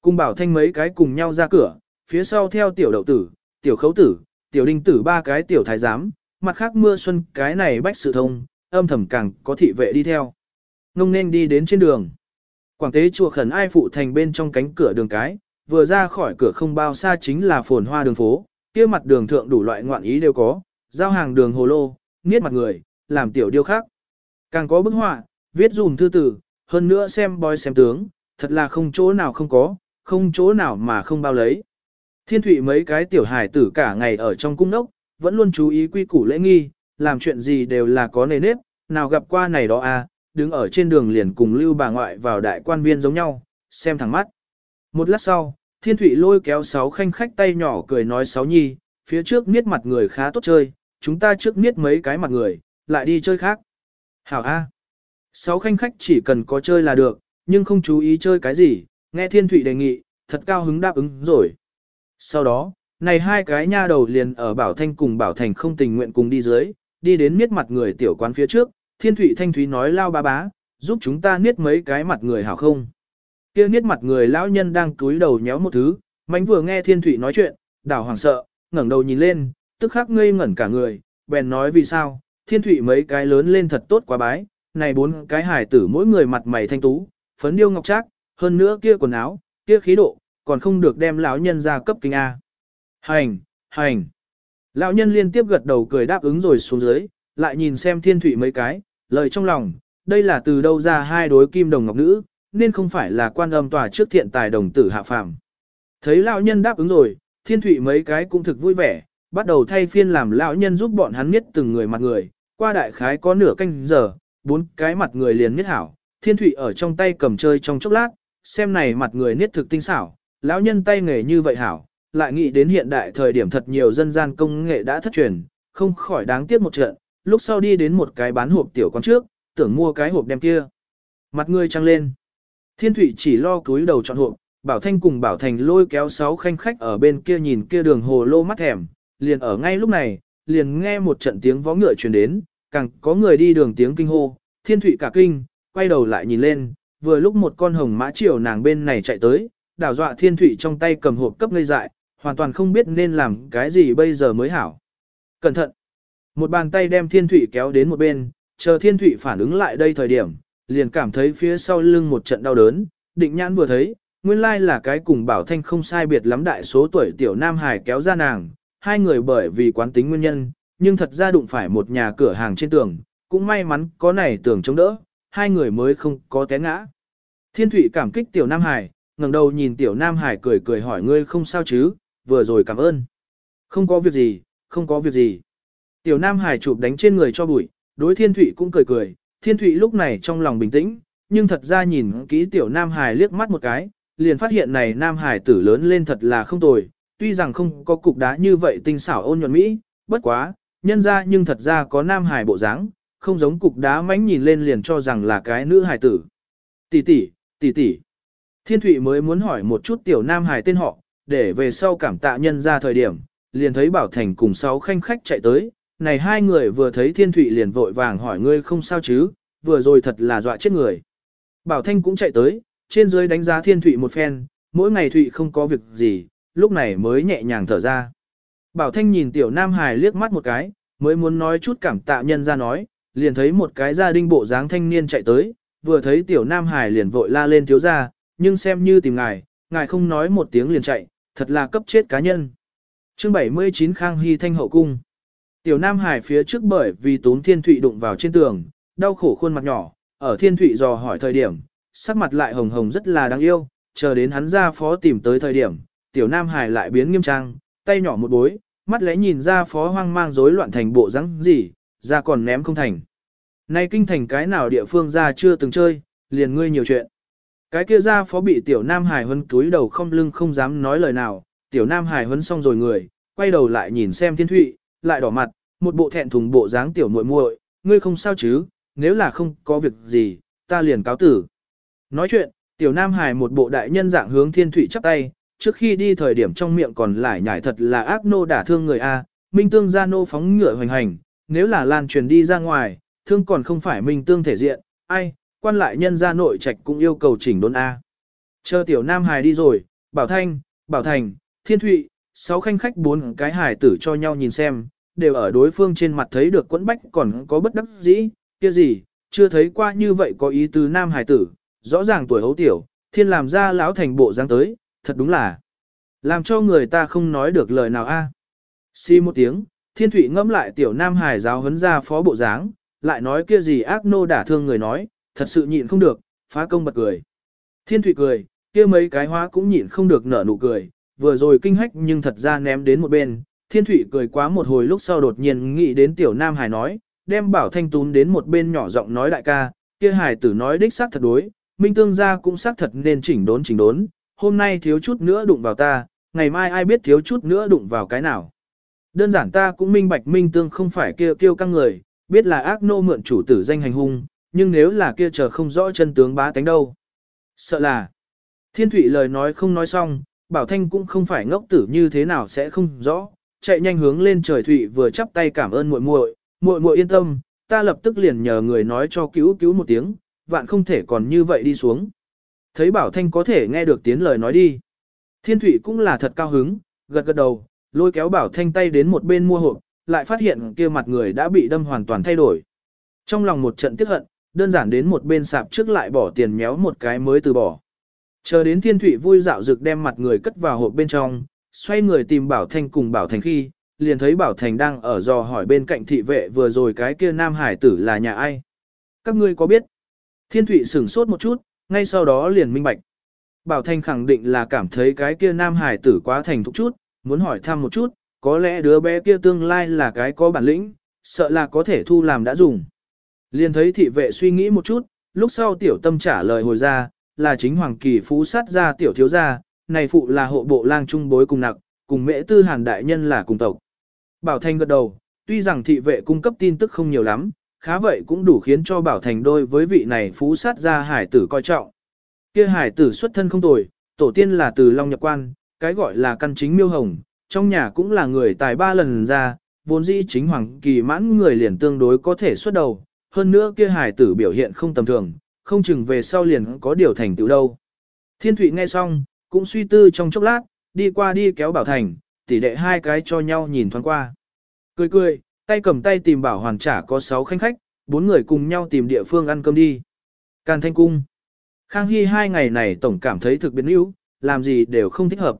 Cùng bảo thanh mấy cái cùng nhau ra cửa, phía sau theo tiểu đậu tử, tiểu khấu tử, tiểu đinh tử ba cái tiểu thái giám, mặt khác mưa xuân cái này bách sự thông, âm thầm càng có thị vệ đi theo. Ngông nên đi đến trên đường. Quảng tế chùa khẩn ai phụ thành bên trong cánh cửa đường cái, vừa ra khỏi cửa không bao xa chính là phồn hoa đường phố, kia mặt đường thượng đủ loại ngoạn ý đều có, giao hàng đường hồ lô, niết mặt người, làm tiểu điêu khác. Càng có bức họa, viết dùm thư tử, hơn nữa xem bói xem tướng, thật là không chỗ nào không có, không chỗ nào mà không bao lấy. Thiên thủy mấy cái tiểu hài tử cả ngày ở trong cung nốc, vẫn luôn chú ý quy củ lễ nghi, làm chuyện gì đều là có nề nếp, nào gặp qua này đó à, đứng ở trên đường liền cùng lưu bà ngoại vào đại quan viên giống nhau, xem thẳng mắt. Một lát sau, thiên thủy lôi kéo sáu khanh khách tay nhỏ cười nói sáu nhi, phía trước niết mặt người khá tốt chơi, chúng ta trước niết mấy cái mặt người, lại đi chơi khác. Hảo A. Sáu khanh khách chỉ cần có chơi là được, nhưng không chú ý chơi cái gì, nghe thiên thủy đề nghị, thật cao hứng đáp ứng rồi. Sau đó, này hai cái nha đầu liền ở Bảo Thanh cùng Bảo Thành không tình nguyện cùng đi dưới, đi đến miết mặt người tiểu quán phía trước, Thiên Thụy Thanh Thúy nói lao ba bá, giúp chúng ta niết mấy cái mặt người hảo không. Kia niết mặt người lão nhân đang túi đầu nhéo một thứ, mánh vừa nghe Thiên Thụy nói chuyện, đảo hoàng sợ, ngẩng đầu nhìn lên, tức khắc ngây ngẩn cả người, bèn nói vì sao, Thiên Thụy mấy cái lớn lên thật tốt quá bái, này bốn cái hải tử mỗi người mặt mày thanh tú, phấn điêu ngọc trác, hơn nữa kia quần áo, kia khí độ, còn không được đem lão nhân ra cấp kinh A. Hành, hành. Lão nhân liên tiếp gật đầu cười đáp ứng rồi xuống dưới, lại nhìn xem thiên thủy mấy cái, lời trong lòng, đây là từ đâu ra hai đối kim đồng ngọc nữ, nên không phải là quan âm tòa trước thiện tài đồng tử hạ phàm. Thấy lão nhân đáp ứng rồi, thiên thủy mấy cái cũng thực vui vẻ, bắt đầu thay phiên làm lão nhân giúp bọn hắn miết từng người mặt người, qua đại khái có nửa canh giờ, bốn cái mặt người liền miết hảo, thiên thủy ở trong tay cầm chơi trong chốc lát, xem này mặt người niết thực tinh xảo, lão nhân tay nghề như vậy hảo, lại nghĩ đến hiện đại thời điểm thật nhiều dân gian công nghệ đã thất truyền, không khỏi đáng tiếc một trận, lúc sau đi đến một cái bán hộp tiểu quán trước, tưởng mua cái hộp đem kia. Mặt người trăng lên. Thiên Thụy chỉ lo cúi đầu chọn hộp, Bảo Thanh cùng Bảo Thành lôi kéo sáu khanh khách ở bên kia nhìn kia đường hồ lô mắt thèm, liền ở ngay lúc này, liền nghe một trận tiếng vó ngựa truyền đến, càng có người đi đường tiếng kinh hô, Thiên Thụy cả kinh, quay đầu lại nhìn lên, vừa lúc một con hồng mã chiều nàng bên này chạy tới, đảo dọa Thiên Thụy trong tay cầm hộp cấp ngây dại, hoàn toàn không biết nên làm cái gì bây giờ mới hảo. Cẩn thận! Một bàn tay đem thiên thủy kéo đến một bên, chờ thiên thủy phản ứng lại đây thời điểm, liền cảm thấy phía sau lưng một trận đau đớn, định nhãn vừa thấy, nguyên lai là cái cùng bảo thanh không sai biệt lắm đại số tuổi tiểu nam hải kéo ra nàng, hai người bởi vì quán tính nguyên nhân, nhưng thật ra đụng phải một nhà cửa hàng trên tường, cũng may mắn có này tường chống đỡ, hai người mới không có té ngã. Thiên thủy cảm kích tiểu nam hải, ngẩng đầu nhìn tiểu Nam Hải cười cười hỏi ngươi không sao chứ, vừa rồi cảm ơn. Không có việc gì, không có việc gì. Tiểu Nam Hải chụp đánh trên người cho bụi, đối Thiên Thụy cũng cười cười, Thiên Thụy lúc này trong lòng bình tĩnh, nhưng thật ra nhìn kỹ tiểu Nam Hải liếc mắt một cái, liền phát hiện này Nam Hải tử lớn lên thật là không tồi, tuy rằng không có cục đá như vậy tinh xảo ôn nhuận mỹ, bất quá, nhân ra nhưng thật ra có Nam Hải bộ dáng, không giống cục đá mánh nhìn lên liền cho rằng là cái nữ hải tử. Tỷ tỷ, tỷ tỷ. Thiên Thụy mới muốn hỏi một chút tiểu Nam Hải tên họ, để về sau cảm tạ nhân ra thời điểm, liền thấy Bảo Thành cùng sáu khanh khách chạy tới, này hai người vừa thấy Thiên Thụy liền vội vàng hỏi ngươi không sao chứ, vừa rồi thật là dọa chết người. Bảo Thanh cũng chạy tới, trên dưới đánh giá Thiên Thụy một phen, mỗi ngày Thụy không có việc gì, lúc này mới nhẹ nhàng thở ra. Bảo Thanh nhìn tiểu Nam Hải liếc mắt một cái, mới muốn nói chút cảm tạ nhân ra nói, liền thấy một cái gia đình bộ dáng thanh niên chạy tới, vừa thấy tiểu Nam Hải liền vội la lên thiếu ra, nhưng xem như tìm ngài, ngài không nói một tiếng liền chạy, thật là cấp chết cá nhân. chương 79 Khang Hy Thanh Hậu Cung Tiểu Nam Hải phía trước bởi vì tốn thiên thụy đụng vào trên tường, đau khổ khuôn mặt nhỏ, ở thiên thụy dò hỏi thời điểm, sắc mặt lại hồng hồng rất là đáng yêu, chờ đến hắn ra phó tìm tới thời điểm, tiểu Nam Hải lại biến nghiêm trang, tay nhỏ một bối, mắt lẽ nhìn ra phó hoang mang rối loạn thành bộ rắn gì, ra còn ném không thành. Nay kinh thành cái nào địa phương ra chưa từng chơi, liền ngươi nhiều chuyện. Cái kia ra phó bị tiểu Nam Hải huấn túi đầu không lưng không dám nói lời nào, tiểu Nam Hải huấn xong rồi người, quay đầu lại nhìn xem thiên thụy, lại đỏ mặt, một bộ thẹn thùng bộ dáng tiểu muội muội, ngươi không sao chứ, nếu là không có việc gì, ta liền cáo tử. Nói chuyện, tiểu Nam Hải một bộ đại nhân dạng hướng thiên thụy chắp tay, trước khi đi thời điểm trong miệng còn lại nhải thật là ác nô đả thương người A, minh tương ra nô phóng ngựa hoành hành, nếu là lan truyền đi ra ngoài, thương còn không phải minh tương thể diện, ai, quan lại nhân gia nội trạch cũng yêu cầu chỉnh đốn A. Chờ tiểu Nam Hải đi rồi, Bảo Thanh, Bảo Thành, Thiên Thụy, sáu khanh khách bốn cái hải tử cho nhau nhìn xem, đều ở đối phương trên mặt thấy được quẫn bách còn có bất đắc dĩ, kia gì, chưa thấy qua như vậy có ý tứ nam hải tử, rõ ràng tuổi hấu tiểu, thiên làm ra lão thành bộ dáng tới, thật đúng là làm cho người ta không nói được lời nào a. À. Xi một tiếng, thiên thụy ngẫm lại tiểu nam hải giáo huấn ra phó bộ dáng, lại nói kia gì ác nô đả thương người nói, thật sự nhịn không được, phá công bật cười. Thiên thủy cười, kia mấy cái hóa cũng nhịn không được nở nụ cười, vừa rồi kinh hách nhưng thật ra ném đến một bên, thiên thủy cười quá một hồi lúc sau đột nhiên nghĩ đến tiểu nam hải nói, đem bảo thanh tún đến một bên nhỏ giọng nói đại ca, kia hải tử nói đích xác thật đối, minh tương gia cũng xác thật nên chỉnh đốn chỉnh đốn, hôm nay thiếu chút nữa đụng vào ta, ngày mai ai biết thiếu chút nữa đụng vào cái nào. Đơn giản ta cũng minh bạch minh tương không phải kia kêu căng người, biết là ác nô mượn chủ tử danh hành hung, nhưng nếu là kia chờ không rõ chân tướng bá tánh đâu. Sợ là, thiên thủy lời nói không nói xong, bảo thanh cũng không phải ngốc tử như thế nào sẽ không rõ, chạy nhanh hướng lên trời thủy vừa chắp tay cảm ơn muội muội, muội muội yên tâm, ta lập tức liền nhờ người nói cho cứu cứu một tiếng, vạn không thể còn như vậy đi xuống. Thấy Bảo Thanh có thể nghe được tiếng lời nói đi. Thiên Thụy cũng là thật cao hứng, gật gật đầu, lôi kéo Bảo Thanh tay đến một bên mua hộp, lại phát hiện kia mặt người đã bị đâm hoàn toàn thay đổi. Trong lòng một trận tiếc hận, đơn giản đến một bên sạp trước lại bỏ tiền méo một cái mới từ bỏ. Chờ đến Thiên Thụy vui dạo dực đem mặt người cất vào hộp bên trong, xoay người tìm Bảo Thanh cùng Bảo Thành khi, liền thấy Bảo Thành đang ở dò hỏi bên cạnh thị vệ vừa rồi cái kia nam hải tử là nhà ai. Các ngươi có biết? Thiên Thụy sửng sốt một chút, ngay sau đó liền minh bạch. Bảo Thanh khẳng định là cảm thấy cái kia nam hải tử quá thành thục chút, muốn hỏi thăm một chút, có lẽ đứa bé kia tương lai là cái có bản lĩnh, sợ là có thể thu làm đã dùng. Liền thấy thị vệ suy nghĩ một chút, lúc sau tiểu tâm trả lời hồi ra, là chính hoàng kỳ phú sát ra tiểu thiếu gia, này phụ là hộ bộ lang trung bối cùng nặc, cùng mễ tư hàn đại nhân là cùng tộc. Bảo Thanh gật đầu, tuy rằng thị vệ cung cấp tin tức không nhiều lắm, khá vậy cũng đủ khiến cho Bảo Thành đôi với vị này phú sát ra hải tử coi trọng. Kia hải tử xuất thân không tồi, tổ tiên là từ Long Nhập Quan, cái gọi là căn chính miêu hồng, trong nhà cũng là người tài ba lần ra, vốn dĩ chính hoàng kỳ mãn người liền tương đối có thể xuất đầu, hơn nữa kia hải tử biểu hiện không tầm thường, không chừng về sau liền có điều thành tựu đâu. Thiên Thụy nghe xong, cũng suy tư trong chốc lát, đi qua đi kéo Bảo Thành, tỉ đệ hai cái cho nhau nhìn thoáng qua. Cười cười, tay cầm tay tìm Bảo Hoàn trả có sáu khách khách, bốn người cùng nhau tìm địa phương ăn cơm đi. Càn Thanh Cung. Khang Hy hai ngày này tổng cảm thấy thực biến yếu, làm gì đều không thích hợp.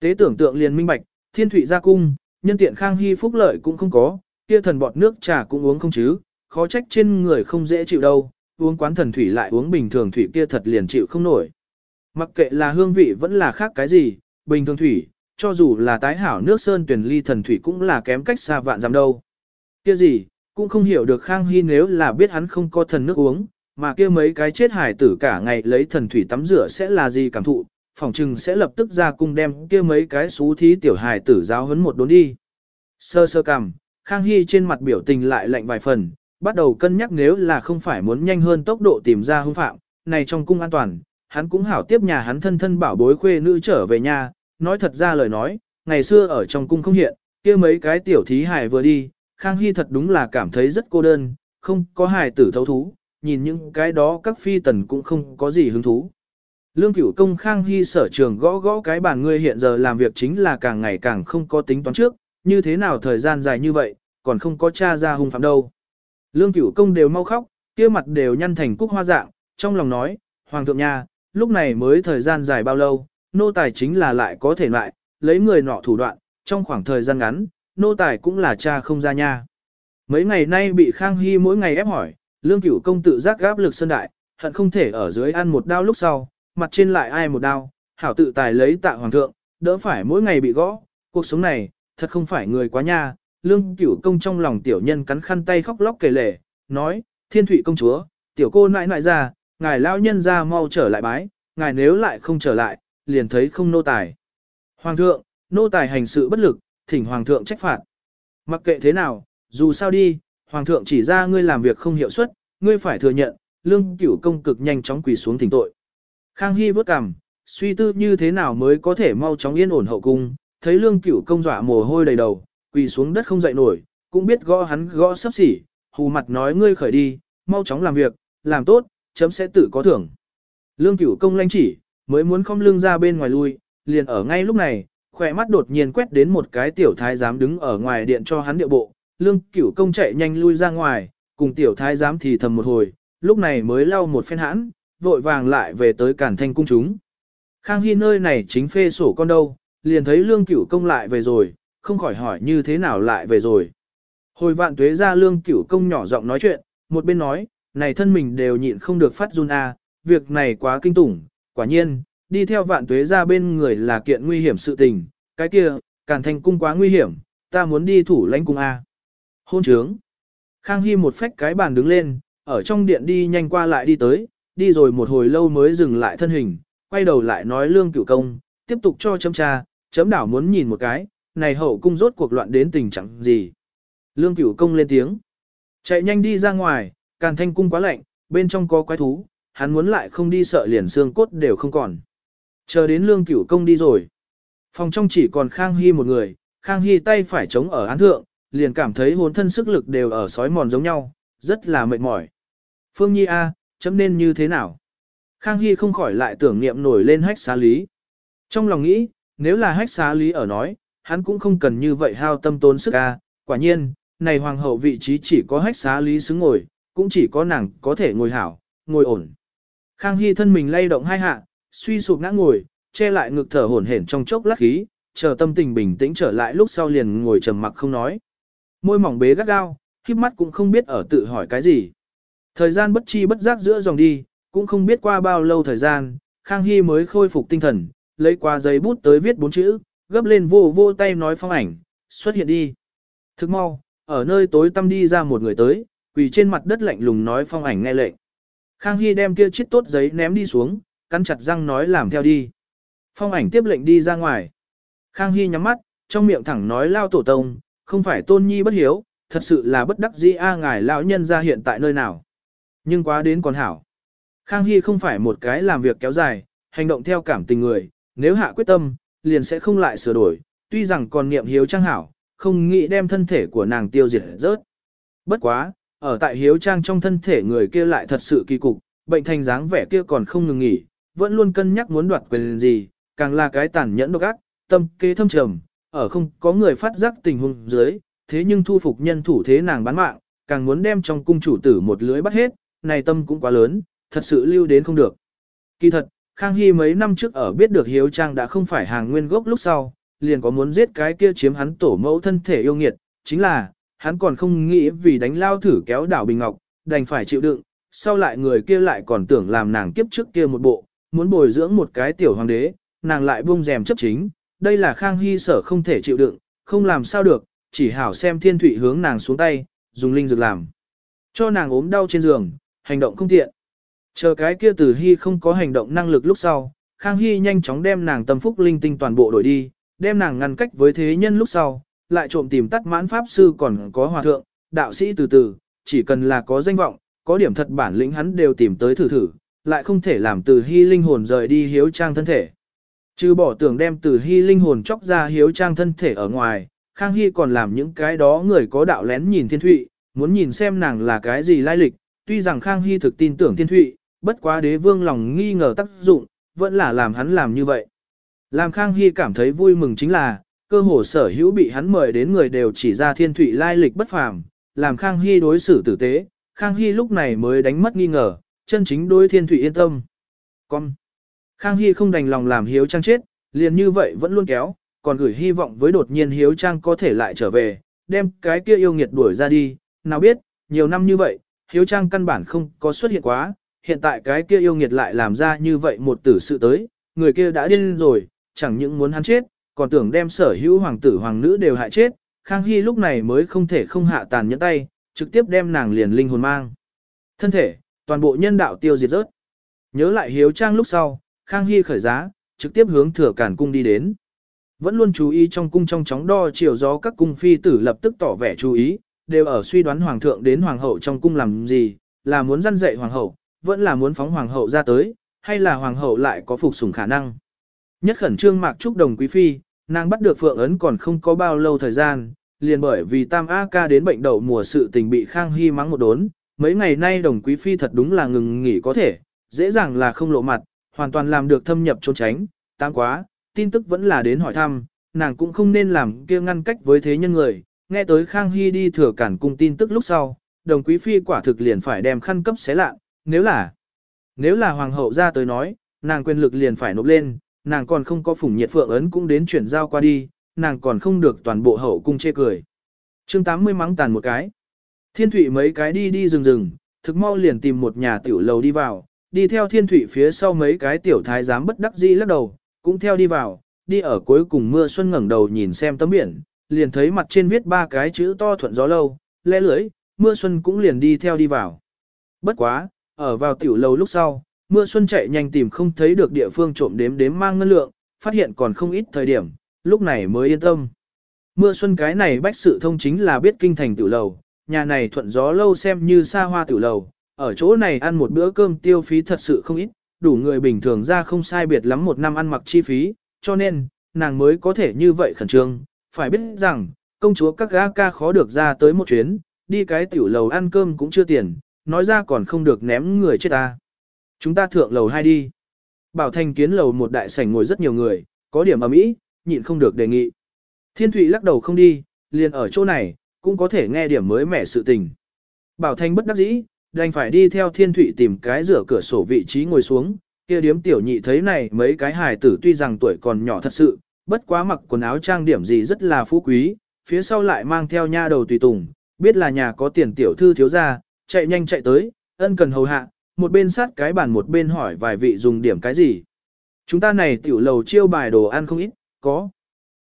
Tế tưởng tượng liền minh bạch, thiên thụy ra cung, nhân tiện Khang Hy phúc lợi cũng không có, kia thần bọt nước trà cũng uống không chứ, khó trách trên người không dễ chịu đâu, uống quán thần thủy lại uống bình thường thủy kia thật liền chịu không nổi. Mặc kệ là hương vị vẫn là khác cái gì, bình thường thủy, cho dù là tái hảo nước sơn tuyển ly thần thủy cũng là kém cách xa vạn dặm đâu. Kia gì, cũng không hiểu được Khang Hy nếu là biết hắn không có thần nước uống, mà kia mấy cái chết hải tử cả ngày lấy thần thủy tắm rửa sẽ là gì cảm thụ, phỏng chừng sẽ lập tức ra cung đem kia mấy cái xú thí tiểu hải tử giáo huấn một đốn đi. Sơ sơ cằm, Khang Hy trên mặt biểu tình lại lạnh vài phần, bắt đầu cân nhắc nếu là không phải muốn nhanh hơn tốc độ tìm ra hung phạm, này trong cung an toàn, hắn cũng hảo tiếp nhà hắn thân thân bảo bối khuê nữ trở về nhà, nói thật ra lời nói, ngày xưa ở trong cung không hiện, kia mấy cái tiểu thí hài vừa đi, Khang Hy thật đúng là cảm thấy rất cô đơn, không có hài tử thấu thú, nhìn những cái đó các phi tần cũng không có gì hứng thú. Lương cửu công Khang Hy sở trường gõ gõ cái bàn ngươi hiện giờ làm việc chính là càng ngày càng không có tính toán trước, như thế nào thời gian dài như vậy, còn không có cha ra hung phạm đâu. Lương cửu công đều mau khóc, kia mặt đều nhăn thành cúc hoa dạng, trong lòng nói, Hoàng thượng nha, lúc này mới thời gian dài bao lâu, nô tài chính là lại có thể lại, lấy người nọ thủ đoạn, trong khoảng thời gian ngắn, nô tài cũng là cha không ra nha. Mấy ngày nay bị Khang Hy mỗi ngày ép hỏi, lương cửu công tự giác gáp lực sân đại, hận không thể ở dưới ăn một đao lúc sau, mặt trên lại ai một đao, hảo tự tài lấy tạ hoàng thượng, đỡ phải mỗi ngày bị gõ, cuộc sống này, thật không phải người quá nha. Lương cửu công trong lòng tiểu nhân cắn khăn tay khóc lóc kể lể, nói, thiên thủy công chúa, tiểu cô nãi nãi ra, ngài lao nhân ra mau trở lại bái, ngài nếu lại không trở lại, liền thấy không nô tài. Hoàng thượng, nô tài hành sự bất lực, thỉnh hoàng thượng trách phạt. Mặc kệ thế nào, dù sao đi, hoàng thượng chỉ ra ngươi làm việc không hiệu suất, ngươi phải thừa nhận, lương cửu công cực nhanh chóng quỳ xuống thỉnh tội. Khang Hy vớt cằm, suy tư như thế nào mới có thể mau chóng yên ổn hậu cung, thấy lương cửu công dọa mồ hôi đầy đầu, quỳ xuống đất không dậy nổi, cũng biết gõ hắn gõ sắp xỉ, hù mặt nói ngươi khởi đi, mau chóng làm việc, làm tốt, chấm sẽ tự có thưởng. Lương cửu công lanh chỉ, mới muốn không lưng ra bên ngoài lui, liền ở ngay lúc này, khỏe mắt đột nhiên quét đến một cái tiểu thái giám đứng ở ngoài điện cho hắn điệu bộ, lương cửu công chạy nhanh lui ra ngoài, cùng tiểu thái giám thì thầm một hồi, lúc này mới lau một phen hãn, vội vàng lại về tới cản thanh cung chúng. Khang Hy nơi này chính phê sổ con đâu, liền thấy lương cửu công lại về rồi, không khỏi hỏi như thế nào lại về rồi. Hồi vạn tuế ra lương cửu công nhỏ giọng nói chuyện, một bên nói, này thân mình đều nhịn không được phát run a, việc này quá kinh tủng, quả nhiên, đi theo vạn tuế ra bên người là kiện nguy hiểm sự tình, cái kia, càn thành cung quá nguy hiểm, ta muốn đi thủ lãnh cung A. Hôn trướng. Khang Hy một phách cái bàn đứng lên, ở trong điện đi nhanh qua lại đi tới, đi rồi một hồi lâu mới dừng lại thân hình, quay đầu lại nói lương cửu công, tiếp tục cho chấm trà, chấm đảo muốn nhìn một cái, này hậu cung rốt cuộc loạn đến tình trạng gì. Lương cửu công lên tiếng, chạy nhanh đi ra ngoài, càn thanh cung quá lạnh, bên trong có quái thú, hắn muốn lại không đi sợ liền xương cốt đều không còn. Chờ đến lương cửu công đi rồi. Phòng trong chỉ còn Khang Hy một người, Khang Hy tay phải chống ở án thượng, liền cảm thấy hồn thân sức lực đều ở sói mòn giống nhau, rất là mệt mỏi. Phương Nhi A, chấm nên như thế nào? Khang Hy không khỏi lại tưởng niệm nổi lên hách xá lý. Trong lòng nghĩ, nếu là hách xá lý ở nói, hắn cũng không cần như vậy hao tâm tốn sức A, quả nhiên, này hoàng hậu vị trí chỉ có hách xá lý xứng ngồi, cũng chỉ có nàng có thể ngồi hảo, ngồi ổn. Khang Hy thân mình lay động hai hạ, suy sụp ngã ngồi, che lại ngực thở hổn hển trong chốc lát khí, chờ tâm tình bình tĩnh trở lại lúc sau liền ngồi trầm mặc không nói. Môi mỏng bế gắt gao, khiếp mắt cũng không biết ở tự hỏi cái gì. Thời gian bất chi bất giác giữa dòng đi, cũng không biết qua bao lâu thời gian, Khang Hy mới khôi phục tinh thần, lấy qua giấy bút tới viết bốn chữ, gấp lên vô vô tay nói phong ảnh, xuất hiện đi. Thức mau, ở nơi tối tăm đi ra một người tới, quỳ trên mặt đất lạnh lùng nói phong ảnh nghe lệnh. Khang Hy đem kia chiếc tốt giấy ném đi xuống, cắn chặt răng nói làm theo đi. Phong ảnh tiếp lệnh đi ra ngoài. Khang Hy nhắm mắt, trong miệng thẳng nói lao tổ tông, không phải tôn nhi bất hiếu, thật sự là bất đắc dĩ a ngài lão nhân ra hiện tại nơi nào. Nhưng quá đến còn hảo. Khang Hy không phải một cái làm việc kéo dài, hành động theo cảm tình người, nếu hạ quyết tâm, liền sẽ không lại sửa đổi, tuy rằng còn niệm hiếu trang hảo, không nghĩ đem thân thể của nàng tiêu diệt rớt. Bất quá, ở tại hiếu trang trong thân thể người kia lại thật sự kỳ cục, bệnh thành dáng vẻ kia còn không ngừng nghỉ, vẫn luôn cân nhắc muốn đoạt quyền gì, càng là cái tàn nhẫn độc ác, tâm kế thâm trầm, ở không có người phát giác tình huống dưới, thế nhưng thu phục nhân thủ thế nàng bán mạng, càng muốn đem trong cung chủ tử một lưới bắt hết, này tâm cũng quá lớn, thật sự lưu đến không được. Kỳ thật, Khang Hy mấy năm trước ở biết được Hiếu Trang đã không phải hàng nguyên gốc lúc sau, liền có muốn giết cái kia chiếm hắn tổ mẫu thân thể yêu nghiệt, chính là, hắn còn không nghĩ vì đánh lao thử kéo đảo Bình Ngọc, đành phải chịu đựng, sau lại người kia lại còn tưởng làm nàng kiếp trước kia một bộ, muốn bồi dưỡng một cái tiểu hoàng đế, nàng lại buông rèm chấp chính, đây là Khang Hy sở không thể chịu đựng, không làm sao được, chỉ hảo xem thiên thụy hướng nàng xuống tay, dùng linh dược làm. Cho nàng ốm đau trên giường, hành động không tiện. Chờ cái kia từ Hy không có hành động năng lực lúc sau, Khang Hy nhanh chóng đem nàng tâm phúc linh tinh toàn bộ đổi đi, đem nàng ngăn cách với thế nhân lúc sau, lại trộm tìm tắt mãn pháp sư còn có hòa thượng, đạo sĩ từ từ, chỉ cần là có danh vọng, có điểm thật bản lĩnh hắn đều tìm tới thử thử, lại không thể làm từ hy linh hồn rời đi hiếu trang thân thể. Trừ bỏ tưởng đem từ hy linh hồn chóc ra hiếu trang thân thể ở ngoài, Khang Hy còn làm những cái đó người có đạo lén nhìn thiên thụy, muốn nhìn xem nàng là cái gì lai lịch, tuy rằng Khang Hy thực tin tưởng thiên thụy, bất quá đế vương lòng nghi ngờ tác dụng, vẫn là làm hắn làm như vậy. Làm Khang Hy cảm thấy vui mừng chính là, cơ hồ sở hữu bị hắn mời đến người đều chỉ ra thiên thủy lai lịch bất phàm, làm Khang Hy đối xử tử tế, Khang Hy lúc này mới đánh mất nghi ngờ, chân chính đối thiên thủy yên tâm. Con! Khang Hy không đành lòng làm hiếu trang chết, liền như vậy vẫn luôn kéo, còn gửi hy vọng với đột nhiên hiếu trang có thể lại trở về, đem cái kia yêu nghiệt đuổi ra đi, nào biết, nhiều năm như vậy, hiếu trang căn bản không có xuất hiện quá, hiện tại cái kia yêu nghiệt lại làm ra như vậy một tử sự tới, người kia đã điên rồi, chẳng những muốn hắn chết, còn tưởng đem sở hữu hoàng tử hoàng nữ đều hại chết, Khang Hy lúc này mới không thể không hạ tàn nhẫn tay, trực tiếp đem nàng liền linh hồn mang. Thân thể, toàn bộ nhân đạo tiêu diệt rớt. Nhớ lại hiếu trang lúc sau, Khang Hy khởi giá, trực tiếp hướng thừa cản cung đi đến. Vẫn luôn chú ý trong cung trong chóng đo chiều gió các cung phi tử lập tức tỏ vẻ chú ý, đều ở suy đoán hoàng thượng đến hoàng hậu trong cung làm gì, là muốn dân dạy hoàng hậu, vẫn là muốn phóng hoàng hậu ra tới, hay là hoàng hậu lại có phục sủng khả năng. Nhất khẩn trương mạc trúc đồng quý phi, nàng bắt được phượng ấn còn không có bao lâu thời gian, liền bởi vì tam A ca đến bệnh đậu mùa sự tình bị khang hy mắng một đốn, mấy ngày nay đồng quý phi thật đúng là ngừng nghỉ có thể, dễ dàng là không lộ mặt, hoàn toàn làm được thâm nhập trốn tránh, tam quá, tin tức vẫn là đến hỏi thăm, nàng cũng không nên làm kia ngăn cách với thế nhân người, nghe tới khang hy đi thừa cản cung tin tức lúc sau, đồng quý phi quả thực liền phải đem khăn cấp xé lạ, nếu là, nếu là hoàng hậu ra tới nói, nàng quyền lực liền phải nộp lên, nàng còn không có phủng nhiệt phượng ấn cũng đến chuyển giao qua đi, nàng còn không được toàn bộ hậu cung chê cười. chương 80 mắng tàn một cái. Thiên thủy mấy cái đi đi rừng rừng, thực mau liền tìm một nhà tiểu lầu đi vào, đi theo thiên thủy phía sau mấy cái tiểu thái giám bất đắc dĩ lắc đầu, cũng theo đi vào, đi ở cuối cùng mưa xuân ngẩng đầu nhìn xem tấm biển, liền thấy mặt trên viết ba cái chữ to thuận gió lâu, lẽ lưới, mưa xuân cũng liền đi theo đi vào. Bất quá, ở vào tiểu lầu lúc sau, mưa xuân chạy nhanh tìm không thấy được địa phương trộm đếm đếm mang ngân lượng, phát hiện còn không ít thời điểm, lúc này mới yên tâm. Mưa xuân cái này bách sự thông chính là biết kinh thành tiểu lầu, nhà này thuận gió lâu xem như xa hoa tiểu lầu, ở chỗ này ăn một bữa cơm tiêu phí thật sự không ít, đủ người bình thường ra không sai biệt lắm một năm ăn mặc chi phí, cho nên, nàng mới có thể như vậy khẩn trương, phải biết rằng, công chúa các gã ca khó được ra tới một chuyến, đi cái tiểu lầu ăn cơm cũng chưa tiền, nói ra còn không được ném người chết ta. Chúng ta thượng lầu hai đi. Bảo Thành kiến lầu một đại sảnh ngồi rất nhiều người, có điểm ầm ĩ, nhịn không được đề nghị. Thiên Thụy lắc đầu không đi, liền ở chỗ này, cũng có thể nghe điểm mới mẻ sự tình. Bảo Thành bất đắc dĩ, đành phải đi theo Thiên Thụy tìm cái rửa cửa sổ vị trí ngồi xuống, kia điếm tiểu nhị thấy này mấy cái hài tử tuy rằng tuổi còn nhỏ thật sự, bất quá mặc quần áo trang điểm gì rất là phú quý, phía sau lại mang theo nha đầu tùy tùng, biết là nhà có tiền tiểu thư thiếu gia, chạy nhanh chạy tới, ân cần hầu hạ, một bên sát cái bàn một bên hỏi vài vị dùng điểm cái gì. Chúng ta này tiểu lầu chiêu bài đồ ăn không ít, có.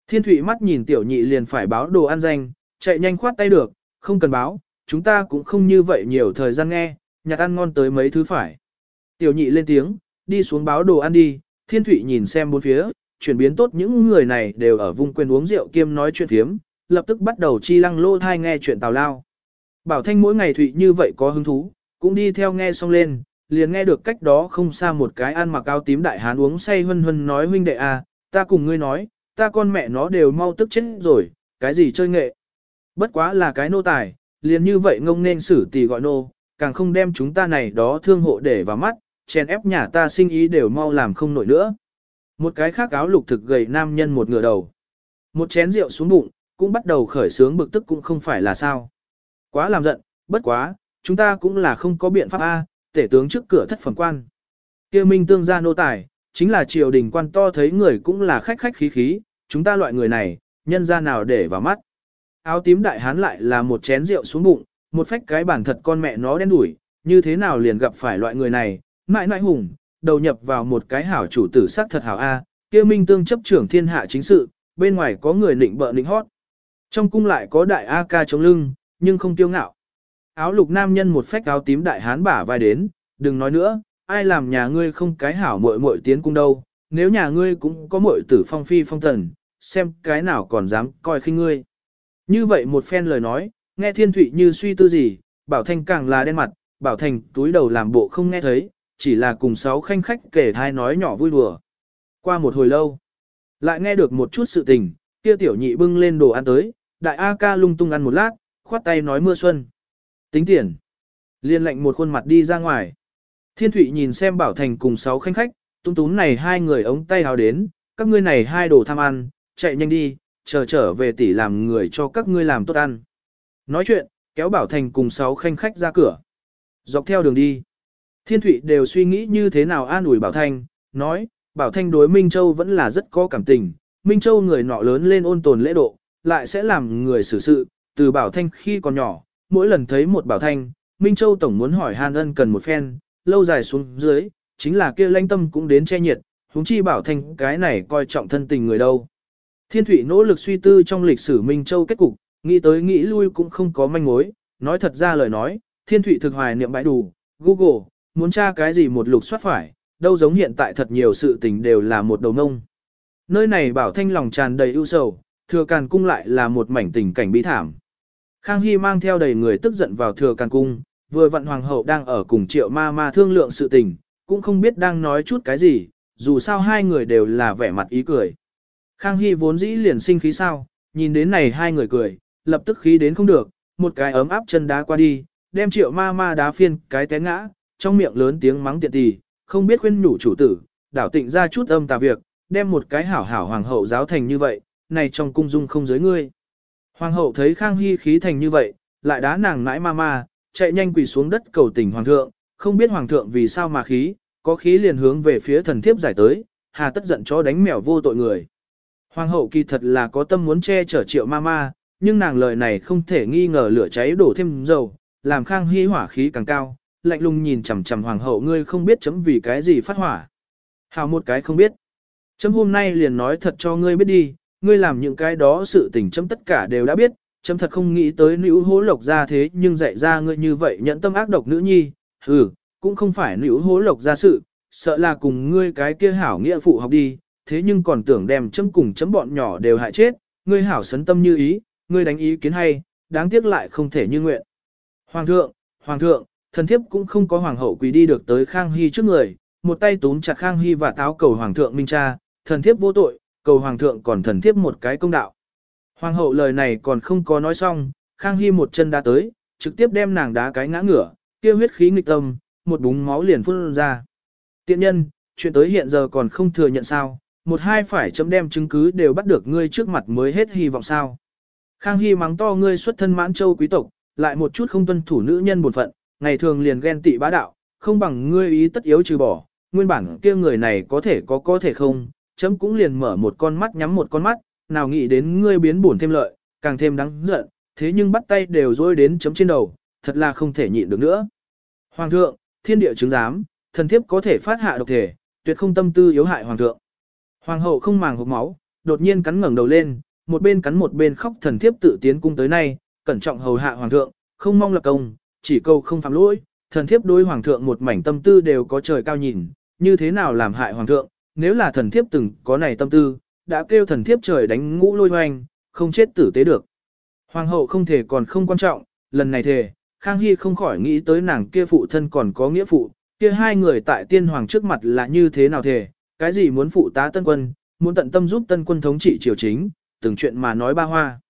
Thiên thủy mắt nhìn tiểu nhị liền phải báo đồ ăn danh, chạy nhanh khoát tay được, không cần báo, chúng ta cũng không như vậy nhiều thời gian nghe, nhặt ăn ngon tới mấy thứ phải. Tiểu nhị lên tiếng, đi xuống báo đồ ăn đi, thiên thủy nhìn xem bốn phía, chuyển biến tốt những người này đều ở vùng quên uống rượu kiêm nói chuyện phiếm, lập tức bắt đầu chi lăng lô thai nghe chuyện tào lao. Bảo Thanh mỗi ngày Thụy như vậy có hứng thú, cũng đi theo nghe xong lên, liền nghe được cách đó không xa một cái ăn mặc áo tím đại hán uống say hân hân nói huynh đệ à, ta cùng ngươi nói, ta con mẹ nó đều mau tức chết rồi, cái gì chơi nghệ. Bất quá là cái nô tài, liền như vậy ngông nên xử tỷ gọi nô, càng không đem chúng ta này đó thương hộ để vào mắt, chèn ép nhà ta sinh ý đều mau làm không nổi nữa. Một cái khác áo lục thực gầy nam nhân một ngửa đầu. Một chén rượu xuống bụng, cũng bắt đầu khởi sướng bực tức cũng không phải là sao. Quá làm giận, bất quá, chúng ta cũng là không có biện pháp A, tể tướng trước cửa thất phẩm quan. kia minh tương gia nô tài, chính là triều đình quan to thấy người cũng là khách khách khí khí, chúng ta loại người này, nhân ra nào để vào mắt. Áo tím đại hán lại là một chén rượu xuống bụng, một phách cái bản thật con mẹ nó đen đủi, như thế nào liền gặp phải loại người này, mãi mãi hùng, đầu nhập vào một cái hảo chủ tử sắc thật hảo A, kia minh tương chấp trưởng thiên hạ chính sự, bên ngoài có người nịnh bợ nịnh hót. Trong cung lại có đại A ca chống lưng, nhưng không tiêu ngạo. Áo lục nam nhân một phách áo tím đại hán bả vai đến, đừng nói nữa, ai làm nhà ngươi không cái hảo muội muội tiến cung đâu, nếu nhà ngươi cũng có muội tử phong phi phong thần, xem cái nào còn dám coi khinh ngươi. Như vậy một phen lời nói, nghe thiên thụy như suy tư gì, bảo thanh càng là đen mặt, bảo thành túi đầu làm bộ không nghe thấy, chỉ là cùng sáu khanh khách kể thai nói nhỏ vui đùa. Qua một hồi lâu, lại nghe được một chút sự tình, kia tiểu nhị bưng lên đồ ăn tới, đại A ca lung tung ăn một lát, khoát tay nói mưa xuân. Tính tiền. Liên lệnh một khuôn mặt đi ra ngoài. Thiên Thụy nhìn xem Bảo Thành cùng sáu khanh khách, tung túm này hai người ống tay hào đến, các ngươi này hai đồ tham ăn, chạy nhanh đi, chờ trở về tỷ làm người cho các ngươi làm tốt ăn. Nói chuyện, kéo Bảo Thành cùng sáu khanh khách ra cửa. Dọc theo đường đi. Thiên Thụy đều suy nghĩ như thế nào an ủi Bảo Thanh, nói, Bảo Thanh đối Minh Châu vẫn là rất có cảm tình, Minh Châu người nọ lớn lên ôn tồn lễ độ, lại sẽ làm người xử sự, từ Bảo Thanh khi còn nhỏ, mỗi lần thấy một Bảo Thanh, Minh Châu tổng muốn hỏi Hàn Ân cần một phen, lâu dài xuống dưới, chính là kia lãnh tâm cũng đến che nhiệt, huống chi Bảo Thanh cái này coi trọng thân tình người đâu. Thiên Thụy nỗ lực suy tư trong lịch sử Minh Châu kết cục, nghĩ tới nghĩ lui cũng không có manh mối, nói thật ra lời nói, Thiên Thụy thực hoài niệm bãi đủ, Google, muốn tra cái gì một lục soát phải, đâu giống hiện tại thật nhiều sự tình đều là một đầu nông. Nơi này bảo thanh lòng tràn đầy ưu sầu, thừa càn cung lại là một mảnh tình cảnh bi thảm. Khang Hy mang theo đầy người tức giận vào thừa càn cung, vừa vặn hoàng hậu đang ở cùng triệu ma ma thương lượng sự tình, cũng không biết đang nói chút cái gì, dù sao hai người đều là vẻ mặt ý cười. Khang Hy vốn dĩ liền sinh khí sao, nhìn đến này hai người cười, lập tức khí đến không được, một cái ấm áp chân đá qua đi, đem triệu ma ma đá phiên cái té ngã, trong miệng lớn tiếng mắng tiện tì, không biết khuyên nhủ chủ tử, đảo tịnh ra chút âm tà việc, đem một cái hảo hảo hoàng hậu giáo thành như vậy, này trong cung dung không giới ngươi. Hoàng hậu thấy Khang Hy khí thành như vậy, lại đá nàng nãi ma ma, chạy nhanh quỳ xuống đất cầu tình hoàng thượng, không biết hoàng thượng vì sao mà khí, có khí liền hướng về phía thần thiếp giải tới, hà tất giận cho đánh mèo vô tội người. Hoàng hậu kỳ thật là có tâm muốn che chở triệu ma ma, nhưng nàng lời này không thể nghi ngờ lửa cháy đổ thêm dầu, làm Khang Hy hỏa khí càng cao, lạnh lùng nhìn chằm chằm hoàng hậu ngươi không biết chấm vì cái gì phát hỏa. Hào một cái không biết. Chấm hôm nay liền nói thật cho ngươi biết đi, ngươi làm những cái đó sự tình chấm tất cả đều đã biết, chấm thật không nghĩ tới nữ hố lộc ra thế nhưng dạy ra ngươi như vậy nhận tâm ác độc nữ nhi, ừ, cũng không phải nữ hố lộc ra sự, sợ là cùng ngươi cái kia hảo nghĩa phụ học đi, thế nhưng còn tưởng đem chấm cùng chấm bọn nhỏ đều hại chết, ngươi hảo sấn tâm như ý, ngươi đánh ý kiến hay, đáng tiếc lại không thể như nguyện. Hoàng thượng, hoàng thượng, thần thiếp cũng không có hoàng hậu quỳ đi được tới Khang Hy trước người, một tay túm chặt Khang Hy và táo cầu hoàng thượng minh cha, thần thiếp vô tội, cầu hoàng thượng còn thần thiếp một cái công đạo. Hoàng hậu lời này còn không có nói xong, Khang Hy một chân đá tới, trực tiếp đem nàng đá cái ngã ngửa, kia huyết khí nghịch tâm, một búng máu liền phun ra. Tiện nhân, chuyện tới hiện giờ còn không thừa nhận sao, một hai phải chấm đem chứng cứ đều bắt được ngươi trước mặt mới hết hy vọng sao. Khang Hy mắng to ngươi xuất thân mãn châu quý tộc, lại một chút không tuân thủ nữ nhân bổn phận, ngày thường liền ghen tị bá đạo, không bằng ngươi ý tất yếu trừ bỏ, nguyên bản kia người này có thể có có thể không, chấm cũng liền mở một con mắt nhắm một con mắt, nào nghĩ đến ngươi biến buồn thêm lợi, càng thêm đáng giận, thế nhưng bắt tay đều rôi đến chấm trên đầu, thật là không thể nhịn được nữa. Hoàng thượng, thiên địa chứng giám, thần thiếp có thể phát hạ độc thể, tuyệt không tâm tư yếu hại hoàng thượng. Hoàng hậu không màng hộp máu, đột nhiên cắn ngẩng đầu lên, một bên cắn một bên khóc thần thiếp tự tiến cung tới nay, cẩn trọng hầu hạ hoàng thượng, không mong lập công, chỉ câu không phạm lỗi, thần thiếp đối hoàng thượng một mảnh tâm tư đều có trời cao nhìn, như thế nào làm hại hoàng thượng, nếu là thần thiếp từng có này tâm tư, đã kêu thần thiếp trời đánh ngũ lôi hoành, không chết tử tế được. Hoàng hậu không thể còn không quan trọng, lần này thề, Khang Hy không khỏi nghĩ tới nàng kia phụ thân còn có nghĩa phụ, kia hai người tại tiên hoàng trước mặt là như thế nào thề, cái gì muốn phụ tá tân quân, muốn tận tâm giúp tân quân thống trị triều chính, từng chuyện mà nói ba hoa.